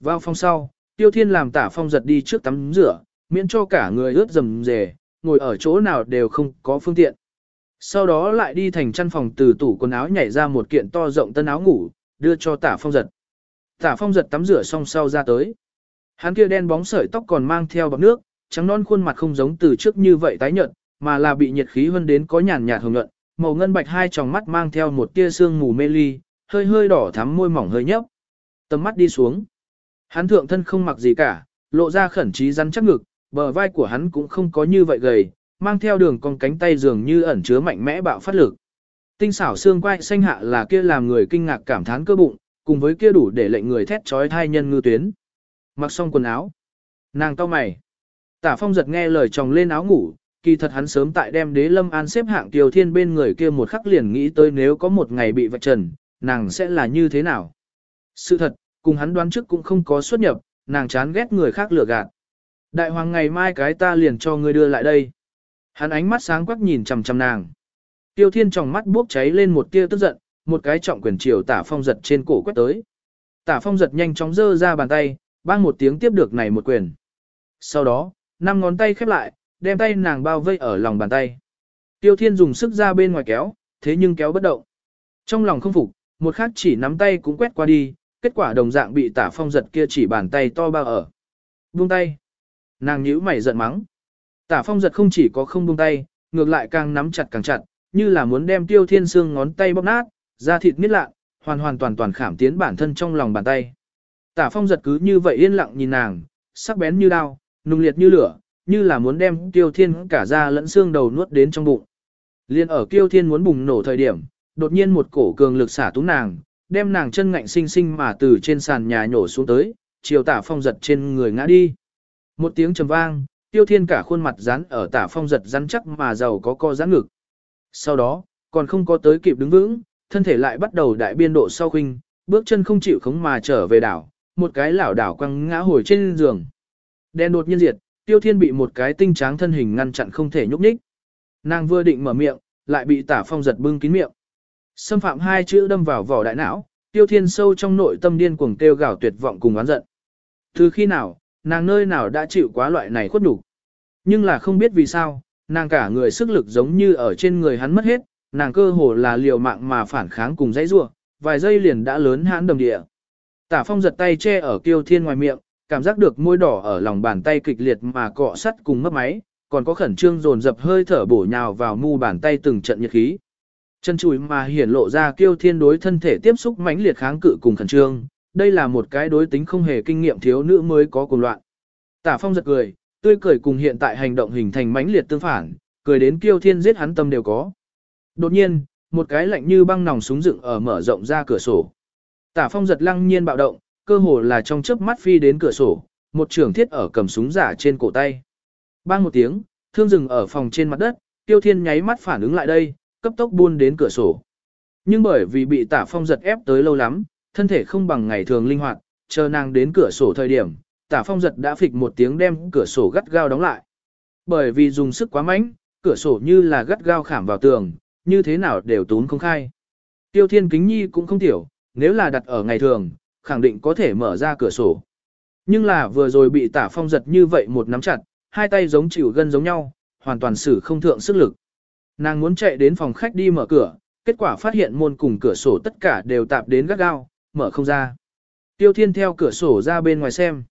Vào phòng sau, Tiêu Thiên làm tả phong giật đi trước tắm rửa, miễn cho cả người ướt rầm rề, ngồi ở chỗ nào đều không có phương tiện. Sau đó lại đi thành chăn phòng từ tủ quần áo nhảy ra một kiện to rộng tân áo ngủ, đưa cho tả phong giật. Tả phong giật tắm rửa xong sau ra tới. Hắn kia đen bóng sợi tóc còn mang theo bọc nước, trắng non khuôn mặt không giống từ trước như vậy tái nhợt, mà là bị nhiệt khí hơn đến có nhàn nhạt hồng nhuận, màu ngân bạch hai tròng mắt mang theo một tia sương mù mê ly, hơi hơi đỏ thắm môi mỏng hơi nhấp. Tầm mắt đi xuống. Hắn thượng thân không mặc gì cả, lộ ra khẩn trí rắn chắc ngực, bờ vai của hắn cũng không có như vậy gầy, mang theo đường con cánh tay dường như ẩn chứa mạnh mẽ bạo phát lực. Tinh xảo xương quai xanh hạ là kia làm người kinh ngạc cảm thán cơ bụng, cùng với kia đủ để lệnh người thét trói thai nhân ngư tuyến. Mặc xong quần áo, nàng cau mày. Tả Phong giật nghe lời chồng lên áo ngủ, kỳ thật hắn sớm tại đem Đế Lâm An xếp hạng Tiêu Thiên bên người kia một khắc liền nghĩ tới nếu có một ngày bị vạch trần, nàng sẽ là như thế nào. Sự thật, cùng hắn đoán trước cũng không có xuất nhập, nàng chán ghét người khác lừa gạt. Đại hoàng ngày mai cái ta liền cho ngươi đưa lại đây. Hắn ánh mắt sáng quắc nhìn chằm chằm nàng. Tiêu Thiên trong mắt bốc cháy lên một tia tức giận, một cái trọng quyền chiều Tả Phong giật trên cổ quét tới. Tả Phong giật nhanh chóng giơ ra bàn tay, bang một tiếng tiếp được này một quyền. Sau đó, năm ngón tay khép lại, đem tay nàng bao vây ở lòng bàn tay. Tiêu Thiên dùng sức ra bên ngoài kéo, thế nhưng kéo bất động. Trong lòng không phục, một khắc chỉ nắm tay cũng quét qua đi, kết quả đồng dạng bị Tả Phong giật kia chỉ bàn tay to bao ở. Buông tay. Nàng nhíu mày giận mắng. Tả phong giật không chỉ có không buông tay, ngược lại càng nắm chặt càng chặt, như là muốn đem tiêu thiên xương ngón tay bóp nát, da thịt miết lạ, hoàn hoàn toàn toàn khảm tiến bản thân trong lòng bàn tay. Tả phong giật cứ như vậy yên lặng nhìn nàng, sắc bén như đao, nung liệt như lửa, như là muốn đem tiêu thiên cả da lẫn xương đầu nuốt đến trong bụng. Liên ở tiêu thiên muốn bùng nổ thời điểm, đột nhiên một cổ cường lực xả túng nàng, đem nàng chân ngạnh sinh sinh mà từ trên sàn nhà nhổ xuống tới, chiều tả phong giật trên người ngã đi. Một tiếng trầm vang, tiêu thiên cả khuôn mặt rắn ở tả phong giật rắn chắc mà giàu có co giãn ngực. Sau đó, còn không có tới kịp đứng vững, thân thể lại bắt đầu đại biên độ sau khinh, bước chân không chịu khống mà trở về đảo, một cái lảo đảo quăng ngã hồi trên giường. Đen đột nhiên diệt, tiêu thiên bị một cái tinh tráng thân hình ngăn chặn không thể nhúc nhích. Nàng vừa định mở miệng, lại bị tả phong giật bưng kín miệng. Xâm phạm hai chữ đâm vào vỏ đại não, tiêu thiên sâu trong nội tâm điên cuồng kêu gào tuyệt vọng cùng oán giận. Từ khi nào, nàng nơi nào đã chịu quá loại này khuất nhục. Nhưng là không biết vì sao, nàng cả người sức lực giống như ở trên người hắn mất hết, nàng cơ hồ là liều mạng mà phản kháng cùng dãy rua, vài giây liền đã lớn hãn đồng địa. Tả phong giật tay che ở kiêu thiên ngoài miệng, cảm giác được môi đỏ ở lòng bàn tay kịch liệt mà cọ sắt cùng mất máy, còn có khẩn trương dồn dập hơi thở bổ nhào vào mu bàn tay từng trận nhiệt khí. Chân chùi mà hiển lộ ra kiêu thiên đối thân thể tiếp xúc mãnh liệt kháng cự cùng khẩn trương, đây là một cái đối tính không hề kinh nghiệm thiếu nữ mới có cùng loạn. Tả phong giật cười, tươi cười cùng hiện tại hành động hình thành mãnh liệt tương phản, cười đến kiêu thiên giết hắn tâm đều có. Đột nhiên, một cái lạnh như băng nòng súng dựng ở mở rộng ra cửa sổ. Tả phong giật lăng nhiên bạo động, cơ hồ là trong chớp mắt phi đến cửa sổ, một trường thiết ở cầm súng giả trên cổ tay. Bang một tiếng, thương dừng ở phòng trên mặt đất, tiêu thiên nháy mắt phản ứng lại đây, cấp tốc buôn đến cửa sổ. Nhưng bởi vì bị tả phong giật ép tới lâu lắm, thân thể không bằng ngày thường linh hoạt, chờ nàng đến cửa sổ thời điểm, tả phong giật đã phịch một tiếng đem cửa sổ gắt gao đóng lại. Bởi vì dùng sức quá mạnh, cửa sổ như là gắt gao khảm vào tường, như thế nào đều tún không khai. Tiêu thiên kính nhi cũng không tiểu, nếu là đặt ở ngày thường, khẳng định có thể mở ra cửa sổ. Nhưng là vừa rồi bị tả phong giật như vậy một nắm chặt, hai tay giống chịu gân giống nhau, hoàn toàn xử không thượng sức lực. Nàng muốn chạy đến phòng khách đi mở cửa, kết quả phát hiện môn cùng cửa sổ tất cả đều tạp đến gắt gao, mở không ra. Tiêu Thiên theo cửa sổ ra bên ngoài xem.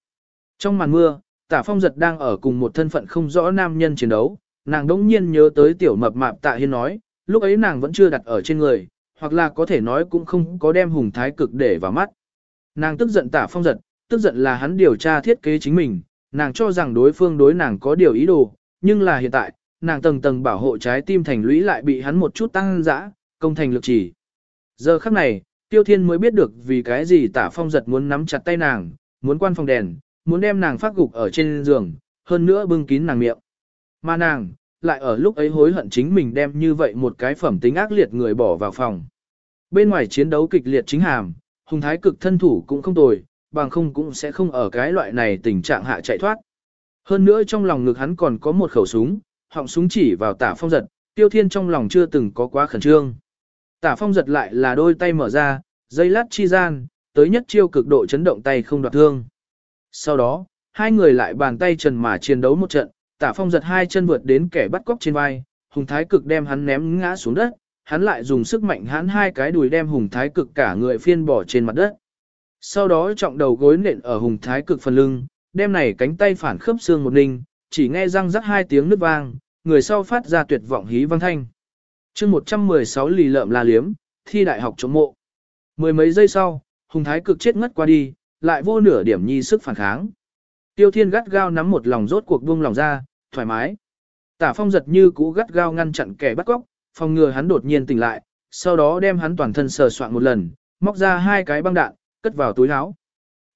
Trong màn mưa, Tả Phong giật đang ở cùng một thân phận không rõ nam nhân chiến đấu, nàng đỗng nhiên nhớ tới tiểu mập mạp Tạ Hiên nói, lúc ấy nàng vẫn chưa đặt ở trên người, hoặc là có thể nói cũng không có đem hùng thái cực để vào mắt. Nàng tức giận Tả Phong giật, tức giận là hắn điều tra thiết kế chính mình, nàng cho rằng đối phương đối nàng có điều ý đồ, nhưng là hiện tại, nàng tầng tầng bảo hộ trái tim thành lũy lại bị hắn một chút tăng dã, công thành lực chỉ. Giờ khắc này, Tiêu Thiên mới biết được vì cái gì tả phong giật muốn nắm chặt tay nàng, muốn quan phòng đèn, muốn đem nàng phát gục ở trên giường, hơn nữa bưng kín nàng miệng. Mà nàng, lại ở lúc ấy hối hận chính mình đem như vậy một cái phẩm tính ác liệt người bỏ vào phòng. Bên ngoài chiến đấu kịch liệt chính hàm, hùng thái cực thân thủ cũng không tồi, bằng không cũng sẽ không ở cái loại này tình trạng hạ chạy thoát. Hơn nữa trong lòng ngực hắn còn có một khẩu súng, họng súng chỉ vào tả phong giật, tiêu thiên trong lòng chưa từng có quá khẩn trương. Tả phong giật lại là đôi tay mở ra, dây lát chi gian, tới nhất chiêu cực độ chấn động tay không đoạt thương. Sau đó, hai người lại bàn tay trần mà chiến đấu một trận, tả phong giật hai chân vượt đến kẻ bắt cóc trên vai, hùng thái cực đem hắn ném ngã xuống đất, hắn lại dùng sức mạnh hắn hai cái đùi đem hùng thái cực cả người phiên bỏ trên mặt đất. Sau đó trọng đầu gối nện ở hùng thái cực phần lưng, đem này cánh tay phản khớp xương một ninh, chỉ nghe răng rắc hai tiếng nứt vang, người sau phát ra tuyệt vọng hí vang thanh. chương 116 lì lợm la liếm, thi đại học chống mộ. Mười mấy giây sau, hùng thái cực chết ngất qua đi, lại vô nửa điểm nhi sức phản kháng. Tiêu thiên gắt gao nắm một lòng rốt cuộc buông lòng ra, thoải mái. Tả phong giật như cũ gắt gao ngăn chặn kẻ bắt cóc, phòng ngừa hắn đột nhiên tỉnh lại, sau đó đem hắn toàn thân sờ soạn một lần, móc ra hai cái băng đạn, cất vào túi áo.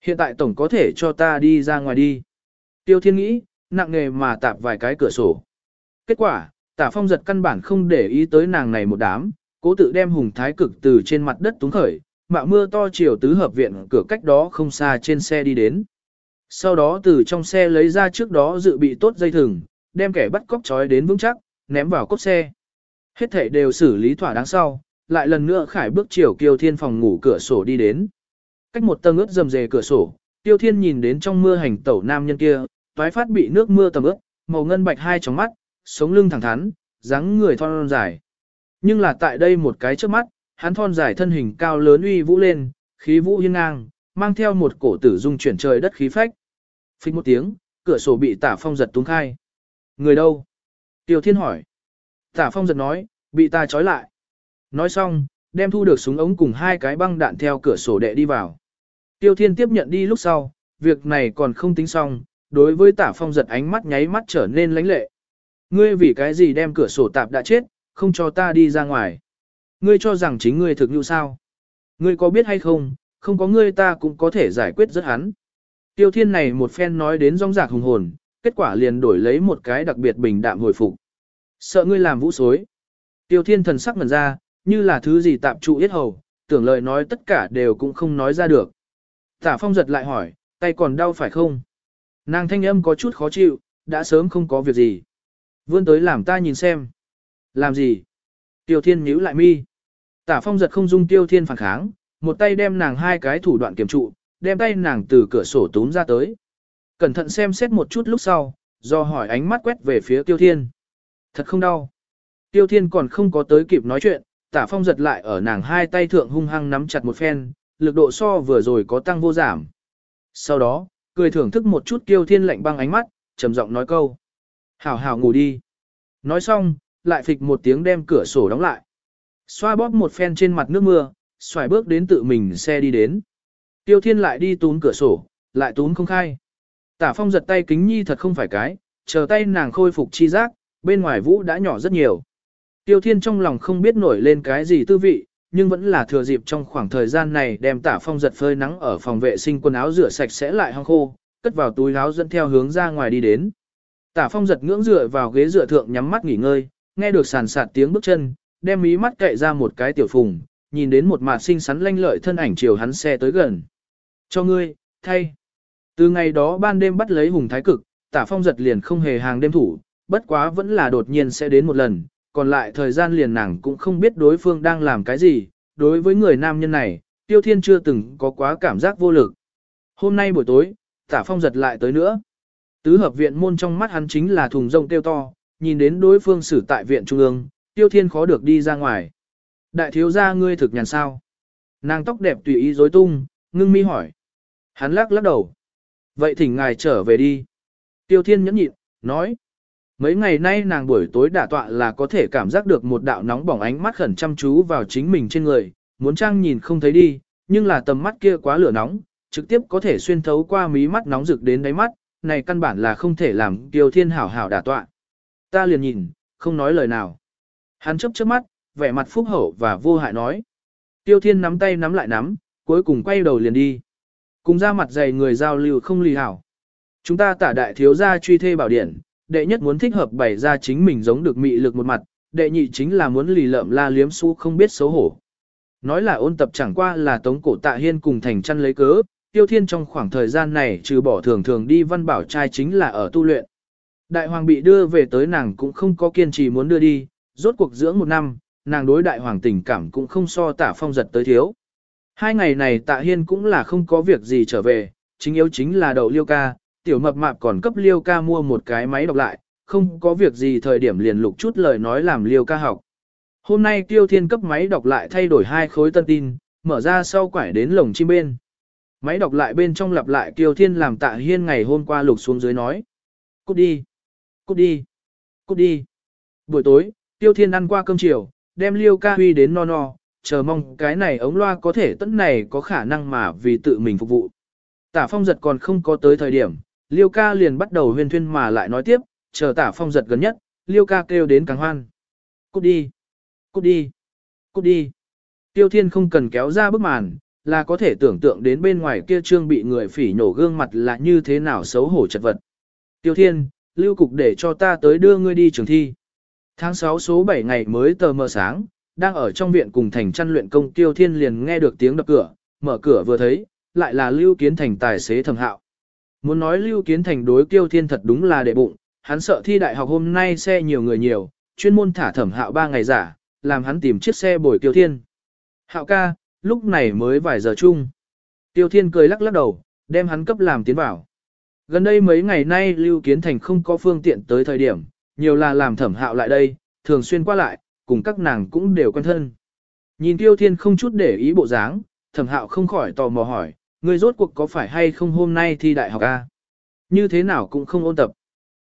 Hiện tại tổng có thể cho ta đi ra ngoài đi. Tiêu thiên nghĩ, nặng nghề mà tạp vài cái cửa sổ. Kết quả, tả phong giật căn bản không để ý tới nàng này một đám, cố tự đem hùng thái cực từ trên mặt đất túng khởi, mạo mưa to chiều tứ hợp viện cửa cách đó không xa trên xe đi đến. Sau đó từ trong xe lấy ra trước đó dự bị tốt dây thừng, đem kẻ bắt cóc trói đến vững chắc, ném vào cốt xe. Hết thể đều xử lý thỏa đáng sau, lại lần nữa khải bước chiều kiều thiên phòng ngủ cửa sổ đi đến. Cách một tầng ướt dầm dề cửa sổ, tiêu thiên nhìn đến trong mưa hành tẩu nam nhân kia, toái phát bị nước mưa tầm ướt, màu ngân bạch hai tròng mắt, sống lưng thẳng thắn, dáng người thon dài. Nhưng là tại đây một cái trước mắt, hắn thon dài thân hình cao lớn uy vũ lên, khí vũ hiên ngang, mang theo một cổ tử dung chuyển trời đất khí phách. Phích một tiếng, cửa sổ bị tả phong giật túng khai. Người đâu? Tiêu thiên hỏi. Tả phong giật nói, bị ta trói lại. Nói xong, đem thu được súng ống cùng hai cái băng đạn theo cửa sổ đệ đi vào. Tiêu thiên tiếp nhận đi lúc sau, việc này còn không tính xong, đối với tả phong giật ánh mắt nháy mắt trở nên lánh lệ. Ngươi vì cái gì đem cửa sổ tạp đã chết, không cho ta đi ra ngoài. Ngươi cho rằng chính ngươi thực như sao? Ngươi có biết hay không, không có ngươi ta cũng có thể giải quyết rất hắn. Tiêu thiên này một phen nói đến rong rạc hùng hồn, kết quả liền đổi lấy một cái đặc biệt bình đạm hồi phục. Sợ ngươi làm vũ xối. Tiêu thiên thần sắc ngần ra, như là thứ gì tạm trụ yết hầu, tưởng lời nói tất cả đều cũng không nói ra được. Tả phong giật lại hỏi, tay còn đau phải không? Nàng thanh âm có chút khó chịu, đã sớm không có việc gì. Vươn tới làm ta nhìn xem. Làm gì? Tiêu thiên nhíu lại mi. Tả phong giật không dung tiêu thiên phản kháng, một tay đem nàng hai cái thủ đoạn kiểm trụ, đem tay nàng từ cửa sổ túm ra tới. Cẩn thận xem xét một chút lúc sau, do hỏi ánh mắt quét về phía tiêu thiên. Thật không đau. Tiêu thiên còn không có tới kịp nói chuyện, tả phong giật lại ở nàng hai tay thượng hung hăng nắm chặt một phen, lực độ so vừa rồi có tăng vô giảm. Sau đó, cười thưởng thức một chút tiêu thiên lạnh băng ánh mắt, trầm giọng nói câu. Hảo hảo ngủ đi. Nói xong, lại phịch một tiếng đem cửa sổ đóng lại. Xoa bóp một phen trên mặt nước mưa, xoài bước đến tự mình xe đi đến. Tiêu thiên lại đi tún cửa sổ, lại tún không khai. Tả phong giật tay kính nhi thật không phải cái, chờ tay nàng khôi phục chi giác, bên ngoài vũ đã nhỏ rất nhiều. Tiêu thiên trong lòng không biết nổi lên cái gì tư vị, nhưng vẫn là thừa dịp trong khoảng thời gian này đem tả phong giật phơi nắng ở phòng vệ sinh quần áo rửa sạch sẽ lại hong khô, cất vào túi áo dẫn theo hướng ra ngoài đi đến. Tả phong giật ngưỡng dựa vào ghế dựa thượng nhắm mắt nghỉ ngơi, nghe được sàn sạt tiếng bước chân, đem mí mắt cậy ra một cái tiểu phùng, nhìn đến một mặt xinh xắn lanh lợi thân ảnh chiều hắn xe tới gần. Cho ngươi, thay. Từ ngày đó ban đêm bắt lấy hùng thái cực, tả phong giật liền không hề hàng đêm thủ, bất quá vẫn là đột nhiên sẽ đến một lần, còn lại thời gian liền nàng cũng không biết đối phương đang làm cái gì, đối với người nam nhân này, tiêu thiên chưa từng có quá cảm giác vô lực. Hôm nay buổi tối, tả phong giật lại tới nữa. Tứ hợp viện môn trong mắt hắn chính là thùng rông tiêu to, nhìn đến đối phương xử tại viện trung ương, tiêu thiên khó được đi ra ngoài. Đại thiếu gia ngươi thực nhàn sao? Nàng tóc đẹp tùy ý rối tung, ngưng mi hỏi. Hắn lắc lắc đầu. Vậy thỉnh ngài trở về đi. Tiêu thiên nhẫn nhịn, nói. Mấy ngày nay nàng buổi tối đả tọa là có thể cảm giác được một đạo nóng bỏng ánh mắt khẩn chăm chú vào chính mình trên người, muốn trang nhìn không thấy đi, nhưng là tầm mắt kia quá lửa nóng, trực tiếp có thể xuyên thấu qua mí mắt nóng rực đến đáy mắt, này căn bản là không thể làm Tiêu Thiên hảo hảo đả tọa. Ta liền nhìn, không nói lời nào. Hắn chớp chớp mắt, vẻ mặt phúc hậu và vô hại nói. Tiêu Thiên nắm tay nắm lại nắm, cuối cùng quay đầu liền đi. Cùng ra mặt dày người giao lưu không lì hảo. Chúng ta tả đại thiếu gia truy thê bảo điển, đệ nhất muốn thích hợp bày ra chính mình giống được mị lực một mặt, đệ nhị chính là muốn lì lợm la liếm su không biết xấu hổ. Nói là ôn tập chẳng qua là tống cổ tạ hiên cùng thành chăn lấy cớ, tiêu thiên trong khoảng thời gian này trừ bỏ thường thường đi văn bảo trai chính là ở tu luyện. Đại hoàng bị đưa về tới nàng cũng không có kiên trì muốn đưa đi, rốt cuộc dưỡng một năm, nàng đối đại hoàng tình cảm cũng không so tả phong giật tới thiếu. Hai ngày này tạ hiên cũng là không có việc gì trở về, chính yếu chính là đậu liêu ca, tiểu mập mạp còn cấp liêu ca mua một cái máy đọc lại, không có việc gì thời điểm liền lục chút lời nói làm liêu ca học. Hôm nay tiêu thiên cấp máy đọc lại thay đổi hai khối tân tin, mở ra sau quải đến lồng chim bên. Máy đọc lại bên trong lặp lại tiêu thiên làm tạ hiên ngày hôm qua lục xuống dưới nói. Cút đi, cút đi, cút đi. Buổi tối, tiêu thiên ăn qua cơm chiều, đem liêu ca huy đến no no, chờ mong cái này ống loa có thể tấn này có khả năng mà vì tự mình phục vụ. Tả phong giật còn không có tới thời điểm, liêu ca liền bắt đầu huyên thuyên mà lại nói tiếp, chờ tả phong giật gần nhất, liêu ca kêu đến càng hoan. Cút đi, cút đi, cút đi. Tiêu thiên không cần kéo ra bức màn, là có thể tưởng tượng đến bên ngoài kia trương bị người phỉ nổ gương mặt là như thế nào xấu hổ chật vật. Tiêu thiên, lưu cục để cho ta tới đưa ngươi đi trường thi. Tháng 6 số 7 ngày mới tờ mờ sáng, đang ở trong viện cùng thành chăn luyện công tiêu thiên liền nghe được tiếng đập cửa, mở cửa vừa thấy, lại là lưu kiến thành tài xế thầm hạo. Muốn nói lưu kiến thành đối tiêu thiên thật đúng là đệ bụng, hắn sợ thi đại học hôm nay xe nhiều người nhiều, chuyên môn thả thẩm hạo ba ngày giả, làm hắn tìm chiếc xe bồi tiêu thiên. Hạo ca, lúc này mới vài giờ chung. Tiêu thiên cười lắc lắc đầu, đem hắn cấp làm tiến vào. Gần đây mấy ngày nay Lưu Kiến Thành không có phương tiện tới thời điểm, nhiều là làm thẩm hạo lại đây, thường xuyên qua lại, cùng các nàng cũng đều quen thân. Nhìn Tiêu Thiên không chút để ý bộ dáng, thẩm hạo không khỏi tò mò hỏi, người rốt cuộc có phải hay không hôm nay thi đại học A? Như thế nào cũng không ôn tập.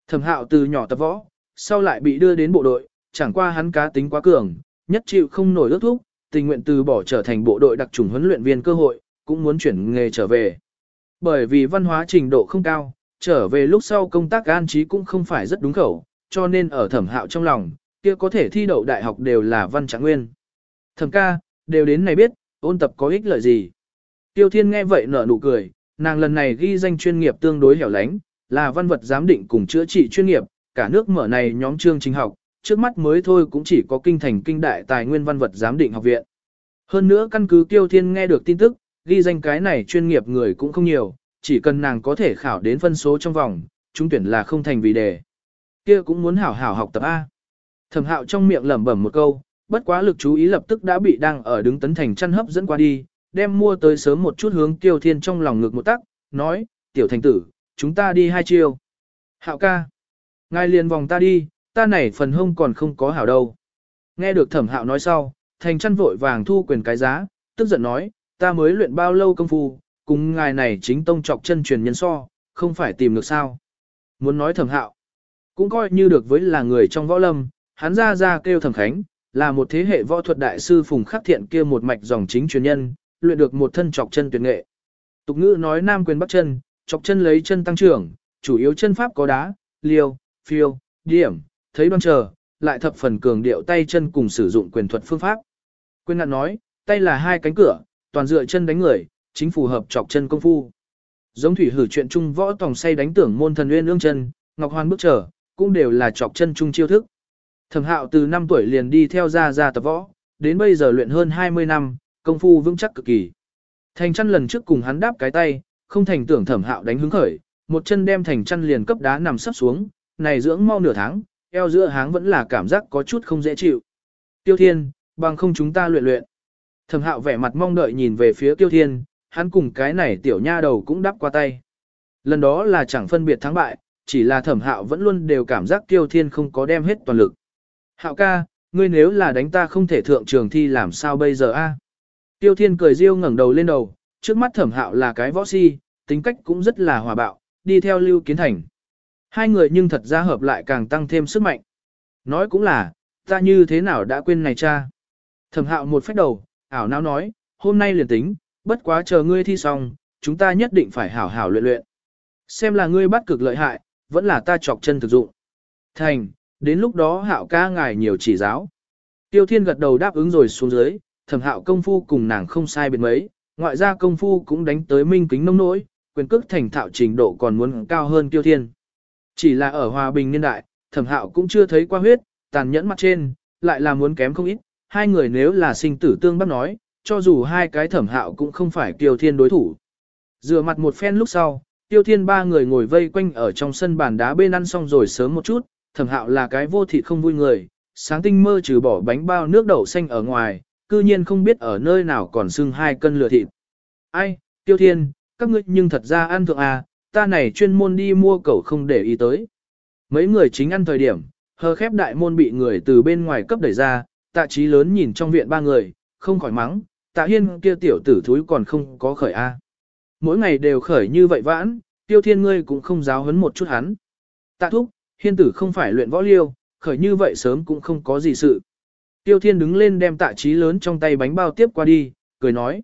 Thẩm hạo từ nhỏ tập võ, sau lại bị đưa đến bộ đội, chẳng qua hắn cá tính quá cường, nhất chịu không nổi ước thúc, tình nguyện từ bỏ trở thành bộ đội đặc trùng huấn luyện viên cơ hội, cũng muốn chuyển nghề trở về. Bởi vì văn hóa trình độ không cao, trở về lúc sau công tác an trí cũng không phải rất đúng khẩu, cho nên ở thẩm hạo trong lòng, kia có thể thi đậu đại học đều là văn trạng nguyên. Thẩm ca, đều đến này biết, ôn tập có ích lợi gì. Tiêu Thiên nghe vậy nở nụ cười, nàng lần này ghi danh chuyên nghiệp tương đối hẻo lánh, là văn vật giám định cùng chữa trị chuyên nghiệp, cả nước mở này nhóm chương trình học, trước mắt mới thôi cũng chỉ có kinh thành kinh đại tài nguyên văn vật giám định học viện. Hơn nữa căn cứ Tiêu Thiên nghe được tin tức, ghi danh cái này chuyên nghiệp người cũng không nhiều, chỉ cần nàng có thể khảo đến phân số trong vòng, chúng tuyển là không thành vì đề. Kia cũng muốn hảo hảo học tập A. Thẩm hạo trong miệng lẩm bẩm một câu, bất quá lực chú ý lập tức đã bị đang ở đứng tấn thành chăn hấp dẫn qua đi, đem mua tới sớm một chút hướng tiêu thiên trong lòng ngực một tắc, nói, tiểu thành tử, chúng ta đi hai chiêu. Hạo ca, ngài liền vòng ta đi, ta này phần hông còn không có hảo đâu. Nghe được thẩm hạo nói sau, thành chăn vội vàng thu quyền cái giá, tức giận nói, ta mới luyện bao lâu công phu, cùng ngài này chính tông trọc chân truyền nhân so, không phải tìm được sao. Muốn nói thẩm hạo, cũng coi như được với là người trong võ lâm, hắn ra ra kêu thẩm khánh, là một thế hệ võ thuật đại sư phùng khắc thiện kia một mạch dòng chính truyền nhân, luyện được một thân chọc chân tuyệt nghệ. Tục ngữ nói nam quyền bắc chân, chọc chân lấy chân tăng trưởng, chủ yếu chân pháp có đá, liêu, phiêu, điểm, thấy đoan chờ, lại thập phần cường điệu tay chân cùng sử dụng quyền thuật phương pháp. Quyền ngạn nói, tay là hai cánh cửa, toàn dựa chân đánh người, chính phù hợp chọc chân công phu. Giống thủy hử chuyện trung võ tòng say đánh tưởng môn thần uyên ương chân, ngọc hoàn bước trở, cũng đều là chọc chân trung chiêu thức. Thẩm hạo từ 5 tuổi liền đi theo gia gia tập võ, đến bây giờ luyện hơn 20 năm, công phu vững chắc cực kỳ. Thành chăn lần trước cùng hắn đáp cái tay, không thành tưởng thẩm hạo đánh hứng khởi, một chân đem thành chăn liền cấp đá nằm sắp xuống, này dưỡng mau nửa tháng, eo giữa háng vẫn là cảm giác có chút không dễ chịu. Tiêu Thiên, bằng không chúng ta luyện luyện. Thẩm hạo vẻ mặt mong đợi nhìn về phía Tiêu Thiên, hắn cùng cái này tiểu nha đầu cũng đáp qua tay. Lần đó là chẳng phân biệt thắng bại, chỉ là thẩm hạo vẫn luôn đều cảm giác Tiêu Thiên không có đem hết toàn lực. Hạo ca, ngươi nếu là đánh ta không thể thượng trường thi làm sao bây giờ a? Tiêu Thiên cười riêu ngẩng đầu lên đầu, trước mắt thẩm hạo là cái võ si, tính cách cũng rất là hòa bạo, đi theo Lưu Kiến Thành. Hai người nhưng thật ra hợp lại càng tăng thêm sức mạnh. Nói cũng là, ta như thế nào đã quên này cha. Thẩm hạo một phép đầu, ảo não nói, hôm nay liền tính, bất quá chờ ngươi thi xong, chúng ta nhất định phải hảo hảo luyện luyện. Xem là ngươi bắt cực lợi hại, vẫn là ta chọc chân thực dụng. Thành, đến lúc đó hạo ca ngài nhiều chỉ giáo. Tiêu thiên gật đầu đáp ứng rồi xuống dưới, thẩm hạo công phu cùng nàng không sai biệt mấy, ngoại ra công phu cũng đánh tới minh kính nông nỗi, quyền cước thành thạo trình độ còn muốn cao hơn tiêu thiên. Chỉ là ở hòa bình niên đại, thẩm hạo cũng chưa thấy qua huyết, tàn nhẫn mặt trên, lại là muốn kém không ít, hai người nếu là sinh tử tương bắt nói, cho dù hai cái thẩm hạo cũng không phải tiêu thiên đối thủ. Rửa mặt một phen lúc sau, tiêu thiên ba người ngồi vây quanh ở trong sân bàn đá bên ăn xong rồi sớm một chút, thẩm hạo là cái vô thịt không vui người, sáng tinh mơ trừ bỏ bánh bao nước đậu xanh ở ngoài, cư nhiên không biết ở nơi nào còn xưng hai cân lửa thịt. Ai, tiêu thiên, các ngươi nhưng thật ra ăn thượng à, ta này chuyên môn đi mua cẩu không để ý tới. Mấy người chính ăn thời điểm, hờ khép đại môn bị người từ bên ngoài cấp đẩy ra, tạ trí lớn nhìn trong viện ba người, không khỏi mắng, tạ hiên kia tiểu tử thúi còn không có khởi a. Mỗi ngày đều khởi như vậy vãn, tiêu thiên ngươi cũng không giáo hấn một chút hắn. Tạ thúc, hiên tử không phải luyện võ liêu, khởi như vậy sớm cũng không có gì sự. Tiêu thiên đứng lên đem tạ trí lớn trong tay bánh bao tiếp qua đi, cười nói.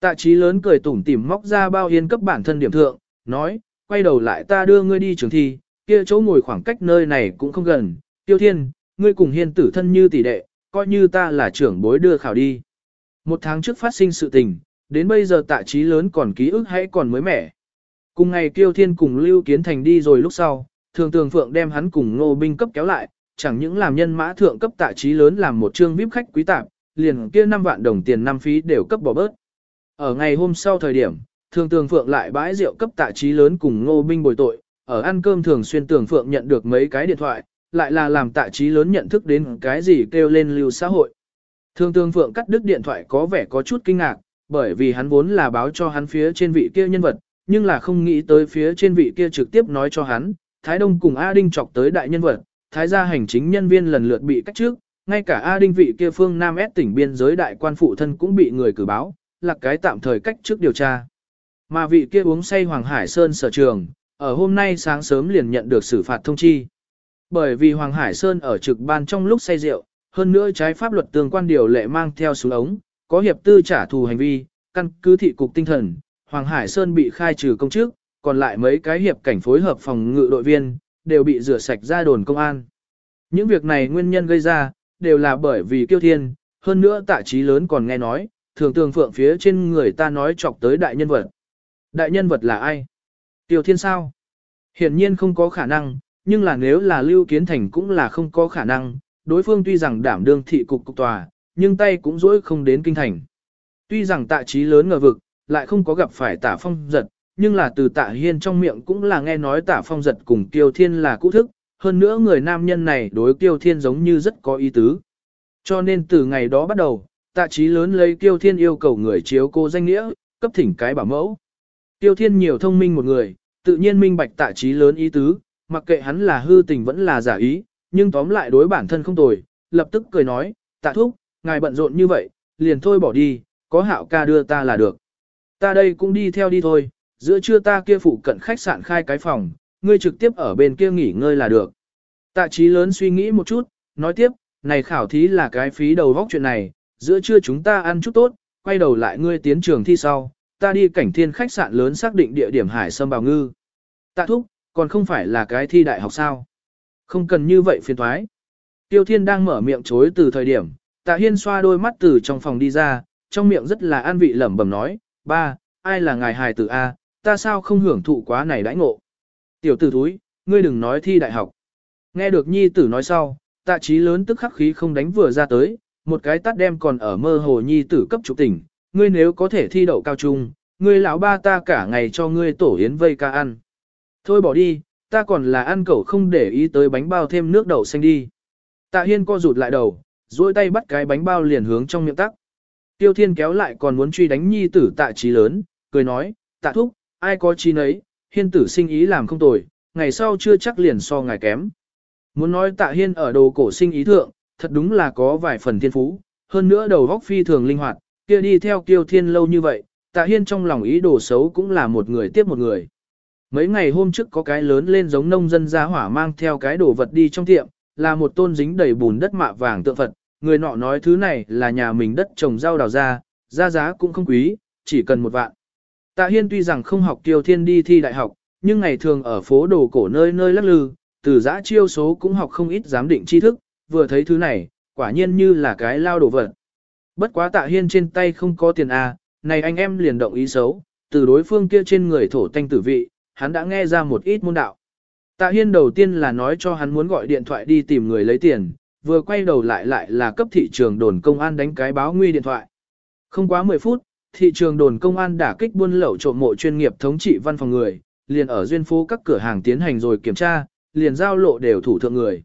Tạ trí lớn cười tủm tỉm móc ra bao yên cấp bản thân điểm thượng, nói, quay đầu lại ta đưa ngươi đi trường thi, kia chỗ ngồi khoảng cách nơi này cũng không gần, tiêu thiên, ngươi cùng hiên tử thân như tỷ đệ, coi như ta là trưởng bối đưa khảo đi. Một tháng trước phát sinh sự tình, đến bây giờ tạ trí lớn còn ký ức hãy còn mới mẻ. Cùng ngày Kiêu Thiên cùng Lưu Kiến Thành đi rồi lúc sau, thường tường phượng đem hắn cùng ngô binh cấp kéo lại, chẳng những làm nhân mã thượng cấp tạ trí lớn làm một chương vip khách quý tạp, liền kia 5 vạn đồng tiền năm phí đều cấp bỏ bớt. Ở ngày hôm sau thời điểm, thường tường phượng lại bãi rượu cấp tạ trí lớn cùng ngô binh bồi tội, ở ăn cơm thường xuyên tường phượng nhận được mấy cái điện thoại, lại là làm tạ trí lớn nhận thức đến cái gì kêu lên lưu xã hội. Thường tường phượng cắt đứt điện thoại có vẻ có chút kinh ngạc, bởi vì hắn vốn là báo cho hắn phía trên vị kia nhân vật, nhưng là không nghĩ tới phía trên vị kia trực tiếp nói cho hắn, Thái Đông cùng A Đinh chọc tới đại nhân vật, Thái gia hành chính nhân viên lần lượt bị cách trước, ngay cả A Đinh vị kia phương Nam S tỉnh biên giới đại quan phụ thân cũng bị người cử báo, là cái tạm thời cách trước điều tra. Mà vị kia uống say Hoàng Hải Sơn sở trường, ở hôm nay sáng sớm liền nhận được xử phạt thông chi. Bởi vì Hoàng Hải Sơn ở trực ban trong lúc say rượu, hơn nữa trái pháp luật tương quan điều lệ mang theo xuống ống, có hiệp tư trả thù hành vi, căn cứ thị cục tinh thần, Hoàng Hải Sơn bị khai trừ công chức, còn lại mấy cái hiệp cảnh phối hợp phòng ngự đội viên, đều bị rửa sạch ra đồn công an. Những việc này nguyên nhân gây ra, đều là bởi vì kiêu thiên, hơn nữa tạ trí lớn còn nghe nói, thường tường phượng phía trên người ta nói chọc tới đại nhân vật. Đại nhân vật là ai? Tiêu thiên sao? Hiển nhiên không có khả năng, nhưng là nếu là Lưu Kiến Thành cũng là không có khả năng, đối phương tuy rằng đảm đương thị cục cục tòa, nhưng tay cũng dỗi không đến kinh thành. Tuy rằng tạ trí lớn ngờ vực, lại không có gặp phải tả phong giật, nhưng là từ tạ hiên trong miệng cũng là nghe nói Tạ phong giật cùng Tiêu thiên là cũ thức, hơn nữa người nam nhân này đối Tiêu thiên giống như rất có ý tứ. Cho nên từ ngày đó bắt đầu, tạ trí lớn lấy Tiêu thiên yêu cầu người chiếu cô danh nghĩa, cấp thỉnh cái bảo mẫu. Tiêu thiên nhiều thông minh một người, tự nhiên minh bạch tạ trí lớn ý tứ, mặc kệ hắn là hư tình vẫn là giả ý, nhưng tóm lại đối bản thân không tồi, lập tức cười nói, tạ thúc, ngài bận rộn như vậy, liền thôi bỏ đi, có hạo ca đưa ta là được. Ta đây cũng đi theo đi thôi, giữa trưa ta kia phụ cận khách sạn khai cái phòng, ngươi trực tiếp ở bên kia nghỉ ngơi là được. Tạ trí lớn suy nghĩ một chút, nói tiếp, này khảo thí là cái phí đầu vóc chuyện này, giữa trưa chúng ta ăn chút tốt, quay đầu lại ngươi tiến trường thi sau, ta đi cảnh thiên khách sạn lớn xác định địa điểm hải sâm bào ngư. Tạ thúc, còn không phải là cái thi đại học sao? Không cần như vậy phiền thoái. Tiêu thiên đang mở miệng chối từ thời điểm, tạ hiên xoa đôi mắt từ trong phòng đi ra, trong miệng rất là an vị lẩm bẩm nói, ba, ai là ngài hài tử A, ta sao không hưởng thụ quá này đãi ngộ. Tiểu tử thúi, ngươi đừng nói thi đại học. Nghe được nhi tử nói sau, tạ trí lớn tức khắc khí không đánh vừa ra tới, một cái tắt đem còn ở mơ hồ nhi tử cấp trục tỉnh, ngươi nếu có thể thi đậu cao trung, ngươi lão ba ta cả ngày cho ngươi tổ yến vây ca ăn. Thôi bỏ đi, ta còn là ăn cẩu không để ý tới bánh bao thêm nước đậu xanh đi. Tạ hiên co rụt lại đầu, duỗi tay bắt cái bánh bao liền hướng trong miệng tắc. Tiêu thiên kéo lại còn muốn truy đánh nhi tử tạ trí lớn, cười nói, tạ thúc, ai có chi nấy, hiên tử sinh ý làm không tồi, ngày sau chưa chắc liền so ngài kém. Muốn nói tạ hiên ở đồ cổ sinh ý thượng, thật đúng là có vài phần thiên phú, hơn nữa đầu góc phi thường linh hoạt, kia đi theo kiêu thiên lâu như vậy, tạ hiên trong lòng ý đồ xấu cũng là một người tiếp một người. Mấy ngày hôm trước có cái lớn lên giống nông dân gia hỏa mang theo cái đồ vật đi trong tiệm, là một tôn dính đầy bùn đất mạ vàng tượng Phật, người nọ nói thứ này là nhà mình đất trồng rau đào ra, ra giá cũng không quý, chỉ cần một vạn. Tạ Hiên tuy rằng không học tiêu thiên đi thi đại học, nhưng ngày thường ở phố đồ cổ nơi nơi lắc lư, từ giã chiêu số cũng học không ít giám định tri thức, vừa thấy thứ này, quả nhiên như là cái lao đồ vật. Bất quá Tạ Hiên trên tay không có tiền A, này anh em liền động ý xấu, từ đối phương kia trên người thổ tanh tử vị, hắn đã nghe ra một ít môn đạo. Tạ Hiên đầu tiên là nói cho hắn muốn gọi điện thoại đi tìm người lấy tiền, vừa quay đầu lại lại là cấp thị trường đồn công an đánh cái báo nguy điện thoại. Không quá 10 phút, thị trường đồn công an đả kích buôn lậu trộm mộ chuyên nghiệp thống trị văn phòng người, liền ở duyên phố các cửa hàng tiến hành rồi kiểm tra, liền giao lộ đều thủ thượng người.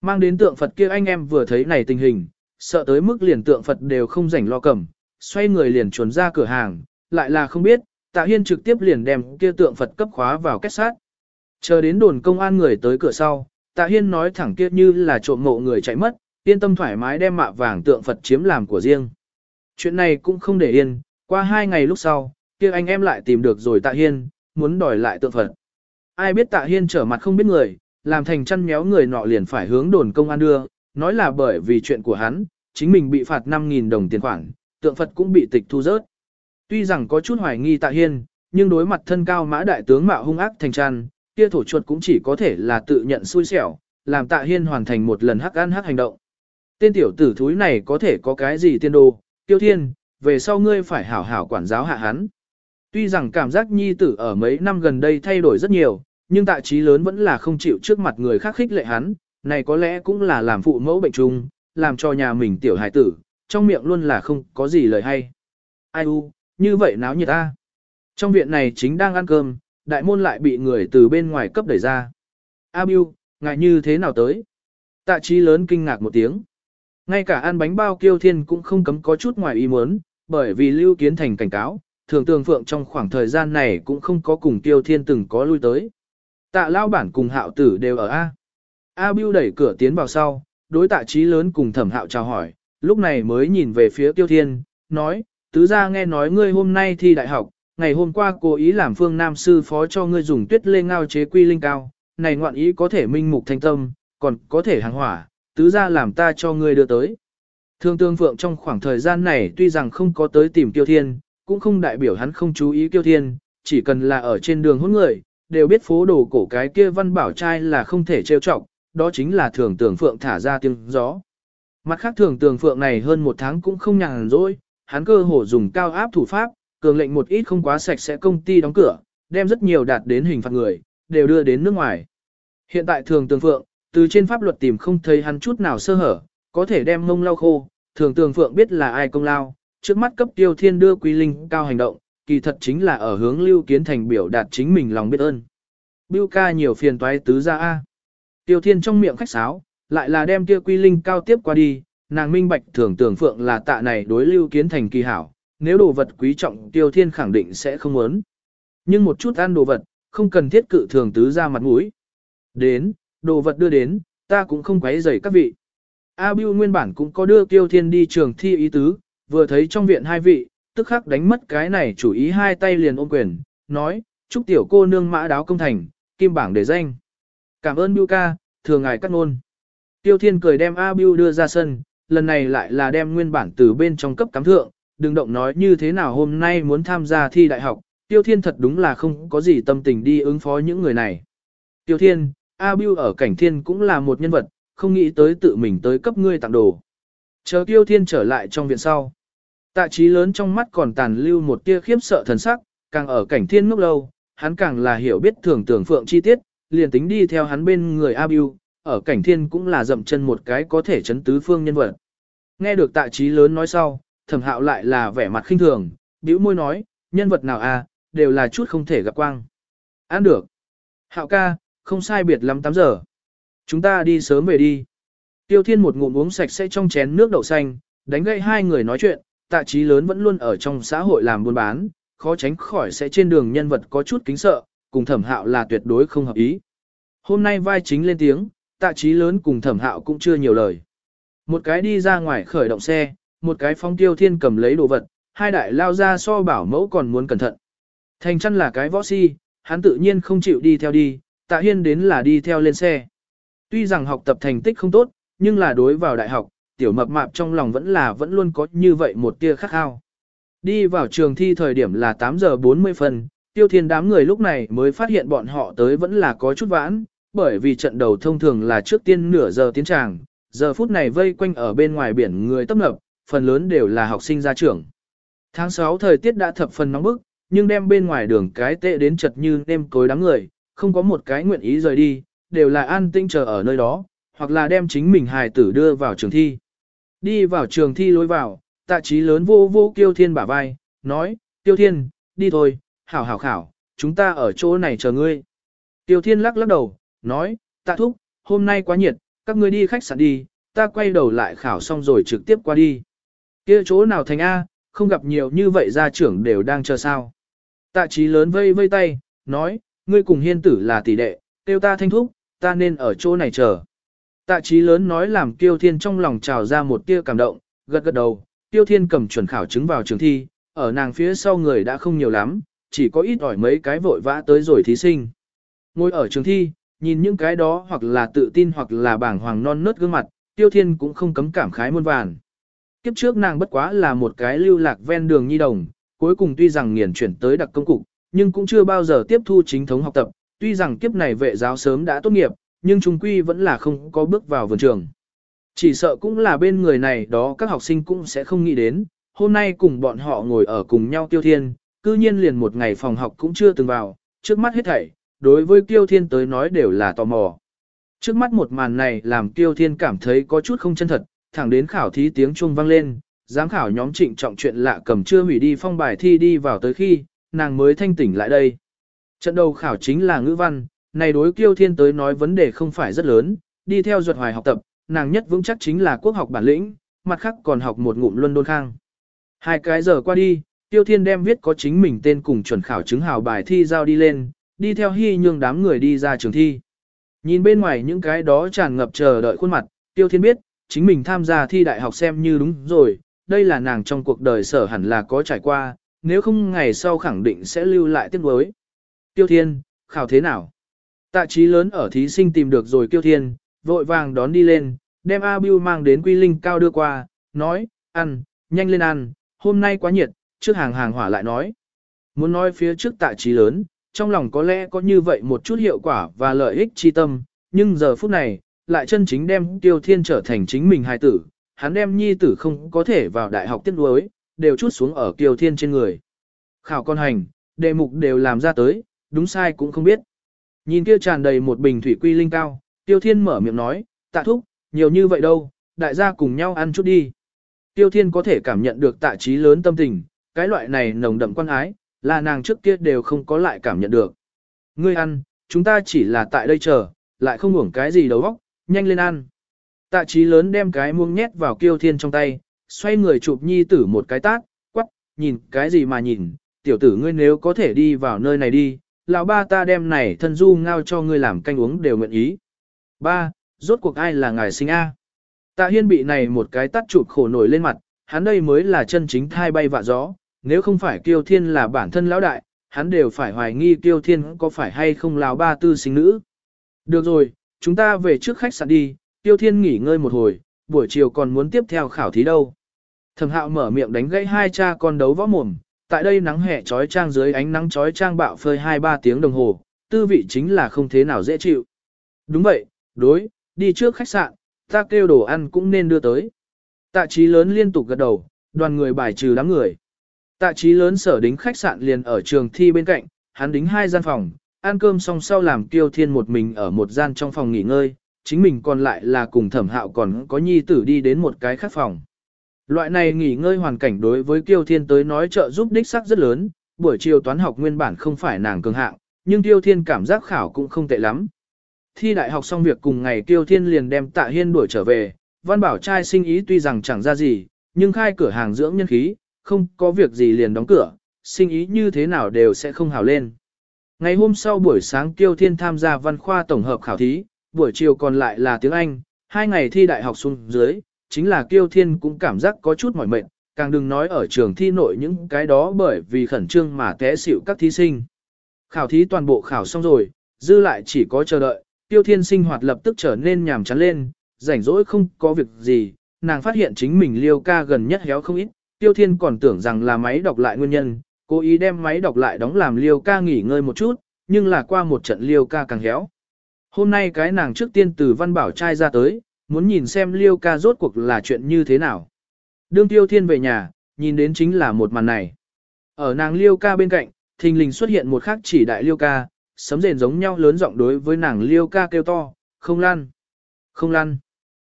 Mang đến tượng Phật kia anh em vừa thấy này tình hình, sợ tới mức liền tượng Phật đều không rảnh lo cầm, xoay người liền chuồn ra cửa hàng, lại là không biết, Tạ Hiên trực tiếp liền đem kia tượng Phật cấp khóa vào kết sát. Chờ đến đồn công an người tới cửa sau, Tạ Hiên nói thẳng kia như là trộm mộ người chạy mất, yên tâm thoải mái đem mạ vàng tượng Phật chiếm làm của riêng. Chuyện này cũng không để yên, qua hai ngày lúc sau, kia anh em lại tìm được rồi Tạ Hiên, muốn đòi lại tượng Phật. Ai biết Tạ Hiên trở mặt không biết người, làm thành chăn méo người nọ liền phải hướng đồn công an đưa, nói là bởi vì chuyện của hắn, chính mình bị phạt 5.000 đồng tiền khoản, tượng Phật cũng bị tịch thu rớt. Tuy rằng có chút hoài nghi Tạ Hiên, nhưng đối mặt thân cao mã đại tướng mạo hung ác thành chăn, kia thổ chuột cũng chỉ có thể là tự nhận xui xẻo, làm Tạ Hiên hoàn thành một lần hắc ăn hắc hành động. Tên tiểu tử thúi này có thể có cái gì tiên đồ, tiêu thiên, về sau ngươi phải hảo hảo quản giáo hạ hắn. Tuy rằng cảm giác nhi tử ở mấy năm gần đây thay đổi rất nhiều, nhưng tạ trí lớn vẫn là không chịu trước mặt người khác khích lệ hắn, này có lẽ cũng là làm phụ mẫu bệnh chung, làm cho nhà mình tiểu hài tử, trong miệng luôn là không có gì lời hay. Ai u, như vậy náo nhiệt ta. Trong viện này chính đang ăn cơm, đại môn lại bị người từ bên ngoài cấp đẩy ra. A Biu, ngại như thế nào tới? Tạ trí lớn kinh ngạc một tiếng. Ngay cả ăn bánh bao kiêu thiên cũng không cấm có chút ngoài ý muốn, bởi vì Lưu Kiến Thành cảnh cáo, thường tường phượng trong khoảng thời gian này cũng không có cùng Tiêu thiên từng có lui tới. Tạ lao bản cùng hạo tử đều ở A. A Biu đẩy cửa tiến vào sau, đối tạ trí lớn cùng thẩm hạo chào hỏi, lúc này mới nhìn về phía Tiêu thiên, nói, tứ gia nghe nói ngươi hôm nay thi đại học, ngày hôm qua cố ý làm phương nam sư phó cho ngươi dùng tuyết lê ngao chế quy linh cao, này ngoạn ý có thể minh mục thanh tâm, còn có thể hàng hỏa, tứ gia làm ta cho ngươi đưa tới. Thương tương phượng trong khoảng thời gian này tuy rằng không có tới tìm Kiêu Thiên, cũng không đại biểu hắn không chú ý Kiêu Thiên, chỉ cần là ở trên đường hôn người, đều biết phố đồ cổ cái kia văn bảo trai là không thể trêu chọc, đó chính là thường tường phượng thả ra tiếng gió. Mặt khác thường tường phượng này hơn một tháng cũng không nhàn rỗi, hắn cơ hồ dùng cao áp thủ pháp, cường lệnh một ít không quá sạch sẽ công ty đóng cửa, đem rất nhiều đạt đến hình phạt người, đều đưa đến nước ngoài. Hiện tại thường tường phượng, từ trên pháp luật tìm không thấy hắn chút nào sơ hở, có thể đem mông lau khô, thường tường phượng biết là ai công lao, trước mắt cấp tiêu thiên đưa quý linh cao hành động, kỳ thật chính là ở hướng lưu kiến thành biểu đạt chính mình lòng biết ơn. Biêu ca nhiều phiền toái tứ ra A. Tiêu thiên trong miệng khách sáo, lại là đem kia quy linh cao tiếp qua đi, nàng minh bạch thường tường phượng là tạ này đối lưu kiến thành kỳ hảo, nếu đồ vật quý trọng tiêu thiên khẳng định sẽ không muốn. Nhưng một chút ăn đồ vật, không cần thiết cự thường tứ ra mặt mũi. Đến, đồ vật đưa đến, ta cũng không quấy rầy các vị. A Bưu nguyên bản cũng có đưa Tiêu Thiên đi trường thi ý tứ, vừa thấy trong viện hai vị, tức khắc đánh mất cái này chủ ý hai tay liền ôm quyền, nói, chúc tiểu cô nương mã đáo công thành, kim bảng để danh. Cảm ơn Bưu ca, thường ngài cắt ngôn. Tiêu Thiên cười đem A Bưu đưa ra sân, lần này lại là đem nguyên bản từ bên trong cấp cắm thượng, đừng động nói như thế nào hôm nay muốn tham gia thi đại học, Tiêu Thiên thật đúng là không có gì tâm tình đi ứng phó những người này. Tiêu Thiên, A Bưu ở cảnh thiên cũng là một nhân vật, không nghĩ tới tự mình tới cấp ngươi tặng đồ. Chờ Tiêu Thiên trở lại trong viện sau. Tạ trí lớn trong mắt còn tàn lưu một tia khiếp sợ thần sắc, càng ở cảnh thiên ngốc lâu, hắn càng là hiểu biết thường tưởng phượng chi tiết, liền tính đi theo hắn bên người A ở cảnh thiên cũng là dậm chân một cái có thể chấn tứ phương nhân vật. Nghe được tạ trí lớn nói sau, thẩm hạo lại là vẻ mặt khinh thường, bĩu môi nói, nhân vật nào à, đều là chút không thể gặp quang. Ăn được. Hạo ca, không sai biệt lắm 8 giờ. Chúng ta đi sớm về đi. Tiêu Thiên một ngụm uống sạch sẽ trong chén nước đậu xanh, đánh gậy hai người nói chuyện, tạ trí lớn vẫn luôn ở trong xã hội làm buôn bán, khó tránh khỏi sẽ trên đường nhân vật có chút kính sợ, cùng thẩm hạo là tuyệt đối không hợp ý. Hôm nay vai chính lên tiếng, tạ trí lớn cùng thẩm hạo cũng chưa nhiều lời. Một cái đi ra ngoài khởi động xe, một cái phong tiêu thiên cầm lấy đồ vật, hai đại lao ra so bảo mẫu còn muốn cẩn thận. Thành chân là cái võ si, hắn tự nhiên không chịu đi theo đi, tạ hiên đến là đi theo lên xe. Tuy rằng học tập thành tích không tốt, nhưng là đối vào đại học, tiểu mập mạp trong lòng vẫn là vẫn luôn có như vậy một tia khắc khao. Đi vào trường thi thời điểm là 8 giờ 40 phân, tiêu thiên đám người lúc này mới phát hiện bọn họ tới vẫn là có chút vãn, bởi vì trận đầu thông thường là trước tiên nửa giờ tiến tràng, giờ phút này vây quanh ở bên ngoài biển người tấp nập, phần lớn đều là học sinh ra trường. Tháng 6 thời tiết đã thập phần nóng bức, nhưng đem bên ngoài đường cái tệ đến chật như nêm cối đám người, không có một cái nguyện ý rời đi, đều là an tinh chờ ở nơi đó, hoặc là đem chính mình hài tử đưa vào trường thi. Đi vào trường thi lối vào, tạ trí lớn vô vô kiêu thiên bả vai, nói, tiêu thiên, đi thôi, hảo hảo khảo, chúng ta ở chỗ này chờ ngươi. Tiêu thiên lắc lắc đầu, nói, tạ thúc, hôm nay quá nhiệt, các ngươi đi khách sạn đi, ta quay đầu lại khảo xong rồi trực tiếp qua đi. kia chỗ nào thành A, không gặp nhiều như vậy gia trưởng đều đang chờ sao. Tạ trí lớn vây vây tay, nói, ngươi cùng hiên tử là tỷ đệ, tiêu ta thanh thúc, ta nên ở chỗ này chờ. Tạ trí lớn nói làm Tiêu Thiên trong lòng trào ra một tia cảm động, gật gật đầu, Tiêu Thiên cầm chuẩn khảo chứng vào trường thi, ở nàng phía sau người đã không nhiều lắm, chỉ có ít ỏi mấy cái vội vã tới rồi thí sinh. Ngồi ở trường thi, nhìn những cái đó hoặc là tự tin hoặc là bảng hoàng non nớt gương mặt, Tiêu Thiên cũng không cấm cảm khái muôn vàn. Kiếp trước nàng bất quá là một cái lưu lạc ven đường nhi đồng, cuối cùng tuy rằng nghiền chuyển tới đặc công cục, nhưng cũng chưa bao giờ tiếp thu chính thống học tập, tuy rằng kiếp này vệ giáo sớm đã tốt nghiệp, nhưng trung quy vẫn là không có bước vào vườn trường. Chỉ sợ cũng là bên người này đó các học sinh cũng sẽ không nghĩ đến, hôm nay cùng bọn họ ngồi ở cùng nhau tiêu thiên, cư nhiên liền một ngày phòng học cũng chưa từng vào, trước mắt hết thảy, đối với tiêu thiên tới nói đều là tò mò. Trước mắt một màn này làm tiêu thiên cảm thấy có chút không chân thật, thẳng đến khảo thí tiếng chuông vang lên, giám khảo nhóm trịnh trọng chuyện lạ cầm chưa hủy đi phong bài thi đi vào tới khi, nàng mới thanh tỉnh lại đây. Trận đầu khảo chính là ngữ văn, này đối kiêu thiên tới nói vấn đề không phải rất lớn, đi theo duật hoài học tập, nàng nhất vững chắc chính là quốc học bản lĩnh, mặt khác còn học một ngụm luân đôn khang. Hai cái giờ qua đi, tiêu thiên đem viết có chính mình tên cùng chuẩn khảo chứng hào bài thi giao đi lên, đi theo hy nhương đám người đi ra trường thi. Nhìn bên ngoài những cái đó tràn ngập chờ đợi khuôn mặt, tiêu thiên biết, chính mình tham gia thi đại học xem như đúng rồi, đây là nàng trong cuộc đời sở hẳn là có trải qua, nếu không ngày sau khẳng định sẽ lưu lại tiếc nuối. Tiêu thiên, khảo thế nào? Tạ trí lớn ở thí sinh tìm được rồi kiêu thiên, vội vàng đón đi lên, đem A Bưu mang đến quy linh cao đưa qua, nói, ăn, nhanh lên ăn, hôm nay quá nhiệt, trước hàng hàng hỏa lại nói. Muốn nói phía trước tạ trí lớn, trong lòng có lẽ có như vậy một chút hiệu quả và lợi ích chi tâm, nhưng giờ phút này, lại chân chính đem tiêu thiên trở thành chính mình hài tử, hắn đem nhi tử không có thể vào đại học tiết đối, đều chút xuống ở Tiêu thiên trên người. Khảo con hành, đề mục đều làm ra tới, đúng sai cũng không biết. Nhìn kia tràn đầy một bình thủy quy linh cao, Tiêu Thiên mở miệng nói, tạ thúc, nhiều như vậy đâu, đại gia cùng nhau ăn chút đi. Tiêu Thiên có thể cảm nhận được tạ trí lớn tâm tình, cái loại này nồng đậm quan ái, là nàng trước kia đều không có lại cảm nhận được. Ngươi ăn, chúng ta chỉ là tại đây chờ, lại không ngủng cái gì đầu óc, nhanh lên ăn. Tạ trí lớn đem cái muông nhét vào Tiêu Thiên trong tay, xoay người chụp nhi tử một cái tát, quắc, nhìn cái gì mà nhìn, tiểu tử ngươi nếu có thể đi vào nơi này đi, lão ba ta đem này thân du ngao cho ngươi làm canh uống đều nguyện ý. Ba, rốt cuộc ai là ngài sinh A? Tạ hiên bị này một cái tắt chụp khổ nổi lên mặt, hắn đây mới là chân chính thai bay vạ gió, nếu không phải kiêu thiên là bản thân lão đại, hắn đều phải hoài nghi kiêu thiên có phải hay không lão ba tư sinh nữ. Được rồi, chúng ta về trước khách sạn đi, tiêu thiên nghỉ ngơi một hồi, buổi chiều còn muốn tiếp theo khảo thí đâu. Thẩm hạo mở miệng đánh gãy hai cha con đấu võ mồm, tại đây nắng hè trói trang dưới ánh nắng trói trang bạo phơi 2-3 tiếng đồng hồ, tư vị chính là không thế nào dễ chịu. Đúng vậy, đối, đi trước khách sạn, ta kêu đồ ăn cũng nên đưa tới. Tạ trí lớn liên tục gật đầu, đoàn người bài trừ đám người. Tạ trí lớn sở đính khách sạn liền ở trường thi bên cạnh, hắn đính hai gian phòng, ăn cơm xong sau làm tiêu thiên một mình ở một gian trong phòng nghỉ ngơi, chính mình còn lại là cùng thẩm hạo còn có nhi tử đi đến một cái khác phòng. Loại này nghỉ ngơi hoàn cảnh đối với Kiêu Thiên tới nói trợ giúp đích sắc rất lớn, buổi chiều toán học nguyên bản không phải nàng cường hạng, nhưng Kiêu Thiên cảm giác khảo cũng không tệ lắm. Thi đại học xong việc cùng ngày Kiêu Thiên liền đem Tạ Hiên đuổi trở về, Văn Bảo trai sinh ý tuy rằng chẳng ra gì, nhưng khai cửa hàng dưỡng nhân khí, không có việc gì liền đóng cửa, sinh ý như thế nào đều sẽ không hào lên. Ngày hôm sau buổi sáng Kiêu Thiên tham gia văn khoa tổng hợp khảo thí, buổi chiều còn lại là tiếng Anh, hai ngày thi đại học xuống dưới, chính là Kiêu Thiên cũng cảm giác có chút mỏi mệt, càng đừng nói ở trường thi nội những cái đó bởi vì khẩn trương mà té xỉu các thí sinh. Khảo thí toàn bộ khảo xong rồi, dư lại chỉ có chờ đợi, Tiêu Thiên sinh hoạt lập tức trở nên nhàm chán lên, rảnh rỗi không có việc gì, nàng phát hiện chính mình liêu ca gần nhất héo không ít, Tiêu Thiên còn tưởng rằng là máy đọc lại nguyên nhân, cố ý đem máy đọc lại đóng làm liêu ca nghỉ ngơi một chút, nhưng là qua một trận liêu ca càng héo. Hôm nay cái nàng trước tiên từ văn bảo trai ra tới, muốn nhìn xem liêu ca rốt cuộc là chuyện như thế nào. Đương tiêu thiên về nhà, nhìn đến chính là một màn này. Ở nàng liêu ca bên cạnh, thình lình xuất hiện một khắc chỉ đại liêu ca, sấm rền giống nhau lớn giọng đối với nàng liêu ca kêu to, không lăn, không lăn,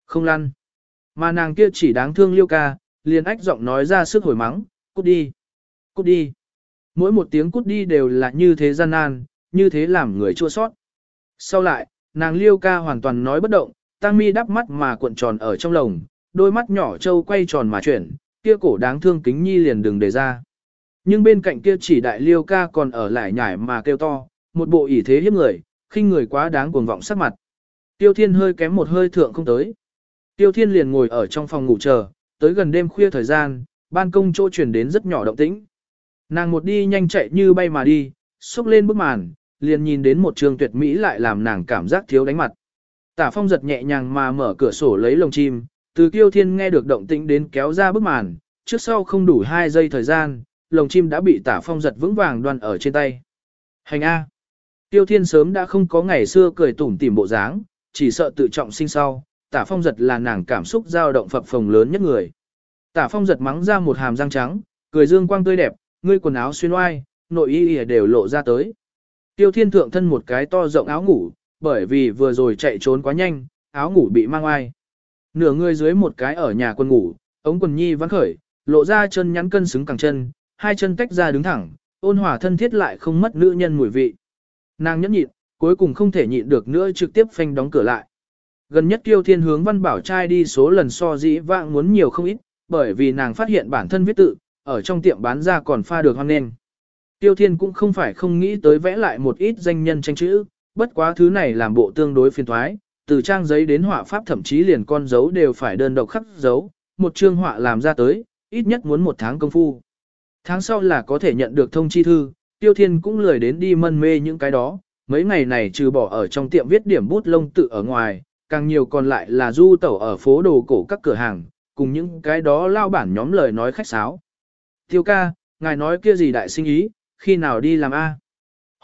không lăn. Mà nàng kia chỉ đáng thương liêu ca, liền ách giọng nói ra sức hồi mắng, cút đi, cút đi. Mỗi một tiếng cút đi đều là như thế gian nan, như thế làm người chua sót. Sau lại, nàng liêu ca hoàn toàn nói bất động, Tang mi đắp mắt mà cuộn tròn ở trong lồng, đôi mắt nhỏ trâu quay tròn mà chuyển, kia cổ đáng thương kính nhi liền đừng để ra. Nhưng bên cạnh kia chỉ đại liêu ca còn ở lại nhải mà kêu to, một bộ ỷ thế hiếp người, khinh người quá đáng cuồng vọng sắc mặt. Tiêu Thiên hơi kém một hơi thượng không tới. Tiêu Thiên liền ngồi ở trong phòng ngủ chờ, tới gần đêm khuya thời gian, ban công chỗ chuyển đến rất nhỏ động tĩnh. Nàng một đi nhanh chạy như bay mà đi, xúc lên bức màn, liền nhìn đến một trường tuyệt mỹ lại làm nàng cảm giác thiếu đánh mặt. Tả phong giật nhẹ nhàng mà mở cửa sổ lấy lồng chim, từ Tiêu Thiên nghe được động tĩnh đến kéo ra bức màn, trước sau không đủ 2 giây thời gian, lồng chim đã bị tả phong giật vững vàng đoan ở trên tay. Hành A. Tiêu Thiên sớm đã không có ngày xưa cười tủm tỉm bộ dáng, chỉ sợ tự trọng sinh sau, tả phong giật là nàng cảm xúc dao động phập phồng lớn nhất người. Tả phong giật mắng ra một hàm răng trắng, cười dương quang tươi đẹp, ngươi quần áo xuyên oai, nội y đều lộ ra tới. Tiêu thiên thượng thân một cái to rộng áo ngủ, bởi vì vừa rồi chạy trốn quá nhanh, áo ngủ bị mang ai Nửa người dưới một cái ở nhà quân ngủ, ống quần nhi vắng khởi, lộ ra chân nhắn cân xứng cẳng chân, hai chân tách ra đứng thẳng, ôn hòa thân thiết lại không mất nữ nhân mùi vị. Nàng nhẫn nhịn, cuối cùng không thể nhịn được nữa trực tiếp phanh đóng cửa lại. Gần nhất Tiêu Thiên hướng Văn Bảo trai đi số lần so dĩ vãng muốn nhiều không ít, bởi vì nàng phát hiện bản thân viết tự, ở trong tiệm bán ra còn pha được hoang nên. Tiêu Thiên cũng không phải không nghĩ tới vẽ lại một ít danh nhân tranh chữ, bất quá thứ này làm bộ tương đối phiền thoái, từ trang giấy đến họa pháp thậm chí liền con dấu đều phải đơn độc khắc dấu, một chương họa làm ra tới, ít nhất muốn một tháng công phu. Tháng sau là có thể nhận được thông chi thư, Tiêu Thiên cũng lười đến đi mân mê những cái đó, mấy ngày này trừ bỏ ở trong tiệm viết điểm bút lông tự ở ngoài, càng nhiều còn lại là du tẩu ở phố đồ cổ các cửa hàng, cùng những cái đó lao bản nhóm lời nói khách sáo. Tiêu ca, ngài nói kia gì đại sinh ý, khi nào đi làm A.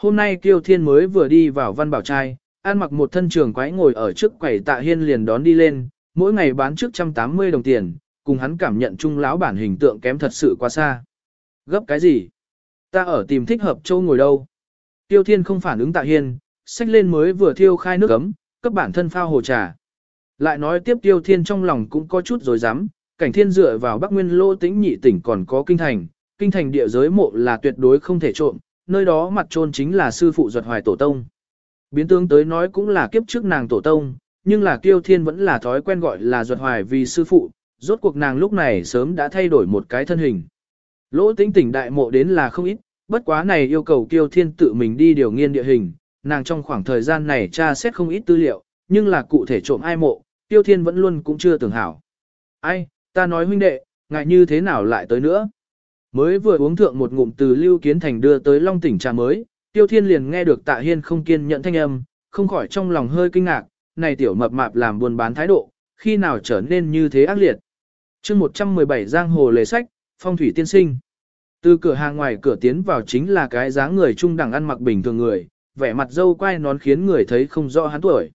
Hôm nay Kiêu Thiên mới vừa đi vào văn bảo trai, ăn mặc một thân trường quái ngồi ở trước quầy tạ hiên liền đón đi lên, mỗi ngày bán trước 180 đồng tiền, cùng hắn cảm nhận chung lão bản hình tượng kém thật sự quá xa. Gấp cái gì? Ta ở tìm thích hợp châu ngồi đâu? Tiêu Thiên không phản ứng tạ hiên, xách lên mới vừa thiêu khai nước ấm, cấp bản thân phao hồ trà. Lại nói tiếp Tiêu Thiên trong lòng cũng có chút rồi dám, cảnh thiên dựa vào Bắc Nguyên Lô tĩnh nhị tỉnh còn có kinh thành, kinh thành địa giới mộ là tuyệt đối không thể trộm, nơi đó mặt trôn chính là sư phụ duật hoài tổ tông. Biến tướng tới nói cũng là kiếp trước nàng tổ tông, nhưng là Tiêu Thiên vẫn là thói quen gọi là duật hoài vì sư phụ, rốt cuộc nàng lúc này sớm đã thay đổi một cái thân hình. Lỗ tĩnh tỉnh đại mộ đến là không ít, bất quá này yêu cầu Kiêu Thiên tự mình đi điều nghiên địa hình, nàng trong khoảng thời gian này tra xét không ít tư liệu, nhưng là cụ thể trộm ai mộ, Tiêu Thiên vẫn luôn cũng chưa tưởng hảo. Ai, ta nói huynh đệ, ngại như thế nào lại tới nữa? Mới vừa uống thượng một ngụm từ Lưu Kiến Thành đưa tới Long tỉnh trà mới, Tiêu Thiên liền nghe được Tạ Hiên không kiên nhận thanh âm, không khỏi trong lòng hơi kinh ngạc, này tiểu mập mạp làm buôn bán thái độ, khi nào trở nên như thế ác liệt. chương 117 Giang Hồ Lề Sách, Phong Thủy Tiên Sinh. Từ cửa hàng ngoài cửa tiến vào chính là cái dáng người trung đẳng ăn mặc bình thường người, vẻ mặt dâu quai nón khiến người thấy không rõ hắn tuổi.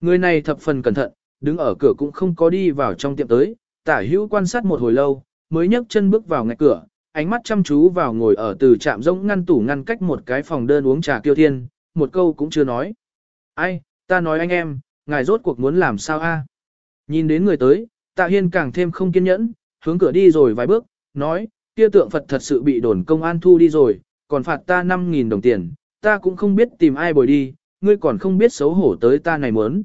Người này thập phần cẩn thận, đứng ở cửa cũng không có đi vào trong tiệm tới, tả hữu quan sát một hồi lâu, mới nhấc chân bước vào ngay cửa, ánh mắt chăm chú vào ngồi ở từ trạm rỗng ngăn tủ ngăn cách một cái phòng đơn uống trà kiêu thiên, một câu cũng chưa nói. Ai, ta nói anh em, ngài rốt cuộc muốn làm sao a? Nhìn đến người tới, tạ hiên càng thêm không kiên nhẫn, hướng cửa đi rồi vài bước, nói, kia tượng Phật thật sự bị đồn công an thu đi rồi, còn phạt ta 5.000 đồng tiền, ta cũng không biết tìm ai bồi đi, ngươi còn không biết xấu hổ tới ta này muốn.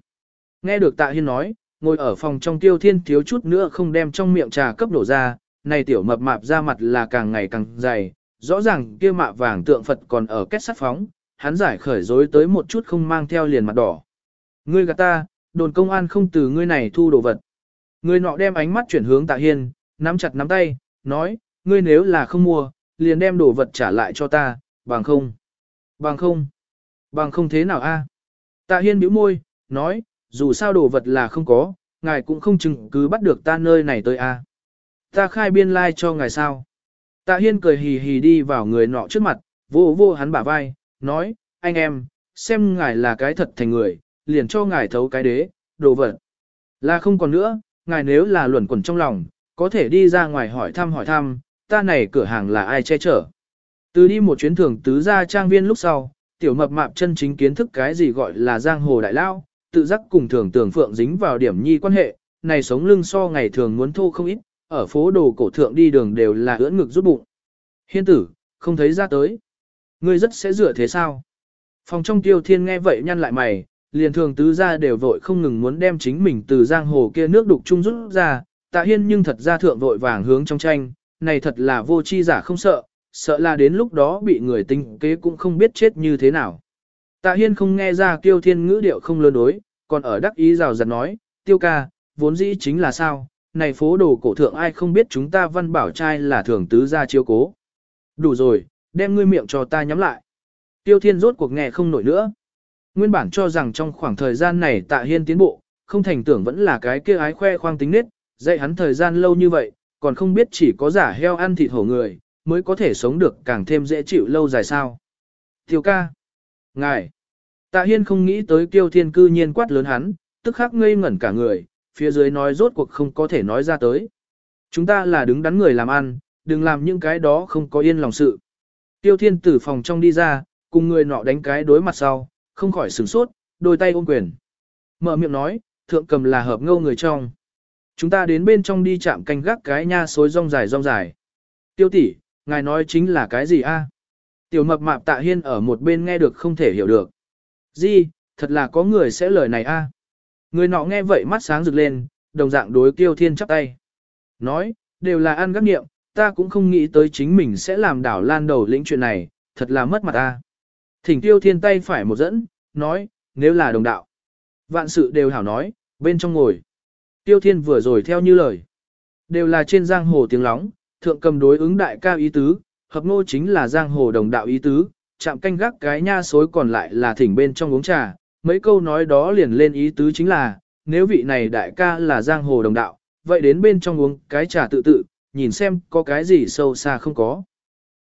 Nghe được tạ hiên nói, ngồi ở phòng trong tiêu thiên thiếu chút nữa không đem trong miệng trà cấp đổ ra, này tiểu mập mạp ra mặt là càng ngày càng dày, rõ ràng kia mạ vàng tượng Phật còn ở kết sắt phóng, hắn giải khởi dối tới một chút không mang theo liền mặt đỏ. Ngươi gạt ta, đồn công an không từ ngươi này thu đồ vật. Người nọ đem ánh mắt chuyển hướng tạ hiên, nắm chặt nắm tay, nói, ngươi nếu là không mua, liền đem đồ vật trả lại cho ta, bằng không. Bằng không. Bằng không thế nào a? Tạ hiên bĩu môi, nói, dù sao đồ vật là không có, ngài cũng không chừng cứ bắt được ta nơi này tới a. Ta khai biên lai like cho ngài sao. Tạ hiên cười hì hì đi vào người nọ trước mặt, vô vô hắn bả vai, nói, anh em, xem ngài là cái thật thành người, liền cho ngài thấu cái đế, đồ vật. Là không còn nữa, ngài nếu là luẩn quẩn trong lòng, có thể đi ra ngoài hỏi thăm hỏi thăm, ta này cửa hàng là ai che chở. Từ đi một chuyến thường tứ ra trang viên lúc sau, tiểu mập mạp chân chính kiến thức cái gì gọi là giang hồ đại lao, tự giác cùng thường tưởng phượng dính vào điểm nhi quan hệ, này sống lưng so ngày thường muốn thô không ít, ở phố đồ cổ thượng đi đường đều là ưỡn ngực rút bụng. Hiên tử, không thấy ra tới. Ngươi rất sẽ rửa thế sao? Phòng trong tiêu thiên nghe vậy nhăn lại mày, liền thường tứ ra đều vội không ngừng muốn đem chính mình từ giang hồ kia nước đục chung rút ra, tạ hiên nhưng thật ra thượng vội vàng hướng trong tranh, này thật là vô chi giả không sợ, sợ là đến lúc đó bị người tinh kế cũng không biết chết như thế nào. Tạ Hiên không nghe ra Tiêu Thiên ngữ điệu không lớn đối, còn ở đắc ý rào rạt nói, Tiêu ca, vốn dĩ chính là sao, này phố đồ cổ thượng ai không biết chúng ta văn bảo trai là thường tứ gia chiếu cố. Đủ rồi, đem ngươi miệng cho ta nhắm lại. Tiêu Thiên rốt cuộc nghe không nổi nữa. Nguyên bản cho rằng trong khoảng thời gian này Tạ Hiên tiến bộ, không thành tưởng vẫn là cái kia ái khoe khoang tính nết, dạy hắn thời gian lâu như vậy, còn không biết chỉ có giả heo ăn thịt hổ người, mới có thể sống được càng thêm dễ chịu lâu dài sao. Tiêu ca. Ngài. Tạ Hiên không nghĩ tới Tiêu Thiên cư nhiên quát lớn hắn, tức khắc ngây ngẩn cả người, phía dưới nói rốt cuộc không có thể nói ra tới. Chúng ta là đứng đắn người làm ăn, đừng làm những cái đó không có yên lòng sự. Tiêu Thiên tử phòng trong đi ra, cùng người nọ đánh cái đối mặt sau, không khỏi sửng sốt, đôi tay ôm quyền. Mở miệng nói, thượng cầm là hợp ngâu người trong. Chúng ta đến bên trong đi chạm canh gác cái nha xối rong dài rong dài. Tiêu tỷ, ngài nói chính là cái gì a? Tiểu mập mạp tạ hiên ở một bên nghe được không thể hiểu được. gì thật là có người sẽ lời này a. Người nọ nghe vậy mắt sáng rực lên, đồng dạng đối Tiêu Thiên chắp tay. Nói, đều là ăn gác nghiệm, ta cũng không nghĩ tới chính mình sẽ làm đảo lan đầu lĩnh chuyện này, thật là mất mặt ta. Thỉnh Tiêu Thiên tay phải một dẫn, nói, nếu là đồng đạo. Vạn sự đều hảo nói, bên trong ngồi. Tiêu Thiên vừa rồi theo như lời. Đều là trên giang hồ tiếng lóng, thượng cầm đối ứng đại cao ý tứ, hợp ngô chính là giang hồ đồng đạo ý tứ, chạm canh gác cái nha xối còn lại là thỉnh bên trong uống trà, mấy câu nói đó liền lên ý tứ chính là, nếu vị này đại ca là giang hồ đồng đạo, vậy đến bên trong uống cái trà tự tự, nhìn xem có cái gì sâu xa không có.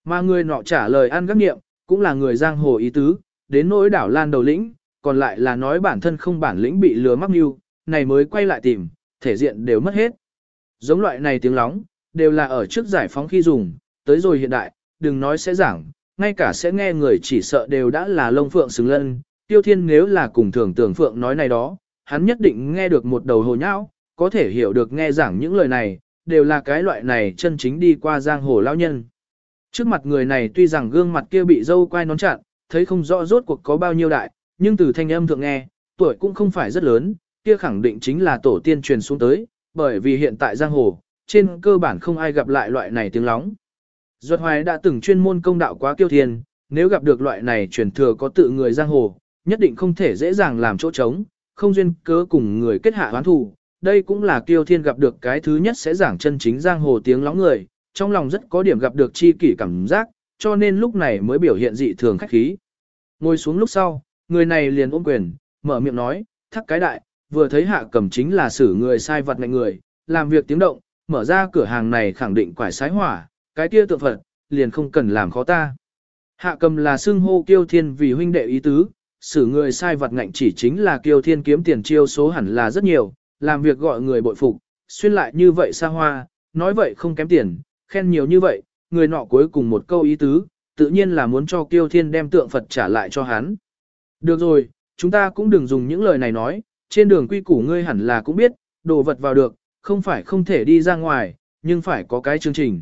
Mà người nọ trả lời ăn gác nghiệm, cũng là người giang hồ ý tứ, đến nỗi đảo lan đầu lĩnh, còn lại là nói bản thân không bản lĩnh bị lừa mắc mưu, này mới quay lại tìm, thể diện đều mất hết. Giống loại này tiếng lóng, đều là ở trước giải phóng khi dùng, tới rồi hiện đại, đừng nói sẽ giảng, ngay cả sẽ nghe người chỉ sợ đều đã là lông phượng xứng lân, tiêu thiên nếu là cùng thường tưởng phượng nói này đó, hắn nhất định nghe được một đầu hồ nhão, có thể hiểu được nghe giảng những lời này, đều là cái loại này chân chính đi qua giang hồ lão nhân. Trước mặt người này tuy rằng gương mặt kia bị dâu quai nón chặn, thấy không rõ rốt cuộc có bao nhiêu đại, nhưng từ thanh âm thượng nghe, tuổi cũng không phải rất lớn, kia khẳng định chính là tổ tiên truyền xuống tới, bởi vì hiện tại giang hồ, trên cơ bản không ai gặp lại loại này tiếng lóng. Duật Hoài đã từng chuyên môn công đạo quá kiêu thiên, nếu gặp được loại này truyền thừa có tự người giang hồ, nhất định không thể dễ dàng làm chỗ trống, không duyên cớ cùng người kết hạ hoán thù. Đây cũng là kiêu thiên gặp được cái thứ nhất sẽ giảng chân chính giang hồ tiếng lóng người, trong lòng rất có điểm gặp được chi kỷ cảm giác, cho nên lúc này mới biểu hiện dị thường khách khí. Ngồi xuống lúc sau, người này liền ôm quyền, mở miệng nói, thắc cái đại, vừa thấy hạ cầm chính là xử người sai vật ngạnh người, làm việc tiếng động, mở ra cửa hàng này khẳng định quải sái hỏa, cái kia tượng Phật, liền không cần làm khó ta. Hạ cầm là xưng hô kiêu thiên vì huynh đệ ý tứ, xử người sai vật ngạnh chỉ chính là kiêu thiên kiếm tiền chiêu số hẳn là rất nhiều, làm việc gọi người bội phục, xuyên lại như vậy xa hoa, nói vậy không kém tiền, khen nhiều như vậy, người nọ cuối cùng một câu ý tứ, tự nhiên là muốn cho kiêu thiên đem tượng Phật trả lại cho hắn. Được rồi, chúng ta cũng đừng dùng những lời này nói, trên đường quy củ ngươi hẳn là cũng biết, đồ vật vào được, không phải không thể đi ra ngoài, nhưng phải có cái chương trình.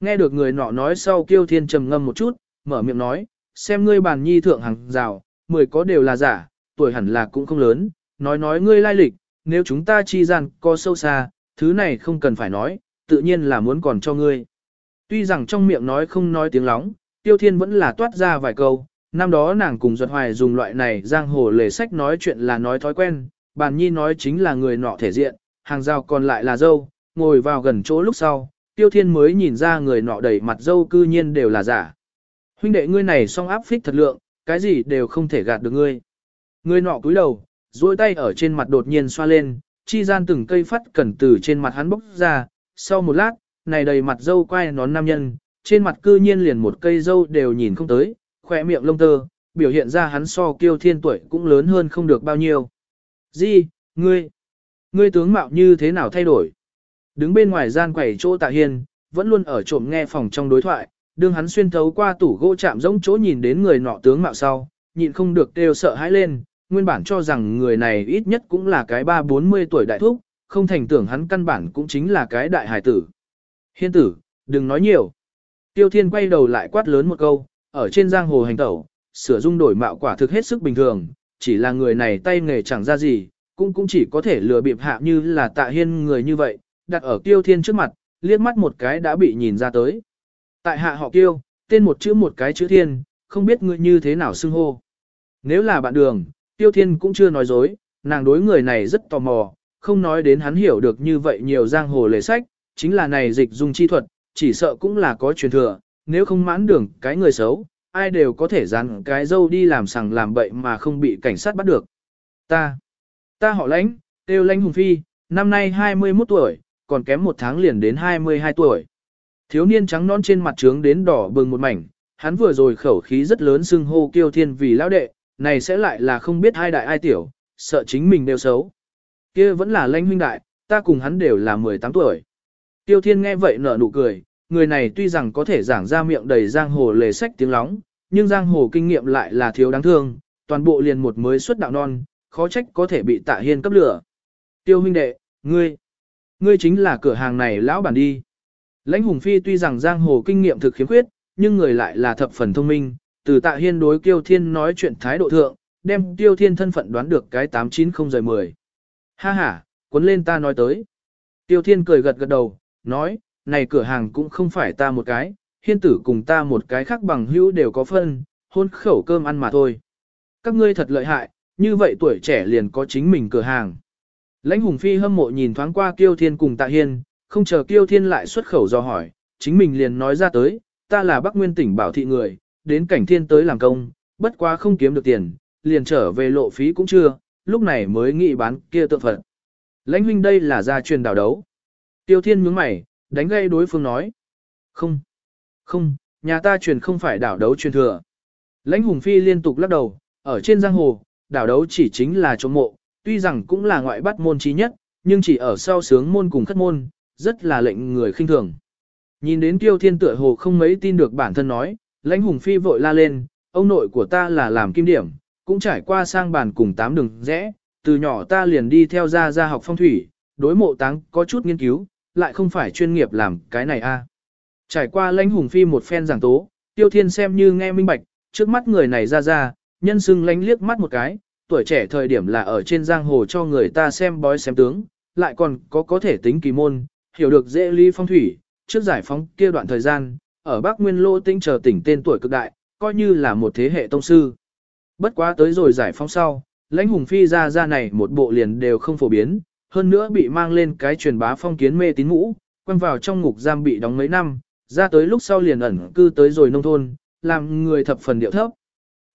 Nghe được người nọ nói sau kiêu thiên trầm ngâm một chút, mở miệng nói, xem ngươi bàn nhi thượng hàng rào, mười có đều là giả, tuổi hẳn là cũng không lớn, nói nói ngươi lai lịch, nếu chúng ta chi gian có sâu xa, thứ này không cần phải nói, tự nhiên là muốn còn cho ngươi. Tuy rằng trong miệng nói không nói tiếng lóng, tiêu thiên vẫn là toát ra vài câu, năm đó nàng cùng Duật Hoài dùng loại này giang hồ lề sách nói chuyện là nói thói quen, bàn nhi nói chính là người nọ thể diện, hàng rào còn lại là dâu, ngồi vào gần chỗ lúc sau, tiêu thiên mới nhìn ra người nọ đầy mặt dâu cư nhiên đều là giả. Huynh đệ ngươi này song áp phích thật lượng, cái gì đều không thể gạt được ngươi. ngươi nọ cúi đầu, duỗi tay ở trên mặt đột nhiên xoa lên, chi gian từng cây phát cẩn từ trên mặt hắn bốc ra, sau một lát, này đầy mặt dâu quay nón nam nhân, trên mặt cư nhiên liền một cây dâu đều nhìn không tới, khỏe miệng lông tơ, biểu hiện ra hắn so kiêu thiên tuổi cũng lớn hơn không được bao nhiêu. Di, ngươi, ngươi tướng mạo như thế nào thay đổi? Đứng bên ngoài gian quẩy chỗ tạ hiên, vẫn luôn ở trộm nghe phòng trong đối thoại, đương hắn xuyên thấu qua tủ gỗ chạm giống chỗ nhìn đến người nọ tướng mạo sau, nhịn không được đều sợ hãi lên, nguyên bản cho rằng người này ít nhất cũng là cái ba bốn mươi tuổi đại thúc, không thành tưởng hắn căn bản cũng chính là cái đại hải tử. Hiên tử, đừng nói nhiều. Tiêu thiên quay đầu lại quát lớn một câu, ở trên giang hồ hành tẩu, sửa dung đổi mạo quả thực hết sức bình thường, chỉ là người này tay nghề chẳng ra gì, cũng cũng chỉ có thể lừa bịp hạ như là tạ hiên người như vậy, đặt ở tiêu thiên trước mặt, liếc mắt một cái đã bị nhìn ra tới. Tại hạ họ kiêu, tên một chữ một cái chữ thiên, không biết ngươi như thế nào xưng hô. Nếu là bạn đường, tiêu thiên cũng chưa nói dối, nàng đối người này rất tò mò, không nói đến hắn hiểu được như vậy nhiều giang hồ lề sách, chính là này dịch dung chi thuật, chỉ sợ cũng là có truyền thừa, nếu không mãn đường cái người xấu, ai đều có thể dán cái dâu đi làm sằng làm bậy mà không bị cảnh sát bắt được. Ta, ta họ lãnh, tiêu lãnh hùng phi, năm nay 21 tuổi, còn kém một tháng liền đến 22 tuổi. Thiếu niên trắng non trên mặt trướng đến đỏ bừng một mảnh, hắn vừa rồi khẩu khí rất lớn xưng hô kiêu thiên vì lão đệ, này sẽ lại là không biết hai đại ai tiểu, sợ chính mình đều xấu. kia vẫn là lãnh huynh đại, ta cùng hắn đều là 18 tuổi. Tiêu thiên nghe vậy nở nụ cười, người này tuy rằng có thể giảng ra miệng đầy giang hồ lề sách tiếng lóng, nhưng giang hồ kinh nghiệm lại là thiếu đáng thương, toàn bộ liền một mới xuất đạo non, khó trách có thể bị tạ hiên cấp lửa. Tiêu huynh đệ, ngươi, ngươi chính là cửa hàng này lão bản đi. Lãnh Hùng Phi tuy rằng giang hồ kinh nghiệm thực khiếm khuyết, nhưng người lại là thập phần thông minh, từ tạ hiên đối Kiêu Thiên nói chuyện thái độ thượng, đem Kiêu Thiên thân phận đoán được cái 890 rời 10. Ha ha, cuốn lên ta nói tới. Tiêu Thiên cười gật gật đầu, nói, này cửa hàng cũng không phải ta một cái, hiên tử cùng ta một cái khác bằng hữu đều có phân, hôn khẩu cơm ăn mà thôi. Các ngươi thật lợi hại, như vậy tuổi trẻ liền có chính mình cửa hàng. Lãnh Hùng Phi hâm mộ nhìn thoáng qua Kiêu Thiên cùng Tạ Hiên, không chờ Kiêu Thiên lại xuất khẩu do hỏi, chính mình liền nói ra tới, ta là Bắc Nguyên tỉnh bảo thị người, đến cảnh thiên tới làm công, bất quá không kiếm được tiền, liền trở về lộ phí cũng chưa, lúc này mới nghĩ bán kia tượng phật. Lãnh huynh đây là gia truyền đảo đấu. Tiêu Thiên nhướng mày, đánh gây đối phương nói. Không, không, nhà ta truyền không phải đảo đấu truyền thừa. Lãnh Hùng Phi liên tục lắc đầu, ở trên giang hồ, đảo đấu chỉ chính là trộm mộ, tuy rằng cũng là ngoại bắt môn trí nhất, nhưng chỉ ở sau sướng môn cùng khất môn, rất là lệnh người khinh thường. Nhìn đến Tiêu Thiên tựa hồ không mấy tin được bản thân nói, lãnh hùng phi vội la lên, ông nội của ta là làm kim điểm, cũng trải qua sang bàn cùng tám đường rẽ, từ nhỏ ta liền đi theo ra ra học phong thủy, đối mộ táng có chút nghiên cứu, lại không phải chuyên nghiệp làm cái này a. Trải qua lãnh hùng phi một phen giảng tố, Tiêu Thiên xem như nghe minh bạch, trước mắt người này ra ra, nhân xưng lánh liếc mắt một cái, tuổi trẻ thời điểm là ở trên giang hồ cho người ta xem bói xem tướng, lại còn có có thể tính kỳ môn, hiểu được dễ lý phong thủy, trước giải phóng kia đoạn thời gian, ở Bắc Nguyên Lô Tĩnh chờ tỉnh tên tuổi cực đại, coi như là một thế hệ tông sư. Bất quá tới rồi giải phóng sau, lãnh hùng phi ra ra này một bộ liền đều không phổ biến, hơn nữa bị mang lên cái truyền bá phong kiến mê tín ngũ, quăng vào trong ngục giam bị đóng mấy năm, ra tới lúc sau liền ẩn cư tới rồi nông thôn, làm người thập phần điệu thấp.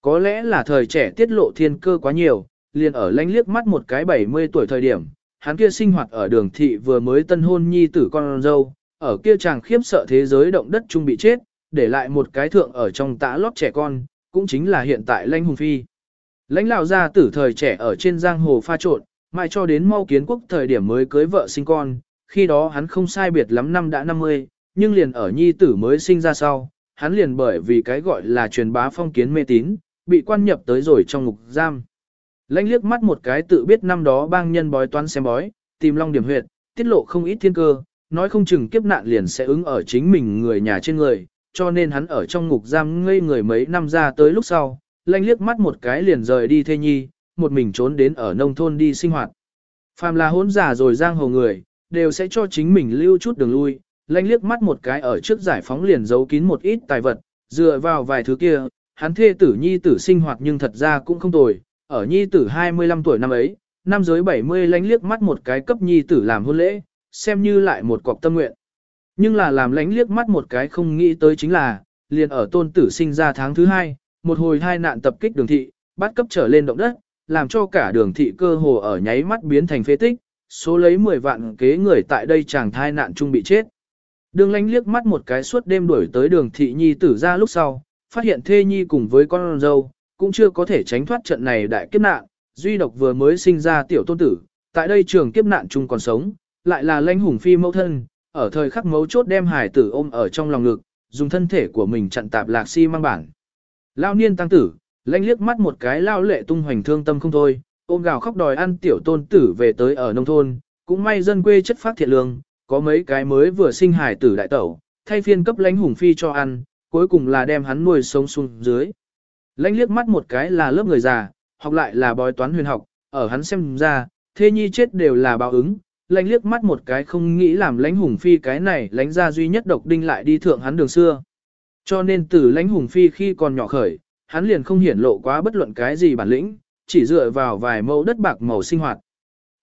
Có lẽ là thời trẻ tiết lộ thiên cơ quá nhiều, liền ở lãnh liếc mắt một cái 70 tuổi thời điểm, hắn kia sinh hoạt ở đường thị vừa mới tân hôn nhi tử con dâu, ở kia chàng khiếp sợ thế giới động đất chung bị chết, để lại một cái thượng ở trong tã lót trẻ con, cũng chính là hiện tại lãnh hùng phi. Lãnh lão gia tử thời trẻ ở trên giang hồ pha trộn, mãi cho đến mau kiến quốc thời điểm mới cưới vợ sinh con, khi đó hắn không sai biệt lắm năm đã 50, nhưng liền ở nhi tử mới sinh ra sau, hắn liền bởi vì cái gọi là truyền bá phong kiến mê tín, bị quan nhập tới rồi trong ngục giam. Lãnh liếc mắt một cái tự biết năm đó bang nhân bói toán xem bói, tìm long điểm huyệt, tiết lộ không ít thiên cơ, nói không chừng kiếp nạn liền sẽ ứng ở chính mình người nhà trên người, cho nên hắn ở trong ngục giam ngây người mấy năm ra tới lúc sau, lãnh liếc mắt một cái liền rời đi thê nhi, một mình trốn đến ở nông thôn đi sinh hoạt. Phàm là hỗn giả rồi giang hồ người, đều sẽ cho chính mình lưu chút đường lui, lãnh liếc mắt một cái ở trước giải phóng liền giấu kín một ít tài vật, dựa vào vài thứ kia, hắn thê tử nhi tử sinh hoạt nhưng thật ra cũng không tồi, ở nhi tử 25 tuổi năm ấy, năm giới 70 lánh liếc mắt một cái cấp nhi tử làm hôn lễ, xem như lại một cọc tâm nguyện. Nhưng là làm lánh liếc mắt một cái không nghĩ tới chính là, liền ở tôn tử sinh ra tháng thứ hai, một hồi hai nạn tập kích đường thị, bắt cấp trở lên động đất, làm cho cả đường thị cơ hồ ở nháy mắt biến thành phế tích, số lấy 10 vạn kế người tại đây chàng thai nạn chung bị chết. Đường lánh liếc mắt một cái suốt đêm đuổi tới đường thị nhi tử ra lúc sau, phát hiện thê nhi cùng với con dâu, cũng chưa có thể tránh thoát trận này đại kiếp nạn, duy độc vừa mới sinh ra tiểu tôn tử, tại đây trường kiếp nạn chung còn sống, lại là lãnh hùng phi mẫu thân, ở thời khắc mấu chốt đem hải tử ôm ở trong lòng ngực, dùng thân thể của mình chặn tạp lạc si mang bản. Lao niên tăng tử, lãnh liếc mắt một cái lao lệ tung hoành thương tâm không thôi, ôm gào khóc đòi ăn tiểu tôn tử về tới ở nông thôn, cũng may dân quê chất phát thiện lương, có mấy cái mới vừa sinh hải tử đại tẩu, thay phiên cấp lãnh hùng phi cho ăn, cuối cùng là đem hắn nuôi sống xuống dưới. Lãnh liếc mắt một cái là lớp người già, học lại là bói toán huyền học, ở hắn xem ra, thê nhi chết đều là báo ứng, lãnh liếc mắt một cái không nghĩ làm lãnh hùng phi cái này lãnh ra duy nhất độc đinh lại đi thượng hắn đường xưa. Cho nên từ lãnh hùng phi khi còn nhỏ khởi, hắn liền không hiển lộ quá bất luận cái gì bản lĩnh, chỉ dựa vào vài mẫu đất bạc màu sinh hoạt.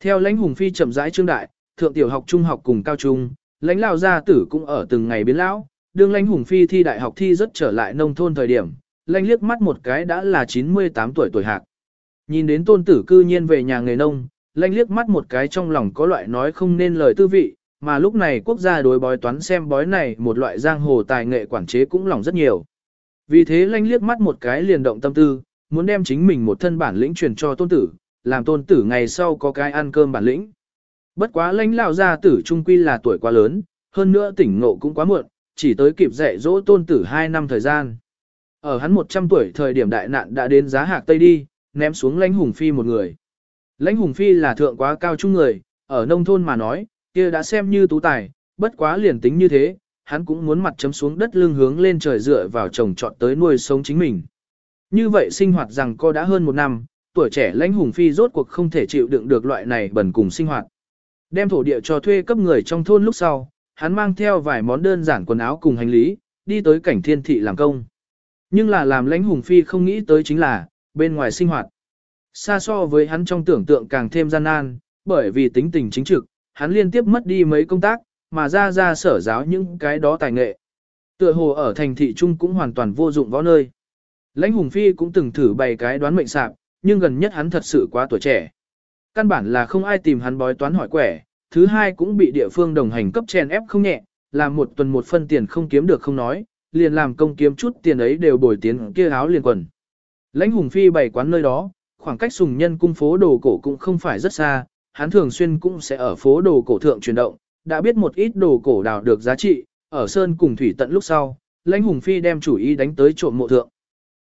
Theo lãnh hùng phi chậm rãi trương đại, thượng tiểu học trung học cùng cao trung, lãnh lao gia tử cũng ở từng ngày biến lão, đương lãnh hùng phi thi đại học thi rất trở lại nông thôn thời điểm, Lanh liếc mắt một cái đã là 98 tuổi tuổi hạc. Nhìn đến tôn tử cư nhiên về nhà nghề nông, lanh liếc mắt một cái trong lòng có loại nói không nên lời tư vị, mà lúc này quốc gia đối bói toán xem bói này một loại giang hồ tài nghệ quản chế cũng lòng rất nhiều. Vì thế lanh liếc mắt một cái liền động tâm tư, muốn đem chính mình một thân bản lĩnh truyền cho tôn tử, làm tôn tử ngày sau có cái ăn cơm bản lĩnh. Bất quá lãnh lão gia tử trung quy là tuổi quá lớn, hơn nữa tỉnh ngộ cũng quá muộn, chỉ tới kịp dạy dỗ tôn tử 2 năm thời gian. Ở hắn 100 tuổi thời điểm đại nạn đã đến giá hạc Tây đi, ném xuống lãnh hùng phi một người. Lãnh hùng phi là thượng quá cao trung người, ở nông thôn mà nói, kia đã xem như tú tài, bất quá liền tính như thế, hắn cũng muốn mặt chấm xuống đất lưng hướng lên trời dựa vào trồng trọt tới nuôi sống chính mình. Như vậy sinh hoạt rằng co đã hơn một năm, tuổi trẻ lãnh hùng phi rốt cuộc không thể chịu đựng được loại này bẩn cùng sinh hoạt. Đem thổ địa cho thuê cấp người trong thôn lúc sau, hắn mang theo vài món đơn giản quần áo cùng hành lý, đi tới cảnh thiên thị làm công. Nhưng là làm lãnh hùng phi không nghĩ tới chính là, bên ngoài sinh hoạt. Xa so với hắn trong tưởng tượng càng thêm gian nan, bởi vì tính tình chính trực, hắn liên tiếp mất đi mấy công tác, mà ra ra sở giáo những cái đó tài nghệ. Tựa hồ ở thành thị trung cũng hoàn toàn vô dụng võ nơi. Lãnh Hùng Phi cũng từng thử bày cái đoán mệnh sạp, nhưng gần nhất hắn thật sự quá tuổi trẻ. Căn bản là không ai tìm hắn bói toán hỏi quẻ, thứ hai cũng bị địa phương đồng hành cấp chèn ép không nhẹ, làm một tuần một phân tiền không kiếm được không nói, liền làm công kiếm chút tiền ấy đều bồi tiến kia áo liền quần. Lãnh Hùng Phi bày quán nơi đó, khoảng cách sùng nhân cung phố đồ cổ cũng không phải rất xa, hắn thường xuyên cũng sẽ ở phố đồ cổ thượng chuyển động, đã biết một ít đồ cổ đào được giá trị, ở sơn cùng thủy tận lúc sau, lãnh hùng phi đem chủ ý đánh tới trộm mộ thượng.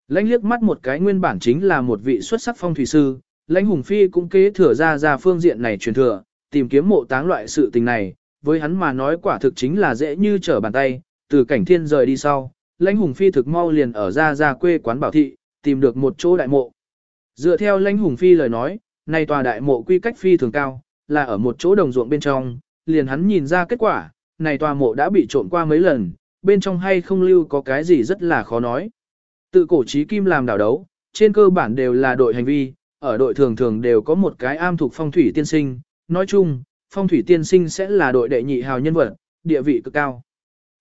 Lãnh liếc mắt một cái nguyên bản chính là một vị xuất sắc phong thủy sư, lãnh hùng phi cũng kế thừa ra ra phương diện này truyền thừa, tìm kiếm mộ táng loại sự tình này, với hắn mà nói quả thực chính là dễ như trở bàn tay, từ cảnh thiên rời đi sau, lãnh hùng phi thực mau liền ở ra ra quê quán bảo thị, tìm được một chỗ đại mộ. Dựa theo lãnh hùng phi lời nói, nay tòa đại mộ quy cách phi thường cao, là ở một chỗ đồng ruộng bên trong, liền hắn nhìn ra kết quả, này tòa mộ đã bị trộn qua mấy lần, bên trong hay không lưu có cái gì rất là khó nói. Tự cổ trí kim làm đảo đấu, trên cơ bản đều là đội hành vi, ở đội thường thường đều có một cái am thuộc phong thủy tiên sinh, nói chung, phong thủy tiên sinh sẽ là đội đệ nhị hào nhân vật, địa vị cực cao.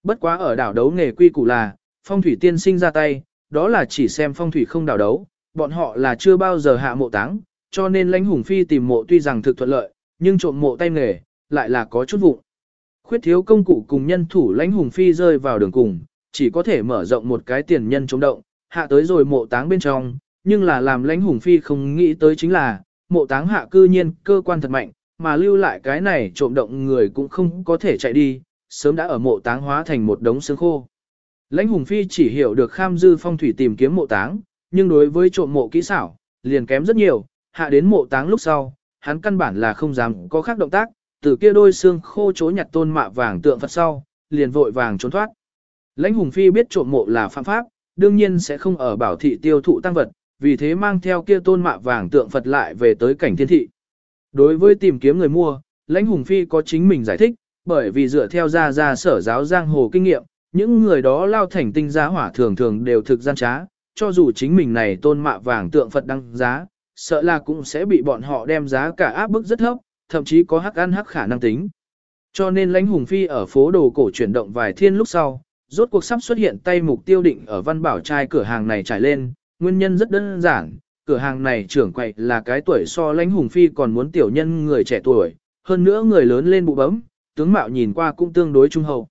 Bất quá ở đảo đấu nghề quy củ là, phong thủy tiên sinh ra tay, đó là chỉ xem phong thủy không đảo đấu, bọn họ là chưa bao giờ hạ mộ táng, cho nên lãnh hùng phi tìm mộ tuy rằng thực thuận lợi, nhưng trộm mộ tay nghề, lại là có chút vụng. Khuyết thiếu công cụ cùng nhân thủ lãnh hùng phi rơi vào đường cùng, chỉ có thể mở rộng một cái tiền nhân chống động, hạ tới rồi mộ táng bên trong, nhưng là làm lãnh hùng phi không nghĩ tới chính là, mộ táng hạ cư nhiên cơ quan thật mạnh, mà lưu lại cái này trộm động người cũng không có thể chạy đi, sớm đã ở mộ táng hóa thành một đống xương khô. Lãnh hùng phi chỉ hiểu được kham dư phong thủy tìm kiếm mộ táng, nhưng đối với trộm mộ kỹ xảo, liền kém rất nhiều, hạ đến mộ táng lúc sau, hắn căn bản là không dám có khác động tác, từ kia đôi xương khô chối nhặt tôn mạ vàng tượng Phật sau, liền vội vàng trốn thoát. Lãnh Hùng Phi biết trộm mộ là phạm pháp, đương nhiên sẽ không ở bảo thị tiêu thụ tăng vật, vì thế mang theo kia tôn mạ vàng tượng Phật lại về tới cảnh thiên thị. Đối với tìm kiếm người mua, Lãnh Hùng Phi có chính mình giải thích, bởi vì dựa theo gia gia sở giáo giang hồ kinh nghiệm, những người đó lao thành tinh giá hỏa thường thường đều thực gian trá, cho dù chính mình này tôn mạ vàng tượng Phật đăng giá, sợ là cũng sẽ bị bọn họ đem giá cả áp bức rất thấp, thậm chí có hắc ăn hắc khả năng tính. Cho nên lãnh hùng phi ở phố đồ cổ chuyển động vài thiên lúc sau, rốt cuộc sắp xuất hiện tay mục tiêu định ở văn bảo trai cửa hàng này trải lên, nguyên nhân rất đơn giản, cửa hàng này trưởng quậy là cái tuổi so lãnh hùng phi còn muốn tiểu nhân người trẻ tuổi, hơn nữa người lớn lên bụ bấm, tướng mạo nhìn qua cũng tương đối trung hậu.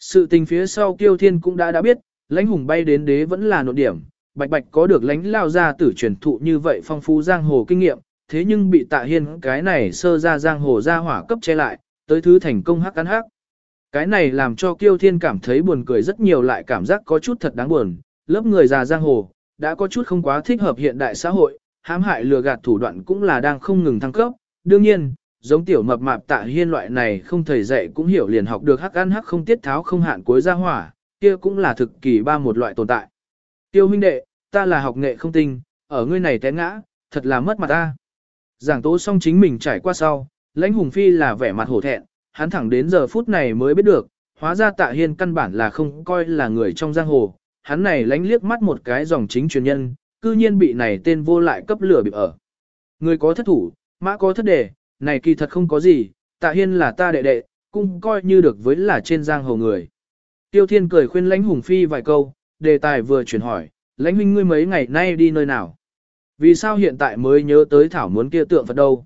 Sự tình phía sau kiêu thiên cũng đã đã biết, lãnh hùng bay đến đế vẫn là nội điểm, bạch bạch có được lãnh lao ra tử truyền thụ như vậy phong phú giang hồ kinh nghiệm, thế nhưng bị tạ hiên cái này sơ ra giang hồ ra hỏa cấp che lại, tới thứ thành công hắc ăn hắc. Cái này làm cho kiêu thiên cảm thấy buồn cười rất nhiều lại cảm giác có chút thật đáng buồn, lớp người già giang hồ, đã có chút không quá thích hợp hiện đại xã hội, hãm hại lừa gạt thủ đoạn cũng là đang không ngừng thăng cấp. Đương nhiên, giống tiểu mập mạp tạ hiên loại này không thầy dạy cũng hiểu liền học được hắc ăn hắc không tiết tháo không hạn cuối ra hỏa, kia cũng là thực kỳ ba một loại tồn tại. Tiêu huynh đệ, ta là học nghệ không tinh, ở ngươi này té ngã, thật là mất mặt ta. Giảng tố xong chính mình trải qua sau, lãnh hùng phi là vẻ mặt hổ thẹn, hắn thẳng đến giờ phút này mới biết được, hóa ra tạ hiên căn bản là không coi là người trong giang hồ, hắn này lánh liếc mắt một cái dòng chính truyền nhân, cư nhiên bị này tên vô lại cấp lửa bị ở. Người có thất thủ, mã có thất đề, này kỳ thật không có gì, tạ hiên là ta đệ đệ, cũng coi như được với là trên giang hồ người. Tiêu thiên cười khuyên lãnh hùng phi vài câu, đề tài vừa chuyển hỏi, lãnh huynh ngươi mấy ngày nay đi nơi nào? Vì sao hiện tại mới nhớ tới thảo muốn kia tượng Phật đâu?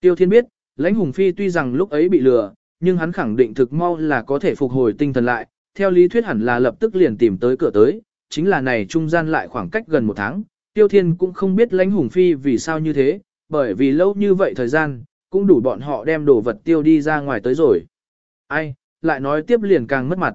Tiêu thiên biết, lãnh hùng phi tuy rằng lúc ấy bị lừa, nhưng hắn khẳng định thực mau là có thể phục hồi tinh thần lại, theo lý thuyết hẳn là lập tức liền tìm tới cửa tới, chính là này trung gian lại khoảng cách gần một tháng, tiêu thiên cũng không biết lãnh hùng phi vì sao như thế, bởi vì lâu như vậy thời gian, cũng đủ bọn họ đem đồ vật tiêu đi ra ngoài tới rồi. Ai, lại nói tiếp liền càng mất mặt.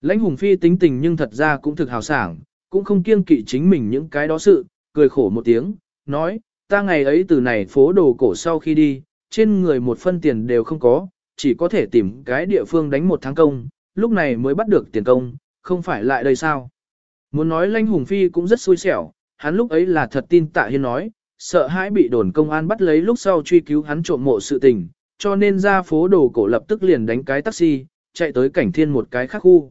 Lãnh hùng phi tính tình nhưng thật ra cũng thực hào sảng, cũng không kiêng kỵ chính mình những cái đó sự, cười khổ một tiếng, nói, ta ngày ấy từ này phố đồ cổ sau khi đi, trên người một phân tiền đều không có, chỉ có thể tìm cái địa phương đánh một tháng công, lúc này mới bắt được tiền công, không phải lại đây sao. Muốn nói lãnh hùng phi cũng rất xui xẻo, hắn lúc ấy là thật tin tạ hiên nói, sợ hãi bị đồn công an bắt lấy lúc sau truy cứu hắn trộm mộ sự tình, cho nên ra phố đồ cổ lập tức liền đánh cái taxi, chạy tới cảnh thiên một cái khác khu.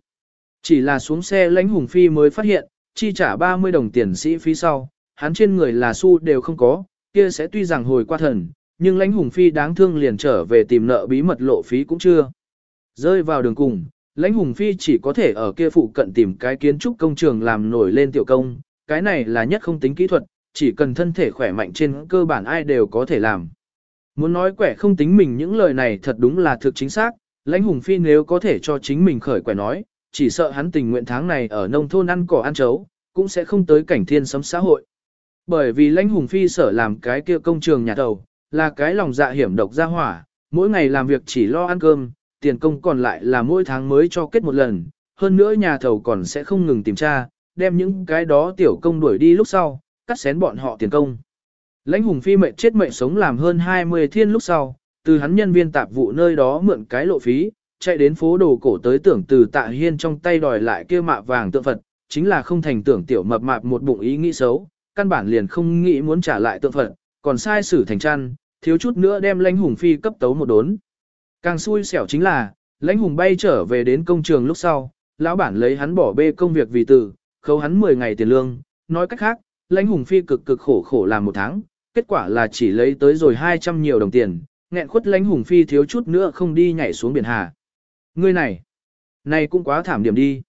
Chỉ là xuống xe lãnh hùng phi mới phát hiện, chi trả 30 đồng tiền sĩ phí sau, hắn trên người là xu đều không có, kia sẽ tuy rằng hồi qua thần, nhưng lãnh hùng phi đáng thương liền trở về tìm nợ bí mật lộ phí cũng chưa. Rơi vào đường cùng, lãnh hùng phi chỉ có thể ở kia phụ cận tìm cái kiến trúc công trường làm nổi lên tiểu công, cái này là nhất không tính kỹ thuật, chỉ cần thân thể khỏe mạnh trên cơ bản ai đều có thể làm. Muốn nói quẻ không tính mình những lời này thật đúng là thực chính xác, lãnh hùng phi nếu có thể cho chính mình khởi quẻ nói, chỉ sợ hắn tình nguyện tháng này ở nông thôn ăn cỏ ăn chấu, cũng sẽ không tới cảnh thiên sấm xã hội. Bởi vì lãnh hùng phi sở làm cái kia công trường nhà thầu, là cái lòng dạ hiểm độc ra hỏa, mỗi ngày làm việc chỉ lo ăn cơm, tiền công còn lại là mỗi tháng mới cho kết một lần, hơn nữa nhà thầu còn sẽ không ngừng tìm tra, đem những cái đó tiểu công đuổi đi lúc sau, cắt xén bọn họ tiền công. Lãnh hùng phi mệnh chết mệnh sống làm hơn 20 thiên lúc sau, từ hắn nhân viên tạp vụ nơi đó mượn cái lộ phí, chạy đến phố đồ cổ tới tưởng từ tạ hiên trong tay đòi lại kia mạ vàng tượng Phật, chính là không thành tưởng tiểu mập mạp một bụng ý nghĩ xấu, căn bản liền không nghĩ muốn trả lại tượng Phật, còn sai xử thành chăn, thiếu chút nữa đem lãnh hùng phi cấp tấu một đốn. Càng xui xẻo chính là, lãnh hùng bay trở về đến công trường lúc sau, lão bản lấy hắn bỏ bê công việc vì tử, khấu hắn 10 ngày tiền lương, nói cách khác, lãnh hùng phi cực cực khổ khổ làm một tháng, kết quả là chỉ lấy tới rồi 200 nhiều đồng tiền, nghẹn khuất lãnh hùng phi thiếu chút nữa không đi nhảy xuống biển hà. Ngươi này, này cũng quá thảm điểm đi.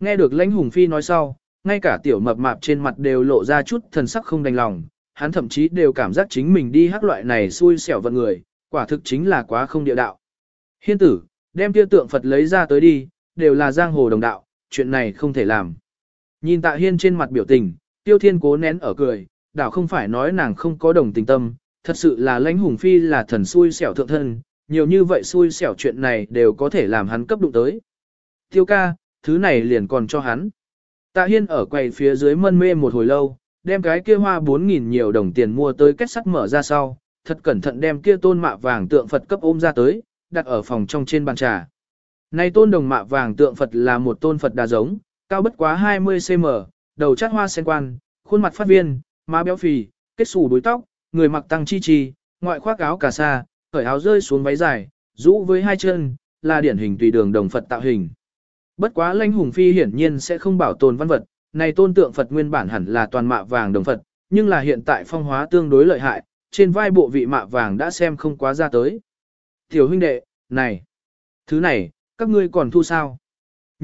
Nghe được lãnh hùng phi nói sau, ngay cả tiểu mập mạp trên mặt đều lộ ra chút thần sắc không đành lòng, hắn thậm chí đều cảm giác chính mình đi hắc loại này xui xẻo vận người, quả thực chính là quá không địa đạo. Hiên tử, đem tiêu tượng Phật lấy ra tới đi, đều là giang hồ đồng đạo, chuyện này không thể làm. Nhìn tạ hiên trên mặt biểu tình, tiêu thiên cố nén ở cười, đảo không phải nói nàng không có đồng tình tâm, thật sự là lãnh hùng phi là thần xui xẻo thượng thân, nhiều như vậy xui xẻo chuyện này đều có thể làm hắn cấp đụng tới. Tiêu ca, thứ này liền còn cho hắn. Tạ hiên ở quầy phía dưới mân mê một hồi lâu, đem cái kia hoa 4.000 nhiều đồng tiền mua tới kết sắt mở ra sau, thật cẩn thận đem kia tôn mạ vàng tượng Phật cấp ôm ra tới, đặt ở phòng trong trên bàn trà. Này tôn đồng mạ vàng tượng Phật là một tôn Phật đà giống, cao bất quá 20cm, đầu chát hoa sen quan, khuôn mặt phát viên, má béo phì, kết xù đuôi tóc, người mặc tăng chi chi, ngoại khoác áo cà sa, cởi áo rơi xuống váy dài, rũ với hai chân, là điển hình tùy đường đồng Phật tạo hình. Bất quá lãnh hùng phi hiển nhiên sẽ không bảo tồn văn vật, này tôn tượng Phật nguyên bản hẳn là toàn mạ vàng đồng Phật, nhưng là hiện tại phong hóa tương đối lợi hại, trên vai bộ vị mạ vàng đã xem không quá ra tới. Tiểu huynh đệ, này, thứ này, các ngươi còn thu sao?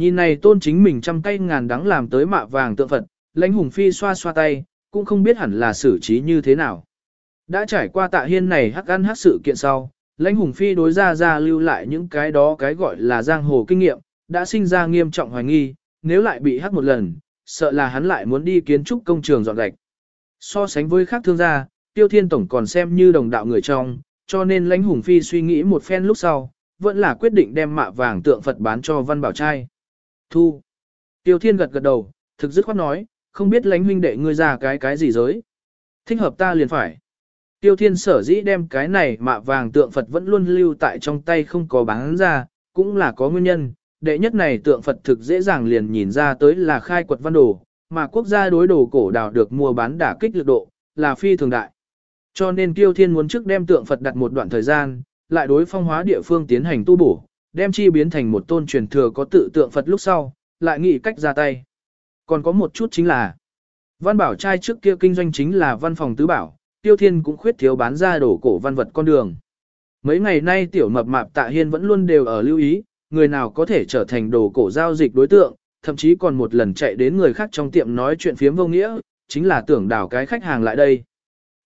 Nhìn này tôn chính mình trăm tay ngàn đắng làm tới mạ vàng tượng Phật, lãnh hùng phi xoa xoa tay, cũng không biết hẳn là xử trí như thế nào. Đã trải qua tạ hiên này hắc ăn hắc sự kiện sau, lãnh hùng phi đối ra ra lưu lại những cái đó cái gọi là giang hồ kinh nghiệm, đã sinh ra nghiêm trọng hoài nghi, nếu lại bị hắc một lần, sợ là hắn lại muốn đi kiến trúc công trường dọn gạch. So sánh với khác thương gia, tiêu thiên tổng còn xem như đồng đạo người trong, cho nên lãnh hùng phi suy nghĩ một phen lúc sau, vẫn là quyết định đem mạ vàng tượng Phật bán cho văn bảo trai. Thu. Tiêu thiên gật gật đầu, thực dứt khoát nói, không biết lãnh huynh đệ ngươi ra cái cái gì giới. Thích hợp ta liền phải. Tiêu thiên sở dĩ đem cái này mạ vàng tượng Phật vẫn luôn lưu tại trong tay không có bán ra, cũng là có nguyên nhân. Đệ nhất này tượng Phật thực dễ dàng liền nhìn ra tới là khai quật văn đồ, mà quốc gia đối đồ cổ đào được mua bán đả kích lực độ, là phi thường đại. Cho nên Tiêu Thiên muốn trước đem tượng Phật đặt một đoạn thời gian, lại đối phong hóa địa phương tiến hành tu bổ, đem chi biến thành một tôn truyền thừa có tự tượng Phật lúc sau, lại nghĩ cách ra tay. Còn có một chút chính là, văn bảo trai trước kia kinh doanh chính là văn phòng tứ bảo, tiêu thiên cũng khuyết thiếu bán ra đổ cổ văn vật con đường. Mấy ngày nay tiểu mập mạp tạ hiên vẫn luôn đều ở lưu ý, người nào có thể trở thành đồ cổ giao dịch đối tượng, thậm chí còn một lần chạy đến người khác trong tiệm nói chuyện phiếm vô nghĩa, chính là tưởng đảo cái khách hàng lại đây.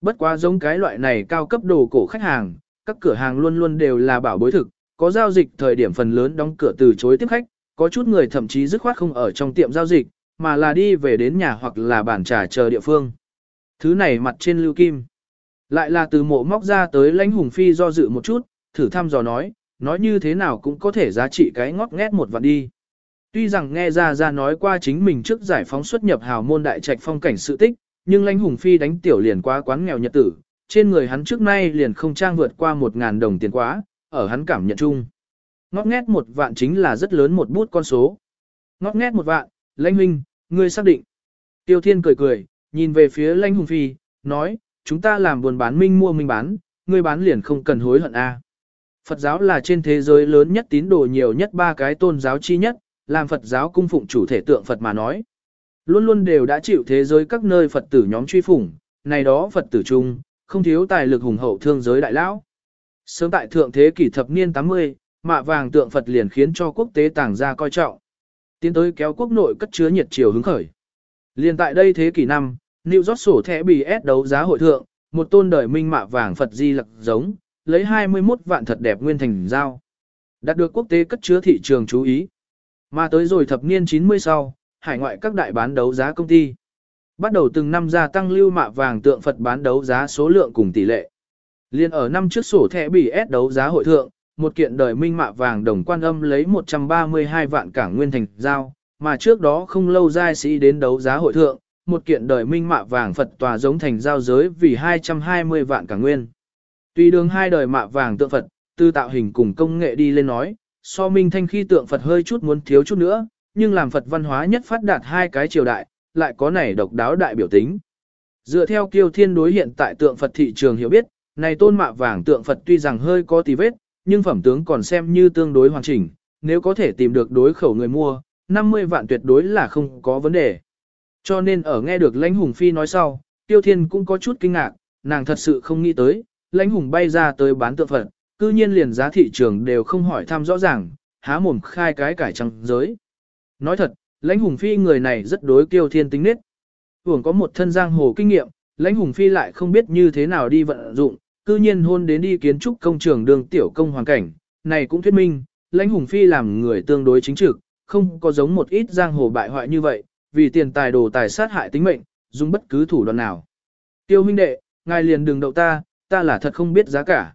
Bất quá giống cái loại này cao cấp đồ cổ khách hàng, các cửa hàng luôn luôn đều là bảo bối thực, có giao dịch thời điểm phần lớn đóng cửa từ chối tiếp khách, có chút người thậm chí dứt khoát không ở trong tiệm giao dịch, mà là đi về đến nhà hoặc là bản trà chờ địa phương. Thứ này mặt trên lưu kim. Lại là từ mộ móc ra tới lãnh hùng phi do dự một chút, thử thăm dò nói, nói như thế nào cũng có thể giá trị cái ngót nghét một vạn đi. Tuy rằng nghe ra ra nói qua chính mình trước giải phóng xuất nhập hào môn đại trạch phong cảnh sự tích, nhưng lãnh hùng phi đánh tiểu liền quá quán nghèo nhật tử, trên người hắn trước nay liền không trang vượt qua một ngàn đồng tiền quá, ở hắn cảm nhận chung. Ngót nghét một vạn chính là rất lớn một bút con số. Ngót nghét một vạn, lãnh huynh, ngươi xác định. Tiêu thiên cười cười, nhìn về phía lãnh hùng phi, nói, chúng ta làm buồn bán minh mua minh bán, ngươi bán liền không cần hối hận a. Phật giáo là trên thế giới lớn nhất tín đồ nhiều nhất ba cái tôn giáo chi nhất, làm Phật giáo cung phụng chủ thể tượng Phật mà nói. Luôn luôn đều đã chịu thế giới các nơi Phật tử nhóm truy phủng, này đó Phật tử chung, không thiếu tài lực hùng hậu thương giới đại lão. Sớm tại thượng thế kỷ thập niên 80, mạ vàng tượng Phật liền khiến cho quốc tế tàng ra coi trọng. Tiến tới kéo quốc nội cất chứa nhiệt chiều hứng khởi. Liền tại đây thế kỷ năm, New York sổ thẻ bị ép đấu giá hội thượng, một tôn đời minh mạ vàng Phật di lặc giống, lấy 21 vạn thật đẹp nguyên thành giao. Đạt được quốc tế cất chứa thị trường chú ý. Mà tới rồi thập niên 90 sau, hải ngoại các đại bán đấu giá công ty. Bắt đầu từng năm gia tăng lưu mạ vàng tượng Phật bán đấu giá số lượng cùng tỷ lệ. Liên ở năm trước sổ thẻ bị ép đấu giá hội thượng, một kiện đời minh mạ vàng đồng quan âm lấy 132 vạn cảng nguyên thành giao, mà trước đó không lâu giai sĩ đến đấu giá hội thượng, một kiện đời minh mạ vàng Phật tòa giống thành giao giới vì 220 vạn cảng nguyên. tuy đường hai đời mạ vàng tượng Phật, từ tạo hình cùng công nghệ đi lên nói, so minh thanh khi tượng Phật hơi chút muốn thiếu chút nữa, nhưng làm Phật văn hóa nhất phát đạt hai cái triều đại, lại có này độc đáo đại biểu tính. Dựa theo kiêu thiên đối hiện tại tượng Phật thị trường hiểu biết, này tôn mạ vàng tượng Phật tuy rằng hơi có tí vết, nhưng phẩm tướng còn xem như tương đối hoàn chỉnh, nếu có thể tìm được đối khẩu người mua, 50 vạn tuyệt đối là không có vấn đề. Cho nên ở nghe được lãnh hùng phi nói sau, tiêu thiên cũng có chút kinh ngạc, nàng thật sự không nghĩ tới, lãnh hùng bay ra tới bán tượng Phật, cư nhiên liền giá thị trường đều không hỏi thăm rõ ràng, há mồm khai cái cải trăng giới. Nói thật, lãnh hùng phi người này rất đối kiêu thiên tính nết. Hưởng có một thân giang hồ kinh nghiệm, lãnh hùng phi lại không biết như thế nào đi vận dụng, cư nhiên hôn đến đi kiến trúc công trường đường tiểu công hoàn cảnh, này cũng thuyết minh, lãnh hùng phi làm người tương đối chính trực, không có giống một ít giang hồ bại hoại như vậy, vì tiền tài đồ tài sát hại tính mệnh, dùng bất cứ thủ đoạn nào. Tiêu huynh đệ, ngài liền đừng đậu ta, ta là thật không biết giá cả.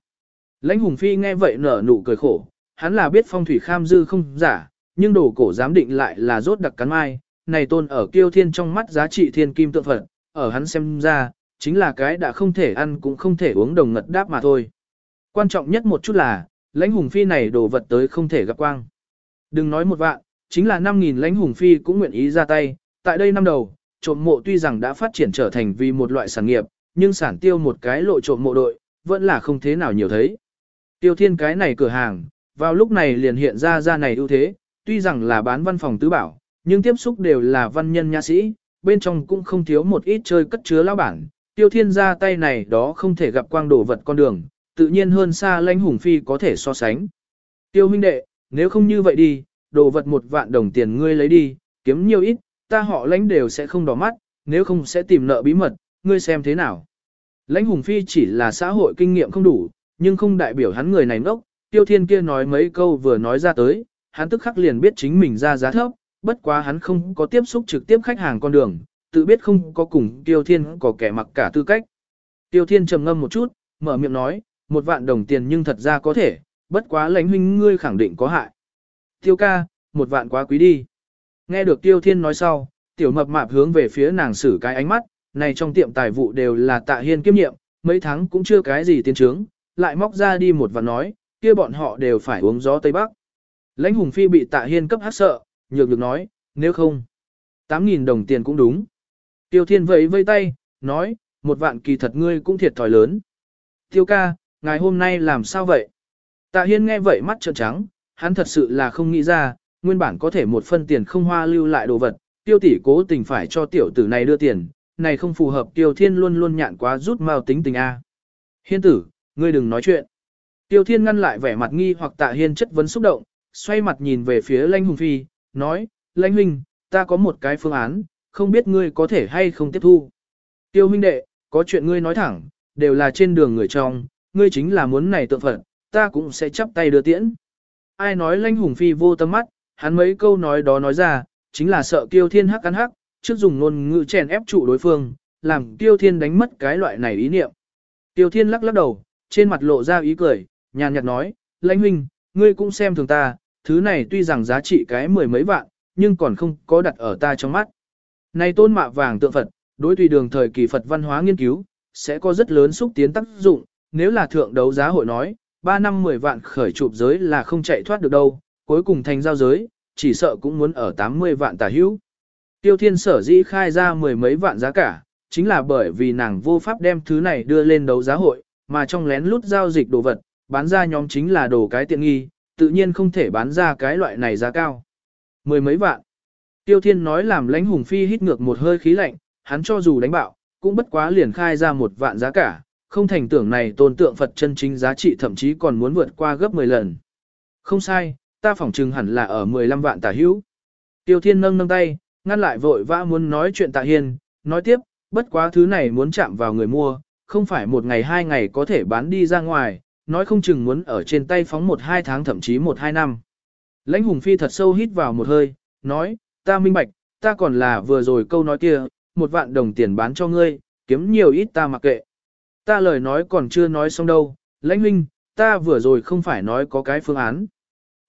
Lãnh hùng phi nghe vậy nở nụ cười khổ, hắn là biết phong thủy kham dư không giả, nhưng đồ cổ giám định lại là rốt đặc cắn mai, này tôn ở kiêu thiên trong mắt giá trị thiên kim tượng phật, ở hắn xem ra, chính là cái đã không thể ăn cũng không thể uống đồng ngật đáp mà thôi. Quan trọng nhất một chút là, lãnh hùng phi này đồ vật tới không thể gặp quang. Đừng nói một vạn, chính là 5.000 lãnh hùng phi cũng nguyện ý ra tay, tại đây năm đầu, trộm mộ tuy rằng đã phát triển trở thành vì một loại sản nghiệp, nhưng sản tiêu một cái lộ trộm mộ đội, vẫn là không thế nào nhiều thấy. Tiêu thiên cái này cửa hàng, vào lúc này liền hiện ra ra này ưu thế, tuy rằng là bán văn phòng tứ bảo, nhưng tiếp xúc đều là văn nhân nha sĩ, bên trong cũng không thiếu một ít chơi cất chứa lao bản. Tiêu thiên ra tay này đó không thể gặp quang đồ vật con đường, tự nhiên hơn xa lãnh hùng phi có thể so sánh. Tiêu huynh đệ, nếu không như vậy đi, đồ vật một vạn đồng tiền ngươi lấy đi, kiếm nhiều ít, ta họ lãnh đều sẽ không đỏ mắt, nếu không sẽ tìm nợ bí mật, ngươi xem thế nào. Lãnh hùng phi chỉ là xã hội kinh nghiệm không đủ, nhưng không đại biểu hắn người này ngốc, tiêu thiên kia nói mấy câu vừa nói ra tới, hắn tức khắc liền biết chính mình ra giá thấp, bất quá hắn không có tiếp xúc trực tiếp khách hàng con đường, tự biết không có cùng tiêu thiên có kẻ mặc cả tư cách. Tiêu thiên trầm ngâm một chút, mở miệng nói, một vạn đồng tiền nhưng thật ra có thể, bất quá lãnh huynh ngươi khẳng định có hại. Tiêu ca, một vạn quá quý đi. Nghe được tiêu thiên nói sau, tiểu mập mạp hướng về phía nàng xử cái ánh mắt, này trong tiệm tài vụ đều là tạ hiên kiêm nhiệm, mấy tháng cũng chưa cái gì tiến trướng, lại móc ra đi một vạn nói, kia bọn họ đều phải uống gió Tây Bắc. Lãnh Hùng Phi bị tạ hiên cấp hát sợ, nhược được nói, nếu không, 8.000 đồng tiền cũng đúng. Tiêu Thiên vẫy vây tay, nói, một vạn kỳ thật ngươi cũng thiệt thòi lớn. Tiêu ca, ngài hôm nay làm sao vậy? Tạ hiên nghe vậy mắt trợn trắng, hắn thật sự là không nghĩ ra, nguyên bản có thể một phân tiền không hoa lưu lại đồ vật, tiêu tỷ cố tình phải cho tiểu tử này đưa tiền, này không phù hợp tiêu thiên luôn luôn nhạn quá rút mau tính tình A. Hiên tử, ngươi đừng nói chuyện. Tiêu thiên ngăn lại vẻ mặt nghi hoặc tạ hiên chất vấn xúc động, xoay mặt nhìn về phía lãnh hùng phi, nói, lãnh huynh, ta có một cái phương án, không biết ngươi có thể hay không tiếp thu. Tiêu huynh đệ, có chuyện ngươi nói thẳng, đều là trên đường người trong, ngươi chính là muốn này tượng phận, ta cũng sẽ chắp tay đưa tiễn. Ai nói lãnh hùng phi vô tâm mắt, hắn mấy câu nói đó nói ra, chính là sợ Tiêu thiên hắc cắn hắc, trước dùng ngôn ngữ chèn ép trụ đối phương, làm Tiêu thiên đánh mất cái loại này ý niệm. Tiêu thiên lắc lắc đầu, trên mặt lộ ra ý cười, nhàn nhạt nói, lãnh huynh, ngươi cũng xem thường ta, thứ này tuy rằng giá trị cái mười mấy vạn, nhưng còn không có đặt ở ta trong mắt. Này tôn mạ vàng tượng Phật, đối tùy đường thời kỳ Phật văn hóa nghiên cứu, sẽ có rất lớn xúc tiến tác dụng, nếu là thượng đấu giá hội nói, 3 năm 10 vạn khởi chụp giới là không chạy thoát được đâu, cuối cùng thành giao giới, chỉ sợ cũng muốn ở 80 vạn tả hữu. Tiêu thiên sở dĩ khai ra mười mấy vạn giá cả, chính là bởi vì nàng vô pháp đem thứ này đưa lên đấu giá hội, mà trong lén lút giao dịch đồ vật, bán ra nhóm chính là đồ cái tiện nghi, tự nhiên không thể bán ra cái loại này giá cao. Mười mấy vạn. Tiêu Thiên nói làm lãnh hùng phi hít ngược một hơi khí lạnh, hắn cho dù đánh bạo, cũng bất quá liền khai ra một vạn giá cả, không thành tưởng này tôn tượng Phật chân chính giá trị thậm chí còn muốn vượt qua gấp 10 lần. Không sai, ta phỏng chừng hẳn là ở 15 vạn tả hữu. Tiêu Thiên nâng nâng tay, ngăn lại vội vã muốn nói chuyện tạ hiên, nói tiếp, bất quá thứ này muốn chạm vào người mua, không phải một ngày hai ngày có thể bán đi ra ngoài, nói không chừng muốn ở trên tay phóng một hai tháng thậm chí một hai năm. Lãnh Hùng Phi thật sâu hít vào một hơi, nói, ta minh bạch, ta còn là vừa rồi câu nói kia, một vạn đồng tiền bán cho ngươi, kiếm nhiều ít ta mặc kệ. Ta lời nói còn chưa nói xong đâu, lãnh huynh, ta vừa rồi không phải nói có cái phương án.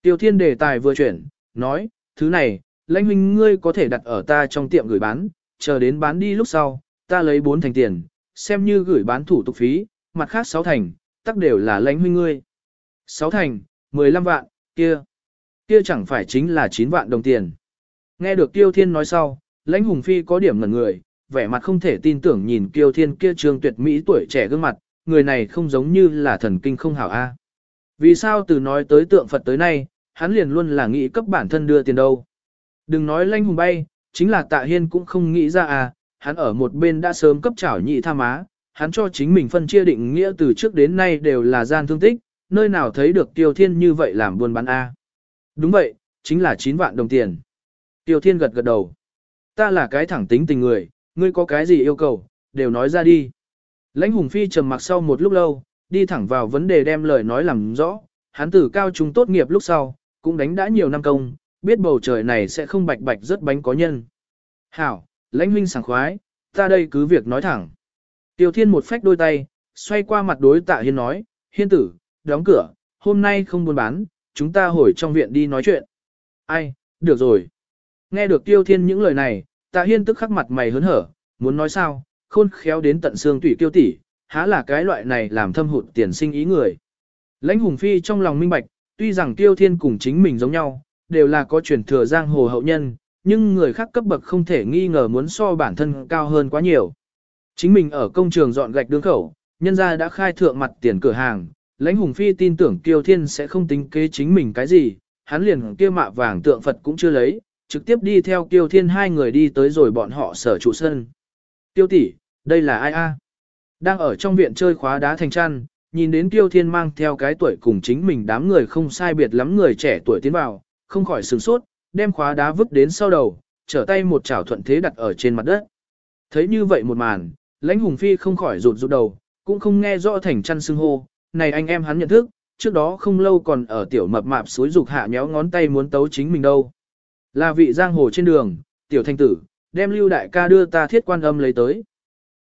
Tiêu thiên đề tài vừa chuyển, nói, thứ này, lãnh huynh ngươi có thể đặt ở ta trong tiệm gửi bán, chờ đến bán đi lúc sau, ta lấy 4 thành tiền, xem như gửi bán thủ tục phí, mặt khác 6 thành, tắc đều là lãnh huynh ngươi. 6 thành, 15 vạn, kia, kia chẳng phải chính là 9 vạn đồng tiền. Nghe được Tiêu Thiên nói sau, lãnh hùng phi có điểm ngẩn người, vẻ mặt không thể tin tưởng nhìn Tiêu Thiên kia trương tuyệt mỹ tuổi trẻ gương mặt, người này không giống như là thần kinh không hảo a. Vì sao từ nói tới tượng Phật tới nay, hắn liền luôn là nghĩ cấp bản thân đưa tiền đâu. Đừng nói lãnh hùng bay, chính là tạ hiên cũng không nghĩ ra à, hắn ở một bên đã sớm cấp trảo nhị tha má, hắn cho chính mình phân chia định nghĩa từ trước đến nay đều là gian thương tích, nơi nào thấy được tiêu thiên như vậy làm buôn bán A. Đúng vậy, chính là 9 vạn đồng tiền. Tiêu thiên gật gật đầu. Ta là cái thẳng tính tình người, ngươi có cái gì yêu cầu, đều nói ra đi. Lãnh hùng phi trầm mặc sau một lúc lâu, đi thẳng vào vấn đề đem lời nói làm rõ, hắn từ cao trung tốt nghiệp lúc sau, cũng đánh đã nhiều năm công, biết bầu trời này sẽ không bạch bạch rất bánh có nhân. Hảo, lãnh huynh sảng khoái, ta đây cứ việc nói thẳng. Tiêu thiên một phách đôi tay, xoay qua mặt đối tạ hiên nói, hiên tử, đóng cửa, hôm nay không buôn bán, chúng ta hồi trong viện đi nói chuyện. Ai, được rồi. Nghe được tiêu thiên những lời này, tạ hiên tức khắc mặt mày hớn hở, muốn nói sao, khôn khéo đến tận xương tủy tiêu tỷ, há là cái loại này làm thâm hụt tiền sinh ý người. Lãnh hùng phi trong lòng minh bạch, tuy rằng tiêu thiên cùng chính mình giống nhau, đều là có truyền thừa giang hồ hậu nhân, nhưng người khác cấp bậc không thể nghi ngờ muốn so bản thân cao hơn quá nhiều. Chính mình ở công trường dọn gạch đương khẩu, nhân gia đã khai thượng mặt tiền cửa hàng, lãnh hùng phi tin tưởng Tiêu Thiên sẽ không tính kế chính mình cái gì, hắn liền kia mạ vàng tượng Phật cũng chưa lấy, trực tiếp đi theo Tiêu Thiên hai người đi tới rồi bọn họ sở trụ sân. Tiêu tỷ, đây là ai a? Đang ở trong viện chơi khóa đá thành chăn, nhìn đến Tiêu Thiên mang theo cái tuổi cùng chính mình đám người không sai biệt lắm người trẻ tuổi tiến vào, không khỏi sửng sốt, đem khóa đá vứt đến sau đầu, trở tay một chảo thuận thế đặt ở trên mặt đất. Thấy như vậy một màn, lãnh hùng phi không khỏi rụt rụt đầu, cũng không nghe rõ thành chăn xưng hô, này anh em hắn nhận thức, trước đó không lâu còn ở tiểu mập mạp suối dục hạ nhéo ngón tay muốn tấu chính mình đâu. Là vị giang hồ trên đường, tiểu thanh tử, đem lưu đại ca đưa ta thiết quan âm lấy tới.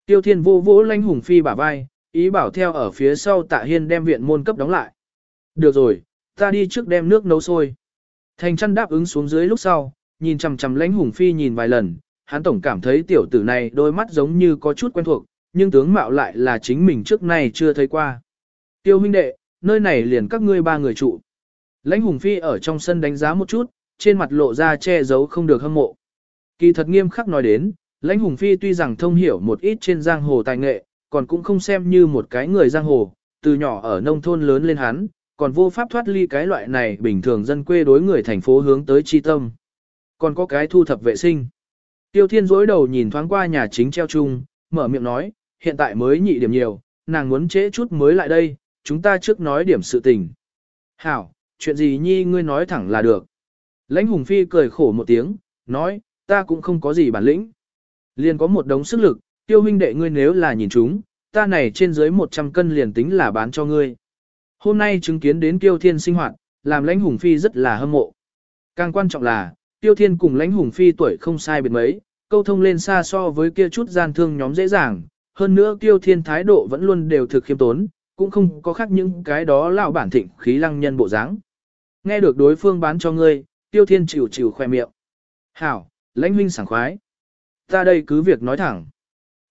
Tiêu thiên vô vỗ lãnh hùng phi bả vai, ý bảo theo ở phía sau tạ hiên đem viện môn cấp đóng lại. Được rồi, ta đi trước đem nước nấu sôi. Thành chăn đáp ứng xuống dưới lúc sau, nhìn chằm chằm lãnh hùng phi nhìn vài lần, hắn tổng cảm thấy tiểu tử này đôi mắt giống như có chút quen thuộc, nhưng tướng mạo lại là chính mình trước nay chưa thấy qua. Tiêu huynh đệ, nơi này liền các ngươi ba người trụ. Lãnh hùng phi ở trong sân đánh giá một chút, trên mặt lộ ra che giấu không được hâm mộ. Kỳ thật nghiêm khắc nói đến, lãnh hùng phi tuy rằng thông hiểu một ít trên giang hồ tài nghệ, còn cũng không xem như một cái người giang hồ, từ nhỏ ở nông thôn lớn lên hắn, còn vô pháp thoát ly cái loại này bình thường dân quê đối người thành phố hướng tới chi tâm. Còn có cái thu thập vệ sinh. Tiêu Thiên dối đầu nhìn thoáng qua nhà chính treo chung, mở miệng nói, hiện tại mới nhị điểm nhiều, nàng muốn trễ chút mới lại đây, chúng ta trước nói điểm sự tình. Hảo, chuyện gì nhi ngươi nói thẳng là được. Lãnh Hùng Phi cười khổ một tiếng, nói, ta cũng không có gì bản lĩnh. Liền có một đống sức lực, tiêu huynh đệ ngươi nếu là nhìn chúng, ta này trên dưới 100 cân liền tính là bán cho ngươi. Hôm nay chứng kiến đến Tiêu Thiên sinh hoạt, làm lãnh hùng phi rất là hâm mộ. Càng quan trọng là, Tiêu Thiên cùng lãnh hùng phi tuổi không sai biệt mấy, câu thông lên xa so với kia chút gian thương nhóm dễ dàng. Hơn nữa Tiêu Thiên thái độ vẫn luôn đều thực khiêm tốn, cũng không có khác những cái đó lão bản thịnh khí lăng nhân bộ dáng. Nghe được đối phương bán cho ngươi, Tiêu Thiên chịu chịu khoe miệng. Hảo, lãnh huynh sảng khoái. Ta đây cứ việc nói thẳng.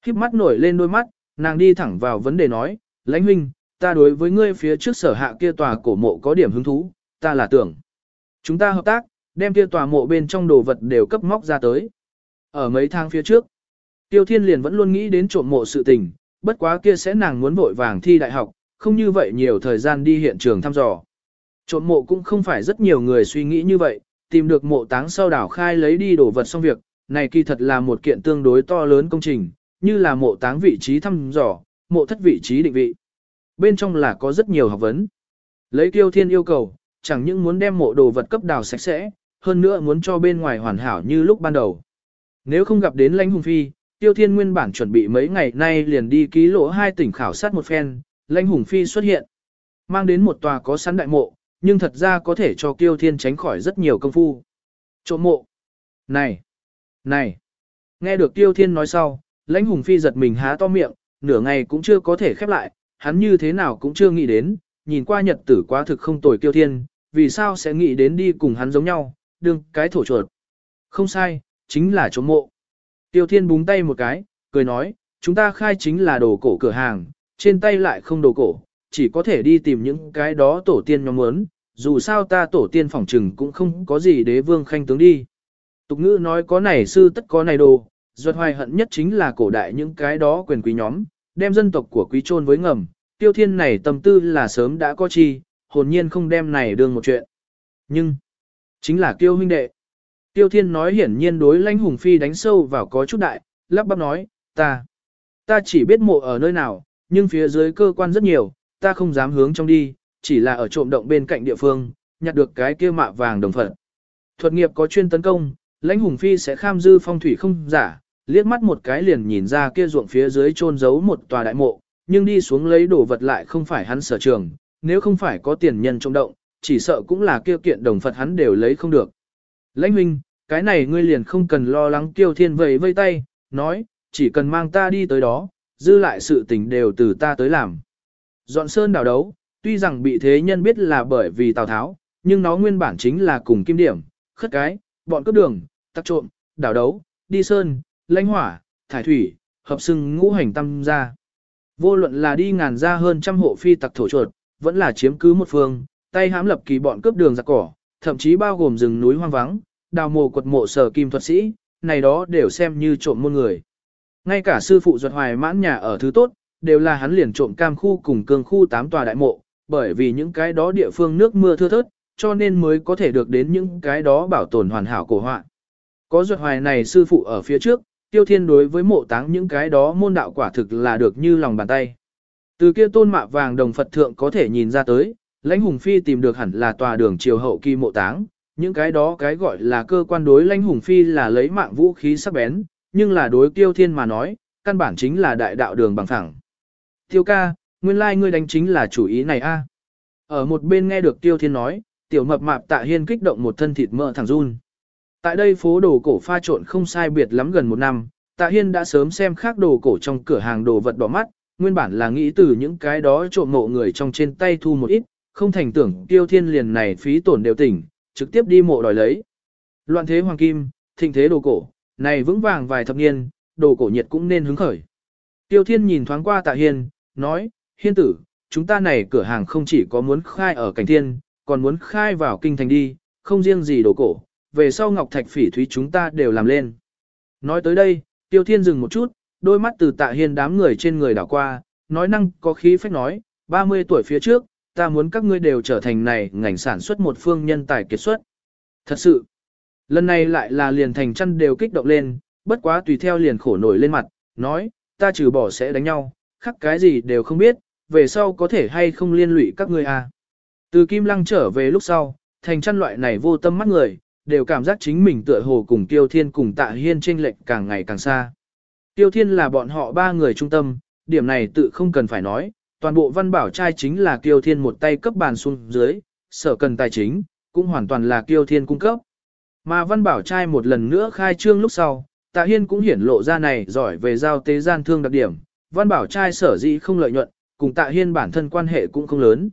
Khiếp mắt nổi lên đôi mắt, nàng đi thẳng vào vấn đề nói, lãnh huynh, ta đối với ngươi phía trước sở hạ kia tòa cổ mộ có điểm hứng thú, ta là tưởng. Chúng ta hợp tác, đem kia tòa mộ bên trong đồ vật đều cấp móc ra tới. Ở mấy tháng phía trước, Tiêu Thiên liền vẫn luôn nghĩ đến trộm mộ sự tình, bất quá kia sẽ nàng muốn vội vàng thi đại học, không như vậy nhiều thời gian đi hiện trường thăm dò. Trộm mộ cũng không phải rất nhiều người suy nghĩ như vậy, tìm được mộ táng sau đảo khai lấy đi đồ vật xong việc, này kỳ thật là một kiện tương đối to lớn công trình, như là mộ táng vị trí thăm dò, mộ thất vị trí định vị. Bên trong là có rất nhiều học vấn. Lấy kiêu thiên yêu cầu, chẳng những muốn đem mộ đồ vật cấp đào sạch sẽ, hơn nữa muốn cho bên ngoài hoàn hảo như lúc ban đầu. Nếu không gặp đến lãnh hùng phi, tiêu thiên nguyên bản chuẩn bị mấy ngày nay liền đi ký lỗ hai tỉnh khảo sát một phen, lãnh hùng phi xuất hiện. Mang đến một tòa có sẵn đại mộ, nhưng thật ra có thể cho kiêu thiên tránh khỏi rất nhiều công phu. Trộm mộ. Này! Này! Nghe được tiêu thiên nói sau, lãnh hùng phi giật mình há to miệng, nửa ngày cũng chưa có thể khép lại, hắn như thế nào cũng chưa nghĩ đến, nhìn qua nhật tử quá thực không tồi kiêu thiên, vì sao sẽ nghĩ đến đi cùng hắn giống nhau, đương cái thổ chuột. Không sai, chính là trộm mộ. Tiêu thiên búng tay một cái, cười nói, chúng ta khai chính là đồ cổ cửa hàng, trên tay lại không đồ cổ, chỉ có thể đi tìm những cái đó tổ tiên nhóm muốn, dù sao ta tổ tiên phỏng trừng cũng không có gì đế vương khanh tướng đi. Tục ngữ nói có này sư tất có này đồ, duật hoài hận nhất chính là cổ đại những cái đó quyền quý nhóm, đem dân tộc của quý trôn với ngầm, tiêu thiên này tâm tư là sớm đã có chi, hồn nhiên không đem này đương một chuyện. Nhưng, chính là tiêu huynh đệ. Tiêu thiên nói hiển nhiên đối lãnh hùng phi đánh sâu vào có chút đại, lắp bắp nói, ta, ta chỉ biết mộ ở nơi nào, nhưng phía dưới cơ quan rất nhiều, ta không dám hướng trong đi, chỉ là ở trộm động bên cạnh địa phương, nhặt được cái kia mạ vàng đồng phận. Thuật nghiệp có chuyên tấn công, lãnh hùng phi sẽ kham dư phong thủy không giả, liếc mắt một cái liền nhìn ra kia ruộng phía dưới chôn giấu một tòa đại mộ, nhưng đi xuống lấy đồ vật lại không phải hắn sở trường, nếu không phải có tiền nhân trong động, chỉ sợ cũng là kia kiện đồng Phật hắn đều lấy không được. Lãnh huynh, cái này ngươi liền không cần lo lắng tiêu thiên vầy vây tay, nói, chỉ cần mang ta đi tới đó, dư lại sự tình đều từ ta tới làm. Dọn sơn đảo đấu, tuy rằng bị thế nhân biết là bởi vì Tào Tháo, nhưng nó nguyên bản chính là cùng kim điểm, khất cái, bọn cướp đường, tắc trộm, đảo đấu, đi sơn, lãnh hỏa, thải thủy, hợp xưng ngũ hành tâm ra. Vô luận là đi ngàn ra hơn trăm hộ phi tặc thổ chuột, vẫn là chiếm cứ một phương, tay hãm lập kỳ bọn cướp đường giặc cỏ, thậm chí bao gồm rừng núi hoang vắng, đào mồ quật mộ sở kim thuật sĩ, này đó đều xem như trộm môn người. Ngay cả sư phụ ruột hoài mãn nhà ở thứ tốt, đều là hắn liền trộm cam khu cùng cương khu tám tòa đại mộ, bởi vì những cái đó địa phương nước mưa thưa thớt, cho nên mới có thể được đến những cái đó bảo tồn hoàn hảo cổ họa. Có ruột hoài này sư phụ ở phía trước, tiêu thiên đối với mộ táng những cái đó môn đạo quả thực là được như lòng bàn tay. Từ kia tôn mạ vàng đồng Phật thượng có thể nhìn ra tới, lãnh hùng phi tìm được hẳn là tòa đường triều hậu kỳ mộ táng, những cái đó cái gọi là cơ quan đối lãnh hùng phi là lấy mạng vũ khí sắc bén, nhưng là đối tiêu thiên mà nói, căn bản chính là đại đạo đường bằng thẳng. Tiêu ca, nguyên lai like ngươi đánh chính là chủ ý này a. Ở một bên nghe được tiêu thiên nói, tiểu mập mạp tạ hiên kích động một thân thịt mỡ thẳng run. Tại đây phố đồ cổ pha trộn không sai biệt lắm gần một năm, tạ hiên đã sớm xem khác đồ cổ trong cửa hàng đồ vật đỏ mắt, nguyên bản là nghĩ từ những cái đó trộm mộ người trong trên tay thu một ít, không thành tưởng tiêu thiên liền này phí tổn đều tỉnh, trực tiếp đi mộ đòi lấy. Loạn thế hoàng kim, thịnh thế đồ cổ, này vững vàng vài thập niên, đồ cổ nhiệt cũng nên hứng khởi. Tiêu thiên nhìn thoáng qua tạ hiên, nói, hiên tử, chúng ta này cửa hàng không chỉ có muốn khai ở cảnh thiên, còn muốn khai vào kinh thành đi, không riêng gì đồ cổ, về sau ngọc thạch phỉ thúy chúng ta đều làm lên. Nói tới đây, tiêu thiên dừng một chút, đôi mắt từ tạ hiên đám người trên người đảo qua, nói năng có khí phách nói, 30 tuổi phía trước, ta muốn các ngươi đều trở thành này ngành sản xuất một phương nhân tài kiệt xuất. Thật sự, lần này lại là liền thành chăn đều kích động lên, bất quá tùy theo liền khổ nổi lên mặt, nói, ta trừ bỏ sẽ đánh nhau, khắc cái gì đều không biết, về sau có thể hay không liên lụy các ngươi à. Từ Kim Lăng trở về lúc sau, thành chăn loại này vô tâm mắt người, đều cảm giác chính mình tựa hồ cùng Tiêu Thiên cùng Tạ Hiên chênh lệch càng ngày càng xa. Tiêu Thiên là bọn họ ba người trung tâm, điểm này tự không cần phải nói, toàn bộ văn bảo trai chính là Tiêu Thiên một tay cấp bàn xuống dưới, sở cần tài chính, cũng hoàn toàn là Tiêu Thiên cung cấp. Mà văn bảo trai một lần nữa khai trương lúc sau, Tạ Hiên cũng hiển lộ ra này giỏi về giao tế gian thương đặc điểm, văn bảo trai sở dĩ không lợi nhuận, cùng Tạ Hiên bản thân quan hệ cũng không lớn.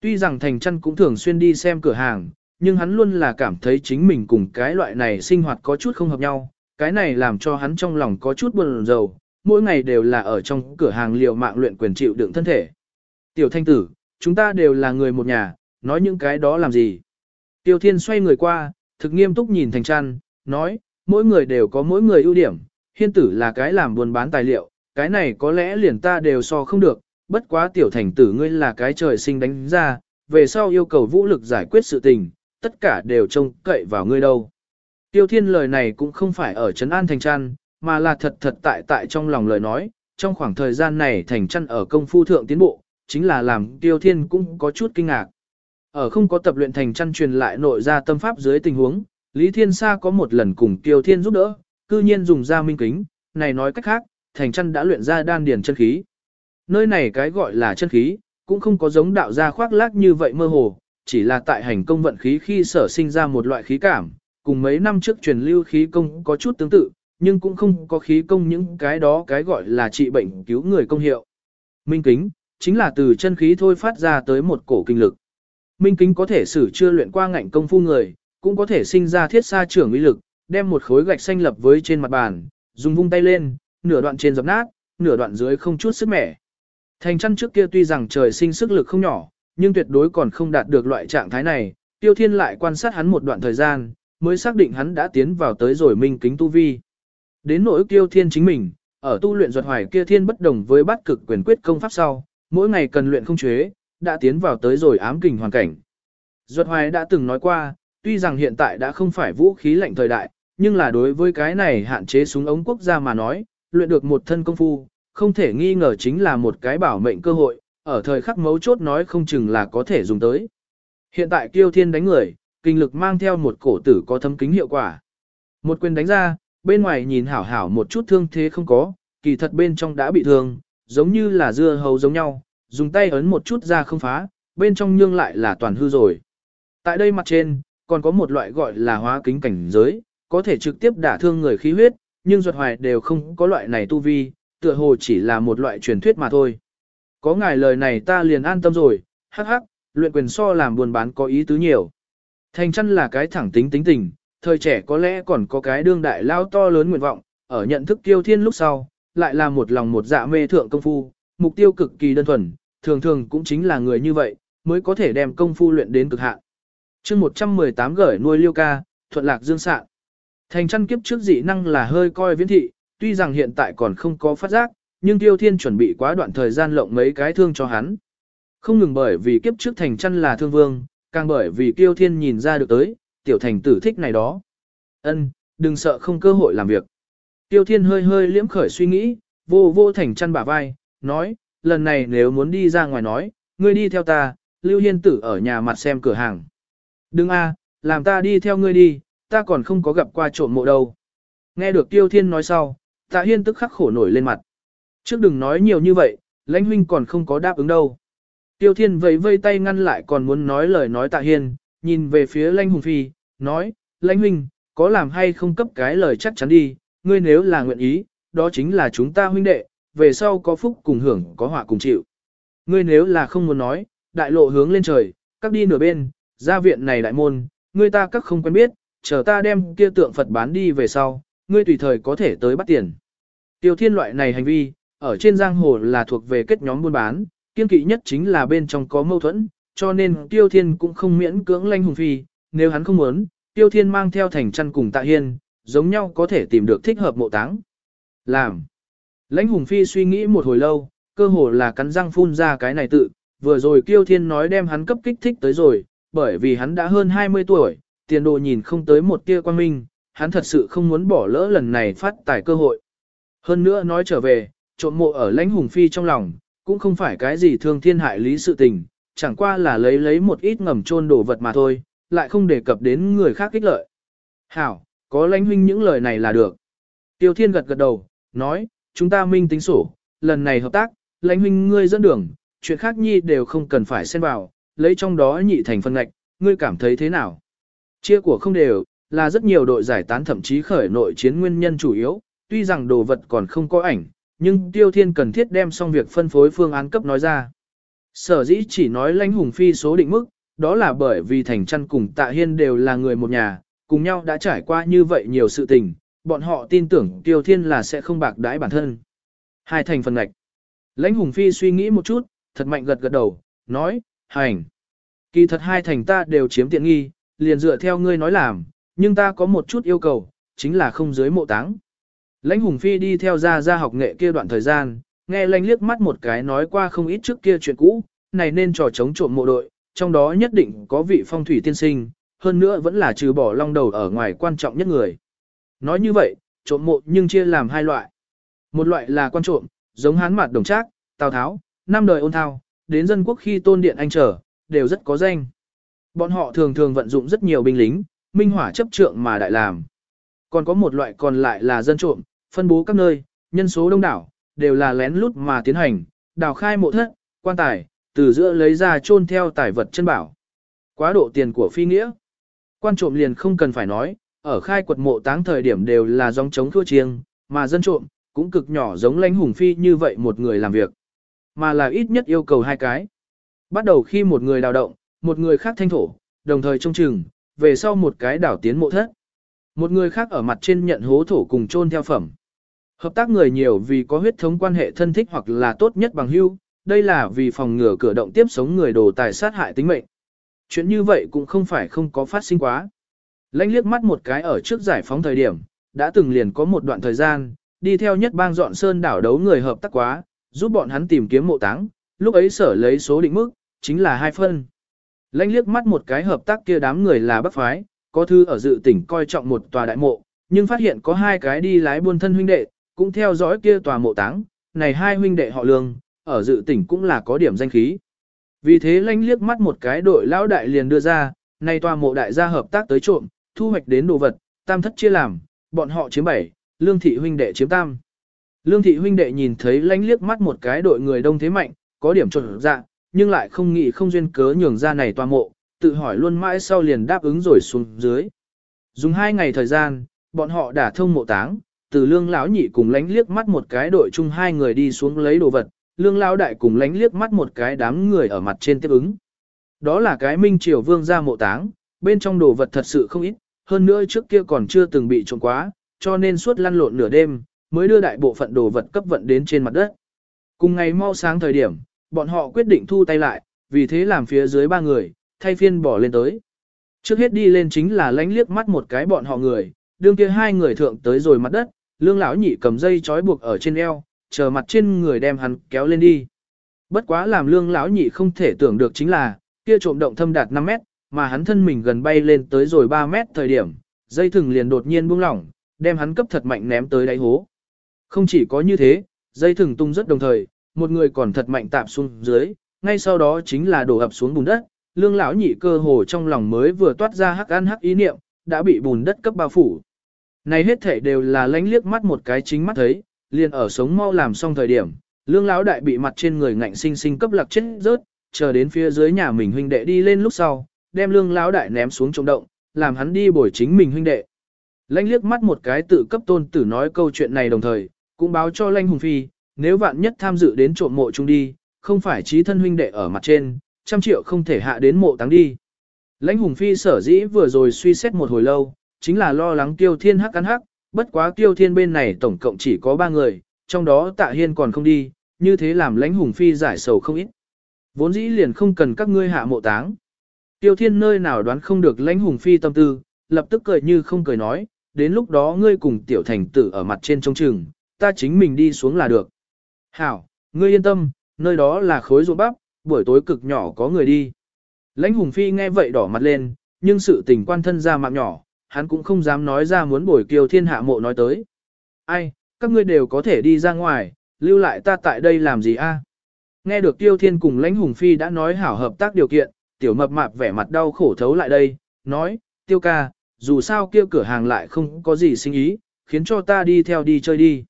Tuy rằng Thành chân cũng thường xuyên đi xem cửa hàng, nhưng hắn luôn là cảm thấy chính mình cùng cái loại này sinh hoạt có chút không hợp nhau, cái này làm cho hắn trong lòng có chút buồn rầu, mỗi ngày đều là ở trong cửa hàng liều mạng luyện quyền chịu đựng thân thể. Tiểu thanh tử, chúng ta đều là người một nhà, nói những cái đó làm gì. Tiêu thiên xoay người qua, thực nghiêm túc nhìn thành trăn, nói, mỗi người đều có mỗi người ưu điểm, hiên tử là cái làm buôn bán tài liệu, cái này có lẽ liền ta đều so không được, bất quá tiểu thành tử ngươi là cái trời sinh đánh ra, về sau yêu cầu vũ lực giải quyết sự tình, tất cả đều trông cậy vào ngươi đâu. Tiêu thiên lời này cũng không phải ở Trấn An Thành Trăn, mà là thật thật tại tại trong lòng lời nói, trong khoảng thời gian này Thành Trăn ở công phu thượng tiến bộ, chính là làm Tiêu thiên cũng có chút kinh ngạc. Ở không có tập luyện Thành Trăn truyền lại nội ra tâm pháp dưới tình huống, Lý Thiên Sa có một lần cùng Tiêu thiên giúp đỡ, cư nhiên dùng ra minh kính, này nói cách khác, Thành chân đã luyện ra đan điền chân khí. Nơi này cái gọi là chân khí, cũng không có giống đạo gia khoác lác như vậy mơ hồ, chỉ là tại hành công vận khí khi sở sinh ra một loại khí cảm, cùng mấy năm trước truyền lưu khí công có chút tương tự, nhưng cũng không có khí công những cái đó cái gọi là trị bệnh cứu người công hiệu. Minh kính, chính là từ chân khí thôi phát ra tới một cổ kinh lực. Minh kính có thể sử chưa luyện qua ngạnh công phu người, cũng có thể sinh ra thiết xa trưởng uy lực, đem một khối gạch xanh lập với trên mặt bàn, dùng vung tay lên, nửa đoạn trên dập nát, nửa đoạn dưới không chút sức mẻ. Thành chăn trước kia tuy rằng trời sinh sức lực không nhỏ, nhưng tuyệt đối còn không đạt được loại trạng thái này, tiêu thiên lại quan sát hắn một đoạn thời gian, mới xác định hắn đã tiến vào tới rồi minh kính tu vi. Đến nỗi tiêu thiên chính mình, ở tu luyện ruột hoài kia thiên bất đồng với bát cực quyền quyết công pháp sau, mỗi ngày cần luyện không chế, đã tiến vào tới rồi ám kình hoàn cảnh. Duật hoài đã từng nói qua, tuy rằng hiện tại đã không phải vũ khí lạnh thời đại, nhưng là đối với cái này hạn chế súng ống quốc gia mà nói, luyện được một thân công phu, không thể nghi ngờ chính là một cái bảo mệnh cơ hội, ở thời khắc mấu chốt nói không chừng là có thể dùng tới. Hiện tại kiêu thiên đánh người, kinh lực mang theo một cổ tử có thấm kính hiệu quả. Một quyền đánh ra, bên ngoài nhìn hảo hảo một chút thương thế không có, kỳ thật bên trong đã bị thương, giống như là dưa hấu giống nhau, dùng tay ấn một chút ra không phá, bên trong nhương lại là toàn hư rồi. Tại đây mặt trên, còn có một loại gọi là hóa kính cảnh giới, có thể trực tiếp đả thương người khí huyết, nhưng ruột hoài đều không có loại này tu vi, tựa hồ chỉ là một loại truyền thuyết mà thôi. Có ngài lời này ta liền an tâm rồi, hắc hắc, luyện quyền so làm buôn bán có ý tứ nhiều. Thành chân là cái thẳng tính tính tình, thời trẻ có lẽ còn có cái đương đại lao to lớn nguyện vọng, ở nhận thức tiêu thiên lúc sau, lại là một lòng một dạ mê thượng công phu, mục tiêu cực kỳ đơn thuần, thường thường cũng chính là người như vậy, mới có thể đem công phu luyện đến cực hạn. chương 118 gửi nuôi liêu ca, thuận lạc dương sạn. Thành chân kiếp trước dị năng là hơi coi viễn thị, tuy rằng hiện tại còn không có phát giác, nhưng Tiêu Thiên chuẩn bị quá đoạn thời gian lộng mấy cái thương cho hắn. Không ngừng bởi vì kiếp trước thành chân là thương vương, càng bởi vì Tiêu Thiên nhìn ra được tới, tiểu thành tử thích này đó. Ân, đừng sợ không cơ hội làm việc. Tiêu Thiên hơi hơi liễm khởi suy nghĩ, vô vô thành chân bả vai, nói, lần này nếu muốn đi ra ngoài nói, ngươi đi theo ta, Lưu Hiên tử ở nhà mặt xem cửa hàng. Đừng a, làm ta đi theo ngươi đi, ta còn không có gặp qua trộm mộ đâu. Nghe được Tiêu Thiên nói sau, Tạ Hiên tức khắc khổ nổi lên mặt. Trước đừng nói nhiều như vậy, lãnh huynh còn không có đáp ứng đâu. Tiêu Thiên vẫy vây tay ngăn lại còn muốn nói lời nói Tạ Hiên, nhìn về phía lãnh hùng phi, nói, lãnh huynh, có làm hay không cấp cái lời chắc chắn đi, ngươi nếu là nguyện ý, đó chính là chúng ta huynh đệ, về sau có phúc cùng hưởng có họa cùng chịu. Ngươi nếu là không muốn nói, đại lộ hướng lên trời, các đi nửa bên, ra viện này đại môn, ngươi ta các không quen biết, chờ ta đem kia tượng Phật bán đi về sau, ngươi tùy thời có thể tới bắt tiền. Tiêu thiên loại này hành vi, ở trên giang hồ là thuộc về kết nhóm buôn bán, kiên kỵ nhất chính là bên trong có mâu thuẫn, cho nên tiêu thiên cũng không miễn cưỡng lanh hùng phi, nếu hắn không muốn, tiêu thiên mang theo thành chăn cùng tạ hiên, giống nhau có thể tìm được thích hợp mộ táng. Làm. Lãnh hùng phi suy nghĩ một hồi lâu, cơ hồ là cắn răng phun ra cái này tự, vừa rồi Kiêu Thiên nói đem hắn cấp kích thích tới rồi, bởi vì hắn đã hơn 20 tuổi, tiền đồ nhìn không tới một tia quan minh, hắn thật sự không muốn bỏ lỡ lần này phát tài cơ hội. Hơn nữa nói trở về, trộm mộ ở lãnh hùng phi trong lòng, cũng không phải cái gì thương thiên hại lý sự tình, chẳng qua là lấy lấy một ít ngầm trôn đồ vật mà thôi, lại không đề cập đến người khác kích lợi. Hảo, có lãnh huynh những lời này là được. Tiêu thiên gật gật đầu, nói, chúng ta minh tính sổ, lần này hợp tác, lãnh huynh ngươi dẫn đường, chuyện khác nhi đều không cần phải xen vào, lấy trong đó nhị thành phân ngạch, ngươi cảm thấy thế nào? Chia của không đều, là rất nhiều đội giải tán thậm chí khởi nội chiến nguyên nhân chủ yếu, tuy rằng đồ vật còn không có ảnh, nhưng Tiêu Thiên cần thiết đem xong việc phân phối phương án cấp nói ra. Sở dĩ chỉ nói lãnh hùng phi số định mức, đó là bởi vì Thành Trăn cùng Tạ Hiên đều là người một nhà, cùng nhau đã trải qua như vậy nhiều sự tình, bọn họ tin tưởng Tiêu Thiên là sẽ không bạc đãi bản thân. Hai thành phần ngạch. Lãnh hùng phi suy nghĩ một chút, thật mạnh gật gật đầu, nói, hành. Kỳ thật hai thành ta đều chiếm tiện nghi, liền dựa theo ngươi nói làm, nhưng ta có một chút yêu cầu, chính là không dưới mộ táng. Lãnh Hùng Phi đi theo ra ra học nghệ kia đoạn thời gian, nghe lãnh liếc mắt một cái nói qua không ít trước kia chuyện cũ, này nên trò chống trộm mộ đội, trong đó nhất định có vị phong thủy tiên sinh, hơn nữa vẫn là trừ bỏ long đầu ở ngoài quan trọng nhất người. Nói như vậy, trộm mộ nhưng chia làm hai loại. Một loại là quan trộm, giống hán mặt đồng trác, tào tháo, năm đời ôn thao, đến dân quốc khi tôn điện anh trở, đều rất có danh. Bọn họ thường thường vận dụng rất nhiều binh lính, minh hỏa chấp trượng mà đại làm. Còn có một loại còn lại là dân trộm, phân bố các nơi, nhân số đông đảo, đều là lén lút mà tiến hành, đào khai mộ thất, quan tài, từ giữa lấy ra chôn theo tài vật chân bảo. Quá độ tiền của phi nghĩa. Quan trộm liền không cần phải nói, ở khai quật mộ táng thời điểm đều là dòng chống thua chiêng, mà dân trộm, cũng cực nhỏ giống lãnh hùng phi như vậy một người làm việc. Mà là ít nhất yêu cầu hai cái. Bắt đầu khi một người đào động, một người khác thanh thổ, đồng thời trông chừng, về sau một cái đảo tiến mộ thất. Một người khác ở mặt trên nhận hố thổ cùng chôn theo phẩm. Hợp tác người nhiều vì có huyết thống quan hệ thân thích hoặc là tốt nhất bằng hưu, đây là vì phòng ngừa cửa động tiếp sống người đồ tài sát hại tính mệnh. Chuyện như vậy cũng không phải không có phát sinh quá. Lanh liếc mắt một cái ở trước giải phóng thời điểm, đã từng liền có một đoạn thời gian, đi theo nhất bang dọn sơn đảo đấu người hợp tác quá, giúp bọn hắn tìm kiếm mộ táng, lúc ấy sở lấy số định mức, chính là hai phân. Lanh liếc mắt một cái hợp tác kia đám người là bắc phái, có thư ở dự tỉnh coi trọng một tòa đại mộ, nhưng phát hiện có hai cái đi lái buôn thân huynh đệ, cũng theo dõi kia tòa mộ táng, này hai huynh đệ họ lương, ở dự tỉnh cũng là có điểm danh khí. Vì thế lanh liếc mắt một cái đội lão đại liền đưa ra, này tòa mộ đại gia hợp tác tới trộm, thu hoạch đến đồ vật, tam thất chia làm, bọn họ chiếm bảy, lương thị huynh đệ chiếm tam. Lương thị huynh đệ nhìn thấy lanh liếc mắt một cái đội người đông thế mạnh, có điểm trộn dạ, nhưng lại không nghĩ không duyên cớ nhường ra này toa mộ, tự hỏi luôn mãi sau liền đáp ứng rồi xuống dưới. Dùng hai ngày thời gian, bọn họ đã thông mộ táng, từ lương lão nhị cùng lánh liếc mắt một cái đội chung hai người đi xuống lấy đồ vật, lương lão đại cùng lánh liếc mắt một cái đám người ở mặt trên tiếp ứng. Đó là cái minh triều vương ra mộ táng, bên trong đồ vật thật sự không ít, hơn nữa trước kia còn chưa từng bị trộm quá, cho nên suốt lăn lộn nửa đêm, mới đưa đại bộ phận đồ vật cấp vận đến trên mặt đất. Cùng ngày mau sáng thời điểm, bọn họ quyết định thu tay lại, vì thế làm phía dưới ba người, thay phiên bỏ lên tới. Trước hết đi lên chính là lánh liếc mắt một cái bọn họ người, đương kia hai người thượng tới rồi mặt đất, lương lão nhị cầm dây trói buộc ở trên eo, chờ mặt trên người đem hắn kéo lên đi. Bất quá làm lương lão nhị không thể tưởng được chính là, kia trộm động thâm đạt 5 mét, mà hắn thân mình gần bay lên tới rồi 3 mét thời điểm, dây thừng liền đột nhiên buông lỏng, đem hắn cấp thật mạnh ném tới đáy hố. Không chỉ có như thế, dây thừng tung rất đồng thời, một người còn thật mạnh tạp xuống dưới, ngay sau đó chính là đổ ập xuống bùn đất, lương lão nhị cơ hồ trong lòng mới vừa toát ra hắc ăn hắc ý niệm, đã bị bùn đất cấp bao phủ. Này hết thể đều là lánh liếc mắt một cái chính mắt thấy, liền ở sống mau làm xong thời điểm, lương lão đại bị mặt trên người ngạnh sinh sinh cấp lạc chết rớt, chờ đến phía dưới nhà mình huynh đệ đi lên lúc sau, đem lương lão đại ném xuống trong động, làm hắn đi bồi chính mình huynh đệ. Lánh liếc mắt một cái tự cấp tôn tử nói câu chuyện này đồng thời, cũng báo cho lanh hùng phi, nếu vạn nhất tham dự đến trộm mộ chung đi, không phải trí thân huynh đệ ở mặt trên, trăm triệu không thể hạ đến mộ táng đi. Lãnh hùng phi sở dĩ vừa rồi suy xét một hồi lâu, chính là lo lắng tiêu thiên hắc cắn hắc, bất quá tiêu thiên bên này tổng cộng chỉ có ba người, trong đó tạ hiên còn không đi, như thế làm lãnh hùng phi giải sầu không ít. Vốn dĩ liền không cần các ngươi hạ mộ táng. Tiêu thiên nơi nào đoán không được lãnh hùng phi tâm tư, lập tức cười như không cười nói, đến lúc đó ngươi cùng tiểu thành tử ở mặt trên trông chừng, ta chính mình đi xuống là được. Hảo, ngươi yên tâm, nơi đó là khối ruộng bắp, buổi tối cực nhỏ có người đi. Lãnh Hùng Phi nghe vậy đỏ mặt lên, nhưng sự tình quan thân ra mạng nhỏ, hắn cũng không dám nói ra muốn bồi kiều thiên hạ mộ nói tới. Ai, các ngươi đều có thể đi ra ngoài, lưu lại ta tại đây làm gì a? Nghe được Tiêu Thiên cùng Lãnh Hùng Phi đã nói hảo hợp tác điều kiện, tiểu mập mạp vẻ mặt đau khổ thấu lại đây, nói, Tiêu ca, dù sao kia cửa hàng lại không có gì sinh ý, khiến cho ta đi theo đi chơi đi.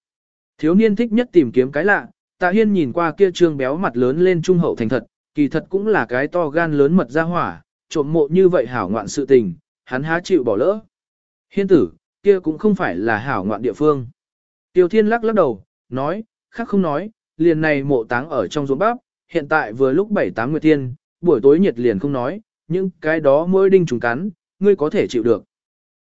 Thiếu niên thích nhất tìm kiếm cái lạ, Tạ Hiên nhìn qua kia trương béo mặt lớn lên trung hậu thành thật, kỳ thật cũng là cái to gan lớn mật ra hỏa, trộm mộ như vậy hảo ngoạn sự tình, hắn há chịu bỏ lỡ. Hiên tử, kia cũng không phải là hảo ngoạn địa phương. Tiêu Thiên lắc lắc đầu, nói, khác không nói, liền này mộ táng ở trong ruộng bắp, hiện tại vừa lúc 7-8 nguyệt tiên buổi tối nhiệt liền không nói, nhưng cái đó mỗi đinh trùng cắn, ngươi có thể chịu được.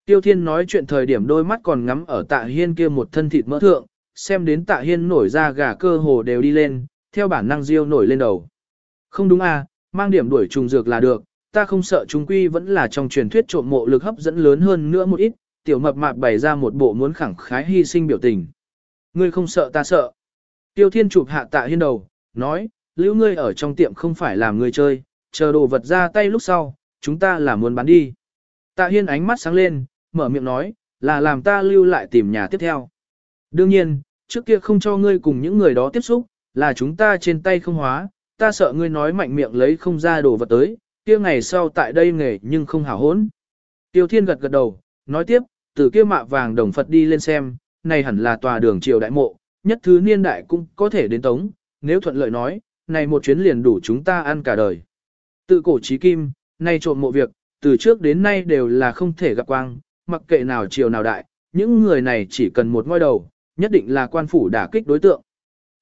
Tiêu Thiên nói chuyện thời điểm đôi mắt còn ngắm ở tạ hiên kia một thân thịt mỡ thượng, xem đến tạ hiên nổi ra gà cơ hồ đều đi lên, theo bản năng diêu nổi lên đầu. Không đúng à, mang điểm đuổi trùng dược là được, ta không sợ chúng quy vẫn là trong truyền thuyết trộm mộ lực hấp dẫn lớn hơn nữa một ít, tiểu mập mạp bày ra một bộ muốn khẳng khái hy sinh biểu tình. Ngươi không sợ ta sợ. Tiêu Thiên chụp hạ tạ hiên đầu, nói, lưu ngươi ở trong tiệm không phải làm người chơi, chờ đồ vật ra tay lúc sau, chúng ta là muốn bán đi. Tạ hiên ánh mắt sáng lên, mở miệng nói, là làm ta lưu lại tìm nhà tiếp theo. Đương nhiên, trước kia không cho ngươi cùng những người đó tiếp xúc, là chúng ta trên tay không hóa, ta sợ ngươi nói mạnh miệng lấy không ra đồ vật tới, kia ngày sau tại đây nghề nhưng không hảo hốn. Tiêu Thiên gật gật đầu, nói tiếp, từ kia mạ vàng đồng Phật đi lên xem, này hẳn là tòa đường triều đại mộ, nhất thứ niên đại cũng có thể đến tống, nếu thuận lợi nói, này một chuyến liền đủ chúng ta ăn cả đời. Tự cổ trí kim, nay trộm mộ việc, từ trước đến nay đều là không thể gặp quang, mặc kệ nào triều nào đại, những người này chỉ cần một ngôi đầu, nhất định là quan phủ đả kích đối tượng.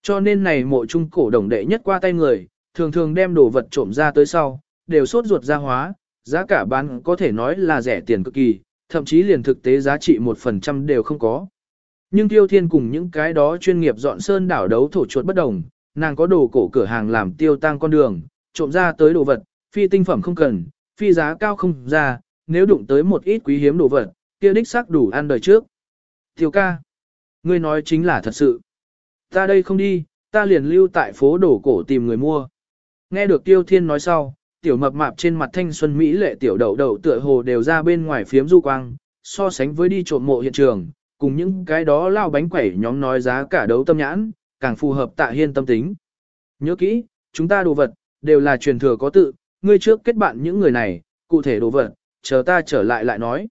Cho nên này mộ trung cổ đồng đệ nhất qua tay người, thường thường đem đồ vật trộm ra tới sau, đều sốt ruột ra hóa, giá cả bán có thể nói là rẻ tiền cực kỳ, thậm chí liền thực tế giá trị 1% đều không có. Nhưng Tiêu Thiên cùng những cái đó chuyên nghiệp dọn sơn đảo đấu thổ chuột bất đồng, nàng có đồ cổ cửa hàng làm tiêu tăng con đường, trộm ra tới đồ vật, phi tinh phẩm không cần, phi giá cao không ra, nếu đụng tới một ít quý hiếm đồ vật, kia đích xác đủ ăn đời trước. Tiêu ca, ngươi nói chính là thật sự. Ta đây không đi, ta liền lưu tại phố đổ cổ tìm người mua. Nghe được Tiêu Thiên nói sau, tiểu mập mạp trên mặt thanh xuân Mỹ lệ tiểu đầu đầu tựa hồ đều ra bên ngoài phiếm du quang, so sánh với đi trộm mộ hiện trường, cùng những cái đó lao bánh quẩy nhóm nói giá cả đấu tâm nhãn, càng phù hợp tạ hiên tâm tính. Nhớ kỹ, chúng ta đồ vật, đều là truyền thừa có tự, ngươi trước kết bạn những người này, cụ thể đồ vật, chờ ta trở lại lại nói.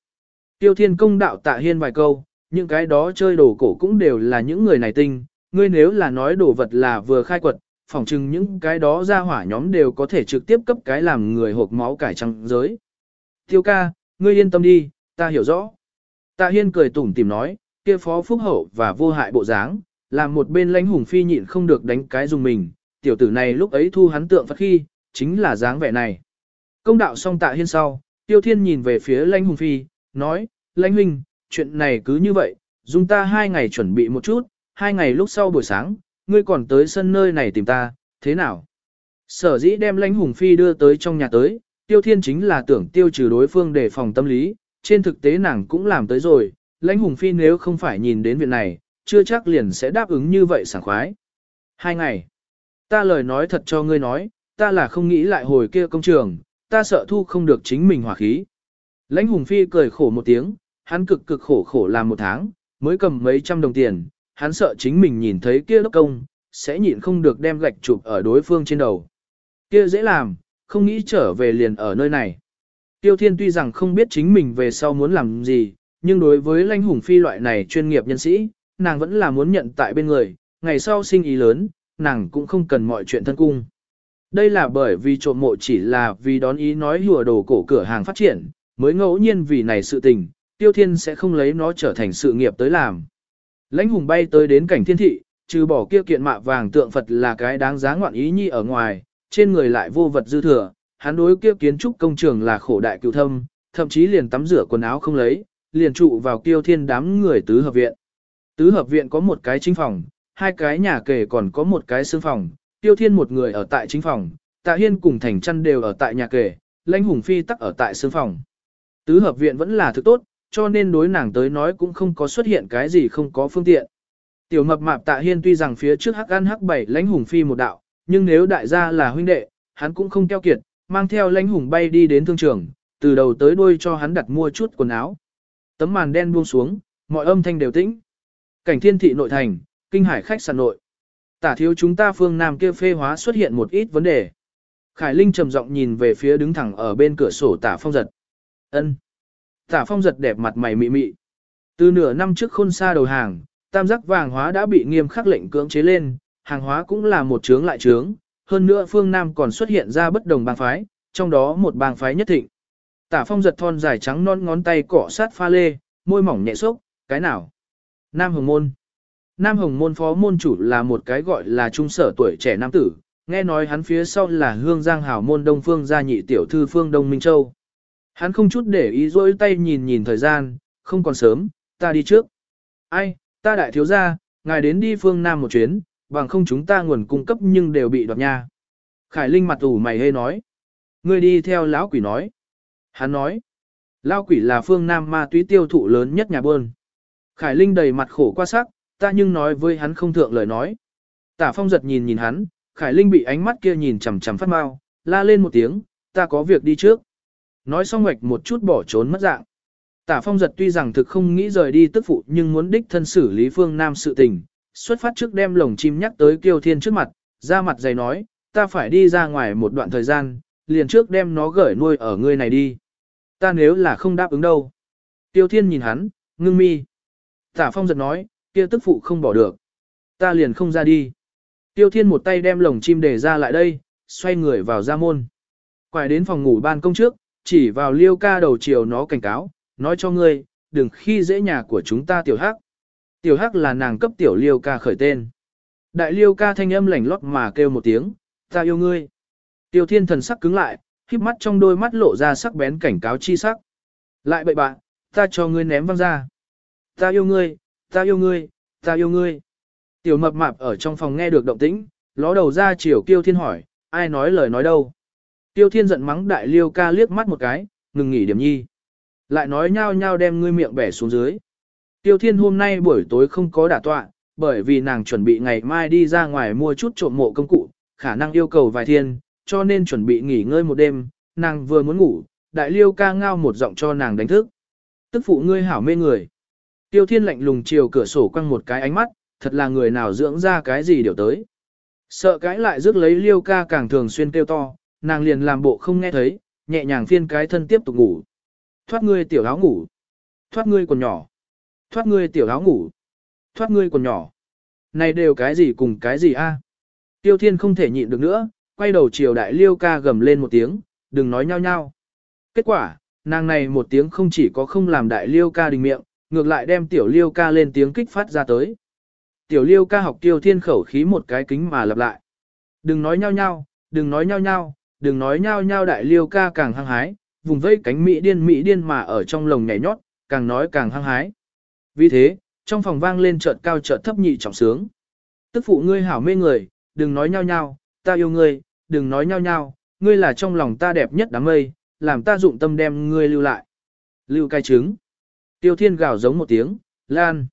Tiêu thiên công đạo tạ hiên vài câu, những cái đó chơi đồ cổ cũng đều là những người này tinh, ngươi nếu là nói đồ vật là vừa khai quật, phỏng chừng những cái đó ra hỏa nhóm đều có thể trực tiếp cấp cái làm người hộp máu cải trăng giới. Tiêu ca, ngươi yên tâm đi, ta hiểu rõ. Tạ Hiên cười tủm tìm nói, kia phó phúc hậu và vô hại bộ dáng, làm một bên lãnh hùng phi nhịn không được đánh cái dùng mình, tiểu tử này lúc ấy thu hắn tượng phát khi, chính là dáng vẻ này. Công đạo xong tạ hiên sau, tiêu thiên nhìn về phía lãnh hùng phi, nói, lãnh huynh, chuyện này cứ như vậy, dùng ta hai ngày chuẩn bị một chút, hai ngày lúc sau buổi sáng, ngươi còn tới sân nơi này tìm ta, thế nào? Sở dĩ đem lãnh hùng phi đưa tới trong nhà tới, tiêu thiên chính là tưởng tiêu trừ đối phương để phòng tâm lý, trên thực tế nàng cũng làm tới rồi, lãnh hùng phi nếu không phải nhìn đến việc này, chưa chắc liền sẽ đáp ứng như vậy sảng khoái. Hai ngày, ta lời nói thật cho ngươi nói, ta là không nghĩ lại hồi kia công trường, ta sợ thu không được chính mình hỏa khí. Lãnh hùng phi cười khổ một tiếng, hắn cực cực khổ khổ làm một tháng, mới cầm mấy trăm đồng tiền, hắn sợ chính mình nhìn thấy kia đốc công, sẽ nhịn không được đem gạch chụp ở đối phương trên đầu. Kia dễ làm, không nghĩ trở về liền ở nơi này. Tiêu Thiên tuy rằng không biết chính mình về sau muốn làm gì, nhưng đối với lãnh hùng phi loại này chuyên nghiệp nhân sĩ, nàng vẫn là muốn nhận tại bên người, ngày sau sinh ý lớn, nàng cũng không cần mọi chuyện thân cung. Đây là bởi vì trộm mộ chỉ là vì đón ý nói hùa đồ cổ cửa hàng phát triển, mới ngẫu nhiên vì này sự tình, Tiêu Thiên sẽ không lấy nó trở thành sự nghiệp tới làm. Lãnh hùng bay tới đến cảnh thiên thị, trừ bỏ kia kiện mạ vàng tượng Phật là cái đáng giá ngoạn ý nhi ở ngoài, trên người lại vô vật dư thừa, hắn đối kia kiến trúc công trường là khổ đại cựu thâm, thậm chí liền tắm rửa quần áo không lấy, liền trụ vào kiêu thiên đám người tứ hợp viện. Tứ hợp viện có một cái chính phòng, hai cái nhà kề còn có một cái xương phòng, tiêu thiên một người ở tại chính phòng, tạ hiên cùng thành chăn đều ở tại nhà kề, lãnh hùng phi tắc ở tại xương phòng. Tứ hợp viện vẫn là thứ tốt, cho nên đối nàng tới nói cũng không có xuất hiện cái gì không có phương tiện. Tiểu mập mạp tạ hiên tuy rằng phía trước hắc ăn hắc bảy lãnh hùng phi một đạo, nhưng nếu đại gia là huynh đệ, hắn cũng không keo kiệt, mang theo lãnh hùng bay đi đến thương trường, từ đầu tới đuôi cho hắn đặt mua chút quần áo. Tấm màn đen buông xuống, mọi âm thanh đều tĩnh. Cảnh thiên thị nội thành, kinh hải khách sạn nội. Tả thiếu chúng ta phương Nam kia phê hóa xuất hiện một ít vấn đề. Khải Linh trầm giọng nhìn về phía đứng thẳng ở bên cửa sổ tả phong giật. ân Tả phong giật đẹp mặt mày mị mị. Từ nửa năm trước khôn xa đầu hàng, tam giác vàng hóa đã bị nghiêm khắc lệnh cưỡng chế lên, hàng hóa cũng là một chướng lại chướng, hơn nữa phương Nam còn xuất hiện ra bất đồng bang phái, trong đó một bang phái nhất thịnh. Tả phong giật thon dài trắng non ngón tay cọ sát pha lê, môi mỏng nhẹ xốc, cái nào? Nam Hồng Môn. Nam Hồng Môn phó môn chủ là một cái gọi là trung sở tuổi trẻ nam tử, nghe nói hắn phía sau là hương giang hảo môn đông phương gia nhị tiểu thư phương Đông Minh Châu. Hắn không chút để ý rỗi tay nhìn nhìn thời gian, không còn sớm, ta đi trước. Ai, ta đại thiếu gia, ngài đến đi phương Nam một chuyến, bằng không chúng ta nguồn cung cấp nhưng đều bị đoạt nha. Khải Linh mặt ủ mày hê nói. Ngươi đi theo lão quỷ nói. Hắn nói. Lão quỷ là phương Nam ma túy tiêu thụ lớn nhất nhà buôn. Khải Linh đầy mặt khổ qua sắc, ta nhưng nói với hắn không thượng lời nói. Tả phong giật nhìn nhìn hắn, Khải Linh bị ánh mắt kia nhìn chằm chằm phát mau, la lên một tiếng, ta có việc đi trước. Nói xong ngoạch một chút bỏ trốn mất dạng. Tả phong giật tuy rằng thực không nghĩ rời đi tức phụ nhưng muốn đích thân xử lý phương Nam sự tình, xuất phát trước đem lồng chim nhắc tới kiêu thiên trước mặt, ra mặt dày nói, ta phải đi ra ngoài một đoạn thời gian, liền trước đem nó gửi nuôi ở ngươi này đi. Ta nếu là không đáp ứng đâu. Tiêu thiên nhìn hắn, ngưng mi. Tả phong giật nói, kia tức phụ không bỏ được. Ta liền không ra đi. Tiêu thiên một tay đem lồng chim để ra lại đây, xoay người vào ra môn. Quay đến phòng ngủ ban công trước, chỉ vào liêu ca đầu chiều nó cảnh cáo, nói cho ngươi, đừng khi dễ nhà của chúng ta tiểu hắc. Tiểu hắc là nàng cấp tiểu liêu ca khởi tên. Đại liêu ca thanh âm lảnh lót mà kêu một tiếng, ta yêu ngươi. Tiêu thiên thần sắc cứng lại, khiếp mắt trong đôi mắt lộ ra sắc bén cảnh cáo chi sắc. Lại bậy bạn, ta cho ngươi ném văng ra. Ta yêu ngươi, ta yêu ngươi, ta yêu ngươi. Tiểu mập mạp ở trong phòng nghe được động tĩnh, ló đầu ra chiều Tiêu Thiên hỏi, ai nói lời nói đâu. Tiêu Thiên giận mắng đại liêu ca liếc mắt một cái, ngừng nghỉ điểm nhi. Lại nói nhao nhao đem ngươi miệng bẻ xuống dưới. Tiêu Thiên hôm nay buổi tối không có đả tọa, bởi vì nàng chuẩn bị ngày mai đi ra ngoài mua chút trộm mộ công cụ, khả năng yêu cầu vài thiên, cho nên chuẩn bị nghỉ ngơi một đêm, nàng vừa muốn ngủ, đại liêu ca ngao một giọng cho nàng đánh thức. Tức phụ ngươi hảo mê người. Tiêu Thiên lạnh lùng chiều cửa sổ quăng một cái ánh mắt, thật là người nào dưỡng ra cái gì điều tới. Sợ cái lại rước lấy liêu ca càng thường xuyên kêu to, nàng liền làm bộ không nghe thấy, nhẹ nhàng phiên cái thân tiếp tục ngủ. Thoát ngươi tiểu áo ngủ. Thoát ngươi còn nhỏ. Thoát ngươi tiểu áo ngủ. Thoát ngươi còn nhỏ. Này đều cái gì cùng cái gì a? Tiêu thiên không thể nhịn được nữa, quay đầu chiều đại liêu ca gầm lên một tiếng, đừng nói nhau nhau. Kết quả, nàng này một tiếng không chỉ có không làm đại liêu ca đình miệng, ngược lại đem tiểu liêu ca lên tiếng kích phát ra tới. Tiểu liêu ca học tiêu thiên khẩu khí một cái kính mà lặp lại. Đừng nói nhau nhau, đừng nói nhau nhau, đừng nói nhao nhao đại liêu ca càng hăng hái, vùng vây cánh mỹ điên mỹ điên mà ở trong lồng nhảy nhót, càng nói càng hăng hái. Vì thế, trong phòng vang lên chợt cao chợt thấp nhị trọng sướng. Tức phụ ngươi hảo mê người, đừng nói nhao nhao ta yêu ngươi, đừng nói nhao nhao ngươi là trong lòng ta đẹp nhất đám mây, làm ta dụng tâm đem ngươi lưu lại. Lưu cai trứng. Tiêu thiên gào giống một tiếng, lan.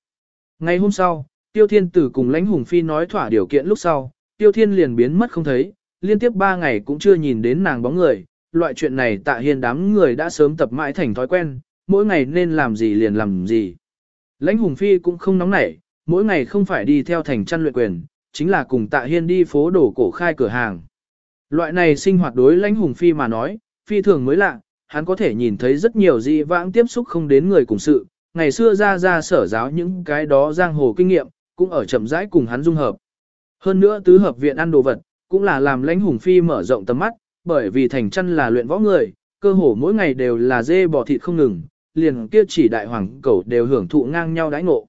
Ngày hôm sau, Tiêu Thiên Tử cùng lãnh hùng phi nói thỏa điều kiện lúc sau, Tiêu Thiên liền biến mất không thấy, liên tiếp 3 ngày cũng chưa nhìn đến nàng bóng người, loại chuyện này tạ hiên đám người đã sớm tập mãi thành thói quen, mỗi ngày nên làm gì liền làm gì. Lãnh hùng phi cũng không nóng nảy, mỗi ngày không phải đi theo thành chăn luyện quyền, chính là cùng tạ hiên đi phố đổ cổ khai cửa hàng. Loại này sinh hoạt đối lãnh hùng phi mà nói, phi thường mới lạ, hắn có thể nhìn thấy rất nhiều dị vãng tiếp xúc không đến người cùng sự, ngày xưa ra ra sở giáo những cái đó giang hồ kinh nghiệm, cũng ở chậm rãi cùng hắn dung hợp. Hơn nữa tứ hợp viện ăn đồ vật, cũng là làm lãnh hùng phi mở rộng tầm mắt, bởi vì thành chân là luyện võ người, cơ hồ mỗi ngày đều là dê bò thịt không ngừng, liền kia chỉ đại hoàng cẩu đều hưởng thụ ngang nhau đãi ngộ.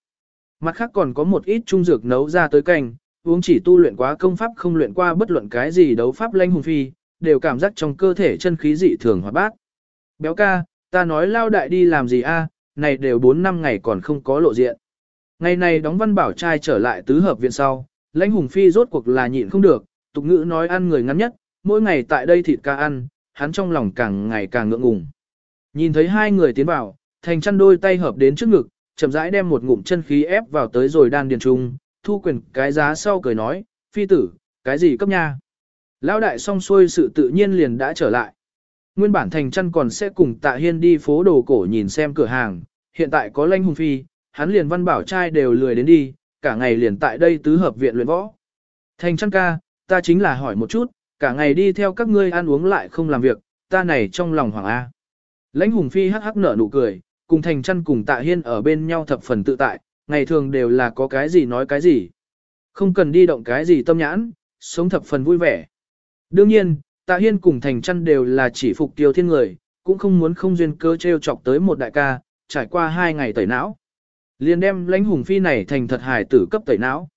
Mặt khác còn có một ít trung dược nấu ra tới canh, uống chỉ tu luyện quá công pháp không luyện qua bất luận cái gì đấu pháp lãnh hùng phi, đều cảm giác trong cơ thể chân khí dị thường hoạt bát. Béo ca, ta nói lao đại đi làm gì a? này đều 4 năm ngày còn không có lộ diện. Ngày này đóng văn bảo trai trở lại tứ hợp viện sau, lãnh hùng phi rốt cuộc là nhịn không được, tục ngữ nói ăn người ngắn nhất, mỗi ngày tại đây thịt ca ăn, hắn trong lòng càng ngày càng ngượng ngùng. Nhìn thấy hai người tiến vào, thành chăn đôi tay hợp đến trước ngực, chậm rãi đem một ngụm chân khí ép vào tới rồi đan điền trung, thu quyền cái giá sau cười nói, phi tử, cái gì cấp nha. Lão đại xong xuôi sự tự nhiên liền đã trở lại. Nguyên bản thành chăn còn sẽ cùng tạ hiên đi phố đồ cổ nhìn xem cửa hàng, hiện tại có Lanh hùng phi, hắn liền văn bảo trai đều lười đến đi, cả ngày liền tại đây tứ hợp viện luyện võ. Thành chăn ca, ta chính là hỏi một chút, cả ngày đi theo các ngươi ăn uống lại không làm việc, ta này trong lòng hoàng A. Lãnh hùng phi hắc hắc nở nụ cười, cùng thành chăn cùng tạ hiên ở bên nhau thập phần tự tại, ngày thường đều là có cái gì nói cái gì. Không cần đi động cái gì tâm nhãn, sống thập phần vui vẻ. Đương nhiên, tạ hiên cùng thành chăn đều là chỉ phục tiêu thiên người, cũng không muốn không duyên cơ treo chọc tới một đại ca, trải qua hai ngày tẩy não. Liền đem lãnh hùng phi này thành thật hài tử cấp tẩy não.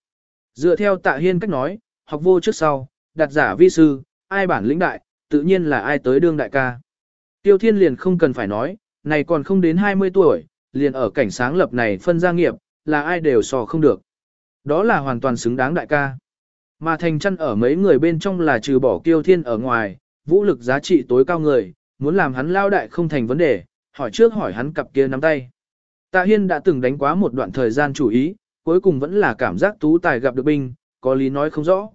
Dựa theo tạ hiên cách nói, học vô trước sau, đặt giả vi sư, ai bản lĩnh đại, tự nhiên là ai tới đương đại ca. Tiêu thiên liền không cần phải nói, này còn không đến 20 tuổi, liền ở cảnh sáng lập này phân gia nghiệp, là ai đều sò không được. Đó là hoàn toàn xứng đáng đại ca. Mà thành chân ở mấy người bên trong là trừ bỏ kiêu thiên ở ngoài, vũ lực giá trị tối cao người, muốn làm hắn lao đại không thành vấn đề, hỏi trước hỏi hắn cặp kia nắm tay. Tạ Hiên đã từng đánh quá một đoạn thời gian chủ ý, cuối cùng vẫn là cảm giác tú tài gặp được binh, có lý nói không rõ.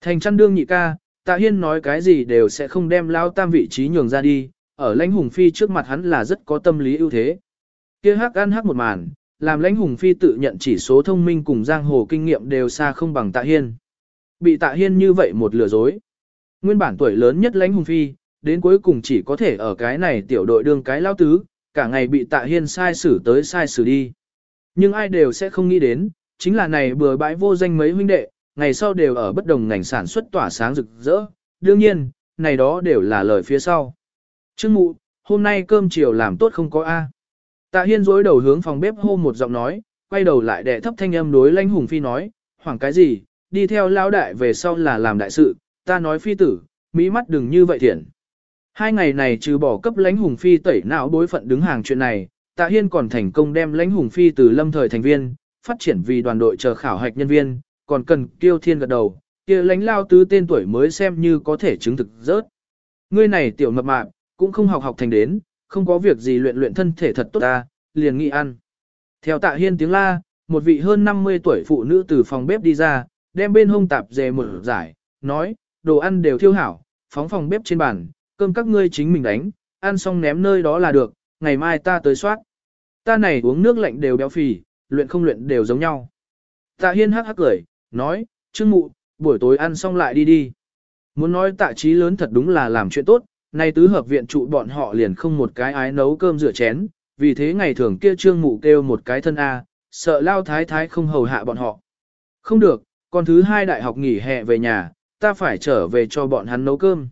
Thành chăn đương nhị ca, Tạ Hiên nói cái gì đều sẽ không đem lao tam vị trí nhường ra đi, ở lãnh hùng phi trước mặt hắn là rất có tâm lý ưu thế. kia hắc ăn hắc một màn, làm lãnh hùng phi tự nhận chỉ số thông minh cùng giang hồ kinh nghiệm đều xa không bằng Tạ Hiên. Bị Tạ Hiên như vậy một lừa dối. Nguyên bản tuổi lớn nhất lãnh hùng phi, đến cuối cùng chỉ có thể ở cái này tiểu đội đương cái lao tứ, cả ngày bị tạ hiên sai xử tới sai xử đi. Nhưng ai đều sẽ không nghĩ đến, chính là này bừa bãi vô danh mấy huynh đệ, ngày sau đều ở bất đồng ngành sản xuất tỏa sáng rực rỡ, đương nhiên, này đó đều là lời phía sau. Trương mụ, hôm nay cơm chiều làm tốt không có A. Tạ hiên dối đầu hướng phòng bếp hô một giọng nói, quay đầu lại đệ thấp thanh âm đối lãnh hùng phi nói, hoảng cái gì, đi theo lão đại về sau là làm đại sự, ta nói phi tử, mỹ mắt đừng như vậy thiện. Hai ngày này trừ bỏ cấp lãnh hùng phi tẩy não bối phận đứng hàng chuyện này, Tạ Hiên còn thành công đem lãnh hùng phi từ lâm thời thành viên, phát triển vì đoàn đội chờ khảo hạch nhân viên, còn cần kiêu thiên gật đầu, kia lánh lao tứ tên tuổi mới xem như có thể chứng thực rớt. Ngươi này tiểu mập mạp, cũng không học học thành đến, không có việc gì luyện luyện thân thể thật tốt ta, liền nghị ăn. Theo Tạ Hiên tiếng la, một vị hơn 50 tuổi phụ nữ từ phòng bếp đi ra, đem bên hông tạp dề một giải, nói, đồ ăn đều thiêu hảo, phóng phòng bếp trên bàn, cơm các ngươi chính mình đánh, ăn xong ném nơi đó là được, ngày mai ta tới soát. Ta này uống nước lạnh đều béo phì, luyện không luyện đều giống nhau. Tạ hiên hắc hắc cười, nói, trương mụ, buổi tối ăn xong lại đi đi. Muốn nói tạ trí lớn thật đúng là làm chuyện tốt, nay tứ hợp viện trụ bọn họ liền không một cái ái nấu cơm rửa chén, vì thế ngày thường kia trương mụ kêu một cái thân A, sợ lao thái thái không hầu hạ bọn họ. Không được, còn thứ hai đại học nghỉ hè về nhà, ta phải trở về cho bọn hắn nấu cơm.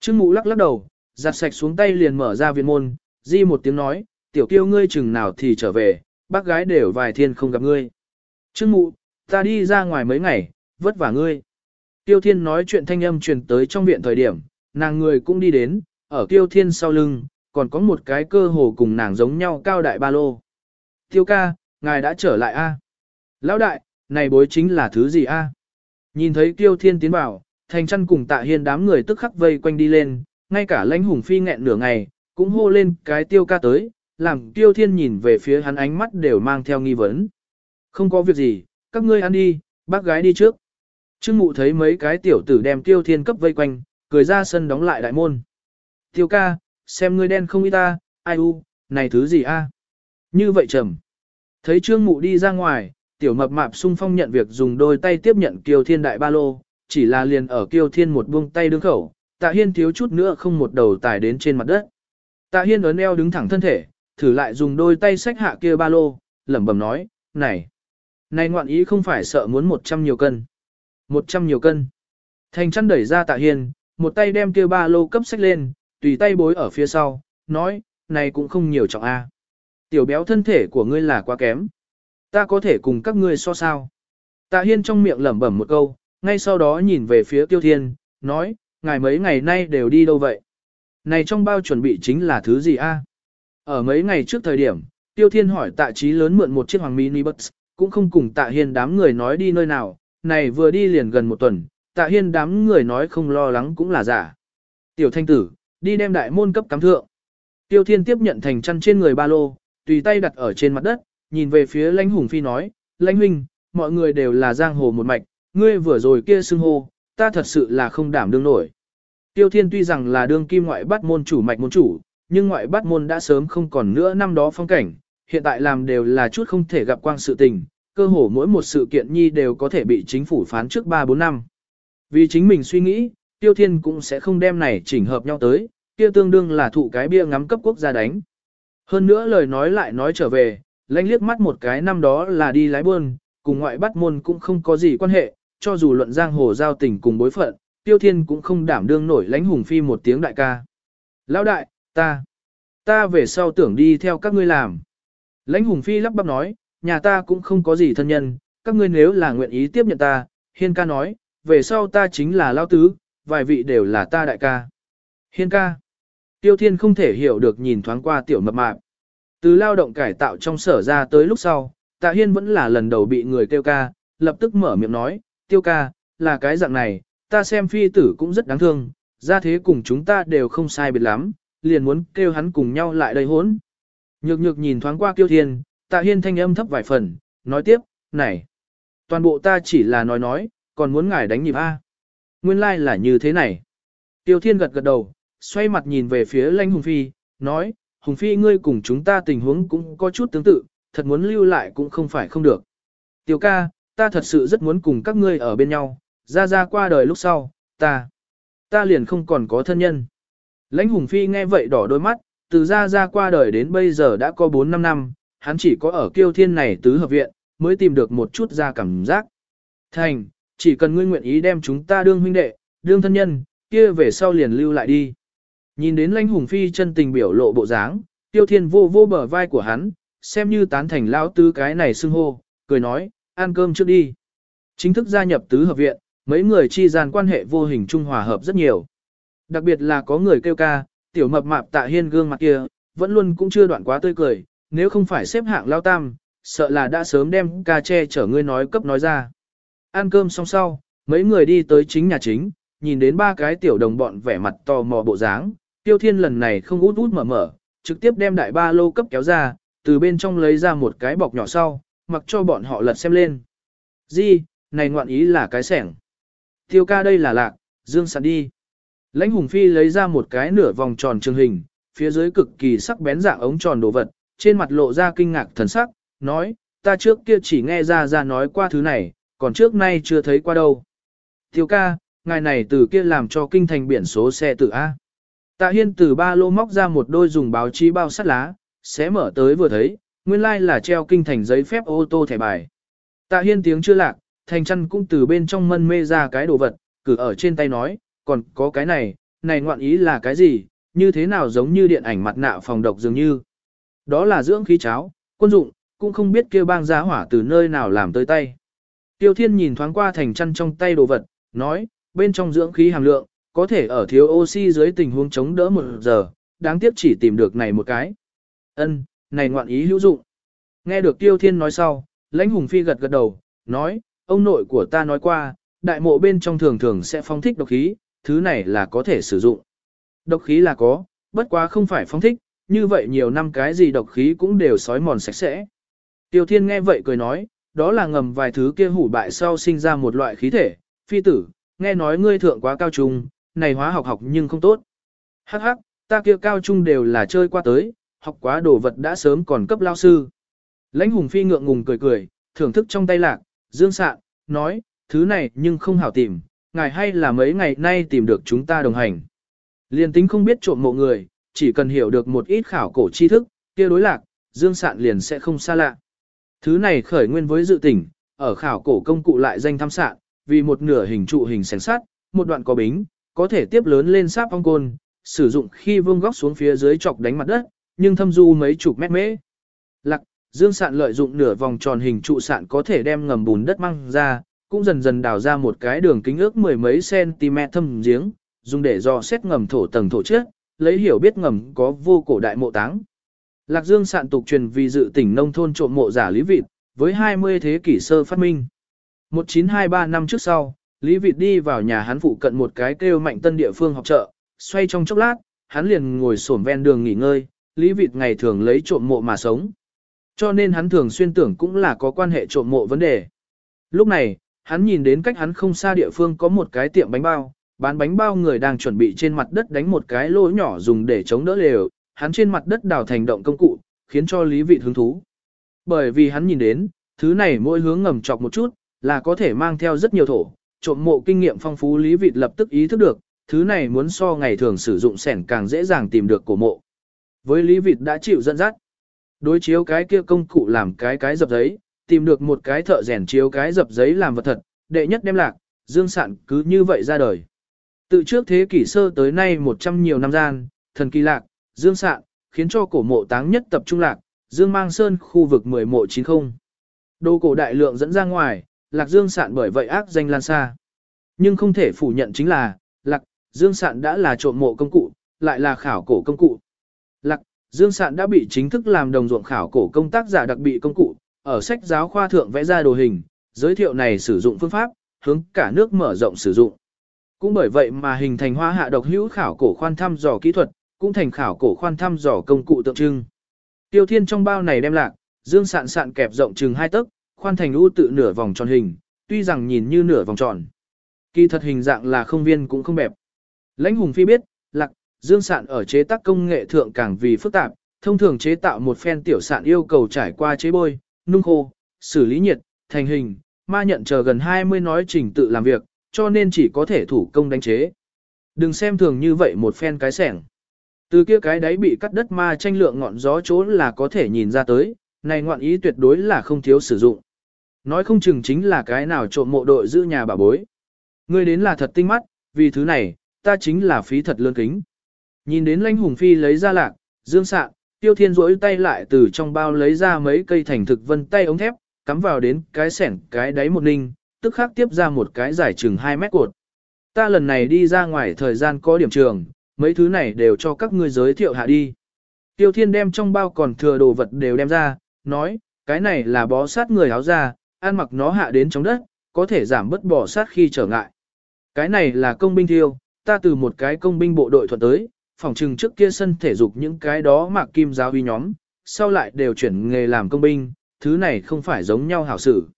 Trương mụ lắc lắc đầu, giặt sạch xuống tay liền mở ra viện môn, di một tiếng nói, tiểu kiêu ngươi chừng nào thì trở về, bác gái đều vài thiên không gặp ngươi. Trương mụ, ta đi ra ngoài mấy ngày, vất vả ngươi. Tiêu thiên nói chuyện thanh âm truyền tới trong viện thời điểm, nàng người cũng đi đến, ở tiêu thiên sau lưng, còn có một cái cơ hồ cùng nàng giống nhau cao đại ba lô. Tiêu ca, ngài đã trở lại a? Lão đại, này bối chính là thứ gì a? Nhìn thấy tiêu thiên tiến vào, thành chăn cùng tạ hiên đám người tức khắc vây quanh đi lên, ngay cả lãnh hùng phi nghẹn nửa ngày, cũng hô lên cái tiêu ca tới, làm tiêu thiên nhìn về phía hắn ánh mắt đều mang theo nghi vấn. Không có việc gì, các ngươi ăn đi, bác gái đi trước. Trương mụ thấy mấy cái tiểu tử đem tiêu thiên cấp vây quanh, cười ra sân đóng lại đại môn. Tiêu ca, xem ngươi đen không y ta, ai u, này thứ gì a? Như vậy trầm. Thấy trương mụ đi ra ngoài, tiểu mập mạp sung phong nhận việc dùng đôi tay tiếp nhận kiều thiên đại ba lô, chỉ là liền ở kiêu thiên một buông tay đứng khẩu, tạ hiên thiếu chút nữa không một đầu tải đến trên mặt đất. Tạ hiên ấn eo đứng thẳng thân thể, thử lại dùng đôi tay xách hạ kia ba lô, lẩm bẩm nói, này, này ngoạn ý không phải sợ muốn một trăm nhiều cân. một trăm nhiều cân. Thành chăn đẩy ra tạ hiên, một tay đem kia ba lô cấp sách lên, tùy tay bối ở phía sau, nói, này cũng không nhiều trọng a. Tiểu béo thân thể của ngươi là quá kém. Ta có thể cùng các ngươi so sao. Tạ hiên trong miệng lẩm bẩm một câu, ngay sau đó nhìn về phía Tiêu Thiên, nói, ngài mấy ngày nay đều đi đâu vậy? Này trong bao chuẩn bị chính là thứ gì a? Ở mấy ngày trước thời điểm, Tiêu Thiên hỏi tạ trí lớn mượn một chiếc hoàng mini bus, cũng không cùng tạ hiên đám người nói đi nơi nào, này vừa đi liền gần một tuần, tạ hiên đám người nói không lo lắng cũng là giả. Tiểu thanh tử, đi đem đại môn cấp cắm thượng. Tiêu Thiên tiếp nhận thành chăn trên người ba lô, tùy tay đặt ở trên mặt đất, nhìn về phía lãnh hùng phi nói, lãnh huynh, mọi người đều là giang hồ một mạch, ngươi vừa rồi kia xưng hô, ta thật sự là không đảm đương nổi. Tiêu Thiên tuy rằng là đương kim ngoại bắt môn chủ mạch môn chủ, nhưng ngoại bắt môn đã sớm không còn nữa năm đó phong cảnh, hiện tại làm đều là chút không thể gặp quang sự tình, cơ hồ mỗi một sự kiện nhi đều có thể bị chính phủ phán trước 3-4 năm. Vì chính mình suy nghĩ, Tiêu Thiên cũng sẽ không đem này chỉnh hợp nhau tới, kia tương đương là thụ cái bia ngắm cấp quốc gia đánh. Hơn nữa lời nói lại nói trở về, lãnh liếc mắt một cái năm đó là đi lái buôn, cùng ngoại bắt môn cũng không có gì quan hệ, cho dù luận giang hồ giao tình cùng bối phận, Tiêu Thiên cũng không đảm đương nổi lãnh hùng phi một tiếng đại ca. Lão đại, ta, ta về sau tưởng đi theo các ngươi làm. Lãnh hùng phi lắp bắp nói, nhà ta cũng không có gì thân nhân, các ngươi nếu là nguyện ý tiếp nhận ta, hiên ca nói, về sau ta chính là lao tứ, vài vị đều là ta đại ca. Hiên ca. Tiêu thiên không thể hiểu được nhìn thoáng qua tiểu mập mạp. Từ lao động cải tạo trong sở ra tới lúc sau, tạ hiên vẫn là lần đầu bị người kêu ca, lập tức mở miệng nói, tiêu ca, là cái dạng này, ta xem phi tử cũng rất đáng thương, ra thế cùng chúng ta đều không sai biệt lắm, liền muốn kêu hắn cùng nhau lại đây hốn. Nhược nhược nhìn thoáng qua kiêu thiên, tạ hiên thanh âm thấp vài phần, nói tiếp, này, toàn bộ ta chỉ là nói nói, còn muốn ngài đánh nhịp A. Nguyên lai like là như thế này. Tiêu thiên gật gật đầu, xoay mặt nhìn về phía lãnh hùng phi, nói, hùng phi ngươi cùng chúng ta tình huống cũng có chút tương tự, thật muốn lưu lại cũng không phải không được. Tiêu ca, ta thật sự rất muốn cùng các ngươi ở bên nhau, ra ra qua đời lúc sau, ta, ta liền không còn có thân nhân. Lãnh hùng phi nghe vậy đỏ đôi mắt, từ ra ra qua đời đến bây giờ đã có 4-5 năm, hắn chỉ có ở kiêu thiên này tứ hợp viện, mới tìm được một chút ra cảm giác. Thành, chỉ cần ngươi nguyện ý đem chúng ta đương huynh đệ, đương thân nhân, kia về sau liền lưu lại đi. Nhìn đến lãnh hùng phi chân tình biểu lộ bộ dáng, tiêu thiên vô vô bờ vai của hắn, xem như tán thành lão tứ cái này xưng hô, cười nói, ăn cơm trước đi. Chính thức gia nhập tứ hợp viện, mấy người chi gian quan hệ vô hình trung hòa hợp rất nhiều. Đặc biệt là có người kêu ca, tiểu mập mạp tạ hiên gương mặt kia, vẫn luôn cũng chưa đoạn quá tươi cười, nếu không phải xếp hạng lao tam, sợ là đã sớm đem ca che chở ngươi nói cấp nói ra. Ăn cơm xong sau, mấy người đi tới chính nhà chính, nhìn đến ba cái tiểu đồng bọn vẻ mặt tò mò bộ dáng, tiêu thiên lần này không út út mở mở, trực tiếp đem đại ba lô cấp kéo ra, từ bên trong lấy ra một cái bọc nhỏ sau, mặc cho bọn họ lật xem lên. Di, này ngoạn ý là cái sẻng. Tiêu ca đây là lạc, dương sẵn đi. Lãnh hùng phi lấy ra một cái nửa vòng tròn trường hình, phía dưới cực kỳ sắc bén dạng ống tròn đồ vật, trên mặt lộ ra kinh ngạc thần sắc, nói, ta trước kia chỉ nghe ra ra nói qua thứ này, còn trước nay chưa thấy qua đâu. Thiếu ca, ngài này từ kia làm cho kinh thành biển số xe tự A. Tạ Hiên từ ba lô móc ra một đôi dùng báo chí bao sắt lá, xé mở tới vừa thấy, nguyên lai like là treo kinh thành giấy phép ô tô thẻ bài. Tạ Hiên tiếng chưa lạc, thành chăn cũng từ bên trong mân mê ra cái đồ vật, cử ở trên tay nói, còn có cái này, này ngoạn ý là cái gì, như thế nào giống như điện ảnh mặt nạ phòng độc dường như. Đó là dưỡng khí cháo, quân dụng, cũng không biết kêu bang giá hỏa từ nơi nào làm tới tay. Tiêu Thiên nhìn thoáng qua thành chăn trong tay đồ vật, nói, bên trong dưỡng khí hàm lượng, có thể ở thiếu oxy dưới tình huống chống đỡ một giờ, đáng tiếc chỉ tìm được này một cái. Ân, này ngoạn ý hữu dụng. Nghe được Tiêu Thiên nói sau, lãnh hùng phi gật gật đầu, nói, ông nội của ta nói qua, đại mộ bên trong thường thường sẽ phong thích độc khí, thứ này là có thể sử dụng. Độc khí là có, bất quá không phải phong thích, như vậy nhiều năm cái gì độc khí cũng đều sói mòn sạch sẽ. Tiêu Thiên nghe vậy cười nói, đó là ngầm vài thứ kia hủ bại sau sinh ra một loại khí thể, phi tử, nghe nói ngươi thượng quá cao trung, này hóa học học nhưng không tốt. Hắc hắc, ta kia cao trung đều là chơi qua tới, học quá đồ vật đã sớm còn cấp lao sư. Lãnh hùng phi ngượng ngùng cười cười, thưởng thức trong tay lạc, dương sạn, nói, thứ này nhưng không hảo tìm, ngài hay là mấy ngày nay tìm được chúng ta đồng hành. Liên tính không biết trộm mộ người, chỉ cần hiểu được một ít khảo cổ tri thức, kia đối lạc, dương sạn liền sẽ không xa lạ. Thứ này khởi nguyên với dự tỉnh, ở khảo cổ công cụ lại danh thăm sạn, vì một nửa hình trụ hình sén sắt, một đoạn có bính, có thể tiếp lớn lên sáp ong côn, sử dụng khi vương góc xuống phía dưới chọc đánh mặt đất, nhưng thâm du mấy chục mét mễ. Lạc, dương sạn lợi dụng nửa vòng tròn hình trụ sạn có thể đem ngầm bùn đất mang ra, cũng dần dần đào ra một cái đường kính ước mười mấy cm thâm giếng, dùng để dò xét ngầm thổ tầng thổ trước, lấy hiểu biết ngầm có vô cổ đại mộ táng. Lạc Dương sạn tục truyền vì dự tỉnh nông thôn trộm mộ giả Lý Vịt, với 20 thế kỷ sơ phát minh. 1923 năm trước sau, Lý Vịt đi vào nhà hắn phụ cận một cái kêu mạnh tân địa phương học chợ, xoay trong chốc lát, hắn liền ngồi xổm ven đường nghỉ ngơi, Lý Vịt ngày thường lấy trộm mộ mà sống. Cho nên hắn thường xuyên tưởng cũng là có quan hệ trộm mộ vấn đề. Lúc này, hắn nhìn đến cách hắn không xa địa phương có một cái tiệm bánh bao, bán bánh bao người đang chuẩn bị trên mặt đất đánh một cái lỗ nhỏ dùng để chống đỡ lều, hắn trên mặt đất đào thành động công cụ, khiến cho Lý Vị hứng thú. Bởi vì hắn nhìn đến, thứ này mỗi hướng ngầm chọc một chút, là có thể mang theo rất nhiều thổ, trộm mộ kinh nghiệm phong phú Lý Vị lập tức ý thức được, thứ này muốn so ngày thường sử dụng sẻn càng dễ dàng tìm được cổ mộ. Với Lý Vị đã chịu dẫn dắt, đối chiếu cái kia công cụ làm cái cái dập giấy, tìm được một cái thợ rèn chiếu cái dập giấy làm vật thật, đệ nhất đem lạc, dương sạn cứ như vậy ra đời. Từ trước thế kỷ sơ tới nay một trăm nhiều năm gian, thần kỳ lạc, dương sạn, khiến cho cổ mộ táng nhất tập trung lạc, dương mang sơn khu vực 10 mộ 90. Đồ cổ đại lượng dẫn ra ngoài, lạc dương sạn bởi vậy ác danh lan xa. Nhưng không thể phủ nhận chính là, lạc, dương sạn đã là trộm mộ công cụ, lại là khảo cổ công cụ. Lạc, dương sạn đã bị chính thức làm đồng ruộng khảo cổ công tác giả đặc bị công cụ, ở sách giáo khoa thượng vẽ ra đồ hình, giới thiệu này sử dụng phương pháp, hướng cả nước mở rộng sử dụng. Cũng bởi vậy mà hình thành hoa hạ độc hữu khảo cổ khoan thăm dò kỹ thuật, cũng thành khảo cổ khoan thăm dò công cụ tượng trưng. Tiêu thiên trong bao này đem lạc, dương sạn sạn kẹp rộng chừng hai tấc, khoan thành u tự nửa vòng tròn hình, tuy rằng nhìn như nửa vòng tròn. Kỳ thật hình dạng là không viên cũng không bẹp. Lãnh hùng phi biết, lạc, dương sạn ở chế tác công nghệ thượng càng vì phức tạp, thông thường chế tạo một phen tiểu sạn yêu cầu trải qua chế bôi, nung khô, xử lý nhiệt, thành hình, ma nhận chờ gần 20 nói trình tự làm việc, cho nên chỉ có thể thủ công đánh chế. Đừng xem thường như vậy một phen cái sẻng. Từ kia cái đấy bị cắt đất ma tranh lượng ngọn gió chỗ là có thể nhìn ra tới, này ngoạn ý tuyệt đối là không thiếu sử dụng. Nói không chừng chính là cái nào trộm mộ đội giữ nhà bà bối. Ngươi đến là thật tinh mắt, vì thứ này, ta chính là phí thật lương kính. Nhìn đến lãnh hùng phi lấy ra lạc, dương sạn, tiêu thiên rỗi tay lại từ trong bao lấy ra mấy cây thành thực vân tay ống thép, cắm vào đến cái sẻn cái đáy một ninh, tức khắc tiếp ra một cái dài chừng 2 mét cột. Ta lần này đi ra ngoài thời gian có điểm trường, mấy thứ này đều cho các ngươi giới thiệu hạ đi. Tiêu Thiên đem trong bao còn thừa đồ vật đều đem ra, nói, cái này là bó sát người áo ra, ăn mặc nó hạ đến trong đất, có thể giảm bớt bỏ sát khi trở ngại. Cái này là công binh thiêu, ta từ một cái công binh bộ đội thuận tới, phòng trừng trước kia sân thể dục những cái đó mạc kim giáo uy nhóm, sau lại đều chuyển nghề làm công binh, thứ này không phải giống nhau hảo sử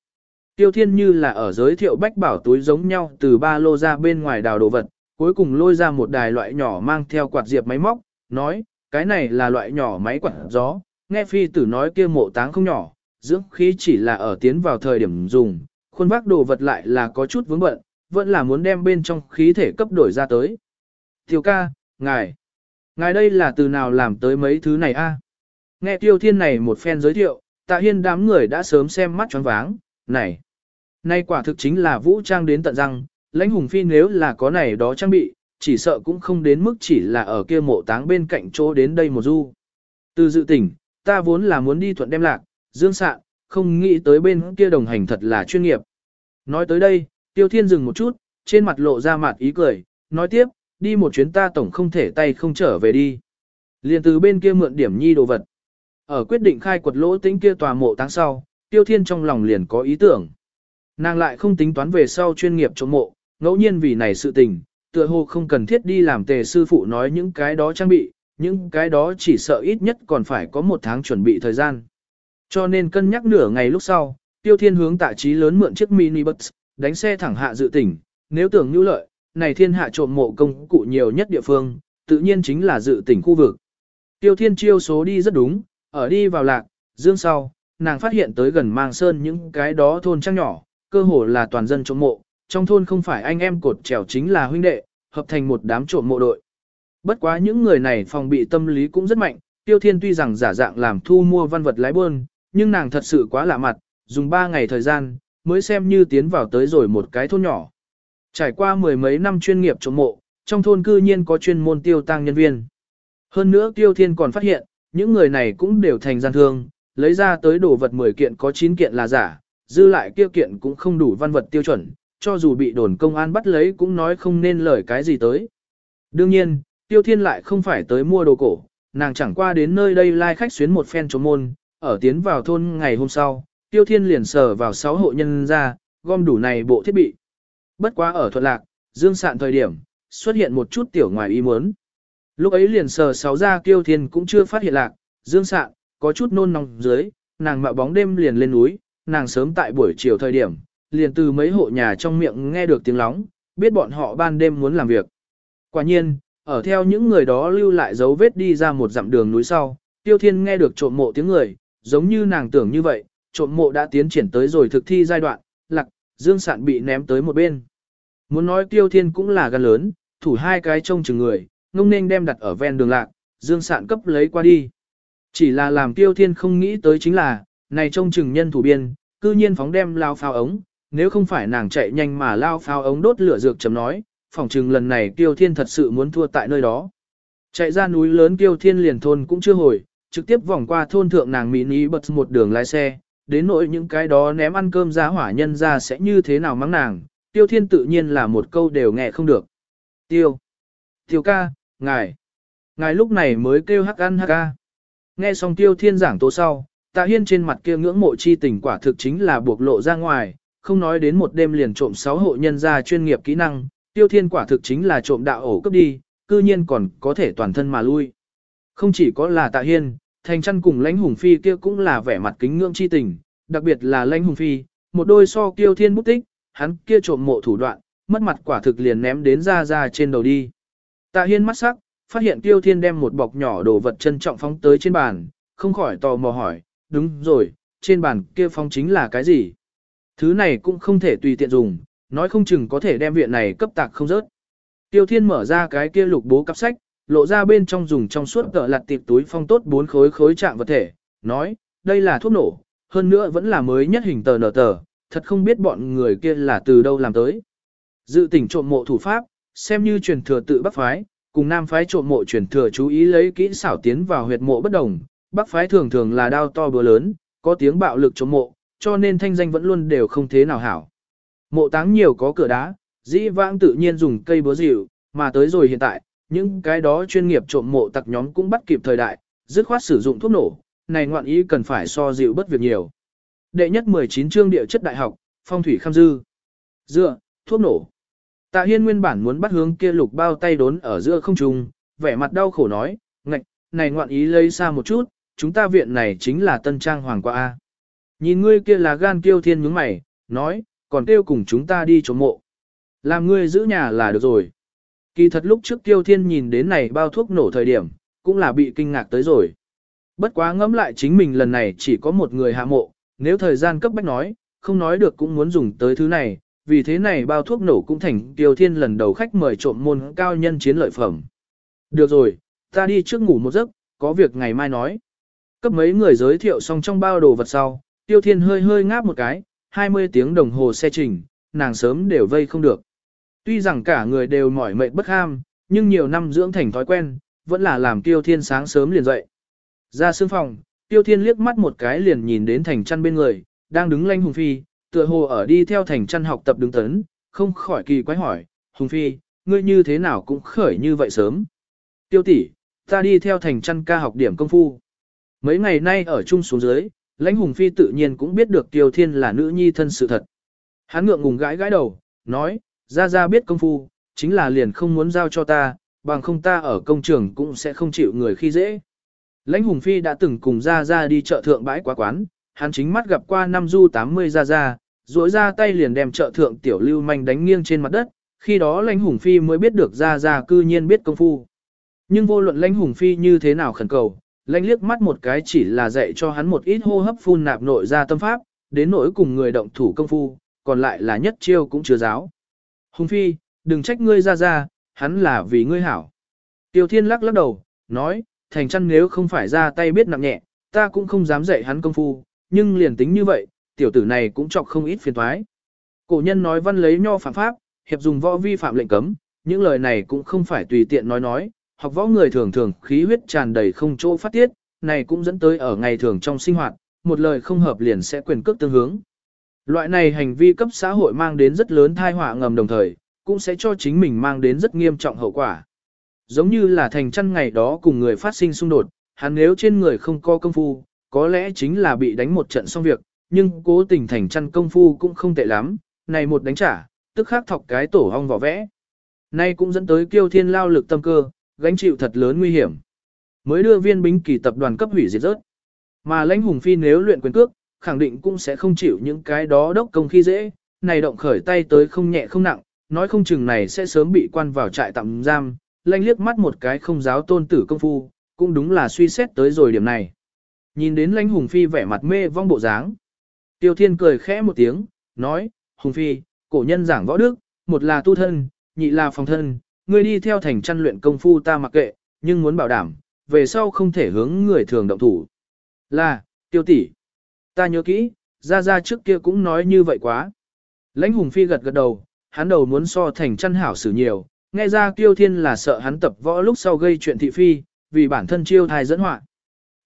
Tiêu Thiên như là ở giới thiệu bách bảo túi giống nhau từ ba lô ra bên ngoài đào đồ vật, cuối cùng lôi ra một đài loại nhỏ mang theo quạt diệp máy móc, nói, cái này là loại nhỏ máy quạt gió, nghe phi tử nói kia mộ táng không nhỏ, dưỡng khí chỉ là ở tiến vào thời điểm dùng, khuôn vác đồ vật lại là có chút vướng bận, vẫn là muốn đem bên trong khí thể cấp đổi ra tới. Tiêu ca, ngài, ngài đây là từ nào làm tới mấy thứ này a? Nghe tiêu thiên này một phen giới thiệu, tạ hiên đám người đã sớm xem mắt choáng váng, này, nay quả thực chính là vũ trang đến tận răng, lãnh hùng phi nếu là có này đó trang bị, chỉ sợ cũng không đến mức chỉ là ở kia mộ táng bên cạnh chỗ đến đây một du. Từ dự tỉnh, ta vốn là muốn đi thuận đem lạc, dương sạn, không nghĩ tới bên kia đồng hành thật là chuyên nghiệp. Nói tới đây, tiêu thiên dừng một chút, trên mặt lộ ra mặt ý cười, nói tiếp, đi một chuyến ta tổng không thể tay không trở về đi. Liền từ bên kia mượn điểm nhi đồ vật. Ở quyết định khai quật lỗ tính kia tòa mộ táng sau, tiêu thiên trong lòng liền có ý tưởng. Nàng lại không tính toán về sau chuyên nghiệp chống mộ, ngẫu nhiên vì này sự tình, tựa hồ không cần thiết đi làm tề sư phụ nói những cái đó trang bị, những cái đó chỉ sợ ít nhất còn phải có một tháng chuẩn bị thời gian. Cho nên cân nhắc nửa ngày lúc sau, tiêu thiên hướng tạ trí lớn mượn chiếc mini bus, đánh xe thẳng hạ dự tỉnh, nếu tưởng nhu lợi, này thiên hạ trộm mộ công cụ nhiều nhất địa phương, tự nhiên chính là dự tỉnh khu vực. Tiêu thiên chiêu số đi rất đúng, ở đi vào lạc, dương sau, nàng phát hiện tới gần mang sơn những cái đó thôn trang nhỏ, cơ hồ là toàn dân trộm mộ, trong thôn không phải anh em cột trèo chính là huynh đệ, hợp thành một đám trộm mộ đội. Bất quá những người này phòng bị tâm lý cũng rất mạnh, Tiêu Thiên tuy rằng giả dạng làm thu mua văn vật lái buôn, nhưng nàng thật sự quá lạ mặt, dùng 3 ngày thời gian, mới xem như tiến vào tới rồi một cái thôn nhỏ. Trải qua mười mấy năm chuyên nghiệp trộm mộ, trong thôn cư nhiên có chuyên môn tiêu tăng nhân viên. Hơn nữa Tiêu Thiên còn phát hiện, những người này cũng đều thành gian thương, lấy ra tới đồ vật 10 kiện có 9 kiện là giả, dư lại kia kiện cũng không đủ văn vật tiêu chuẩn, cho dù bị đồn công an bắt lấy cũng nói không nên lời cái gì tới. Đương nhiên, Tiêu Thiên lại không phải tới mua đồ cổ, nàng chẳng qua đến nơi đây lai khách xuyến một phen chống môn, ở tiến vào thôn ngày hôm sau, Tiêu Thiên liền sờ vào 6 hộ nhân ra, gom đủ này bộ thiết bị. Bất quá ở thuận lạc, dương sạn thời điểm, xuất hiện một chút tiểu ngoài ý muốn. Lúc ấy liền sờ sáu ra Tiêu Thiên cũng chưa phát hiện lạc, dương sạn, có chút nôn nóng dưới, nàng mạo bóng đêm liền lên núi, nàng sớm tại buổi chiều thời điểm, liền từ mấy hộ nhà trong miệng nghe được tiếng lóng, biết bọn họ ban đêm muốn làm việc. Quả nhiên, ở theo những người đó lưu lại dấu vết đi ra một dặm đường núi sau, Tiêu Thiên nghe được trộm mộ tiếng người, giống như nàng tưởng như vậy, trộm mộ đã tiến triển tới rồi thực thi giai đoạn, dương sạn bị ném tới một bên. Muốn nói Tiêu Thiên cũng là gan lớn, thủ hai cái trông chừng người, ngông nên đem đặt ở ven đường lạc, dương sạn cấp lấy qua đi. Chỉ là làm Tiêu Thiên không nghĩ tới chính là, này trông chừng nhân thủ biên, cư nhiên phóng đem lao phao ống, nếu không phải nàng chạy nhanh mà lao phao ống đốt lửa dược chấm nói, phỏng chừng lần này Tiêu Thiên thật sự muốn thua tại nơi đó. Chạy ra núi lớn Tiêu Thiên liền thôn cũng chưa hồi, trực tiếp vòng qua thôn thượng nàng mini bật một đường lái xe, đến nỗi những cái đó ném ăn cơm ra hỏa nhân ra sẽ như thế nào mắng nàng, Tiêu Thiên tự nhiên là một câu đều nghe không được. Tiêu. Tiêu ca, ngài. Ngài lúc này mới kêu hắc ăn hắc ca. Nghe xong Tiêu Thiên giảng tố sau, Tạ Hiên trên mặt kia ngưỡng mộ chi tình quả thực chính là buộc lộ ra ngoài, không nói đến một đêm liền trộm 6 hộ nhân ra chuyên nghiệp kỹ năng, Tiêu Thiên quả thực chính là trộm đạo ổ cấp đi, cư nhiên còn có thể toàn thân mà lui. Không chỉ có là Tạ Hiên, Thành Chân cùng Lãnh Hùng Phi kia cũng là vẻ mặt kính ngưỡng chi tình, đặc biệt là Lãnh Hùng Phi, một đôi so Tiêu Thiên bút tích, hắn kia trộm mộ thủ đoạn, mất mặt quả thực liền ném đến ra ra trên đầu đi. Tạ Hiên mắt sắc, phát hiện Tiêu Thiên đem một bọc nhỏ đồ vật trân trọng phóng tới trên bàn, không khỏi tò mò hỏi, đúng rồi, trên bàn kia phóng chính là cái gì? Thứ này cũng không thể tùy tiện dùng, nói không chừng có thể đem viện này cấp tạc không rớt. Tiêu Thiên mở ra cái kia lục bố cặp sách, lộ ra bên trong dùng trong suốt cỡ lặt tiệp túi phong tốt bốn khối khối trạng vật thể, nói, đây là thuốc nổ, hơn nữa vẫn là mới nhất hình tờ nở tờ, thật không biết bọn người kia là từ đâu làm tới. Dự tỉnh trộm mộ thủ pháp, xem như truyền thừa tự bắc phái, cùng nam phái trộm mộ truyền thừa chú ý lấy kỹ xảo tiến vào huyệt mộ bất đồng, bắc phái thường thường là đao to búa lớn, có tiếng bạo lực trộm mộ, cho nên thanh danh vẫn luôn đều không thế nào hảo. Mộ táng nhiều có cửa đá, dĩ vãng tự nhiên dùng cây búa dịu, mà tới rồi hiện tại, những cái đó chuyên nghiệp trộm mộ tặc nhóm cũng bắt kịp thời đại, dứt khoát sử dụng thuốc nổ, này ngoạn ý cần phải so dịu bất việc nhiều. Đệ nhất 19 chương địa chất đại học, phong thủy kham dư. Dựa, thuốc nổ. Tạ Hiên nguyên bản muốn bắt hướng kia lục bao tay đốn ở giữa không trung, vẻ mặt đau khổ nói, ngạch, này ngoạn ý lấy xa một chút, chúng ta viện này chính là tân trang hoàng qua A. Nhìn ngươi kia là gan kiêu thiên nhướng mày, nói, còn kêu cùng chúng ta đi trốn mộ. Làm ngươi giữ nhà là được rồi. Kỳ thật lúc trước Tiêu thiên nhìn đến này bao thuốc nổ thời điểm, cũng là bị kinh ngạc tới rồi. Bất quá ngẫm lại chính mình lần này chỉ có một người hạ mộ, nếu thời gian cấp bách nói, không nói được cũng muốn dùng tới thứ này, vì thế này bao thuốc nổ cũng thành Tiêu thiên lần đầu khách mời trộm môn cao nhân chiến lợi phẩm. Được rồi, ta đi trước ngủ một giấc, có việc ngày mai nói. Cấp mấy người giới thiệu xong trong bao đồ vật sau, Tiêu Thiên hơi hơi ngáp một cái, 20 tiếng đồng hồ xe trình, nàng sớm đều vây không được. Tuy rằng cả người đều mỏi mệt bất ham, nhưng nhiều năm dưỡng thành thói quen, vẫn là làm Tiêu Thiên sáng sớm liền dậy. Ra sương phòng, Tiêu Thiên liếc mắt một cái liền nhìn đến thành chăn bên người, đang đứng lanh Hùng Phi, tựa hồ ở đi theo thành chăn học tập đứng tấn, không khỏi kỳ quái hỏi, Hùng Phi, ngươi như thế nào cũng khởi như vậy sớm. Tiêu tỷ, ta đi theo thành chăn ca học điểm công phu. Mấy ngày nay ở chung xuống dưới, lãnh hùng phi tự nhiên cũng biết được Tiêu Thiên là nữ nhi thân sự thật. Hắn ngượng ngùng gãi gãi đầu, nói, ra ra biết công phu, chính là liền không muốn giao cho ta, bằng không ta ở công trường cũng sẽ không chịu người khi dễ. Lãnh hùng phi đã từng cùng ra ra đi chợ thượng bãi quá quán, hắn chính mắt gặp qua năm du 80 ra ra, duỗi ra tay liền đem chợ thượng tiểu lưu manh đánh nghiêng trên mặt đất, khi đó lãnh hùng phi mới biết được ra ra cư nhiên biết công phu. Nhưng vô luận lãnh hùng phi như thế nào khẩn cầu, lãnh liếc mắt một cái chỉ là dạy cho hắn một ít hô hấp phun nạp nội ra tâm pháp, đến nỗi cùng người động thủ công phu, còn lại là nhất chiêu cũng chưa giáo. Hùng phi, đừng trách ngươi ra ra, hắn là vì ngươi hảo. Tiêu thiên lắc lắc đầu, nói, thành chăn nếu không phải ra tay biết nặng nhẹ, ta cũng không dám dạy hắn công phu, nhưng liền tính như vậy, tiểu tử này cũng chọc không ít phiền thoái. Cổ nhân nói văn lấy nho phạm pháp, hiệp dùng võ vi phạm lệnh cấm, những lời này cũng không phải tùy tiện nói nói, học võ người thường thường khí huyết tràn đầy không chỗ phát tiết, này cũng dẫn tới ở ngày thường trong sinh hoạt, một lời không hợp liền sẽ quyền cước tương hướng. Loại này hành vi cấp xã hội mang đến rất lớn thai họa ngầm đồng thời, cũng sẽ cho chính mình mang đến rất nghiêm trọng hậu quả. Giống như là thành chăn ngày đó cùng người phát sinh xung đột, hắn nếu trên người không có công phu, có lẽ chính là bị đánh một trận xong việc, nhưng cố tình thành chăn công phu cũng không tệ lắm, này một đánh trả, tức khắc thọc cái tổ hong vỏ vẽ. Nay cũng dẫn tới kiêu thiên lao lực tâm cơ, gánh chịu thật lớn nguy hiểm. Mới đưa viên binh kỳ tập đoàn cấp hủy diệt rớt. Mà lãnh hùng phi nếu luyện quyền cước, khẳng định cũng sẽ không chịu những cái đó đốc công khi dễ, này động khởi tay tới không nhẹ không nặng, nói không chừng này sẽ sớm bị quan vào trại tạm giam, lanh liếc mắt một cái không giáo tôn tử công phu, cũng đúng là suy xét tới rồi điểm này. Nhìn đến lãnh hùng phi vẻ mặt mê vong bộ dáng. Tiêu thiên cười khẽ một tiếng, nói, hùng phi, cổ nhân giảng võ đức, một là tu thân, nhị là phòng thân, ngươi đi theo thành chăn luyện công phu ta mặc kệ, nhưng muốn bảo đảm, về sau không thể hướng người thường động thủ. Là, tiêu tỷ, ta nhớ kỹ, ra ra trước kia cũng nói như vậy quá. Lãnh hùng phi gật gật đầu, hắn đầu muốn so thành chăn hảo xử nhiều, nghe ra tiêu thiên là sợ hắn tập võ lúc sau gây chuyện thị phi, vì bản thân chiêu thai dẫn họa.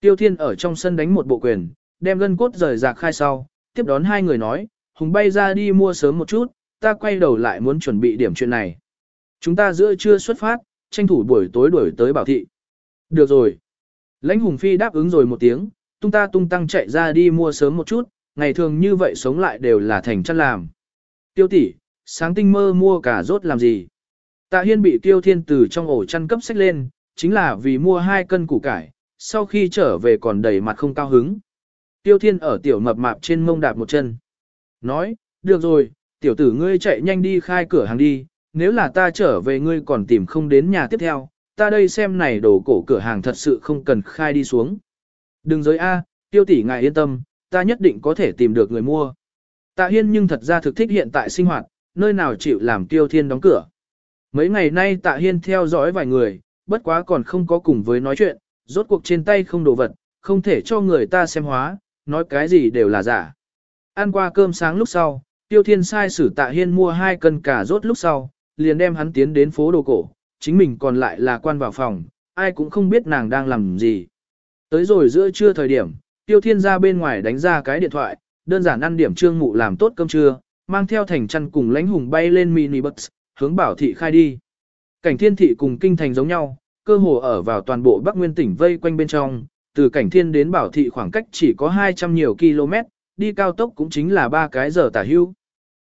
Tiêu thiên ở trong sân đánh một bộ quyền, đem gân cốt rời rạc khai sau, tiếp đón hai người nói, hùng bay ra đi mua sớm một chút, ta quay đầu lại muốn chuẩn bị điểm chuyện này. Chúng ta giữa trưa xuất phát, tranh thủ buổi tối đuổi tới bảo thị. Được rồi. Lãnh hùng phi đáp ứng rồi một tiếng, tung ta tung tăng chạy ra đi mua sớm một chút, ngày thường như vậy sống lại đều là thành chân làm. Tiêu tỷ, sáng tinh mơ mua cả rốt làm gì? Tạ Hiên bị Tiêu Thiên từ trong ổ chăn cấp sách lên, chính là vì mua hai cân củ cải, sau khi trở về còn đầy mặt không cao hứng. Tiêu Thiên ở tiểu mập mạp trên mông đạp một chân. Nói, được rồi, tiểu tử ngươi chạy nhanh đi khai cửa hàng đi, nếu là ta trở về ngươi còn tìm không đến nhà tiếp theo, ta đây xem này đồ cổ cửa hàng thật sự không cần khai đi xuống. Đừng giới A, tiêu tỷ ngài yên tâm, ta nhất định có thể tìm được người mua. Tạ Hiên nhưng thật ra thực thích hiện tại sinh hoạt, nơi nào chịu làm tiêu thiên đóng cửa. Mấy ngày nay Tạ Hiên theo dõi vài người, bất quá còn không có cùng với nói chuyện, rốt cuộc trên tay không đồ vật, không thể cho người ta xem hóa, nói cái gì đều là giả. Ăn qua cơm sáng lúc sau, Tiêu Thiên sai sử Tạ Hiên mua hai cân cà rốt lúc sau, liền đem hắn tiến đến phố đồ cổ, chính mình còn lại là quan vào phòng, ai cũng không biết nàng đang làm gì. Tới rồi giữa trưa thời điểm, Tiêu Thiên ra bên ngoài đánh ra cái điện thoại, đơn giản ăn điểm trương mụ làm tốt cơm trưa, mang theo thành chăn cùng lãnh hùng bay lên mini bus, hướng bảo thị khai đi. Cảnh thiên thị cùng kinh thành giống nhau, cơ hồ ở vào toàn bộ Bắc Nguyên tỉnh vây quanh bên trong, từ cảnh thiên đến bảo thị khoảng cách chỉ có 200 nhiều km, đi cao tốc cũng chính là ba cái giờ tả hưu.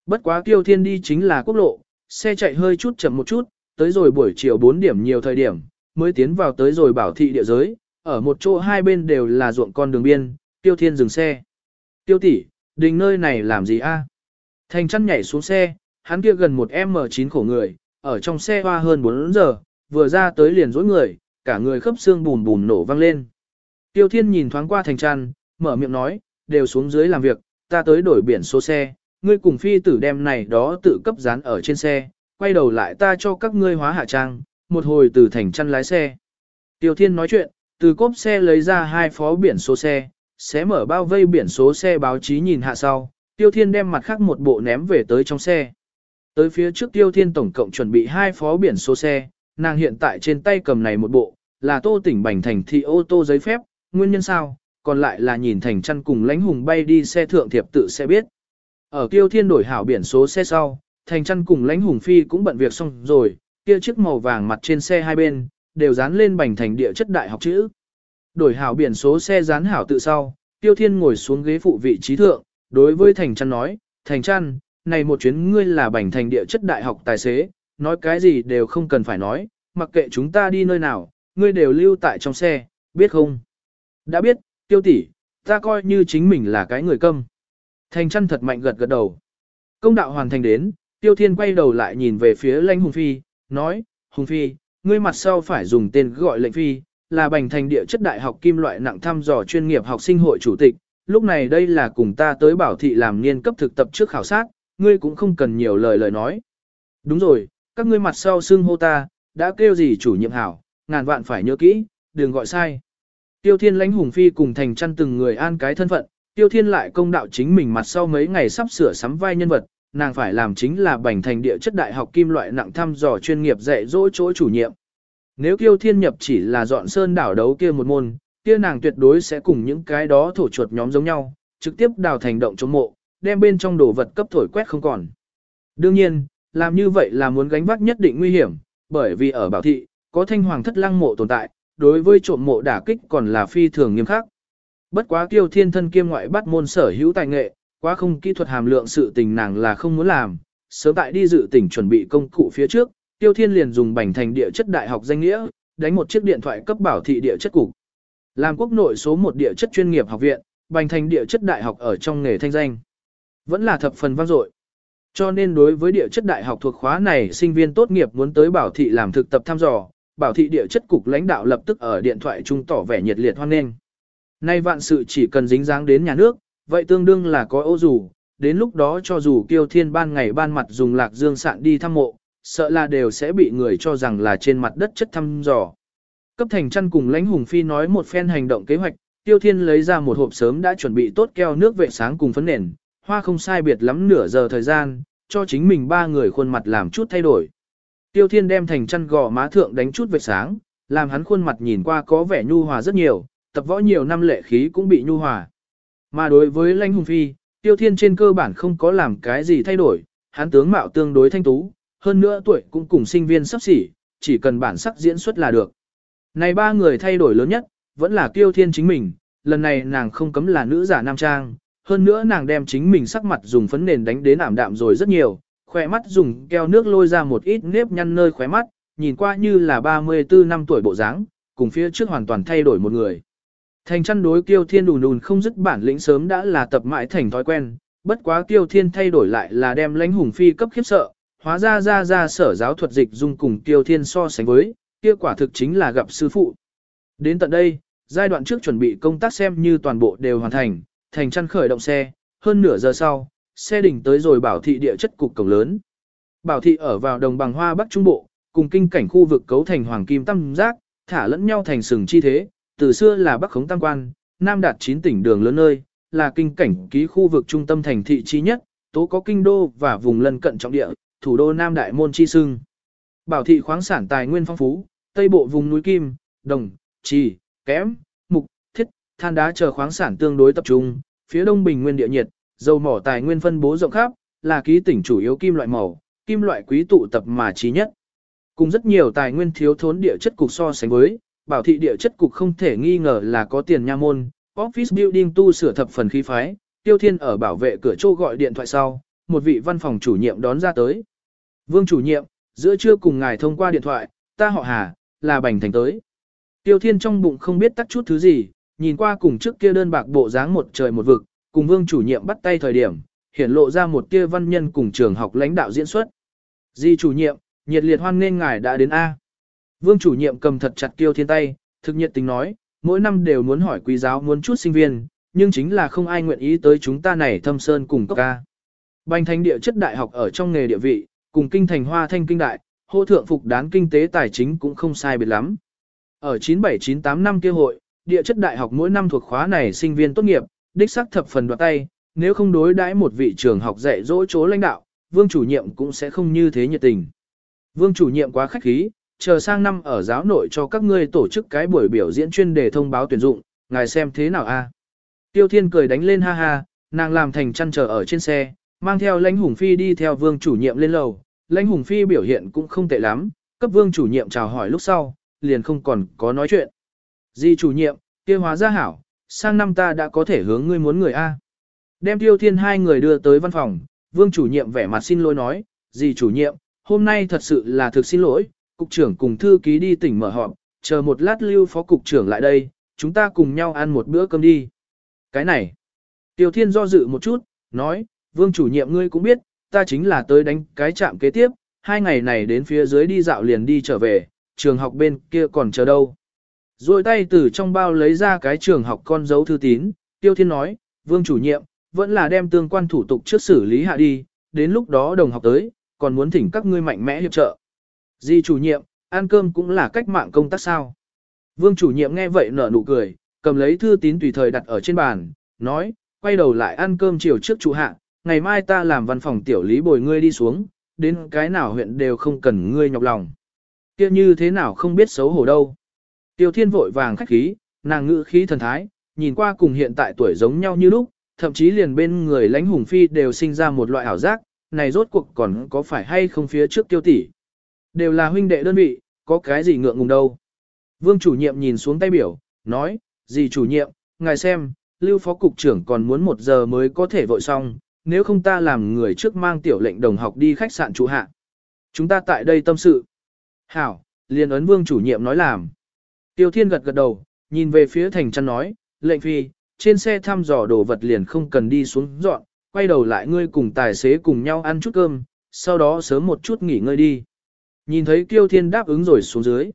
Bất quá tiêu thiên đi chính là quốc lộ, xe chạy hơi chút chậm một chút, tới rồi buổi chiều 4 điểm nhiều thời điểm, mới tiến vào tới rồi bảo thị địa giới, ở một chỗ hai bên đều là ruộng con đường biên, tiêu thiên dừng xe. Tiêu tỷ, đình nơi này làm gì a? Thành chăn nhảy xuống xe, hắn kia gần một M9 khổ người, ở trong xe hoa hơn 4 giờ, vừa ra tới liền dối người, cả người khớp xương bùn bùn nổ vang lên. Tiêu thiên nhìn thoáng qua thành chăn, mở miệng nói, đều xuống dưới làm việc, ta tới đổi biển số xe, ngươi cùng phi tử đem này đó tự cấp dán ở trên xe, quay đầu lại ta cho các ngươi hóa hạ trang, một hồi từ thành chăn lái xe. Tiêu thiên nói chuyện, từ cốp xe lấy ra hai phó biển số xe, xé mở bao vây biển số xe báo chí nhìn hạ sau, tiêu thiên đem mặt khác một bộ ném về tới trong xe. Tới phía trước tiêu thiên tổng cộng chuẩn bị hai phó biển số xe, nàng hiện tại trên tay cầm này một bộ, là tô tỉnh bành thành thị ô tô giấy phép, nguyên nhân sao, còn lại là nhìn thành chăn cùng lãnh hùng bay đi xe thượng thiệp tự sẽ biết. Ở tiêu thiên đổi hảo biển số xe sau, thành chăn cùng lãnh hùng phi cũng bận việc xong rồi, kia chiếc màu vàng mặt trên xe hai bên, đều dán lên bành thành địa chất đại học chữ. Đổi hảo biển số xe dán hảo tự sau, tiêu thiên ngồi xuống ghế phụ vị trí thượng, đối với thành trăn nói, thành trăn này một chuyến ngươi là bành thành địa chất đại học tài xế, nói cái gì đều không cần phải nói, mặc kệ chúng ta đi nơi nào, ngươi đều lưu tại trong xe, biết không? Đã biết, tiêu tỷ, ta coi như chính mình là cái người câm. Thành trăn thật mạnh gật gật đầu. Công đạo hoàn thành đến, tiêu thiên quay đầu lại nhìn về phía lãnh hùng phi, nói, hùng phi, ngươi mặt sau phải dùng tên gọi lệnh phi, là bành thành địa chất đại học kim loại nặng thăm dò chuyên nghiệp học sinh hội chủ tịch, lúc này đây là cùng ta tới bảo thị làm niên cấp thực tập trước khảo sát, ngươi cũng không cần nhiều lời lời nói. Đúng rồi, các ngươi mặt sau xưng hô ta, đã kêu gì chủ nhiệm hảo, ngàn vạn phải nhớ kỹ, đừng gọi sai. Tiêu Thiên lãnh hùng phi cùng thành chăn từng người an cái thân phận, Tiêu Thiên lại công đạo chính mình mặt sau mấy ngày sắp sửa sắm vai nhân vật, nàng phải làm chính là bành thành địa chất đại học kim loại nặng thăm dò chuyên nghiệp dạy dỗ chỗ chủ nhiệm. Nếu Tiêu Thiên nhập chỉ là dọn sơn đảo đấu kia một môn, kia nàng tuyệt đối sẽ cùng những cái đó thổ chuột nhóm giống nhau, trực tiếp đào thành động chống mộ, đem bên trong đồ vật cấp thổi quét không còn. Đương nhiên, làm như vậy là muốn gánh vác nhất định nguy hiểm, bởi vì ở bảo thị, có thanh hoàng thất lăng mộ tồn tại, đối với trộm mộ đả kích còn là phi thường nghiêm khắc. Bất quá kiêu thiên thân kiêm ngoại bắt môn sở hữu tài nghệ, quá không kỹ thuật hàm lượng sự tình nàng là không muốn làm, sớm tại đi dự tỉnh chuẩn bị công cụ phía trước, tiêu thiên liền dùng bành thành địa chất đại học danh nghĩa, đánh một chiếc điện thoại cấp bảo thị địa chất cục. Làm quốc nội số một địa chất chuyên nghiệp học viện, bành thành địa chất đại học ở trong nghề thanh danh. Vẫn là thập phần vang dội. Cho nên đối với địa chất đại học thuộc khóa này sinh viên tốt nghiệp muốn tới bảo thị làm thực tập thăm dò, bảo thị địa chất cục lãnh đạo lập tức ở điện thoại trung tỏ vẻ nhiệt liệt hoan nghênh. Nay vạn sự chỉ cần dính dáng đến nhà nước, vậy tương đương là có ô dù, đến lúc đó cho dù kiêu thiên ban ngày ban mặt dùng lạc dương sạn đi thăm mộ, sợ là đều sẽ bị người cho rằng là trên mặt đất chất thăm dò. Cấp thành chăn cùng lãnh hùng phi nói một phen hành động kế hoạch, tiêu thiên lấy ra một hộp sớm đã chuẩn bị tốt keo nước vệ sáng cùng phấn nền, hoa không sai biệt lắm nửa giờ thời gian, cho chính mình ba người khuôn mặt làm chút thay đổi. Tiêu thiên đem thành chăn gò má thượng đánh chút vệ sáng, làm hắn khuôn mặt nhìn qua có vẻ nhu hòa rất nhiều, tập võ nhiều năm lệ khí cũng bị nhu hòa. Mà đối với lãnh hùng phi, tiêu thiên trên cơ bản không có làm cái gì thay đổi, hắn tướng mạo tương đối thanh tú, hơn nữa tuổi cũng cùng sinh viên sắp xỉ, chỉ cần bản sắc diễn xuất là được. Này ba người thay đổi lớn nhất, vẫn là tiêu thiên chính mình, lần này nàng không cấm là nữ giả nam trang, hơn nữa nàng đem chính mình sắc mặt dùng phấn nền đánh đến ảm đạm rồi rất nhiều, khỏe mắt dùng keo nước lôi ra một ít nếp nhăn nơi khóe mắt, nhìn qua như là 34 năm tuổi bộ dáng, cùng phía trước hoàn toàn thay đổi một người. Thành chăn đối kiêu thiên đùn đùn không dứt bản lĩnh sớm đã là tập mãi thành thói quen, bất quá kiêu thiên thay đổi lại là đem lãnh hùng phi cấp khiếp sợ, hóa ra ra ra sở giáo thuật dịch dung cùng kiêu thiên so sánh với, kia quả thực chính là gặp sư phụ. Đến tận đây, giai đoạn trước chuẩn bị công tác xem như toàn bộ đều hoàn thành, thành chăn khởi động xe, hơn nửa giờ sau, xe đỉnh tới rồi bảo thị địa chất cục cổng lớn. Bảo thị ở vào đồng bằng hoa bắc trung bộ, cùng kinh cảnh khu vực cấu thành hoàng kim tam giác, thả lẫn nhau thành sừng chi thế, từ xưa là bắc khống tam quan, nam đạt chín tỉnh đường lớn nơi, là kinh cảnh ký khu vực trung tâm thành thị chi nhất, tố có kinh đô và vùng lân cận trọng địa, thủ đô nam đại môn chi sưng. Bảo thị khoáng sản tài nguyên phong phú, tây bộ vùng núi kim, đồng, trì, kém, mục, thiết, than đá chờ khoáng sản tương đối tập trung, phía đông bình nguyên địa nhiệt, dầu mỏ tài nguyên phân bố rộng khắp, là ký tỉnh chủ yếu kim loại màu, kim loại quý tụ tập mà chí nhất. Cùng rất nhiều tài nguyên thiếu thốn địa chất cục so sánh với, bảo thị địa chất cục không thể nghi ngờ là có tiền nha môn, office building tu sửa thập phần khí phái, tiêu thiên ở bảo vệ cửa chỗ gọi điện thoại sau, một vị văn phòng chủ nhiệm đón ra tới. Vương chủ nhiệm, giữa trưa cùng ngài thông qua điện thoại, ta họ Hà, là Bành Thành tới. Tiêu Thiên trong bụng không biết tắt chút thứ gì, nhìn qua cùng trước kia đơn bạc bộ dáng một trời một vực, cùng Vương chủ nhiệm bắt tay thời điểm, hiển lộ ra một kia văn nhân cùng trường học lãnh đạo diễn xuất. Di chủ nhiệm, nhiệt liệt hoan nghênh ngài đã đến A. Vương chủ nhiệm cầm thật chặt Tiêu Thiên tay, thực nhiệt tình nói, mỗi năm đều muốn hỏi quý giáo muốn chút sinh viên, nhưng chính là không ai nguyện ý tới chúng ta này thâm sơn cùng cốc ca. Bành thành địa chất đại học ở trong nghề địa vị, cùng kinh thành hoa thanh kinh đại, hô thượng phục đán kinh tế tài chính cũng không sai biệt lắm. Ở 9798 năm kia hội, địa chất đại học mỗi năm thuộc khóa này sinh viên tốt nghiệp, đích xác thập phần đoạt tay, nếu không đối đãi một vị trường học dạy dỗ chỗ lãnh đạo, vương chủ nhiệm cũng sẽ không như thế nhiệt tình. Vương chủ nhiệm quá khách khí, chờ sang năm ở giáo nội cho các ngươi tổ chức cái buổi biểu diễn chuyên đề thông báo tuyển dụng, ngài xem thế nào a? Tiêu Thiên cười đánh lên ha ha, nàng làm thành chăn chờ ở trên xe, mang theo lãnh hùng phi đi theo vương chủ nhiệm lên lầu, lãnh hùng phi biểu hiện cũng không tệ lắm, cấp vương chủ nhiệm chào hỏi lúc sau, liền không còn có nói chuyện. Di chủ nhiệm, kia hóa ra hảo, sang năm ta đã có thể hướng ngươi muốn người A. Đem tiêu thiên hai người đưa tới văn phòng, vương chủ nhiệm vẻ mặt xin lỗi nói, Di chủ nhiệm, hôm nay thật sự là thực xin lỗi, cục trưởng cùng thư ký đi tỉnh mở họp, chờ một lát lưu phó cục trưởng lại đây, chúng ta cùng nhau ăn một bữa cơm đi. Cái này, tiêu thiên do dự một chút, nói, vương chủ nhiệm ngươi cũng biết, ta chính là tới đánh cái chạm kế tiếp, hai ngày này đến phía dưới đi dạo liền đi trở về, trường học bên kia còn chờ đâu. Rồi tay từ trong bao lấy ra cái trường học con dấu thư tín, tiêu thiên nói, vương chủ nhiệm, vẫn là đem tương quan thủ tục trước xử lý hạ đi, đến lúc đó đồng học tới, còn muốn thỉnh các ngươi mạnh mẽ hiệp trợ. Di chủ nhiệm, ăn cơm cũng là cách mạng công tác sao. Vương chủ nhiệm nghe vậy nở nụ cười, cầm lấy thư tín tùy thời đặt ở trên bàn, nói, quay đầu lại ăn cơm chiều trước chủ hạ, ngày mai ta làm văn phòng tiểu lý bồi ngươi đi xuống, đến cái nào huyện đều không cần ngươi nhọc lòng. kia như thế nào không biết xấu hổ đâu. Tiêu thiên vội vàng khách khí, nàng ngữ khí thần thái, nhìn qua cùng hiện tại tuổi giống nhau như lúc, thậm chí liền bên người lãnh hùng phi đều sinh ra một loại ảo giác, này rốt cuộc còn có phải hay không phía trước tiêu tỷ. Đều là huynh đệ đơn vị, có cái gì ngượng ngùng đâu. Vương chủ nhiệm nhìn xuống tay biểu, nói, gì chủ nhiệm, ngài xem, lưu phó cục trưởng còn muốn một giờ mới có thể vội xong, nếu không ta làm người trước mang tiểu lệnh đồng học đi khách sạn trụ hạ. Chúng ta tại đây tâm sự. Hảo, liền ấn vương chủ nhiệm nói làm. Tiêu thiên gật gật đầu, nhìn về phía thành chăn nói, lệnh phi, trên xe thăm dò đồ vật liền không cần đi xuống dọn, quay đầu lại ngươi cùng tài xế cùng nhau ăn chút cơm, sau đó sớm một chút nghỉ ngơi đi. Nhìn thấy Kiêu Thiên đáp ứng rồi xuống dưới.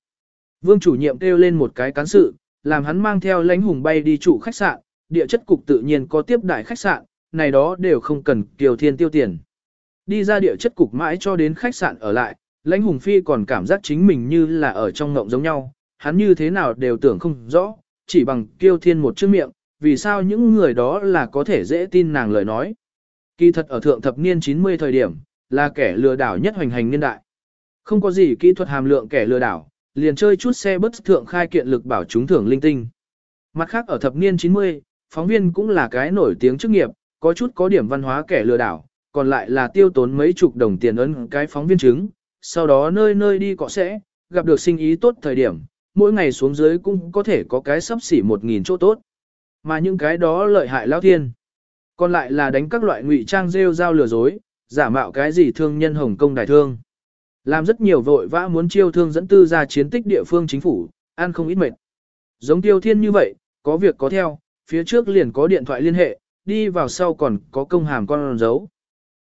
Vương chủ nhiệm kêu lên một cái cán sự, làm hắn mang theo lãnh hùng bay đi trụ khách sạn, địa chất cục tự nhiên có tiếp đại khách sạn, này đó đều không cần Kiều Thiên tiêu tiền. Đi ra địa chất cục mãi cho đến khách sạn ở lại, lãnh hùng phi còn cảm giác chính mình như là ở trong ngộng giống nhau, hắn như thế nào đều tưởng không rõ, chỉ bằng Kiêu Thiên một chữ miệng, vì sao những người đó là có thể dễ tin nàng lời nói. Kỳ thật ở thượng thập niên 90 thời điểm, là kẻ lừa đảo nhất hoành hành niên đại. Không có gì kỹ thuật hàm lượng kẻ lừa đảo, liền chơi chút xe bất thượng khai kiện lực bảo chúng thưởng linh tinh. Mặt khác ở thập niên 90, phóng viên cũng là cái nổi tiếng chức nghiệp, có chút có điểm văn hóa kẻ lừa đảo, còn lại là tiêu tốn mấy chục đồng tiền ấn cái phóng viên chứng, sau đó nơi nơi đi cọ sẽ, gặp được sinh ý tốt thời điểm, mỗi ngày xuống dưới cũng có thể có cái sắp xỉ một nghìn chỗ tốt. Mà những cái đó lợi hại lao thiên. Còn lại là đánh các loại ngụy trang rêu giao lừa dối, giả mạo cái gì thương nhân Hồng Kông đại thương. Làm rất nhiều vội vã muốn chiêu thương dẫn tư ra chiến tích địa phương chính phủ, ăn không ít mệt. Giống tiêu thiên như vậy, có việc có theo, phía trước liền có điện thoại liên hệ, đi vào sau còn có công hàm con dấu.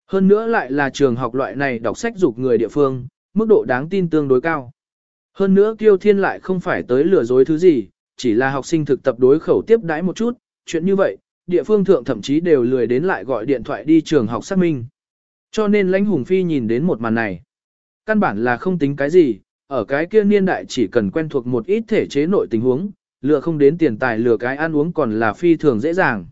Hơn nữa lại là trường học loại này đọc sách dục người địa phương, mức độ đáng tin tương đối cao. Hơn nữa tiêu Thiên lại không phải tới lừa dối thứ gì, chỉ là học sinh thực tập đối khẩu tiếp đãi một chút, chuyện như vậy, địa phương thượng thậm chí đều lười đến lại gọi điện thoại đi trường học xác minh. Cho nên lãnh hùng phi nhìn đến một màn này. Căn bản là không tính cái gì, ở cái kia niên đại chỉ cần quen thuộc một ít thể chế nội tình huống, lừa không đến tiền tài lừa cái ăn uống còn là phi thường dễ dàng.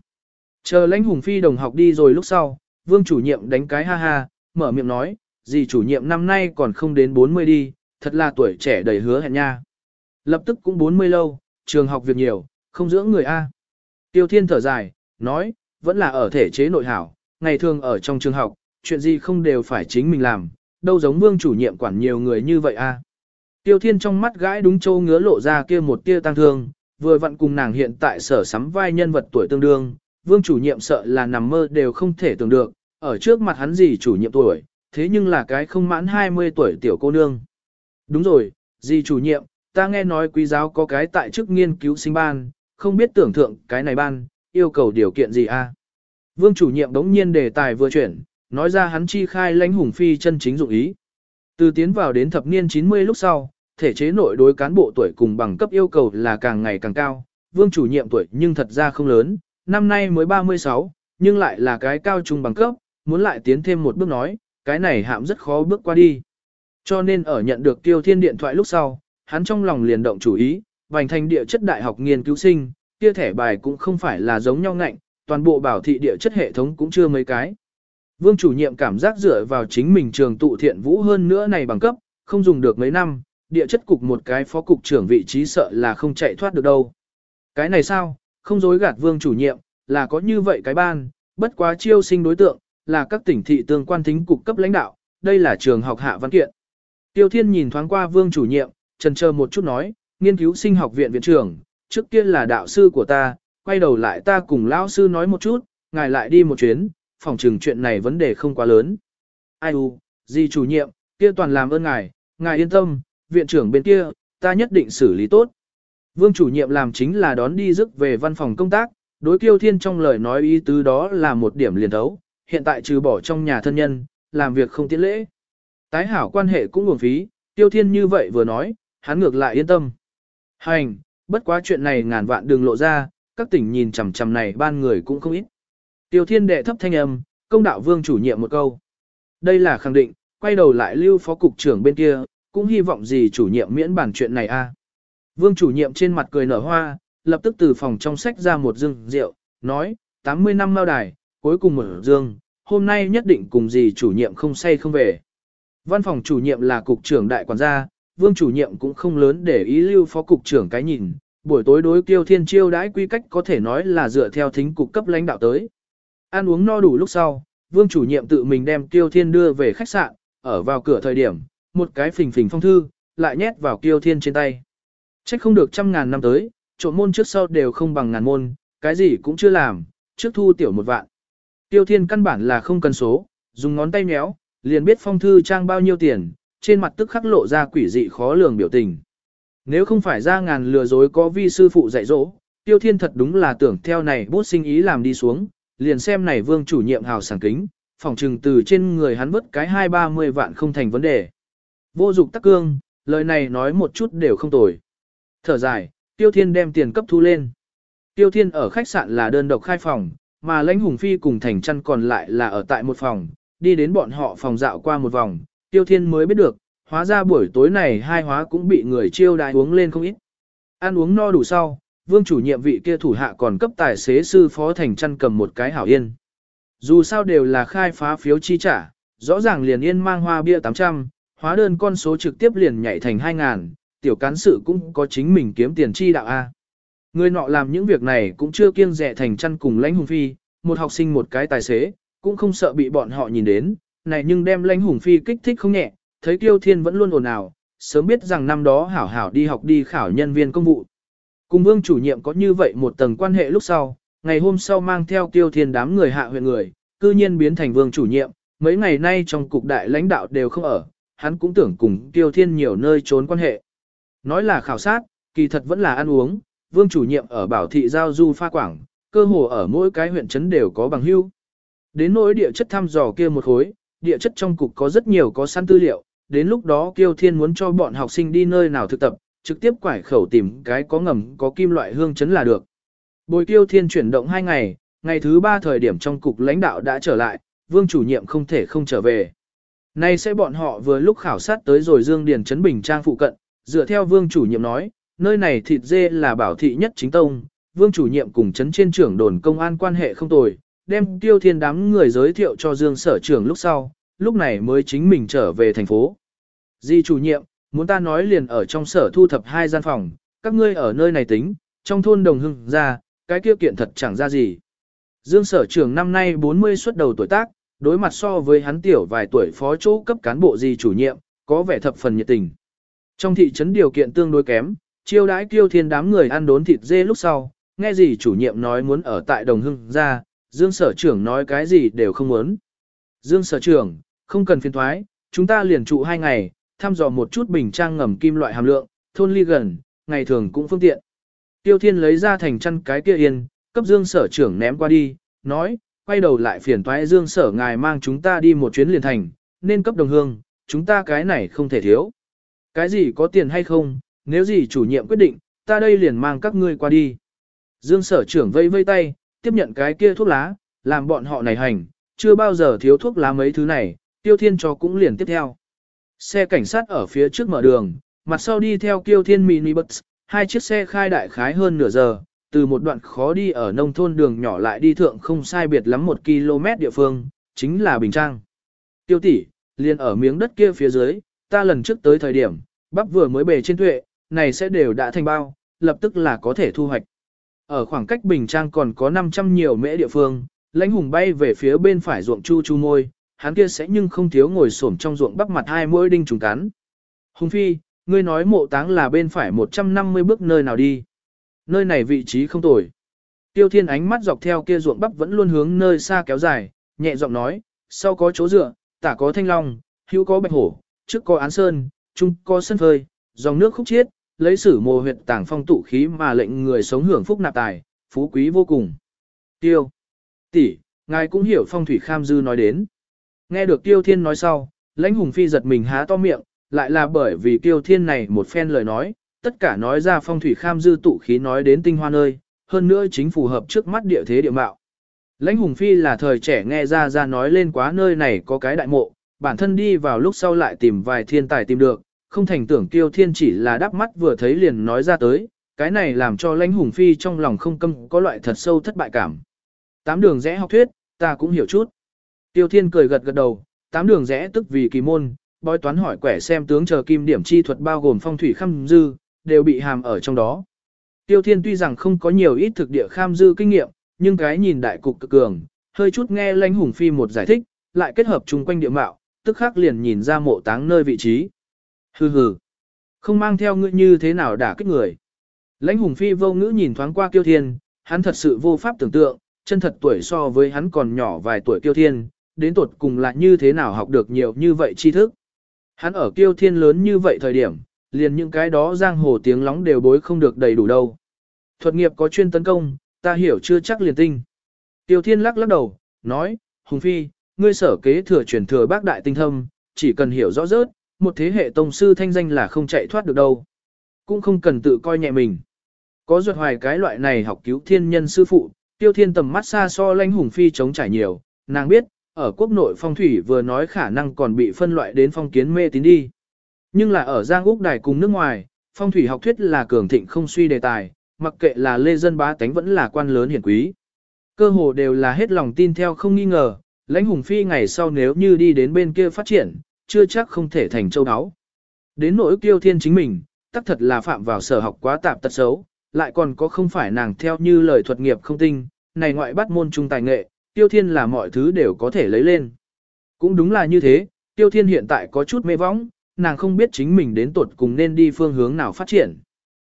Chờ lãnh hùng phi đồng học đi rồi lúc sau, vương chủ nhiệm đánh cái ha ha, mở miệng nói, gì chủ nhiệm năm nay còn không đến 40 đi, thật là tuổi trẻ đầy hứa hẹn nha. Lập tức cũng 40 lâu, trường học việc nhiều, không dưỡng người A. Tiêu thiên thở dài, nói, vẫn là ở thể chế nội hảo, ngày thường ở trong trường học, chuyện gì không đều phải chính mình làm, đâu giống vương chủ nhiệm quản nhiều người như vậy a. Tiêu thiên trong mắt gãi đúng châu ngứa lộ ra kia một tia tăng thương, vừa vặn cùng nàng hiện tại sở sắm vai nhân vật tuổi tương đương, vương chủ nhiệm sợ là nằm mơ đều không thể tưởng được, ở trước mặt hắn gì chủ nhiệm tuổi, thế nhưng là cái không mãn 20 tuổi tiểu cô nương. Đúng rồi, gì chủ nhiệm, ta nghe nói quý giáo có cái tại chức nghiên cứu sinh ban, không biết tưởng thượng cái này ban, yêu cầu điều kiện gì a? Vương chủ nhiệm đống nhiên đề tài vừa chuyển, nói ra hắn chi khai lãnh hùng phi chân chính dụng ý. Từ tiến vào đến thập niên 90 lúc sau, thể chế nội đối cán bộ tuổi cùng bằng cấp yêu cầu là càng ngày càng cao, vương chủ nhiệm tuổi nhưng thật ra không lớn, năm nay mới 36, nhưng lại là cái cao trung bằng cấp, muốn lại tiến thêm một bước nói, cái này hạm rất khó bước qua đi. Cho nên ở nhận được tiêu thiên điện thoại lúc sau, hắn trong lòng liền động chủ ý, vành thành địa chất đại học nghiên cứu sinh, kia thẻ bài cũng không phải là giống nhau ngạnh, toàn bộ bảo thị địa chất hệ thống cũng chưa mấy cái. Vương chủ nhiệm cảm giác dựa vào chính mình trường tụ thiện vũ hơn nữa này bằng cấp, không dùng được mấy năm, địa chất cục một cái phó cục trưởng vị trí sợ là không chạy thoát được đâu. Cái này sao, không dối gạt vương chủ nhiệm, là có như vậy cái ban, bất quá chiêu sinh đối tượng, là các tỉnh thị tương quan thính cục cấp lãnh đạo, đây là trường học hạ văn kiện. Tiêu Thiên nhìn thoáng qua vương chủ nhiệm, trần chờ một chút nói, nghiên cứu sinh học viện viện trưởng, trước kia là đạo sư của ta, quay đầu lại ta cùng lão sư nói một chút, ngài lại đi một chuyến, phòng trừng chuyện này vấn đề không quá lớn. Ai u, gì chủ nhiệm, kia toàn làm ơn ngài, ngài yên tâm, viện trưởng bên kia, ta nhất định xử lý tốt. Vương chủ nhiệm làm chính là đón đi rước về văn phòng công tác, đối kiêu thiên trong lời nói ý tứ đó là một điểm liền thấu, hiện tại trừ bỏ trong nhà thân nhân, làm việc không tiễn lễ. Tái hảo quan hệ cũng nguồn phí, tiêu thiên như vậy vừa nói, hắn ngược lại yên tâm. Hành, bất quá chuyện này ngàn vạn đường lộ ra, các tỉnh nhìn chằm chằm này ban người cũng không ít. Tiêu thiên đệ thấp thanh âm, công đạo vương chủ nhiệm một câu. Đây là khẳng định, quay đầu lại lưu phó cục trưởng bên kia, cũng hy vọng gì chủ nhiệm miễn bản chuyện này a. Vương chủ nhiệm trên mặt cười nở hoa, lập tức từ phòng trong sách ra một dương rượu, nói, 80 năm mao đài, cuối cùng mở dương, hôm nay nhất định cùng gì chủ nhiệm không say không về. Văn phòng chủ nhiệm là cục trưởng đại quản gia, vương chủ nhiệm cũng không lớn để ý lưu phó cục trưởng cái nhìn, buổi tối đối kiêu thiên chiêu đãi quy cách có thể nói là dựa theo thính cục cấp lãnh đạo tới. Ăn uống no đủ lúc sau, vương chủ nhiệm tự mình đem Kiêu Thiên đưa về khách sạn, ở vào cửa thời điểm, một cái phình phình phong thư, lại nhét vào Kiêu Thiên trên tay. Trách không được trăm ngàn năm tới, trộm môn trước sau đều không bằng ngàn môn, cái gì cũng chưa làm, trước thu tiểu một vạn. Tiêu Thiên căn bản là không cần số, dùng ngón tay méo, liền biết phong thư trang bao nhiêu tiền, trên mặt tức khắc lộ ra quỷ dị khó lường biểu tình. Nếu không phải ra ngàn lừa dối có vi sư phụ dạy dỗ, Tiêu Thiên thật đúng là tưởng theo này bút sinh ý làm đi xuống, liền xem này vương chủ nhiệm hào sảng kính, phòng trừng từ trên người hắn vứt cái hai ba mươi vạn không thành vấn đề. Vô dục tắc cương, lời này nói một chút đều không tồi. Thở dài, Tiêu Thiên đem tiền cấp thu lên. Tiêu Thiên ở khách sạn là đơn độc khai phòng, mà lãnh hùng phi cùng thành chăn còn lại là ở tại một phòng, đi đến bọn họ phòng dạo qua một vòng, Tiêu Thiên mới biết được, hóa ra buổi tối này hai hóa cũng bị người chiêu đại uống lên không ít. Ăn uống no đủ sau, vương chủ nhiệm vị kia thủ hạ còn cấp tài xế sư phó thành chăn cầm một cái hảo yên. Dù sao đều là khai phá phiếu chi trả, rõ ràng liền yên mang hoa bia 800, hóa đơn con số trực tiếp liền nhảy thành 2.000, tiểu cán sự cũng có chính mình kiếm tiền chi đạo A. Người nọ làm những việc này cũng chưa kiêng rẻ thành chăn cùng lãnh hùng phi, một học sinh một cái tài xế, cũng không sợ bị bọn họ nhìn đến, này nhưng đem lãnh hùng phi kích thích không nhẹ, thấy kiêu Thiên vẫn luôn ồn ào, sớm biết rằng năm đó hảo hảo đi học đi khảo nhân viên công vụ. Cùng vương chủ nhiệm có như vậy một tầng quan hệ lúc sau, ngày hôm sau mang theo Tiêu Thiên đám người hạ huyện người, cư nhiên biến thành vương chủ nhiệm, mấy ngày nay trong cục đại lãnh đạo đều không ở, hắn cũng tưởng cùng Tiêu Thiên nhiều nơi trốn quan hệ. Nói là khảo sát, kỳ thật vẫn là ăn uống, vương chủ nhiệm ở bảo thị giao du pha quảng, cơ hồ ở mỗi cái huyện trấn đều có bằng hưu. Đến nỗi địa chất thăm dò kia một khối, địa chất trong cục có rất nhiều có săn tư liệu, đến lúc đó Kiêu Thiên muốn cho bọn học sinh đi nơi nào thực tập, trực tiếp quải khẩu tìm cái có ngầm có kim loại hương chấn là được. Bồi Kiêu Thiên chuyển động hai ngày, ngày thứ ba thời điểm trong cục lãnh đạo đã trở lại, vương chủ nhiệm không thể không trở về. Nay sẽ bọn họ vừa lúc khảo sát tới rồi Dương Điền Trấn Bình Trang phụ cận, dựa theo vương chủ nhiệm nói, nơi này thịt dê là bảo thị nhất chính tông, vương chủ nhiệm cùng chấn trên trưởng đồn công an quan hệ không tồi, đem tiêu thiên đám người giới thiệu cho Dương sở trưởng lúc sau, lúc này mới chính mình trở về thành phố. Di chủ nhiệm, muốn ta nói liền ở trong sở thu thập hai gian phòng, các ngươi ở nơi này tính, trong thôn đồng hưng ra, cái kia kiện thật chẳng ra gì. Dương sở trưởng năm nay 40 xuất đầu tuổi tác, đối mặt so với hắn tiểu vài tuổi phó chỗ cấp cán bộ gì chủ nhiệm, có vẻ thập phần nhiệt tình. Trong thị trấn điều kiện tương đối kém, chiêu đãi kiêu thiên đám người ăn đốn thịt dê lúc sau, nghe gì chủ nhiệm nói muốn ở tại đồng hưng ra, Dương sở trưởng nói cái gì đều không muốn. Dương sở trưởng, không cần phiền thoái, chúng ta liền trụ hai ngày, thăm dò một chút bình trang ngầm kim loại hàm lượng, thôn ly gần, ngày thường cũng phương tiện. Tiêu Thiên lấy ra thành chăn cái kia yên, cấp Dương sở trưởng ném qua đi, nói, quay đầu lại phiền toái Dương sở ngài mang chúng ta đi một chuyến liền thành, nên cấp đồng hương, chúng ta cái này không thể thiếu. Cái gì có tiền hay không, nếu gì chủ nhiệm quyết định, ta đây liền mang các ngươi qua đi. Dương sở trưởng vây vây tay, tiếp nhận cái kia thuốc lá, làm bọn họ này hành, chưa bao giờ thiếu thuốc lá mấy thứ này, tiêu thiên cho cũng liền tiếp theo. Xe cảnh sát ở phía trước mở đường, mặt sau đi theo kiêu thiên minibus, hai chiếc xe khai đại khái hơn nửa giờ, từ một đoạn khó đi ở nông thôn đường nhỏ lại đi thượng không sai biệt lắm một km địa phương, chính là Bình Trang. Tiêu tỷ, liền ở miếng đất kia phía dưới, ta lần trước tới thời điểm, bắp vừa mới bề trên tuệ, này sẽ đều đã thành bao, lập tức là có thể thu hoạch. Ở khoảng cách Bình Trang còn có 500 nhiều mễ địa phương, lãnh hùng bay về phía bên phải ruộng chu chu môi, hắn kia sẽ nhưng không thiếu ngồi xổm trong ruộng bắp mặt hai mũi đinh trùng cắn. Hùng phi, ngươi nói mộ táng là bên phải 150 bước nơi nào đi. Nơi này vị trí không tồi. Tiêu thiên ánh mắt dọc theo kia ruộng bắp vẫn luôn hướng nơi xa kéo dài, nhẹ giọng nói, sau có chỗ dựa, tả có thanh long, hữu có bạch hổ, trước có án sơn, trung có sân phơi, dòng nước khúc chiết, lấy sử mồ huyệt tàng phong tụ khí mà lệnh người sống hưởng phúc nạp tài, phú quý vô cùng. Tiêu. tỷ, ngài cũng hiểu phong thủy kham dư nói đến. Nghe được tiêu thiên nói sau, lãnh hùng phi giật mình há to miệng, lại là bởi vì tiêu thiên này một phen lời nói, tất cả nói ra phong thủy kham dư tụ khí nói đến tinh hoa nơi, hơn nữa chính phù hợp trước mắt địa thế địa mạo. Lãnh hùng phi là thời trẻ nghe ra ra nói lên quá nơi này có cái đại mộ, bản thân đi vào lúc sau lại tìm vài thiên tài tìm được, không thành tưởng tiêu thiên chỉ là đắp mắt vừa thấy liền nói ra tới, cái này làm cho lãnh hùng phi trong lòng không câm có loại thật sâu thất bại cảm. Tám đường rẽ học thuyết, ta cũng hiểu chút. Tiêu thiên cười gật gật đầu, tám đường rẽ tức vì kỳ môn, bói toán hỏi quẻ xem tướng chờ kim điểm chi thuật bao gồm phong thủy khâm dư, đều bị hàm ở trong đó. Tiêu thiên tuy rằng không có nhiều ít thực địa kham dư kinh nghiệm, nhưng cái nhìn đại cục cực cường, hơi chút nghe lãnh hùng phi một giải thích, lại kết hợp chung quanh địa mạo, tức khắc liền nhìn ra mộ táng nơi vị trí. Hừ hừ, không mang theo ngươi như thế nào đả kích người. Lãnh hùng phi vô ngữ nhìn thoáng qua kiêu thiên, hắn thật sự vô pháp tưởng tượng, chân thật tuổi so với hắn còn nhỏ vài tuổi kiêu thiên, đến tuột cùng là như thế nào học được nhiều như vậy tri thức. Hắn ở kiêu thiên lớn như vậy thời điểm, liền những cái đó giang hồ tiếng lóng đều bối không được đầy đủ đâu. Thuật nghiệp có chuyên tấn công, ta hiểu chưa chắc liền tinh. Tiêu Thiên lắc lắc đầu, nói, Hùng Phi, ngươi sở kế thừa truyền thừa bác đại tinh thâm, chỉ cần hiểu rõ rớt, một thế hệ tông sư thanh danh là không chạy thoát được đâu. Cũng không cần tự coi nhẹ mình. Có ruột hoài cái loại này học cứu thiên nhân sư phụ, tiêu thiên tầm mắt xa so lanh hùng phi chống trải nhiều, nàng biết, ở quốc nội phong thủy vừa nói khả năng còn bị phân loại đến phong kiến mê tín đi. Nhưng là ở Giang Úc Đài cùng nước ngoài, phong thủy học thuyết là cường thịnh không suy đề tài, mặc kệ là lê dân bá tánh vẫn là quan lớn hiển quý. Cơ hồ đều là hết lòng tin theo không nghi ngờ, lãnh hùng phi ngày sau nếu như đi đến bên kia phát triển, chưa chắc không thể thành châu áo. Đến nỗi kiêu thiên chính mình, tắc thật là phạm vào sở học quá tạp tật xấu, lại còn có không phải nàng theo như lời thuật nghiệp không tinh, này ngoại bắt môn trung tài nghệ, tiêu thiên là mọi thứ đều có thể lấy lên. Cũng đúng là như thế, tiêu thiên hiện tại có chút mê võng, nàng không biết chính mình đến tuột cùng nên đi phương hướng nào phát triển.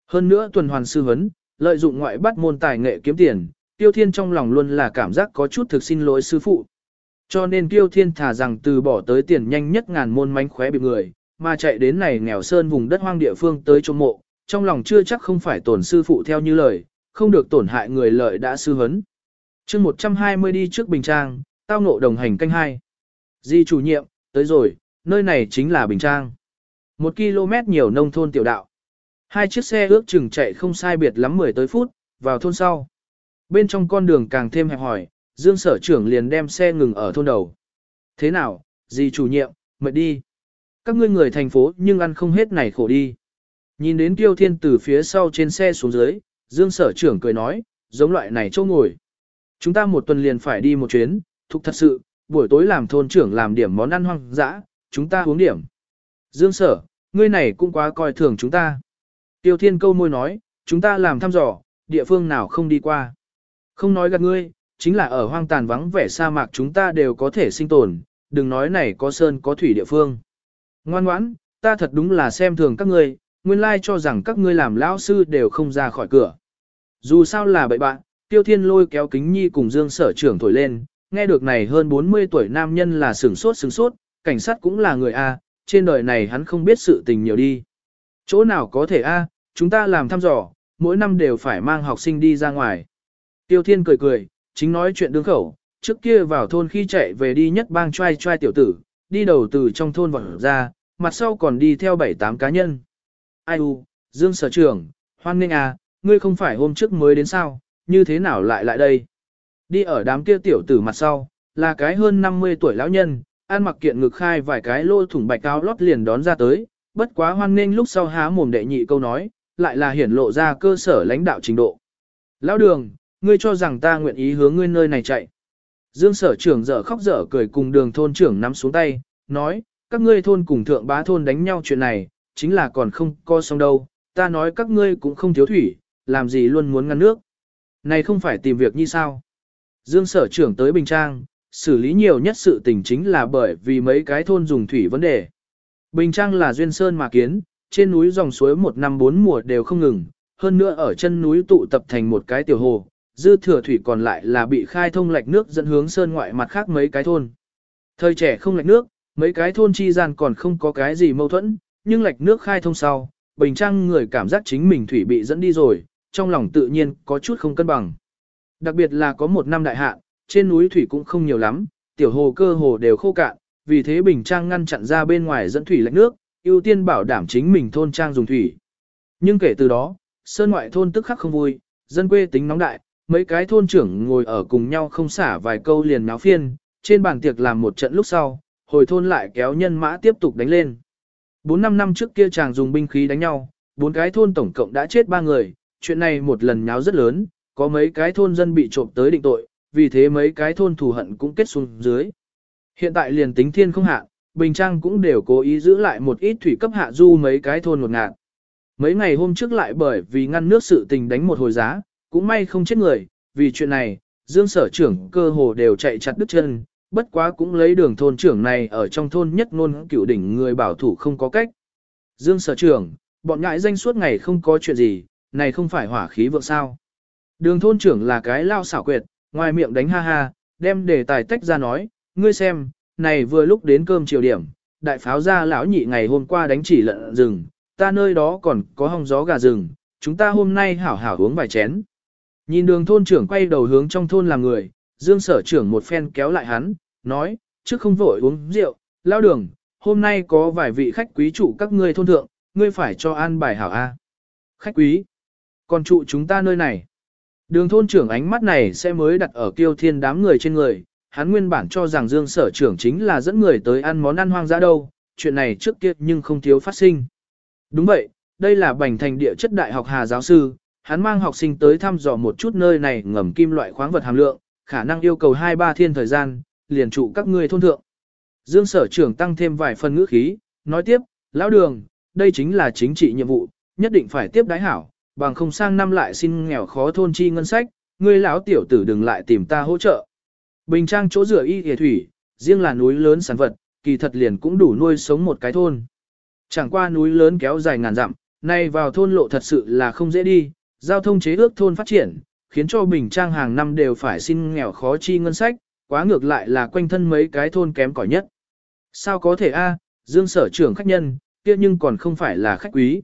Hơn nữa tuần hoàn sư vấn, lợi dụng ngoại bắt môn tài nghệ kiếm tiền, tiêu thiên trong lòng luôn là cảm giác có chút thực xin lỗi sư phụ. Cho nên tiêu thiên thả rằng từ bỏ tới tiền nhanh nhất ngàn môn mánh khóe bị người, mà chạy đến này nghèo sơn vùng đất hoang địa phương tới trong mộ, trong lòng chưa chắc không phải tổn sư phụ theo như lời, không được tổn hại người lợi đã sư hấn chương 120 đi trước Bình Trang, tao ngộ đồng hành canh hai. Di chủ nhiệm, tới rồi, nơi này chính là Bình Trang. Một km nhiều nông thôn tiểu đạo. Hai chiếc xe ước chừng chạy không sai biệt lắm 10 tới phút, vào thôn sau. Bên trong con đường càng thêm hẹp hỏi, Dương sở trưởng liền đem xe ngừng ở thôn đầu. Thế nào, gì chủ nhiệm, mệt đi. Các ngươi người thành phố nhưng ăn không hết này khổ đi. Nhìn đến Tiêu Thiên từ phía sau trên xe xuống dưới, Dương sở trưởng cười nói, giống loại này châu ngồi. Chúng ta một tuần liền phải đi một chuyến, thục thật sự, buổi tối làm thôn trưởng làm điểm món ăn hoang dã, chúng ta uống điểm. Dương sở, ngươi này cũng quá coi thường chúng ta. Tiêu Thiên câu môi nói, chúng ta làm thăm dò, địa phương nào không đi qua. Không nói gạt ngươi, chính là ở hoang tàn vắng vẻ sa mạc chúng ta đều có thể sinh tồn, đừng nói này có sơn có thủy địa phương. Ngoan ngoãn, ta thật đúng là xem thường các ngươi, nguyên lai cho rằng các ngươi làm lão sư đều không ra khỏi cửa. Dù sao là bậy bạn, Tiêu Thiên lôi kéo kính nhi cùng Dương sở trưởng thổi lên, nghe được này hơn 40 tuổi nam nhân là sửng sốt sửng sốt, cảnh sát cũng là người A, trên đời này hắn không biết sự tình nhiều đi. Chỗ nào có thể A, chúng ta làm thăm dò, mỗi năm đều phải mang học sinh đi ra ngoài. Tiêu Thiên cười cười, chính nói chuyện đương khẩu, trước kia vào thôn khi chạy về đi nhất bang trai trai tiểu tử, đi đầu từ trong thôn vọt ra, mặt sau còn đi theo bảy tám cá nhân. Ai u, Dương sở trưởng, hoan nghênh à, ngươi không phải hôm trước mới đến sao, như thế nào lại lại đây? Đi ở đám kia tiểu tử mặt sau, là cái hơn 50 tuổi lão nhân, ăn mặc kiện ngực khai vài cái lô thủng bạch cao lót liền đón ra tới, bất quá hoan nghênh lúc sau há mồm đệ nhị câu nói, lại là hiển lộ ra cơ sở lãnh đạo trình độ. Lão đường, ngươi cho rằng ta nguyện ý hướng ngươi nơi này chạy. Dương sở trưởng dở khóc dở cười cùng đường thôn trưởng nắm xuống tay, nói, các ngươi thôn cùng thượng bá thôn đánh nhau chuyện này, chính là còn không co xong đâu, ta nói các ngươi cũng không thiếu thủy, làm gì luôn muốn ngăn nước. Này không phải tìm việc như sao. Dương sở trưởng tới Bình Trang, xử lý nhiều nhất sự tình chính là bởi vì mấy cái thôn dùng thủy vấn đề. Bình Trang là duyên sơn mà kiến, trên núi dòng suối một năm bốn mùa đều không ngừng, hơn nữa ở chân núi tụ tập thành một cái tiểu hồ, dư thừa thủy còn lại là bị khai thông lạch nước dẫn hướng sơn ngoại mặt khác mấy cái thôn. Thời trẻ không lạch nước, mấy cái thôn chi gian còn không có cái gì mâu thuẫn, nhưng lạch nước khai thông sau, bình trang người cảm giác chính mình thủy bị dẫn đi rồi, trong lòng tự nhiên có chút không cân bằng. Đặc biệt là có một năm đại hạn, trên núi thủy cũng không nhiều lắm, tiểu hồ cơ hồ đều khô cạn, vì thế bình trang ngăn chặn ra bên ngoài dẫn thủy lạch nước, ưu tiên bảo đảm chính mình thôn trang dùng thủy. Nhưng kể từ đó, sơn ngoại thôn tức khắc không vui, dân quê tính nóng đại, mấy cái thôn trưởng ngồi ở cùng nhau không xả vài câu liền náo phiên, trên bàn tiệc làm một trận lúc sau, hồi thôn lại kéo nhân mã tiếp tục đánh lên. 4-5 năm trước kia chàng dùng binh khí đánh nhau, bốn cái thôn tổng cộng đã chết ba người, chuyện này một lần nháo rất lớn, có mấy cái thôn dân bị trộm tới định tội, vì thế mấy cái thôn thù hận cũng kết xuống dưới. Hiện tại liền tính thiên không hạ, Bình Trang cũng đều cố ý giữ lại một ít thủy cấp hạ du mấy cái thôn một ngạt. Mấy ngày hôm trước lại bởi vì ngăn nước sự tình đánh một hồi giá, cũng may không chết người, vì chuyện này, Dương sở trưởng cơ hồ đều chạy chặt đứt chân, bất quá cũng lấy đường thôn trưởng này ở trong thôn nhất ngôn cửu đỉnh người bảo thủ không có cách. Dương sở trưởng, bọn ngại danh suốt ngày không có chuyện gì, này không phải hỏa khí vượng sao. Đường thôn trưởng là cái lao xảo quyệt, ngoài miệng đánh ha ha, đem đề tài tách ra nói, ngươi xem, này vừa lúc đến cơm chiều điểm, đại pháo ra lão nhị ngày hôm qua đánh chỉ lợn rừng, ta nơi đó còn có hong gió gà rừng, chúng ta hôm nay hảo hảo uống vài chén. Nhìn đường thôn trưởng quay đầu hướng trong thôn làm người, Dương sở trưởng một phen kéo lại hắn, nói, trước không vội uống rượu, lao đường, hôm nay có vài vị khách quý chủ các ngươi thôn thượng, ngươi phải cho an bài hảo A. Khách quý, còn trụ chúng ta nơi này. Đường thôn trưởng ánh mắt này sẽ mới đặt ở kiêu thiên đám người trên người, hắn nguyên bản cho rằng dương sở trưởng chính là dẫn người tới ăn món ăn hoang dã đâu, chuyện này trước kia nhưng không thiếu phát sinh. Đúng vậy, đây là bành thành địa chất đại học Hà giáo sư, hắn mang học sinh tới thăm dò một chút nơi này ngầm kim loại khoáng vật hàm lượng, khả năng yêu cầu 2-3 thiên thời gian, liền trụ các ngươi thôn thượng. Dương sở trưởng tăng thêm vài phần ngữ khí, nói tiếp, lão đường, đây chính là chính trị nhiệm vụ, nhất định phải tiếp đái hảo, bằng không sang năm lại xin nghèo khó thôn chi ngân sách, ngươi lão tiểu tử đừng lại tìm ta hỗ trợ. Bình trang chỗ rửa y hề thủy, riêng là núi lớn sản vật, kỳ thật liền cũng đủ nuôi sống một cái thôn. Chẳng qua núi lớn kéo dài ngàn dặm, nay vào thôn lộ thật sự là không dễ đi, giao thông chế ước thôn phát triển, khiến cho bình trang hàng năm đều phải xin nghèo khó chi ngân sách, quá ngược lại là quanh thân mấy cái thôn kém cỏi nhất. Sao có thể a? Dương sở trưởng khách nhân, kia nhưng còn không phải là khách quý.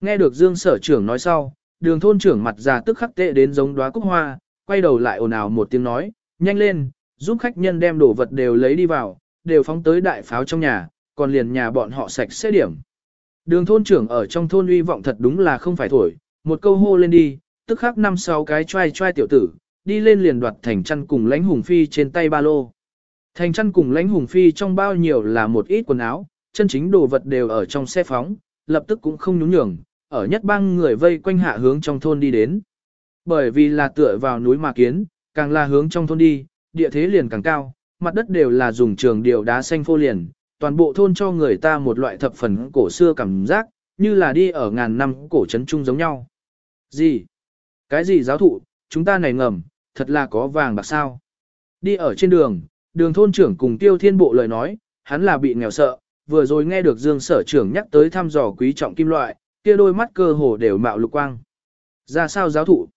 Nghe được Dương sở trưởng nói sau, đường thôn trưởng mặt già tức khắc tệ đến giống đóa cúc hoa, quay đầu lại ồn ào một tiếng nói, nhanh lên, giúp khách nhân đem đồ vật đều lấy đi vào, đều phóng tới đại pháo trong nhà, còn liền nhà bọn họ sạch sẽ điểm. Đường thôn trưởng ở trong thôn uy vọng thật đúng là không phải thổi, một câu hô lên đi, tức khắc năm sáu cái trai trai tiểu tử, đi lên liền đoạt thành chăn cùng lãnh hùng phi trên tay ba lô. Thành chăn cùng lãnh hùng phi trong bao nhiêu là một ít quần áo, chân chính đồ vật đều ở trong xe phóng, lập tức cũng không nhún nhường, ở nhất bang người vây quanh hạ hướng trong thôn đi đến. Bởi vì là tựa vào núi mà kiến, càng là hướng trong thôn đi, địa thế liền càng cao, mặt đất đều là dùng trường điều đá xanh phô liền, toàn bộ thôn cho người ta một loại thập phần cổ xưa cảm giác, như là đi ở ngàn năm cổ trấn trung giống nhau. Gì? Cái gì giáo thụ, chúng ta này ngầm, thật là có vàng bạc sao? Đi ở trên đường, đường thôn trưởng cùng tiêu thiên bộ lời nói, hắn là bị nghèo sợ, vừa rồi nghe được dương sở trưởng nhắc tới thăm dò quý trọng kim loại, kia đôi mắt cơ hồ đều mạo lục quang. Ra sao giáo thụ?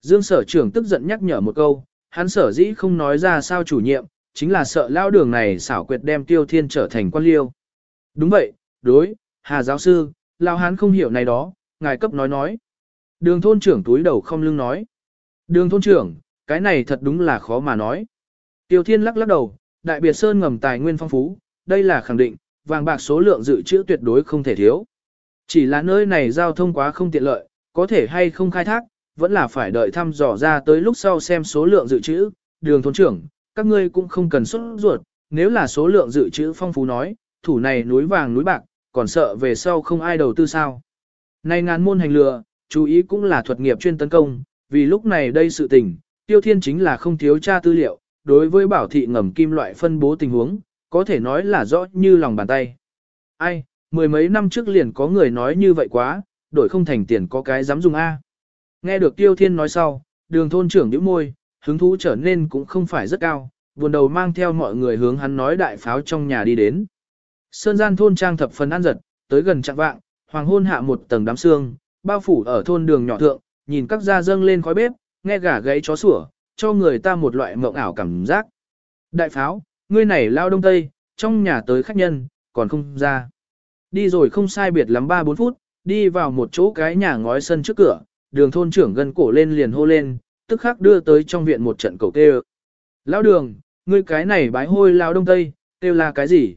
Dương sở trưởng tức giận nhắc nhở một câu, hắn sở dĩ không nói ra sao chủ nhiệm, chính là sợ lao đường này xảo quyệt đem tiêu thiên trở thành quan liêu. Đúng vậy, đối, hà giáo sư, lao hắn không hiểu này đó, ngài cấp nói nói. Đường thôn trưởng túi đầu không lưng nói. Đường thôn trưởng, cái này thật đúng là khó mà nói. Tiêu thiên lắc lắc đầu, đại biệt sơn ngầm tài nguyên phong phú, đây là khẳng định, vàng bạc số lượng dự trữ tuyệt đối không thể thiếu. Chỉ là nơi này giao thông quá không tiện lợi, có thể hay không khai thác, vẫn là phải đợi thăm dò ra tới lúc sau xem số lượng dự trữ. Đường thôn trưởng, các ngươi cũng không cần xuất ruột, nếu là số lượng dự trữ phong phú nói, thủ này núi vàng núi bạc, còn sợ về sau không ai đầu tư sao. Này ngàn môn hành lừa, chú ý cũng là thuật nghiệp chuyên tấn công, vì lúc này đây sự tình, tiêu thiên chính là không thiếu tra tư liệu, đối với bảo thị ngầm kim loại phân bố tình huống, có thể nói là rõ như lòng bàn tay. Ai, mười mấy năm trước liền có người nói như vậy quá, đổi không thành tiền có cái dám dùng A. Nghe được tiêu thiên nói sau, đường thôn trưởng nhíu môi, hứng thú trở nên cũng không phải rất cao, buồn đầu mang theo mọi người hướng hắn nói đại pháo trong nhà đi đến. Sơn gian thôn trang thập phần ăn giật, tới gần trạng vạng, hoàng hôn hạ một tầng đám xương, bao phủ ở thôn đường nhỏ thượng, nhìn các gia dâng lên khói bếp, nghe gà gáy chó sủa, cho người ta một loại mộng ảo cảm giác. Đại pháo, ngươi này lao đông tây, trong nhà tới khách nhân, còn không ra. Đi rồi không sai biệt lắm 3-4 phút, đi vào một chỗ cái nhà ngói sân trước cửa, đường thôn trưởng gần cổ lên liền hô lên, tức khắc đưa tới trong viện một trận cầu tê Lão đường, ngươi cái này bái hôi lao đông tây, kêu là cái gì?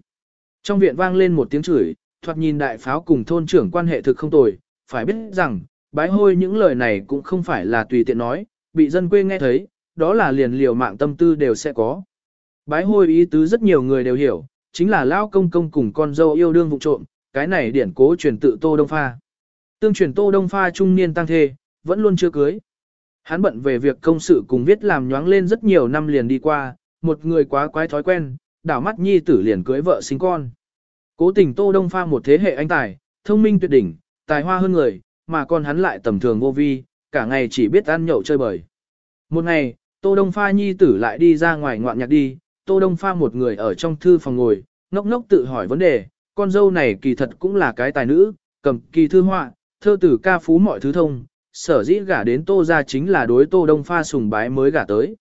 Trong viện vang lên một tiếng chửi, thoạt nhìn đại pháo cùng thôn trưởng quan hệ thực không tồi, phải biết rằng, bái hôi những lời này cũng không phải là tùy tiện nói, bị dân quê nghe thấy, đó là liền liều mạng tâm tư đều sẽ có. Bái hôi ý tứ rất nhiều người đều hiểu, chính là lao công công cùng con dâu yêu đương vụ trộm, cái này điển cố truyền tự Tô Đông Pha. Tương truyền Tô Đông Pha trung niên tăng thê, vẫn luôn chưa cưới. Hắn bận về việc công sự cùng viết làm nhoáng lên rất nhiều năm liền đi qua, một người quá quái thói quen, đảo mắt nhi tử liền cưới vợ sinh con. Cố tình Tô Đông Pha một thế hệ anh tài, thông minh tuyệt đỉnh, tài hoa hơn người, mà con hắn lại tầm thường vô vi, cả ngày chỉ biết ăn nhậu chơi bời. Một ngày, Tô Đông Pha nhi tử lại đi ra ngoài ngoạn nhạc đi, Tô Đông Pha một người ở trong thư phòng ngồi, ngốc ngốc tự hỏi vấn đề, con dâu này kỳ thật cũng là cái tài nữ, cầm kỳ thư họa, thơ tử ca phú mọi thứ thông, sở dĩ gả đến Tô ra chính là đối Tô Đông Pha sùng bái mới gả tới.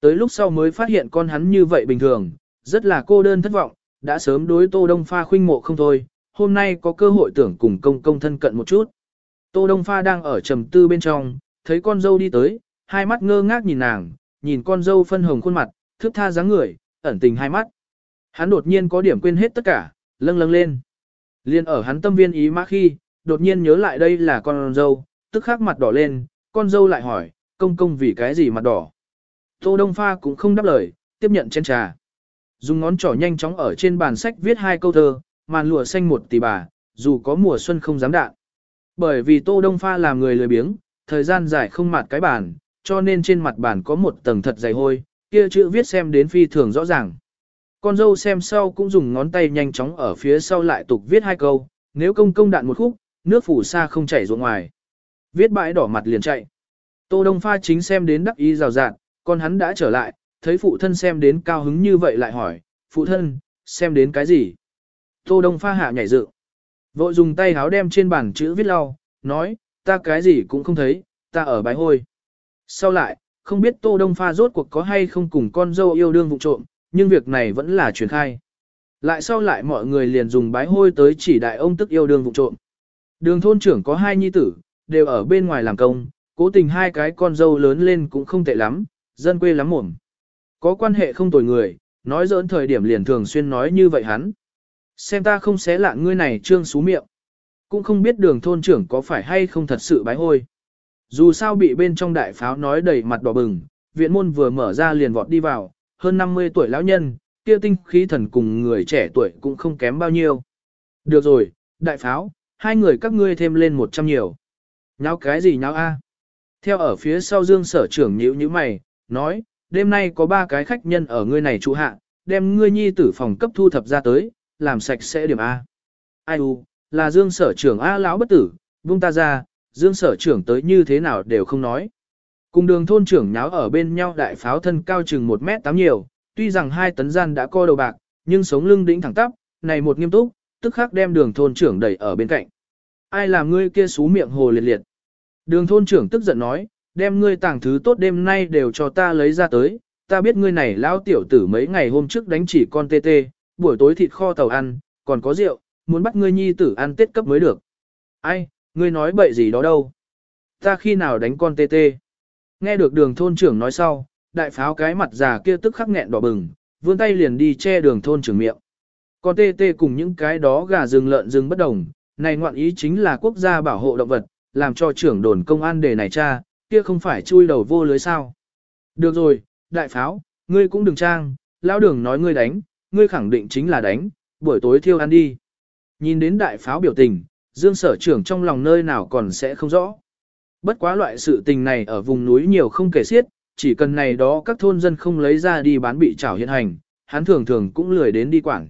Tới lúc sau mới phát hiện con hắn như vậy bình thường, rất là cô đơn thất vọng, đã sớm đối Tô Đông Pha khuynh mộ không thôi, hôm nay có cơ hội tưởng cùng công công thân cận một chút. Tô Đông Pha đang ở trầm tư bên trong, thấy con dâu đi tới, hai mắt ngơ ngác nhìn nàng, nhìn con dâu phân hồng khuôn mặt, thước tha dáng người, ẩn tình hai mắt. Hắn đột nhiên có điểm quên hết tất cả, lâng lâng lên. Liên ở hắn tâm viên ý mã khi, đột nhiên nhớ lại đây là con dâu, tức khắc mặt đỏ lên, con dâu lại hỏi, công công vì cái gì mặt đỏ. Tô Đông Pha cũng không đáp lời, tiếp nhận chén trà. Dùng ngón trỏ nhanh chóng ở trên bàn sách viết hai câu thơ, màn lụa xanh một tỷ bà, dù có mùa xuân không dám đạn. Bởi vì Tô Đông Pha làm người lười biếng, thời gian dài không mặt cái bàn, cho nên trên mặt bàn có một tầng thật dày hôi, kia chữ viết xem đến phi thường rõ ràng. Con dâu xem sau cũng dùng ngón tay nhanh chóng ở phía sau lại tục viết hai câu, nếu công công đạn một khúc, nước phủ xa không chảy ruộng ngoài. Viết bãi đỏ mặt liền chạy. Tô Đông Pha chính xem đến đắc ý rào rạt, con hắn đã trở lại, thấy phụ thân xem đến cao hứng như vậy lại hỏi, phụ thân, xem đến cái gì? Tô Đông Pha hạ nhảy dựng, vội dùng tay háo đem trên bàn chữ viết lau, nói, ta cái gì cũng không thấy, ta ở bãi hôi. Sau lại, không biết Tô Đông Pha rốt cuộc có hay không cùng con dâu yêu đương vụ trộm, nhưng việc này vẫn là truyền khai. Lại sau lại mọi người liền dùng bái hôi tới chỉ đại ông tức yêu đương vụ trộm. Đường thôn trưởng có hai nhi tử, đều ở bên ngoài làm công, cố tình hai cái con dâu lớn lên cũng không tệ lắm, dân quê lắm mồm. Có quan hệ không tồi người, nói dỡn thời điểm liền thường xuyên nói như vậy hắn. Xem ta không xé lạ ngươi này trương xú miệng. Cũng không biết đường thôn trưởng có phải hay không thật sự bái hôi. Dù sao bị bên trong đại pháo nói đầy mặt đỏ bừng, viện môn vừa mở ra liền vọt đi vào, hơn 50 tuổi lão nhân, kia tinh khí thần cùng người trẻ tuổi cũng không kém bao nhiêu. Được rồi, đại pháo, hai người các ngươi thêm lên 100 nhiều. Nháo cái gì nháo a? Theo ở phía sau dương sở trưởng nhíu nhíu mày, nói, đêm nay có ba cái khách nhân ở ngươi này trụ hạ, đem ngươi nhi tử phòng cấp thu thập ra tới, làm sạch sẽ điểm A. Ai u, là dương sở trưởng A lão bất tử, vung ta ra, dương sở trưởng tới như thế nào đều không nói. Cùng đường thôn trưởng nháo ở bên nhau đại pháo thân cao chừng 1 mét 8 nhiều, tuy rằng hai tấn gian đã co đầu bạc, nhưng sống lưng đỉnh thẳng tắp, này một nghiêm túc, tức khắc đem đường thôn trưởng đẩy ở bên cạnh. Ai làm ngươi kia xú miệng hồ liệt liệt. Đường thôn trưởng tức giận nói, đem ngươi tàng thứ tốt đêm nay đều cho ta lấy ra tới, ta biết ngươi này lão tiểu tử mấy ngày hôm trước đánh chỉ con tê tê, buổi tối thịt kho tàu ăn, còn có rượu, muốn bắt ngươi nhi tử ăn tết cấp mới được. Ai, ngươi nói bậy gì đó đâu? Ta khi nào đánh con tê tê? Nghe được đường thôn trưởng nói sau, đại pháo cái mặt già kia tức khắc nghẹn đỏ bừng, vươn tay liền đi che đường thôn trưởng miệng. Còn tê tê cùng những cái đó gà rừng lợn rừng bất đồng, này ngoạn ý chính là quốc gia bảo hộ động vật, làm cho trưởng đồn công an đề này cha, kia không phải chui đầu vô lưới sao. Được rồi, đại pháo, ngươi cũng đừng trang, lão đường nói ngươi đánh, ngươi khẳng định chính là đánh, buổi tối thiêu ăn đi. Nhìn đến đại pháo biểu tình, dương sở trưởng trong lòng nơi nào còn sẽ không rõ. Bất quá loại sự tình này ở vùng núi nhiều không kể xiết, chỉ cần này đó các thôn dân không lấy ra đi bán bị trảo hiện hành, hắn thường thường cũng lười đến đi quản.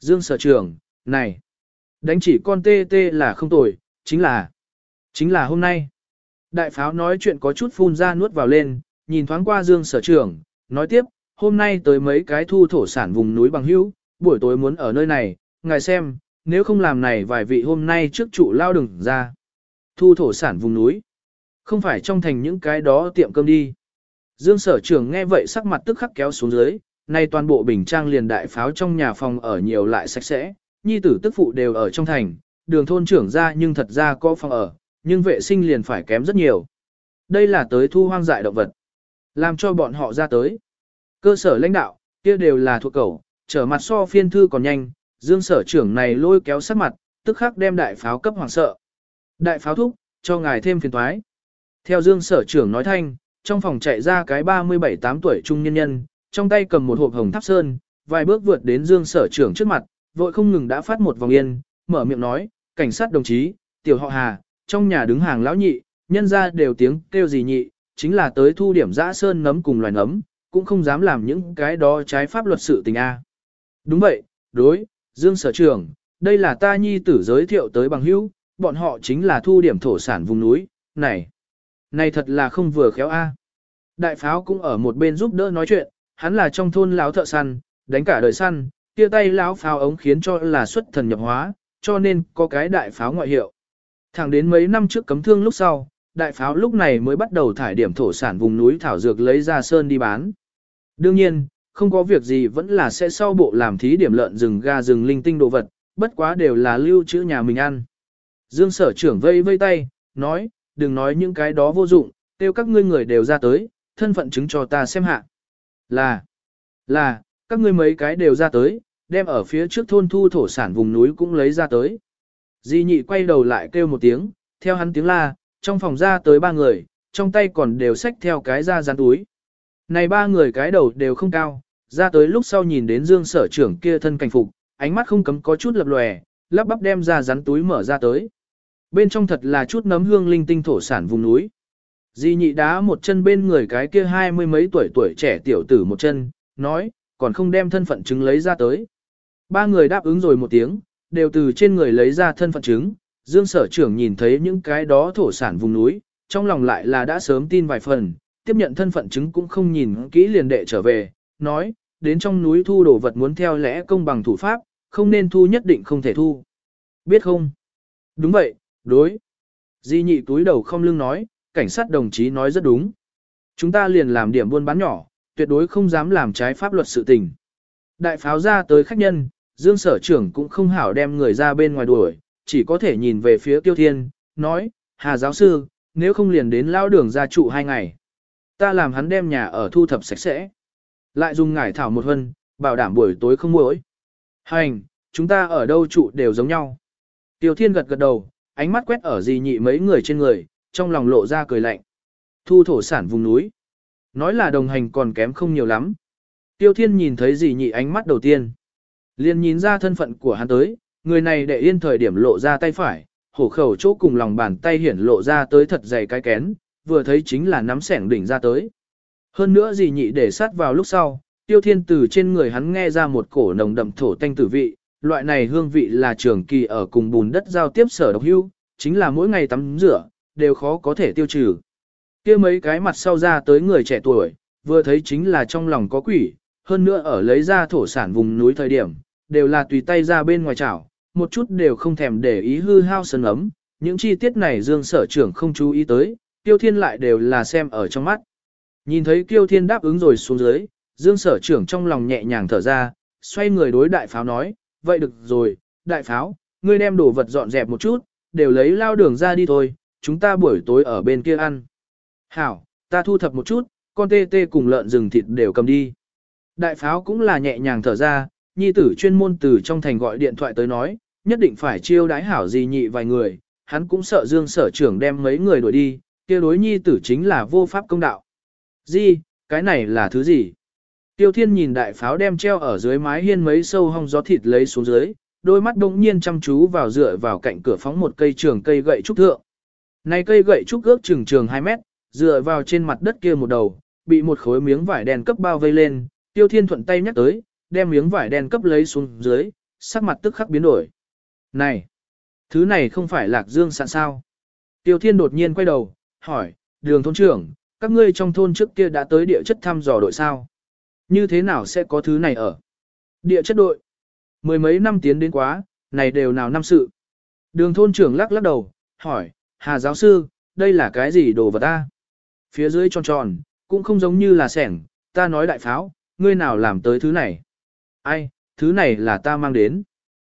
Dương sở trưởng, này, đánh chỉ con tê tê là không tồi, chính là, chính là hôm nay. Đại pháo nói chuyện có chút phun ra nuốt vào lên, nhìn thoáng qua dương sở trưởng, nói tiếp, hôm nay tới mấy cái thu thổ sản vùng núi bằng hữu, buổi tối muốn ở nơi này, ngài xem, nếu không làm này vài vị hôm nay trước trụ lao đừng ra. Thu thổ sản vùng núi. Không phải trong thành những cái đó tiệm cơm đi. Dương sở trưởng nghe vậy sắc mặt tức khắc kéo xuống dưới, nay toàn bộ bình trang liền đại pháo trong nhà phòng ở nhiều lại sạch sẽ, nhi tử tức phụ đều ở trong thành, đường thôn trưởng ra nhưng thật ra có phòng ở, nhưng vệ sinh liền phải kém rất nhiều. Đây là tới thu hoang dại động vật. Làm cho bọn họ ra tới. Cơ sở lãnh đạo, kia đều là thuộc cầu, trở mặt so phiên thư còn nhanh, dương sở trưởng này lôi kéo sát mặt, tức khắc đem đại pháo cấp hoàng sợ. Đại pháo thúc, cho ngài thêm phiền toái. Theo dương sở trưởng nói thanh, trong phòng chạy ra cái 37-8 tuổi trung nhân nhân, trong tay cầm một hộp hồng tháp sơn, vài bước vượt đến dương sở trưởng trước mặt, vội không ngừng đã phát một vòng yên, mở miệng nói, cảnh sát đồng chí, tiểu họ hà, trong nhà đứng hàng lão nhị, nhân ra đều tiếng kêu gì nhị, chính là tới thu điểm dã sơn nấm cùng loài nấm, cũng không dám làm những cái đó trái pháp luật sự tình A. Đúng vậy, đối, Dương Sở trưởng, đây là ta nhi tử giới thiệu tới bằng hữu, bọn họ chính là thu điểm thổ sản vùng núi, này, này thật là không vừa khéo A. Đại pháo cũng ở một bên giúp đỡ nói chuyện, hắn là trong thôn lão thợ săn, đánh cả đời săn, kia tay lão pháo ống khiến cho là xuất thần nhập hóa, cho nên có cái đại pháo ngoại hiệu. Thẳng đến mấy năm trước cấm thương lúc sau, đại pháo lúc này mới bắt đầu thải điểm thổ sản vùng núi thảo dược lấy ra sơn đi bán. Đương nhiên, không có việc gì vẫn là sẽ sau bộ làm thí điểm lợn rừng ga rừng linh tinh đồ vật, bất quá đều là lưu trữ nhà mình ăn. Dương sở trưởng vây vây tay, nói, đừng nói những cái đó vô dụng, tiêu các ngươi người đều ra tới, thân phận chứng cho ta xem hạ. Là, là, các ngươi mấy cái đều ra tới, đem ở phía trước thôn thu thổ sản vùng núi cũng lấy ra tới. Di nhị quay đầu lại kêu một tiếng, theo hắn tiếng la, trong phòng ra tới ba người, trong tay còn đều xách theo cái da rán túi. Này ba người cái đầu đều không cao, ra tới lúc sau nhìn đến dương sở trưởng kia thân cảnh phục, ánh mắt không cấm có chút lập lòe, lắp bắp đem ra rắn túi mở ra tới. Bên trong thật là chút nấm hương linh tinh thổ sản vùng núi. Di nhị đá một chân bên người cái kia hai mươi mấy tuổi tuổi trẻ tiểu tử một chân, nói, còn không đem thân phận chứng lấy ra tới. Ba người đáp ứng rồi một tiếng, đều từ trên người lấy ra thân phận chứng. Dương sở trưởng nhìn thấy những cái đó thổ sản vùng núi, trong lòng lại là đã sớm tin vài phần, tiếp nhận thân phận chứng cũng không nhìn kỹ liền đệ trở về, nói, đến trong núi thu đồ vật muốn theo lẽ công bằng thủ pháp, không nên thu nhất định không thể thu. Biết không? Đúng vậy, đối. Di nhị túi đầu không lưng nói, cảnh sát đồng chí nói rất đúng. Chúng ta liền làm điểm buôn bán nhỏ, tuyệt đối không dám làm trái pháp luật sự tình. Đại pháo ra tới khách nhân, Dương sở trưởng cũng không hảo đem người ra bên ngoài đuổi, chỉ có thể nhìn về phía Tiêu Thiên, nói, Hà giáo sư, nếu không liền đến lao đường ra trụ hai ngày. Ta làm hắn đem nhà ở thu thập sạch sẽ. Lại dùng ngải thảo một hân, bảo đảm buổi tối không muỗi. Hành, chúng ta ở đâu trụ đều giống nhau. Tiêu Thiên gật gật đầu, ánh mắt quét ở gì nhị mấy người trên người, trong lòng lộ ra cười lạnh. Thu thổ sản vùng núi. Nói là đồng hành còn kém không nhiều lắm. Tiêu Thiên nhìn thấy gì nhị ánh mắt đầu tiên. liền nhìn ra thân phận của hắn tới, người này để yên thời điểm lộ ra tay phải, hổ khẩu chỗ cùng lòng bàn tay hiển lộ ra tới thật dày cái kén, vừa thấy chính là nắm sẻng đỉnh ra tới. Hơn nữa gì nhị để sát vào lúc sau, tiêu thiên từ trên người hắn nghe ra một cổ nồng đậm thổ tanh tử vị, loại này hương vị là trường kỳ ở cùng bùn đất giao tiếp sở độc hưu, chính là mỗi ngày tắm rửa, đều khó có thể tiêu trừ. kia mấy cái mặt sau ra tới người trẻ tuổi, vừa thấy chính là trong lòng có quỷ, hơn nữa ở lấy ra thổ sản vùng núi thời điểm, đều là tùy tay ra bên ngoài chảo, một chút đều không thèm để ý hư hao sân ấm, những chi tiết này dương sở trưởng không chú ý tới, tiêu thiên lại đều là xem ở trong mắt. Nhìn thấy tiêu thiên đáp ứng rồi xuống dưới, dương sở trưởng trong lòng nhẹ nhàng thở ra, xoay người đối đại pháo nói, vậy được rồi, đại pháo, ngươi đem đồ vật dọn dẹp một chút, đều lấy lao đường ra đi thôi, chúng ta buổi tối ở bên kia ăn. Hảo, ta thu thập một chút, con tê tê cùng lợn rừng thịt đều cầm đi. Đại pháo cũng là nhẹ nhàng thở ra, nhi tử chuyên môn từ trong thành gọi điện thoại tới nói, nhất định phải chiêu đái hảo gì nhị vài người, hắn cũng sợ dương sở trưởng đem mấy người đuổi đi, kia đối nhi tử chính là vô pháp công đạo. di cái này là thứ gì? Tiêu thiên nhìn đại pháo đem treo ở dưới mái hiên mấy sâu hong gió thịt lấy xuống dưới, đôi mắt đông nhiên chăm chú vào dựa vào cạnh cửa phóng một cây trường cây gậy trúc thượng. Này cây gậy trúc ước chừng trường 2 mét, dựa vào trên mặt đất kia một đầu, bị một khối miếng vải đen cấp bao vây lên, tiêu thiên thuận tay nhắc tới, đem miếng vải đen cấp lấy xuống dưới, sắc mặt tức khắc biến đổi. Này, thứ này không phải lạc dương sạn sao? Tiêu thiên đột nhiên quay đầu, hỏi, đường thôn trưởng, các ngươi trong thôn trước kia đã tới địa chất thăm dò đội sao? Như thế nào sẽ có thứ này ở? Địa chất đội. Mười mấy năm tiến đến quá, này đều nào năm sự. Đường thôn trưởng lắc lắc đầu, hỏi, Hà giáo sư, đây là cái gì đồ vật ta? Phía dưới tròn tròn, cũng không giống như là sẻng, ta nói đại pháo, ngươi nào làm tới thứ này? Ai, thứ này là ta mang đến.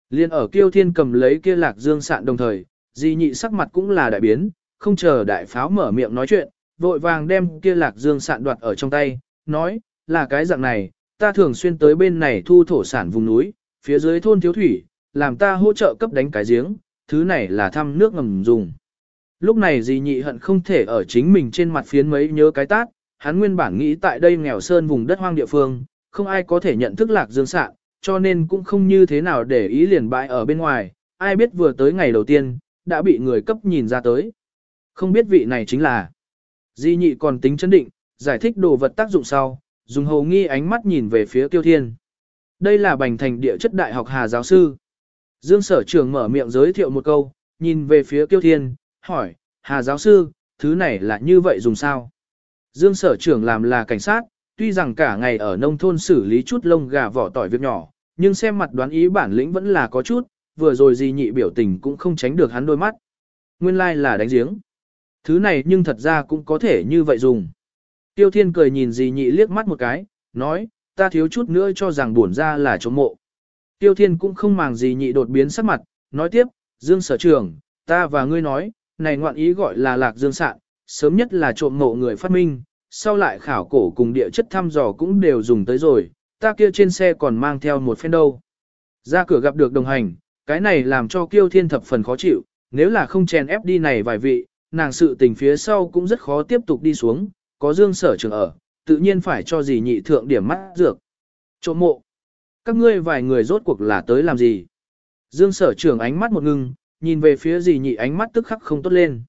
Liên ở kiêu thiên cầm lấy kia lạc dương sạn đồng thời, di nhị sắc mặt cũng là đại biến, không chờ đại pháo mở miệng nói chuyện, vội vàng đem kia lạc dương sạn đoạt ở trong tay, nói, là cái dạng này, ta thường xuyên tới bên này thu thổ sản vùng núi, phía dưới thôn thiếu thủy, làm ta hỗ trợ cấp đánh cái giếng, thứ này là thăm nước ngầm dùng. Lúc này di nhị hận không thể ở chính mình trên mặt phiến mấy nhớ cái tát, hắn nguyên bản nghĩ tại đây nghèo sơn vùng đất hoang địa phương, không ai có thể nhận thức lạc dương sạn, cho nên cũng không như thế nào để ý liền bãi ở bên ngoài, ai biết vừa tới ngày đầu tiên, đã bị người cấp nhìn ra tới. Không biết vị này chính là. Di nhị còn tính chấn định, giải thích đồ vật tác dụng sau, dùng hầu nghi ánh mắt nhìn về phía tiêu thiên. Đây là bành thành địa chất đại học Hà giáo sư. Dương sở trường mở miệng giới thiệu một câu, nhìn về phía tiêu thiên, hỏi, Hà giáo sư, thứ này là như vậy dùng sao? Dương sở trưởng làm là cảnh sát, tuy rằng cả ngày ở nông thôn xử lý chút lông gà vỏ tỏi việc nhỏ, nhưng xem mặt đoán ý bản lĩnh vẫn là có chút, vừa rồi gì nhị biểu tình cũng không tránh được hắn đôi mắt. Nguyên lai like là đánh giếng. Thứ này nhưng thật ra cũng có thể như vậy dùng. Tiêu thiên cười nhìn dì nhị liếc mắt một cái, nói, ta thiếu chút nữa cho rằng buồn ra là chống mộ. Tiêu thiên cũng không màng gì nhị đột biến sắc mặt, nói tiếp, dương sở trường, ta và ngươi nói, này ngoạn ý gọi là lạc dương sạn, sớm nhất là trộm mộ người phát minh, sau lại khảo cổ cùng địa chất thăm dò cũng đều dùng tới rồi, ta kia trên xe còn mang theo một phen đâu. Ra cửa gặp được đồng hành, cái này làm cho kiêu thiên thập phần khó chịu, nếu là không chèn ép đi này vài vị, nàng sự tình phía sau cũng rất khó tiếp tục đi xuống, có dương sở trường ở, tự nhiên phải cho gì nhị thượng điểm mắt dược. Trộm mộ. Các ngươi vài người rốt cuộc là tới làm gì? Dương sở trưởng ánh mắt một ngưng, nhìn về phía gì nhị ánh mắt tức khắc không tốt lên.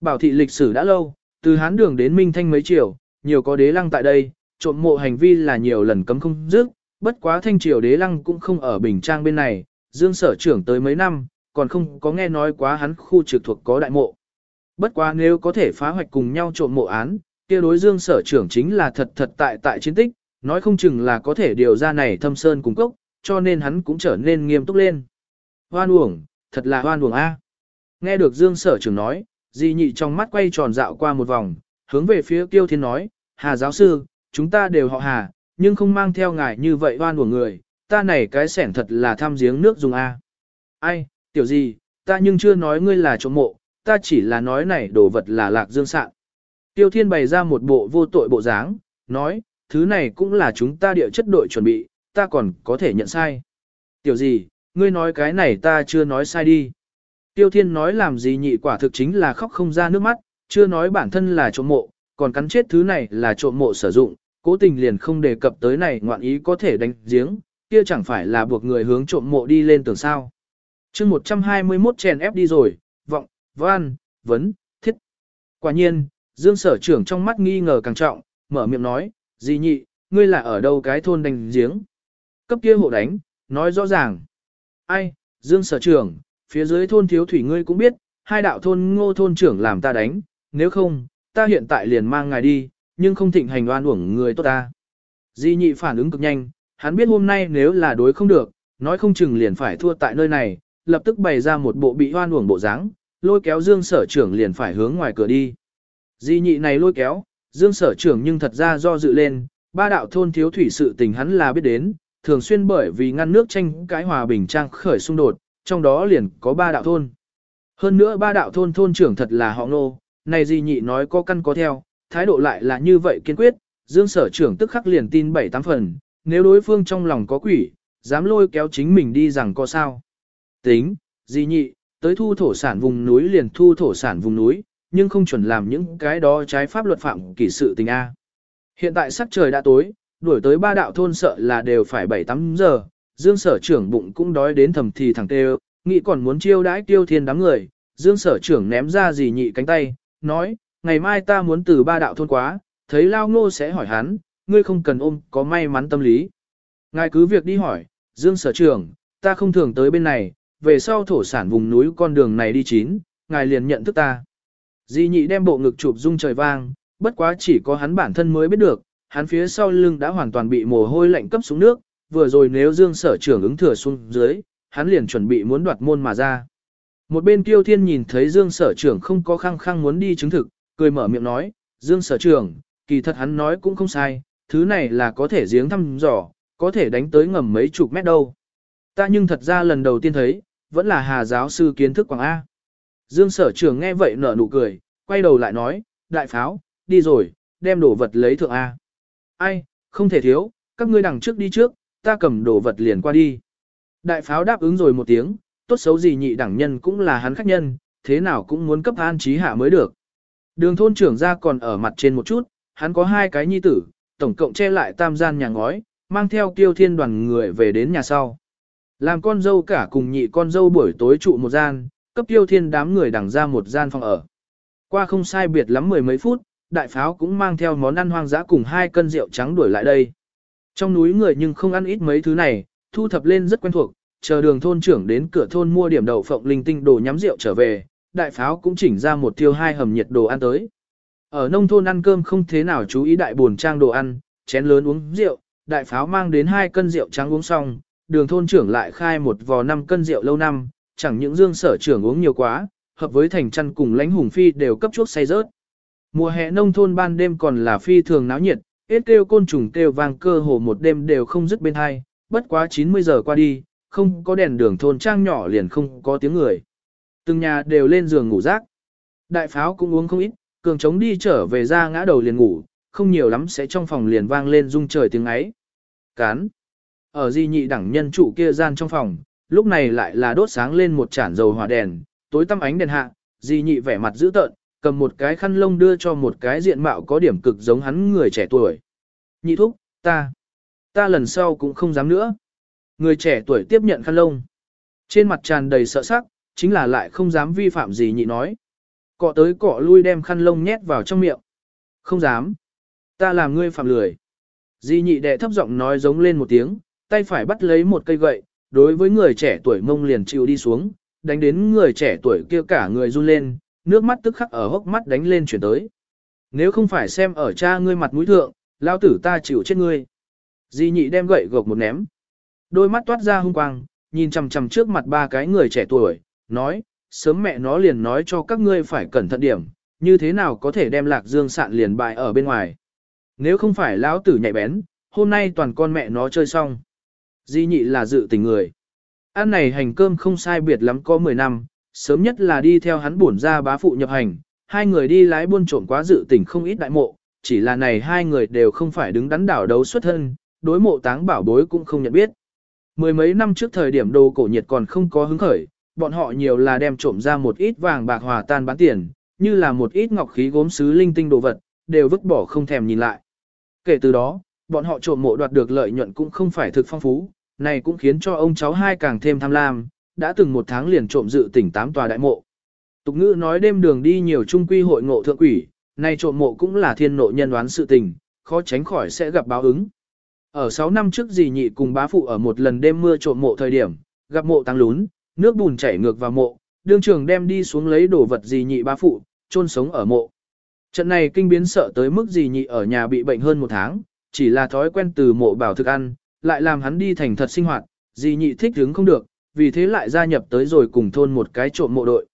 Bảo thị lịch sử đã lâu, từ Hán đường đến Minh Thanh mấy triều, nhiều có đế lăng tại đây, trộm mộ hành vi là nhiều lần cấm không dứt, bất quá thanh triều đế lăng cũng không ở Bình Trang bên này, Dương sở trưởng tới mấy năm, còn không có nghe nói quá hắn khu trực thuộc có đại mộ. Bất quá nếu có thể phá hoạch cùng nhau trộm mộ án, kia đối Dương sở trưởng chính là thật thật tại tại chiến tích, nói không chừng là có thể điều ra này thâm sơn cùng cốc, cho nên hắn cũng trở nên nghiêm túc lên. Hoan uổng, thật là hoan uổng a. Nghe được Dương sở trưởng nói, di nhị trong mắt quay tròn dạo qua một vòng, hướng về phía Kiêu Thiên nói, Hà giáo sư, chúng ta đều họ Hà, nhưng không mang theo ngài như vậy hoan uổng người, ta này cái sẻn thật là tham giếng nước dùng a. Ai, tiểu gì, ta nhưng chưa nói ngươi là trộm mộ, ta chỉ là nói này đồ vật là lạc dương sạn. Tiêu Thiên bày ra một bộ vô tội bộ dáng, nói, thứ này cũng là chúng ta địa chất đội chuẩn bị, ta còn có thể nhận sai. Tiểu gì, ngươi nói cái này ta chưa nói sai đi. Tiêu Thiên nói làm gì nhị quả thực chính là khóc không ra nước mắt, chưa nói bản thân là trộm mộ, còn cắn chết thứ này là trộm mộ sử dụng, cố tình liền không đề cập tới này ngoạn ý có thể đánh giếng, kia chẳng phải là buộc người hướng trộm mộ đi lên tường sao. chương 121 chèn ép đi rồi, vọng, văn, vấn, thiết. Quả nhiên, Dương sở trưởng trong mắt nghi ngờ càng trọng, mở miệng nói, gì nhị, ngươi là ở đâu cái thôn đánh giếng. Cấp kia hộ đánh, nói rõ ràng. Ai, Dương sở trưởng, phía dưới thôn thiếu thủy ngươi cũng biết, hai đạo thôn ngô thôn trưởng làm ta đánh, nếu không, ta hiện tại liền mang ngài đi, nhưng không thịnh hành oan uổng người tốt ta. Di nhị phản ứng cực nhanh, hắn biết hôm nay nếu là đối không được, nói không chừng liền phải thua tại nơi này, lập tức bày ra một bộ bị hoan uổng bộ dáng, lôi kéo Dương sở trưởng liền phải hướng ngoài cửa đi. Di nhị này lôi kéo, Dương sở trưởng nhưng thật ra do dự lên, ba đạo thôn thiếu thủy sự tình hắn là biết đến, thường xuyên bởi vì ngăn nước tranh cái hòa bình trang khởi xung đột, trong đó liền có ba đạo thôn. Hơn nữa ba đạo thôn thôn trưởng thật là họ nô, này Di nhị nói có căn có theo, thái độ lại là như vậy kiên quyết, Dương sở trưởng tức khắc liền tin bảy tám phần, nếu đối phương trong lòng có quỷ, dám lôi kéo chính mình đi rằng có sao. Tính, Di nhị, tới thu thổ sản vùng núi liền thu thổ sản vùng núi, nhưng không chuẩn làm những cái đó trái pháp luật phạm kỳ sự tình A. Hiện tại sắc trời đã tối, đuổi tới ba đạo thôn sợ là đều phải 7-8 giờ, dương sở trưởng bụng cũng đói đến thầm thì thẳng tê nghĩ còn muốn chiêu đãi tiêu thiên đám người, dương sở trưởng ném ra gì nhị cánh tay, nói, ngày mai ta muốn từ ba đạo thôn quá, thấy lao ngô sẽ hỏi hắn, ngươi không cần ôm có may mắn tâm lý. Ngài cứ việc đi hỏi, dương sở trưởng, ta không thường tới bên này, về sau thổ sản vùng núi con đường này đi chín, ngài liền nhận thức ta. Di nhị đem bộ ngực chụp rung trời vang, bất quá chỉ có hắn bản thân mới biết được, hắn phía sau lưng đã hoàn toàn bị mồ hôi lạnh cấp xuống nước, vừa rồi nếu dương sở trưởng ứng thừa xuống dưới, hắn liền chuẩn bị muốn đoạt môn mà ra. Một bên kiêu thiên nhìn thấy dương sở trưởng không có khăng khăng muốn đi chứng thực, cười mở miệng nói, dương sở trưởng, kỳ thật hắn nói cũng không sai, thứ này là có thể giếng thăm dò, có thể đánh tới ngầm mấy chục mét đâu. Ta nhưng thật ra lần đầu tiên thấy, vẫn là hà giáo sư kiến thức quảng A. Dương sở trường nghe vậy nở nụ cười, quay đầu lại nói, đại pháo, đi rồi, đem đồ vật lấy thượng A. Ai, không thể thiếu, các ngươi đằng trước đi trước, ta cầm đồ vật liền qua đi. Đại pháo đáp ứng rồi một tiếng, tốt xấu gì nhị đẳng nhân cũng là hắn khách nhân, thế nào cũng muốn cấp an trí hạ mới được. Đường thôn trưởng ra còn ở mặt trên một chút, hắn có hai cái nhi tử, tổng cộng che lại tam gian nhà ngói, mang theo kiêu thiên đoàn người về đến nhà sau. Làm con dâu cả cùng nhị con dâu buổi tối trụ một gian, cấp tiêu thiên đám người đằng ra một gian phòng ở. Qua không sai biệt lắm mười mấy phút, đại pháo cũng mang theo món ăn hoang dã cùng hai cân rượu trắng đuổi lại đây. Trong núi người nhưng không ăn ít mấy thứ này, thu thập lên rất quen thuộc, chờ đường thôn trưởng đến cửa thôn mua điểm đậu phộng linh tinh đồ nhắm rượu trở về, đại pháo cũng chỉnh ra một tiêu hai hầm nhiệt đồ ăn tới. Ở nông thôn ăn cơm không thế nào chú ý đại buồn trang đồ ăn, chén lớn uống rượu, đại pháo mang đến hai cân rượu trắng uống xong, đường thôn trưởng lại khai một vò năm cân rượu lâu năm, chẳng những dương sở trưởng uống nhiều quá, hợp với thành chăn cùng lãnh hùng phi đều cấp chuốc say rớt. Mùa hè nông thôn ban đêm còn là phi thường náo nhiệt, ít kêu côn trùng kêu vang cơ hồ một đêm đều không dứt bên hai, bất quá 90 giờ qua đi, không có đèn đường thôn trang nhỏ liền không có tiếng người. Từng nhà đều lên giường ngủ rác. Đại pháo cũng uống không ít, cường trống đi trở về ra ngã đầu liền ngủ, không nhiều lắm sẽ trong phòng liền vang lên rung trời tiếng ấy. Cán. Ở di nhị đẳng nhân trụ kia gian trong phòng, lúc này lại là đốt sáng lên một chản dầu hỏa đèn, tối tăm ánh đèn hạ, di nhị vẻ mặt dữ tợn, cầm một cái khăn lông đưa cho một cái diện mạo có điểm cực giống hắn người trẻ tuổi. Nhị thúc, ta, ta lần sau cũng không dám nữa. Người trẻ tuổi tiếp nhận khăn lông. Trên mặt tràn đầy sợ sắc, chính là lại không dám vi phạm gì nhị nói. Cọ tới cọ lui đem khăn lông nhét vào trong miệng. Không dám. Ta làm ngươi phạm lười. Di nhị đệ thấp giọng nói giống lên một tiếng, tay phải bắt lấy một cây gậy, đối với người trẻ tuổi mông liền chịu đi xuống, đánh đến người trẻ tuổi kia cả người run lên, nước mắt tức khắc ở hốc mắt đánh lên chuyển tới. Nếu không phải xem ở cha ngươi mặt mũi thượng, lao tử ta chịu chết ngươi. Di nhị đem gậy gộc một ném. Đôi mắt toát ra hung quang, nhìn chằm chằm trước mặt ba cái người trẻ tuổi, nói, sớm mẹ nó liền nói cho các ngươi phải cẩn thận điểm, như thế nào có thể đem lạc dương sạn liền bại ở bên ngoài. Nếu không phải lão tử nhạy bén, hôm nay toàn con mẹ nó chơi xong. Di nhị là dự tình người. Ăn này hành cơm không sai biệt lắm có 10 năm, sớm nhất là đi theo hắn bổn ra bá phụ nhập hành, hai người đi lái buôn trộm quá dự tình không ít đại mộ, chỉ là này hai người đều không phải đứng đắn đảo đấu xuất thân, đối mộ táng bảo bối cũng không nhận biết. Mười mấy năm trước thời điểm đồ cổ nhiệt còn không có hứng khởi, bọn họ nhiều là đem trộm ra một ít vàng bạc hòa tan bán tiền, như là một ít ngọc khí gốm sứ linh tinh đồ vật, đều vứt bỏ không thèm nhìn lại. Kể từ đó, bọn họ trộm mộ đoạt được lợi nhuận cũng không phải thực phong phú, này cũng khiến cho ông cháu hai càng thêm tham lam, đã từng một tháng liền trộm dự tỉnh tám tòa đại mộ. Tục ngữ nói đêm đường đi nhiều trung quy hội ngộ thượng quỷ, nay trộm mộ cũng là thiên nộ nhân đoán sự tình, khó tránh khỏi sẽ gặp báo ứng. Ở 6 năm trước dì nhị cùng bá phụ ở một lần đêm mưa trộm mộ thời điểm, gặp mộ tăng lún, nước bùn chảy ngược vào mộ, đương trường đem đi xuống lấy đồ vật dì nhị bá phụ, chôn sống ở mộ. Trận này kinh biến sợ tới mức dì nhị ở nhà bị bệnh hơn một tháng, chỉ là thói quen từ mộ bảo thức ăn, lại làm hắn đi thành thật sinh hoạt, gì nhị thích hứng không được, vì thế lại gia nhập tới rồi cùng thôn một cái trộm mộ đội.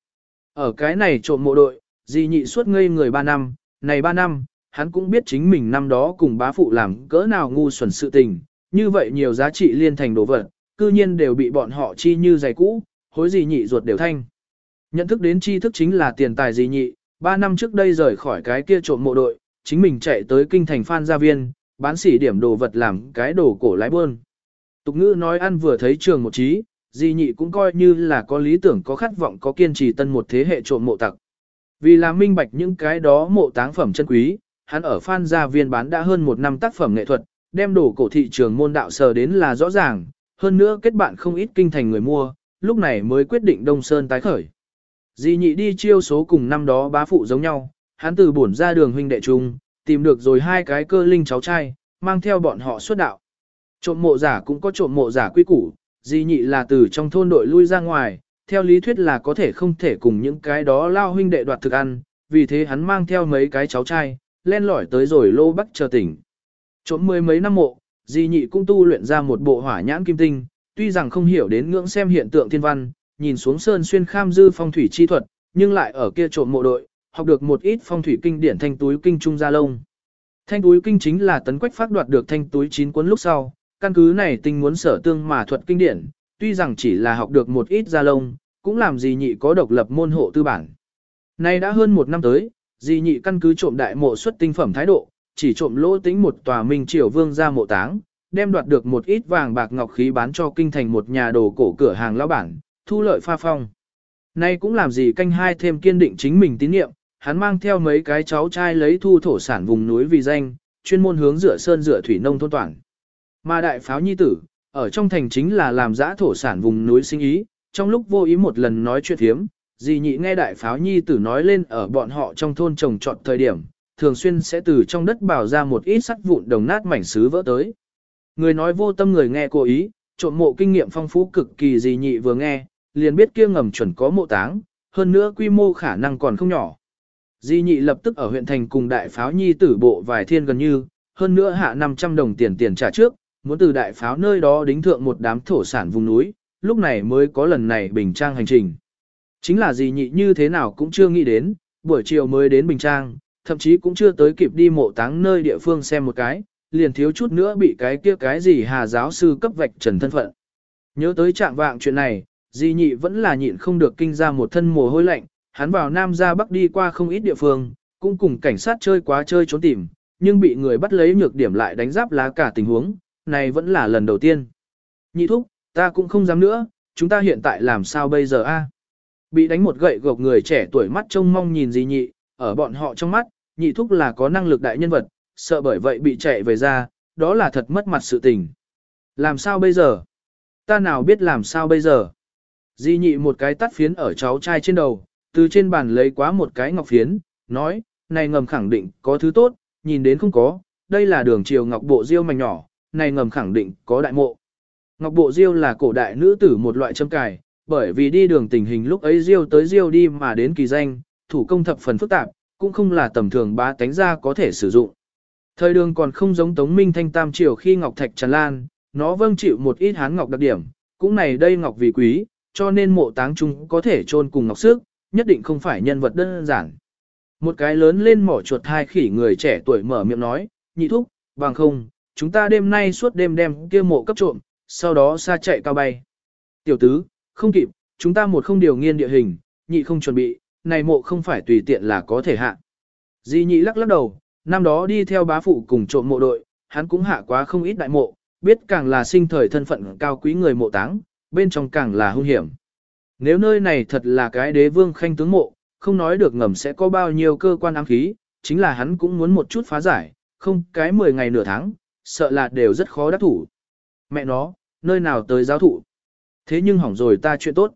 Ở cái này trộm mộ đội, dì nhị suốt ngây người 3 năm, này 3 năm, hắn cũng biết chính mình năm đó cùng bá phụ làm cỡ nào ngu xuẩn sự tình, như vậy nhiều giá trị liên thành đồ vật, cư nhiên đều bị bọn họ chi như giày cũ, hối gì nhị ruột đều thanh. Nhận thức đến tri thức chính là tiền tài gì nhị, 3 năm trước đây rời khỏi cái kia trộm mộ đội, chính mình chạy tới kinh thành Phan Gia Viên, bán sỉ điểm đồ vật làm cái đồ cổ lái buôn. Tục ngữ nói ăn vừa thấy trường một trí, di nhị cũng coi như là có lý tưởng có khát vọng có kiên trì tân một thế hệ trộm mộ tặc. Vì làm minh bạch những cái đó mộ táng phẩm chân quý, hắn ở Phan Gia Viên bán đã hơn một năm tác phẩm nghệ thuật, đem đồ cổ thị trường môn đạo sờ đến là rõ ràng, hơn nữa kết bạn không ít kinh thành người mua, lúc này mới quyết định Đông Sơn tái khởi. Di nhị đi chiêu số cùng năm đó bá phụ giống nhau, hắn từ bổn ra đường huynh đệ trung, tìm được rồi hai cái cơ linh cháu trai, mang theo bọn họ xuất đạo. Trộm mộ giả cũng có trộm mộ giả quy củ, di nhị là từ trong thôn đội lui ra ngoài, theo lý thuyết là có thể không thể cùng những cái đó lao huynh đệ đoạt thực ăn, vì thế hắn mang theo mấy cái cháu trai, len lỏi tới rồi lô bắc chờ tỉnh. Trộm mười mấy năm mộ, di nhị cũng tu luyện ra một bộ hỏa nhãn kim tinh, tuy rằng không hiểu đến ngưỡng xem hiện tượng thiên văn, nhìn xuống sơn xuyên kham dư phong thủy chi thuật, nhưng lại ở kia trộm mộ đội, học được một ít phong thủy kinh điển thanh túi kinh trung gia lông. Thanh túi kinh chính là tấn quách phát đoạt được thanh túi chín cuốn lúc sau, căn cứ này tinh muốn sở tương mà thuật kinh điển, tuy rằng chỉ là học được một ít gia lông, cũng làm gì nhị có độc lập môn hộ tư bản. Nay đã hơn một năm tới, gì nhị căn cứ trộm đại mộ xuất tinh phẩm thái độ, chỉ trộm lỗ tính một tòa minh triều vương ra mộ táng, đem đoạt được một ít vàng bạc ngọc khí bán cho kinh thành một nhà đồ cổ cửa hàng lão bản, thu lợi pha phong. Nay cũng làm gì canh hai thêm kiên định chính mình tín nhiệm, hắn mang theo mấy cái cháu trai lấy thu thổ sản vùng núi vì danh, chuyên môn hướng rửa sơn rửa thủy nông thôn toàn. Mà đại pháo nhi tử, ở trong thành chính là làm giã thổ sản vùng núi sinh ý, trong lúc vô ý một lần nói chuyện thiếm, dì nhị nghe đại pháo nhi tử nói lên ở bọn họ trong thôn trồng trọt thời điểm, thường xuyên sẽ từ trong đất bảo ra một ít sắt vụn đồng nát mảnh sứ vỡ tới. Người nói vô tâm người nghe cố ý, trộm mộ kinh nghiệm phong phú cực kỳ dì nhị vừa nghe, liền biết kia ngầm chuẩn có mộ táng, hơn nữa quy mô khả năng còn không nhỏ. Di nhị lập tức ở huyện thành cùng đại pháo nhi tử bộ vài thiên gần như, hơn nữa hạ 500 đồng tiền tiền trả trước, muốn từ đại pháo nơi đó đính thượng một đám thổ sản vùng núi, lúc này mới có lần này bình trang hành trình. Chính là gì nhị như thế nào cũng chưa nghĩ đến, buổi chiều mới đến Bình Trang, thậm chí cũng chưa tới kịp đi mộ táng nơi địa phương xem một cái, liền thiếu chút nữa bị cái kia cái gì hà giáo sư cấp vạch trần thân phận. Nhớ tới trạng vạng chuyện này, di nhị vẫn là nhịn không được kinh ra một thân mồ hôi lạnh, hắn vào Nam ra Bắc đi qua không ít địa phương, cũng cùng cảnh sát chơi quá chơi trốn tìm, nhưng bị người bắt lấy nhược điểm lại đánh giáp lá cả tình huống, này vẫn là lần đầu tiên. Nhị thúc, ta cũng không dám nữa, chúng ta hiện tại làm sao bây giờ a? Bị đánh một gậy gộc người trẻ tuổi mắt trông mong nhìn gì nhị, ở bọn họ trong mắt, nhị thúc là có năng lực đại nhân vật, sợ bởi vậy bị chạy về ra, đó là thật mất mặt sự tình. Làm sao bây giờ? Ta nào biết làm sao bây giờ? Di nhị một cái tắt phiến ở cháu trai trên đầu, từ trên bàn lấy quá một cái ngọc phiến, nói, này ngầm khẳng định có thứ tốt, nhìn đến không có, đây là đường triều ngọc bộ diêu mảnh nhỏ, này ngầm khẳng định có đại mộ. Ngọc bộ diêu là cổ đại nữ tử một loại châm cài, bởi vì đi đường tình hình lúc ấy diêu tới diêu đi mà đến kỳ danh, thủ công thập phần phức tạp, cũng không là tầm thường bá tánh ra có thể sử dụng. Thời đường còn không giống Tống Minh Thanh Tam Triều khi Ngọc Thạch tràn lan, nó vâng chịu một ít hán ngọc đặc điểm, cũng này đây ngọc vì quý, cho nên mộ táng chung có thể chôn cùng ngọc sức, nhất định không phải nhân vật đơn giản. Một cái lớn lên mỏ chuột hai khỉ người trẻ tuổi mở miệng nói, nhị thúc, bằng không, chúng ta đêm nay suốt đêm đem kia mộ cấp trộm, sau đó xa chạy cao bay. Tiểu tứ, không kịp, chúng ta một không điều nghiên địa hình, nhị không chuẩn bị, này mộ không phải tùy tiện là có thể hạ. Di nhị lắc lắc đầu, năm đó đi theo bá phụ cùng trộm mộ đội, hắn cũng hạ quá không ít đại mộ, biết càng là sinh thời thân phận cao quý người mộ táng, bên trong càng là hung hiểm. Nếu nơi này thật là cái đế vương khanh tướng mộ, không nói được ngầm sẽ có bao nhiêu cơ quan ám khí, chính là hắn cũng muốn một chút phá giải, không cái 10 ngày nửa tháng, sợ là đều rất khó đắc thủ. Mẹ nó, nơi nào tới giáo thụ. Thế nhưng hỏng rồi ta chuyện tốt.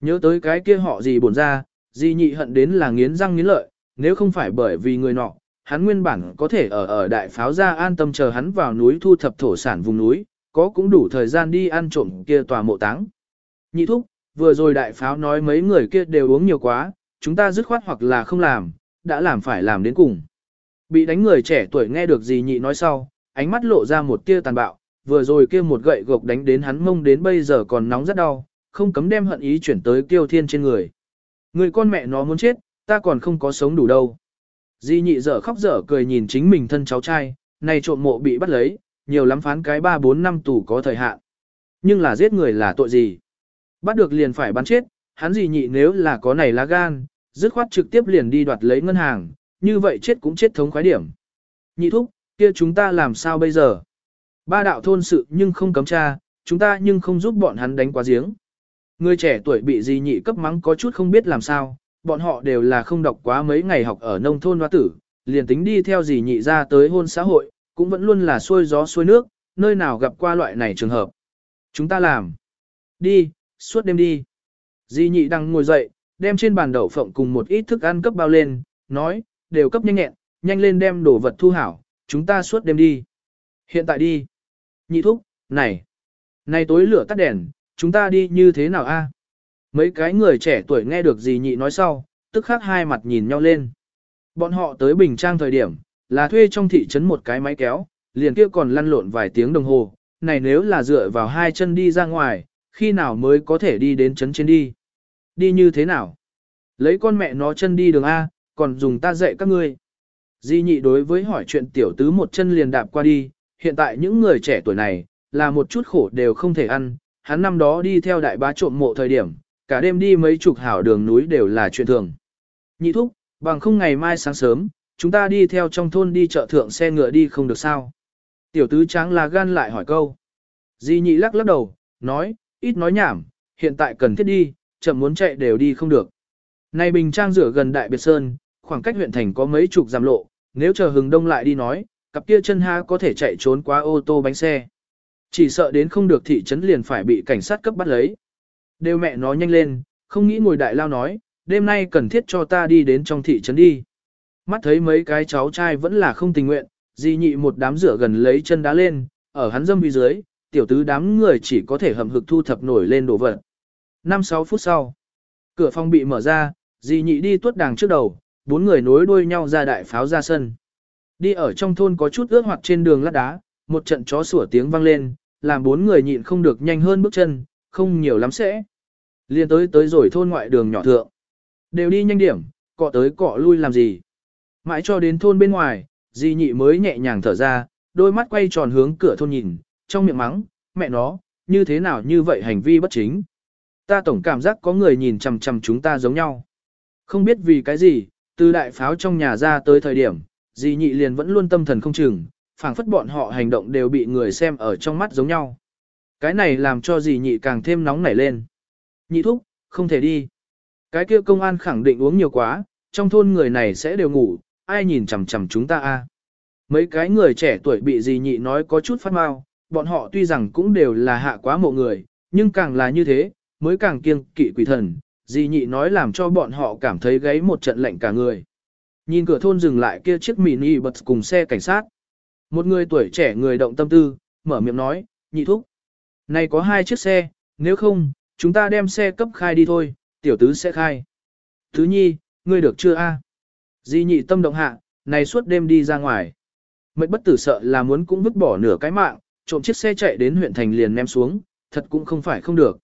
Nhớ tới cái kia họ gì bổn ra, gì nhị hận đến là nghiến răng nghiến lợi, nếu không phải bởi vì người nọ, hắn nguyên bản có thể ở ở đại pháo ra an tâm chờ hắn vào núi thu thập thổ sản vùng núi, có cũng đủ thời gian đi ăn trộm kia tòa mộ táng. Nhị thúc, vừa rồi đại pháo nói mấy người kia đều uống nhiều quá, chúng ta dứt khoát hoặc là không làm, đã làm phải làm đến cùng. Bị đánh người trẻ tuổi nghe được gì nhị nói sau, ánh mắt lộ ra một tia tàn bạo, vừa rồi kia một gậy gộc đánh đến hắn mông đến bây giờ còn nóng rất đau, không cấm đem hận ý chuyển tới kiêu thiên trên người. Người con mẹ nó muốn chết, ta còn không có sống đủ đâu. Di nhị dở khóc dở cười nhìn chính mình thân cháu trai, này trộm mộ bị bắt lấy, nhiều lắm phán cái 3-4 năm tù có thời hạn. Nhưng là giết người là tội gì? Bắt được liền phải bắn chết, hắn gì nhị nếu là có này lá gan, dứt khoát trực tiếp liền đi đoạt lấy ngân hàng, như vậy chết cũng chết thống khoái điểm. Nhị thúc, kia chúng ta làm sao bây giờ? Ba đạo thôn sự nhưng không cấm tra, chúng ta nhưng không giúp bọn hắn đánh quá giếng. Người trẻ tuổi bị gì nhị cấp mắng có chút không biết làm sao, bọn họ đều là không đọc quá mấy ngày học ở nông thôn hoa tử, liền tính đi theo gì nhị ra tới hôn xã hội, cũng vẫn luôn là xuôi gió xuôi nước, nơi nào gặp qua loại này trường hợp. Chúng ta làm. Đi, suốt đêm đi. Di nhị đang ngồi dậy, đem trên bàn đậu phộng cùng một ít thức ăn cấp bao lên, nói, đều cấp nhanh nhẹn, nhanh lên đem đồ vật thu hảo, chúng ta suốt đêm đi. Hiện tại đi. Nhị thúc, này. Này tối lửa tắt đèn, chúng ta đi như thế nào a? Mấy cái người trẻ tuổi nghe được gì nhị nói sau, tức khắc hai mặt nhìn nhau lên. Bọn họ tới Bình Trang thời điểm, là thuê trong thị trấn một cái máy kéo, liền kia còn lăn lộn vài tiếng đồng hồ, này nếu là dựa vào hai chân đi ra ngoài, khi nào mới có thể đi đến trấn trên đi. Đi như thế nào? Lấy con mẹ nó chân đi đường A, còn dùng ta dạy các ngươi. Di nhị đối với hỏi chuyện tiểu tứ một chân liền đạp qua đi, hiện tại những người trẻ tuổi này, là một chút khổ đều không thể ăn, hắn năm đó đi theo đại bá trộm mộ thời điểm, cả đêm đi mấy chục hảo đường núi đều là chuyện thường. Nhị thúc, bằng không ngày mai sáng sớm, chúng ta đi theo trong thôn đi chợ thượng xe ngựa đi không được sao. Tiểu tứ tráng là gan lại hỏi câu. Di nhị lắc lắc đầu, nói, ít nói nhảm, hiện tại cần thiết đi, chậm muốn chạy đều đi không được. Này Bình Trang rửa gần Đại Biệt Sơn, khoảng cách huyện thành có mấy chục giảm lộ, nếu chờ hừng đông lại đi nói, cặp kia chân ha có thể chạy trốn qua ô tô bánh xe. Chỉ sợ đến không được thị trấn liền phải bị cảnh sát cấp bắt lấy. Đều mẹ nó nhanh lên, không nghĩ ngồi đại lao nói, đêm nay cần thiết cho ta đi đến trong thị trấn đi. Mắt thấy mấy cái cháu trai vẫn là không tình nguyện, di nhị một đám rửa gần lấy chân đá lên, ở hắn dâm vi dưới, tiểu tứ đám người chỉ có thể hầm hực thu thập nổi lên đồ vật. 5-6 phút sau, cửa phòng bị mở ra, Dì nhị đi tuốt đàng trước đầu, bốn người nối đuôi nhau ra đại pháo ra sân. Đi ở trong thôn có chút ướt hoặc trên đường lát đá, một trận chó sủa tiếng vang lên, làm bốn người nhịn không được nhanh hơn bước chân, không nhiều lắm sẽ. Liên tới tới rồi thôn ngoại đường nhỏ thượng. Đều đi nhanh điểm, cọ tới cọ lui làm gì. Mãi cho đến thôn bên ngoài, Dì nhị mới nhẹ nhàng thở ra, đôi mắt quay tròn hướng cửa thôn nhìn, trong miệng mắng, mẹ nó, như thế nào như vậy hành vi bất chính. Ta tổng cảm giác có người nhìn chằm chằm chúng ta giống nhau. Không biết vì cái gì, từ đại pháo trong nhà ra tới thời điểm, dì nhị liền vẫn luôn tâm thần không chừng, phảng phất bọn họ hành động đều bị người xem ở trong mắt giống nhau. Cái này làm cho dì nhị càng thêm nóng nảy lên. Nhị thúc, không thể đi. Cái kia công an khẳng định uống nhiều quá, trong thôn người này sẽ đều ngủ, ai nhìn chằm chằm chúng ta a? Mấy cái người trẻ tuổi bị dì nhị nói có chút phát mau, bọn họ tuy rằng cũng đều là hạ quá mộ người, nhưng càng là như thế, mới càng kiêng kỵ quỷ thần, dì nhị nói làm cho bọn họ cảm thấy gáy một trận lạnh cả người. Nhìn cửa thôn dừng lại kia chiếc mini bật cùng xe cảnh sát. Một người tuổi trẻ người động tâm tư, mở miệng nói, nhị thúc. Này có hai chiếc xe, nếu không, chúng ta đem xe cấp khai đi thôi, tiểu tứ sẽ khai. Thứ nhi, ngươi được chưa a? Di nhị tâm động hạ, này suốt đêm đi ra ngoài. Mệnh bất tử sợ là muốn cũng vứt bỏ nửa cái mạng, trộm chiếc xe chạy đến huyện thành liền ném xuống, thật cũng không phải không được.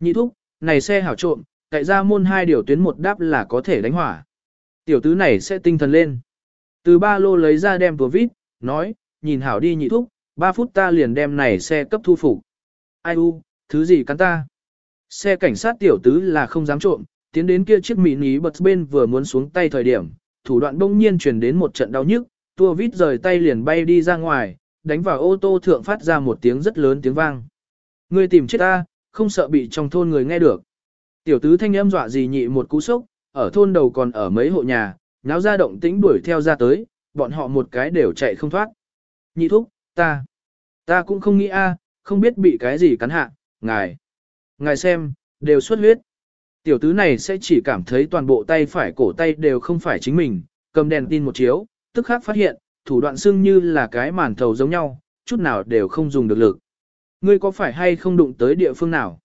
Nhị thúc, này xe hảo trộm, tại ra môn hai điều tuyến một đáp là có thể đánh hỏa. Tiểu tứ này sẽ tinh thần lên. Từ ba lô lấy ra đem vừa vít, nói, nhìn hảo đi nhị thúc, ba phút ta liền đem này xe cấp thu phục. Ai u, thứ gì cắn ta? Xe cảnh sát tiểu tứ là không dám trộm, tiến đến kia chiếc mỹ ní bật bên vừa muốn xuống tay thời điểm, thủ đoạn bỗng nhiên truyền đến một trận đau nhức, tua vít rời tay liền bay đi ra ngoài, đánh vào ô tô thượng phát ra một tiếng rất lớn tiếng vang. Người tìm chết ta, không sợ bị trong thôn người nghe được. Tiểu tứ thanh âm dọa gì nhị một cú sốc, ở thôn đầu còn ở mấy hộ nhà, náo ra động tĩnh đuổi theo ra tới, bọn họ một cái đều chạy không thoát. Nhị thúc, ta, ta cũng không nghĩ a, không biết bị cái gì cắn hạ, ngài, ngài xem, đều xuất huyết. Tiểu tứ này sẽ chỉ cảm thấy toàn bộ tay phải cổ tay đều không phải chính mình, cầm đèn tin một chiếu, tức khắc phát hiện, thủ đoạn xưng như là cái màn thầu giống nhau, chút nào đều không dùng được lực. Ngươi có phải hay không đụng tới địa phương nào?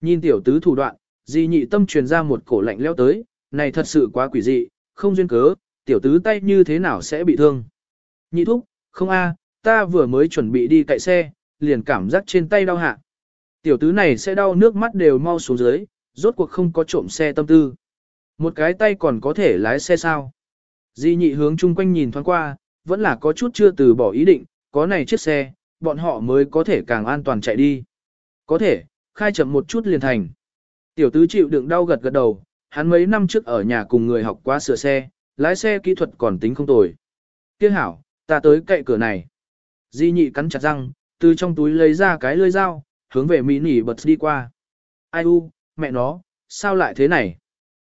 Nhìn tiểu tứ thủ đoạn, di nhị tâm truyền ra một cổ lạnh leo tới, này thật sự quá quỷ dị, không duyên cớ, tiểu tứ tay như thế nào sẽ bị thương? Nhị thúc, không a, ta vừa mới chuẩn bị đi cậy xe, liền cảm giác trên tay đau hạ. Tiểu tứ này sẽ đau nước mắt đều mau xuống dưới, rốt cuộc không có trộm xe tâm tư. Một cái tay còn có thể lái xe sao? Di nhị hướng chung quanh nhìn thoáng qua, vẫn là có chút chưa từ bỏ ý định, có này chiếc xe, bọn họ mới có thể càng an toàn chạy đi. Có thể, khai chậm một chút liền thành. Tiểu tứ chịu đựng đau gật gật đầu, hắn mấy năm trước ở nhà cùng người học qua sửa xe, lái xe kỹ thuật còn tính không tồi. Tiếc hảo, ta tới cậy cửa này. Di nhị cắn chặt răng, từ trong túi lấy ra cái lưỡi dao, hướng về mỹ nỉ bật đi qua. Ai u, mẹ nó, sao lại thế này?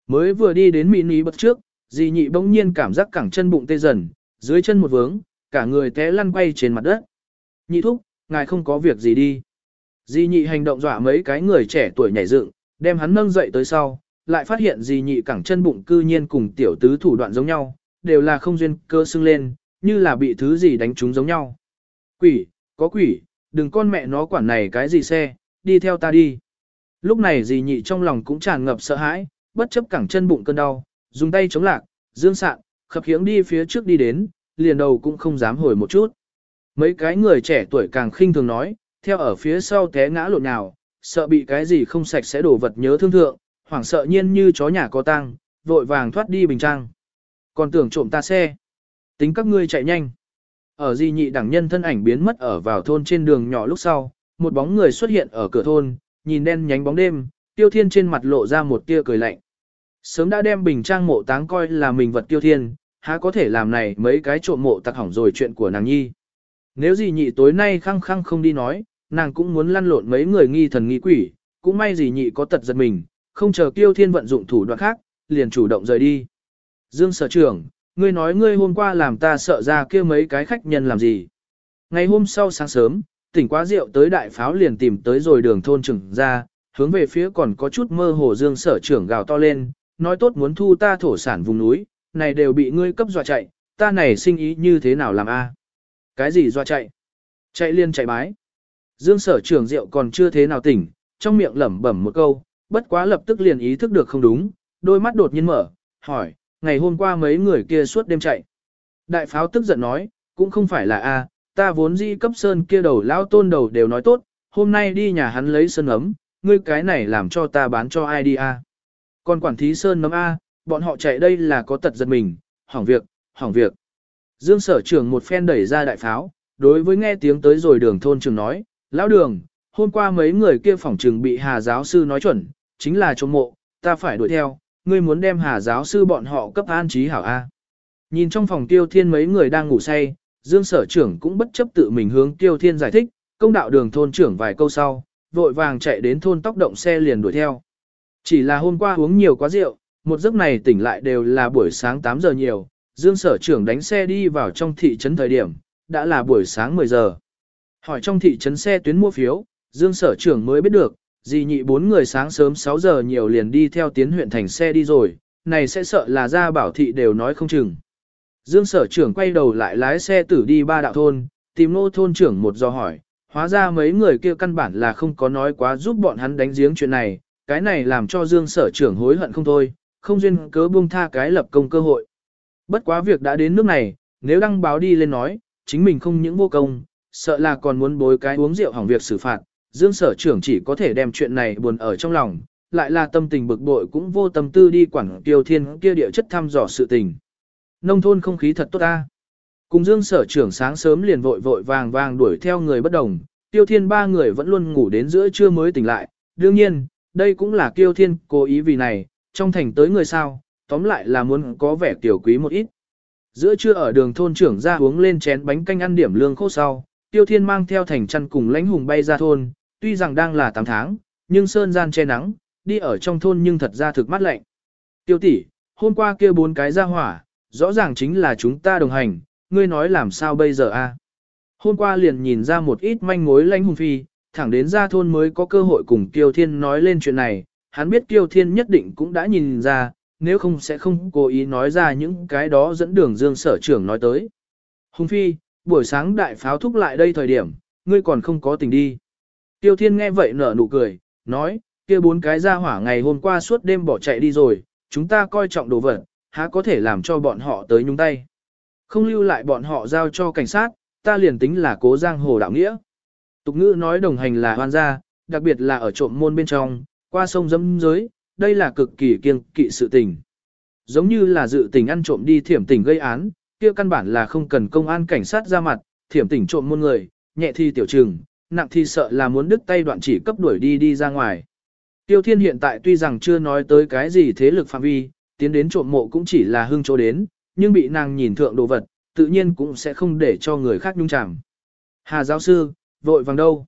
Mới vừa đi đến mỹ nỉ bật trước, di nhị bỗng nhiên cảm giác cẳng chân bụng tê dần, dưới chân một vướng, cả người té lăn quay trên mặt đất. Nhị thúc, ngài không có việc gì đi. Di nhị hành động dọa mấy cái người trẻ tuổi nhảy dựng, đem hắn nâng dậy tới sau, lại phát hiện di nhị cẳng chân bụng cư nhiên cùng tiểu tứ thủ đoạn giống nhau, đều là không duyên cơ sưng lên, như là bị thứ gì đánh trúng giống nhau. Quỷ, có quỷ, đừng con mẹ nó quản này cái gì xe, đi theo ta đi. Lúc này dì nhị trong lòng cũng tràn ngập sợ hãi, bất chấp cẳng chân bụng cơn đau, dùng tay chống lạc, dương sạn, khập khiễng đi phía trước đi đến, liền đầu cũng không dám hồi một chút. Mấy cái người trẻ tuổi càng khinh thường nói, theo ở phía sau té ngã lộn nào, sợ bị cái gì không sạch sẽ đổ vật nhớ thương thượng, hoảng sợ nhiên như chó nhà có tang, vội vàng thoát đi bình trang. Còn tưởng trộm ta xe. Tính các ngươi chạy nhanh. Ở di nhị đẳng nhân thân ảnh biến mất ở vào thôn trên đường nhỏ lúc sau, một bóng người xuất hiện ở cửa thôn, nhìn đen nhánh bóng đêm, tiêu thiên trên mặt lộ ra một tia cười lạnh. Sớm đã đem bình trang mộ táng coi là mình vật tiêu thiên, há có thể làm này mấy cái trộm mộ tặc hỏng rồi chuyện của nàng nhi. Nếu gì nhị tối nay khăng khăng không đi nói, nàng cũng muốn lăn lộn mấy người nghi thần nghi quỷ, cũng may gì nhị có tật giật mình, không chờ tiêu thiên vận dụng thủ đoạn khác, liền chủ động rời đi. Dương sở trưởng, ngươi nói ngươi hôm qua làm ta sợ ra kia mấy cái khách nhân làm gì. Ngày hôm sau sáng sớm, tỉnh quá rượu tới đại pháo liền tìm tới rồi đường thôn trưởng ra, hướng về phía còn có chút mơ hồ dương sở trưởng gào to lên, nói tốt muốn thu ta thổ sản vùng núi, này đều bị ngươi cấp dọa chạy, ta này sinh ý như thế nào làm a? Cái gì dọa chạy? Chạy liên chạy bái. Dương sở trưởng rượu còn chưa thế nào tỉnh, trong miệng lẩm bẩm một câu, bất quá lập tức liền ý thức được không đúng, đôi mắt đột nhiên mở, hỏi, ngày hôm qua mấy người kia suốt đêm chạy. Đại pháo tức giận nói, cũng không phải là A, ta vốn di cấp sơn kia đầu lão tôn đầu đều nói tốt, hôm nay đi nhà hắn lấy sơn ấm, ngươi cái này làm cho ta bán cho ai đi A. Còn quản thí sơn nấm A, bọn họ chạy đây là có tật giật mình, hỏng việc, hỏng việc. Dương sở trưởng một phen đẩy ra đại pháo, đối với nghe tiếng tới rồi đường thôn trường nói, lão đường, hôm qua mấy người kia phỏng trường bị hà giáo sư nói chuẩn, chính là chống mộ, ta phải đuổi theo, ngươi muốn đem hà giáo sư bọn họ cấp an trí hảo A. Nhìn trong phòng tiêu thiên mấy người đang ngủ say, dương sở trưởng cũng bất chấp tự mình hướng tiêu thiên giải thích, công đạo đường thôn trưởng vài câu sau, vội vàng chạy đến thôn tóc động xe liền đuổi theo. Chỉ là hôm qua uống nhiều quá rượu, một giấc này tỉnh lại đều là buổi sáng 8 giờ nhiều, dương sở trưởng đánh xe đi vào trong thị trấn thời điểm, đã là buổi sáng 10 giờ. Hỏi trong thị trấn xe tuyến mua phiếu, dương sở trưởng mới biết được, dì nhị bốn người sáng sớm 6 giờ nhiều liền đi theo tiến huyện thành xe đi rồi, này sẽ sợ là ra bảo thị đều nói không chừng. Dương sở trưởng quay đầu lại lái xe tử đi ba đạo thôn, tìm nô thôn trưởng một do hỏi, hóa ra mấy người kia căn bản là không có nói quá giúp bọn hắn đánh giếng chuyện này, cái này làm cho Dương sở trưởng hối hận không thôi, không duyên cớ buông tha cái lập công cơ hội. Bất quá việc đã đến nước này, nếu đăng báo đi lên nói, chính mình không những vô công, sợ là còn muốn bối cái uống rượu hỏng việc xử phạt, Dương sở trưởng chỉ có thể đem chuyện này buồn ở trong lòng, lại là tâm tình bực bội cũng vô tâm tư đi quản tiêu thiên kia địa chất thăm dò sự tình. Nông thôn không khí thật tốt ta. Cùng Dương sở trưởng sáng sớm liền vội vội vàng vàng đuổi theo người bất đồng, tiêu thiên ba người vẫn luôn ngủ đến giữa trưa mới tỉnh lại. Đương nhiên, đây cũng là tiêu thiên cố ý vì này, trong thành tới người sao, tóm lại là muốn có vẻ tiểu quý một ít. Giữa trưa ở đường thôn trưởng ra uống lên chén bánh canh ăn điểm lương khô sau, tiêu thiên mang theo thành chăn cùng lãnh hùng bay ra thôn, tuy rằng đang là 8 tháng, nhưng sơn gian che nắng, đi ở trong thôn nhưng thật ra thực mát lạnh. Tiêu tỷ, hôm qua kia bốn cái ra hỏa, rõ ràng chính là chúng ta đồng hành, ngươi nói làm sao bây giờ a? Hôm qua liền nhìn ra một ít manh mối lãnh hùng phi, thẳng đến ra thôn mới có cơ hội cùng tiêu Thiên nói lên chuyện này, hắn biết Kiêu Thiên nhất định cũng đã nhìn ra, nếu không sẽ không cố ý nói ra những cái đó dẫn đường dương sở trưởng nói tới. Hùng phi, buổi sáng đại pháo thúc lại đây thời điểm, ngươi còn không có tình đi. Tiêu Thiên nghe vậy nở nụ cười, nói, kia bốn cái ra hỏa ngày hôm qua suốt đêm bỏ chạy đi rồi, chúng ta coi trọng đồ vật, há có thể làm cho bọn họ tới nhúng tay. Không lưu lại bọn họ giao cho cảnh sát, ta liền tính là cố giang hồ đạo nghĩa. Tục ngữ nói đồng hành là hoan gia, đặc biệt là ở trộm môn bên trong, qua sông dâm giới, đây là cực kỳ kiêng kỵ sự tình. Giống như là dự tình ăn trộm đi thiểm tình gây án, kia căn bản là không cần công an cảnh sát ra mặt, thiểm tình trộm muôn người, nhẹ thi tiểu trừng, nặng thi sợ là muốn đứt tay đoạn chỉ cấp đuổi đi đi ra ngoài. Tiêu Thiên hiện tại tuy rằng chưa nói tới cái gì thế lực phạm vi, tiến đến trộm mộ cũng chỉ là hưng chỗ đến, nhưng bị nàng nhìn thượng đồ vật, tự nhiên cũng sẽ không để cho người khác nhung chẳng. Hà giáo sư, vội vàng đâu?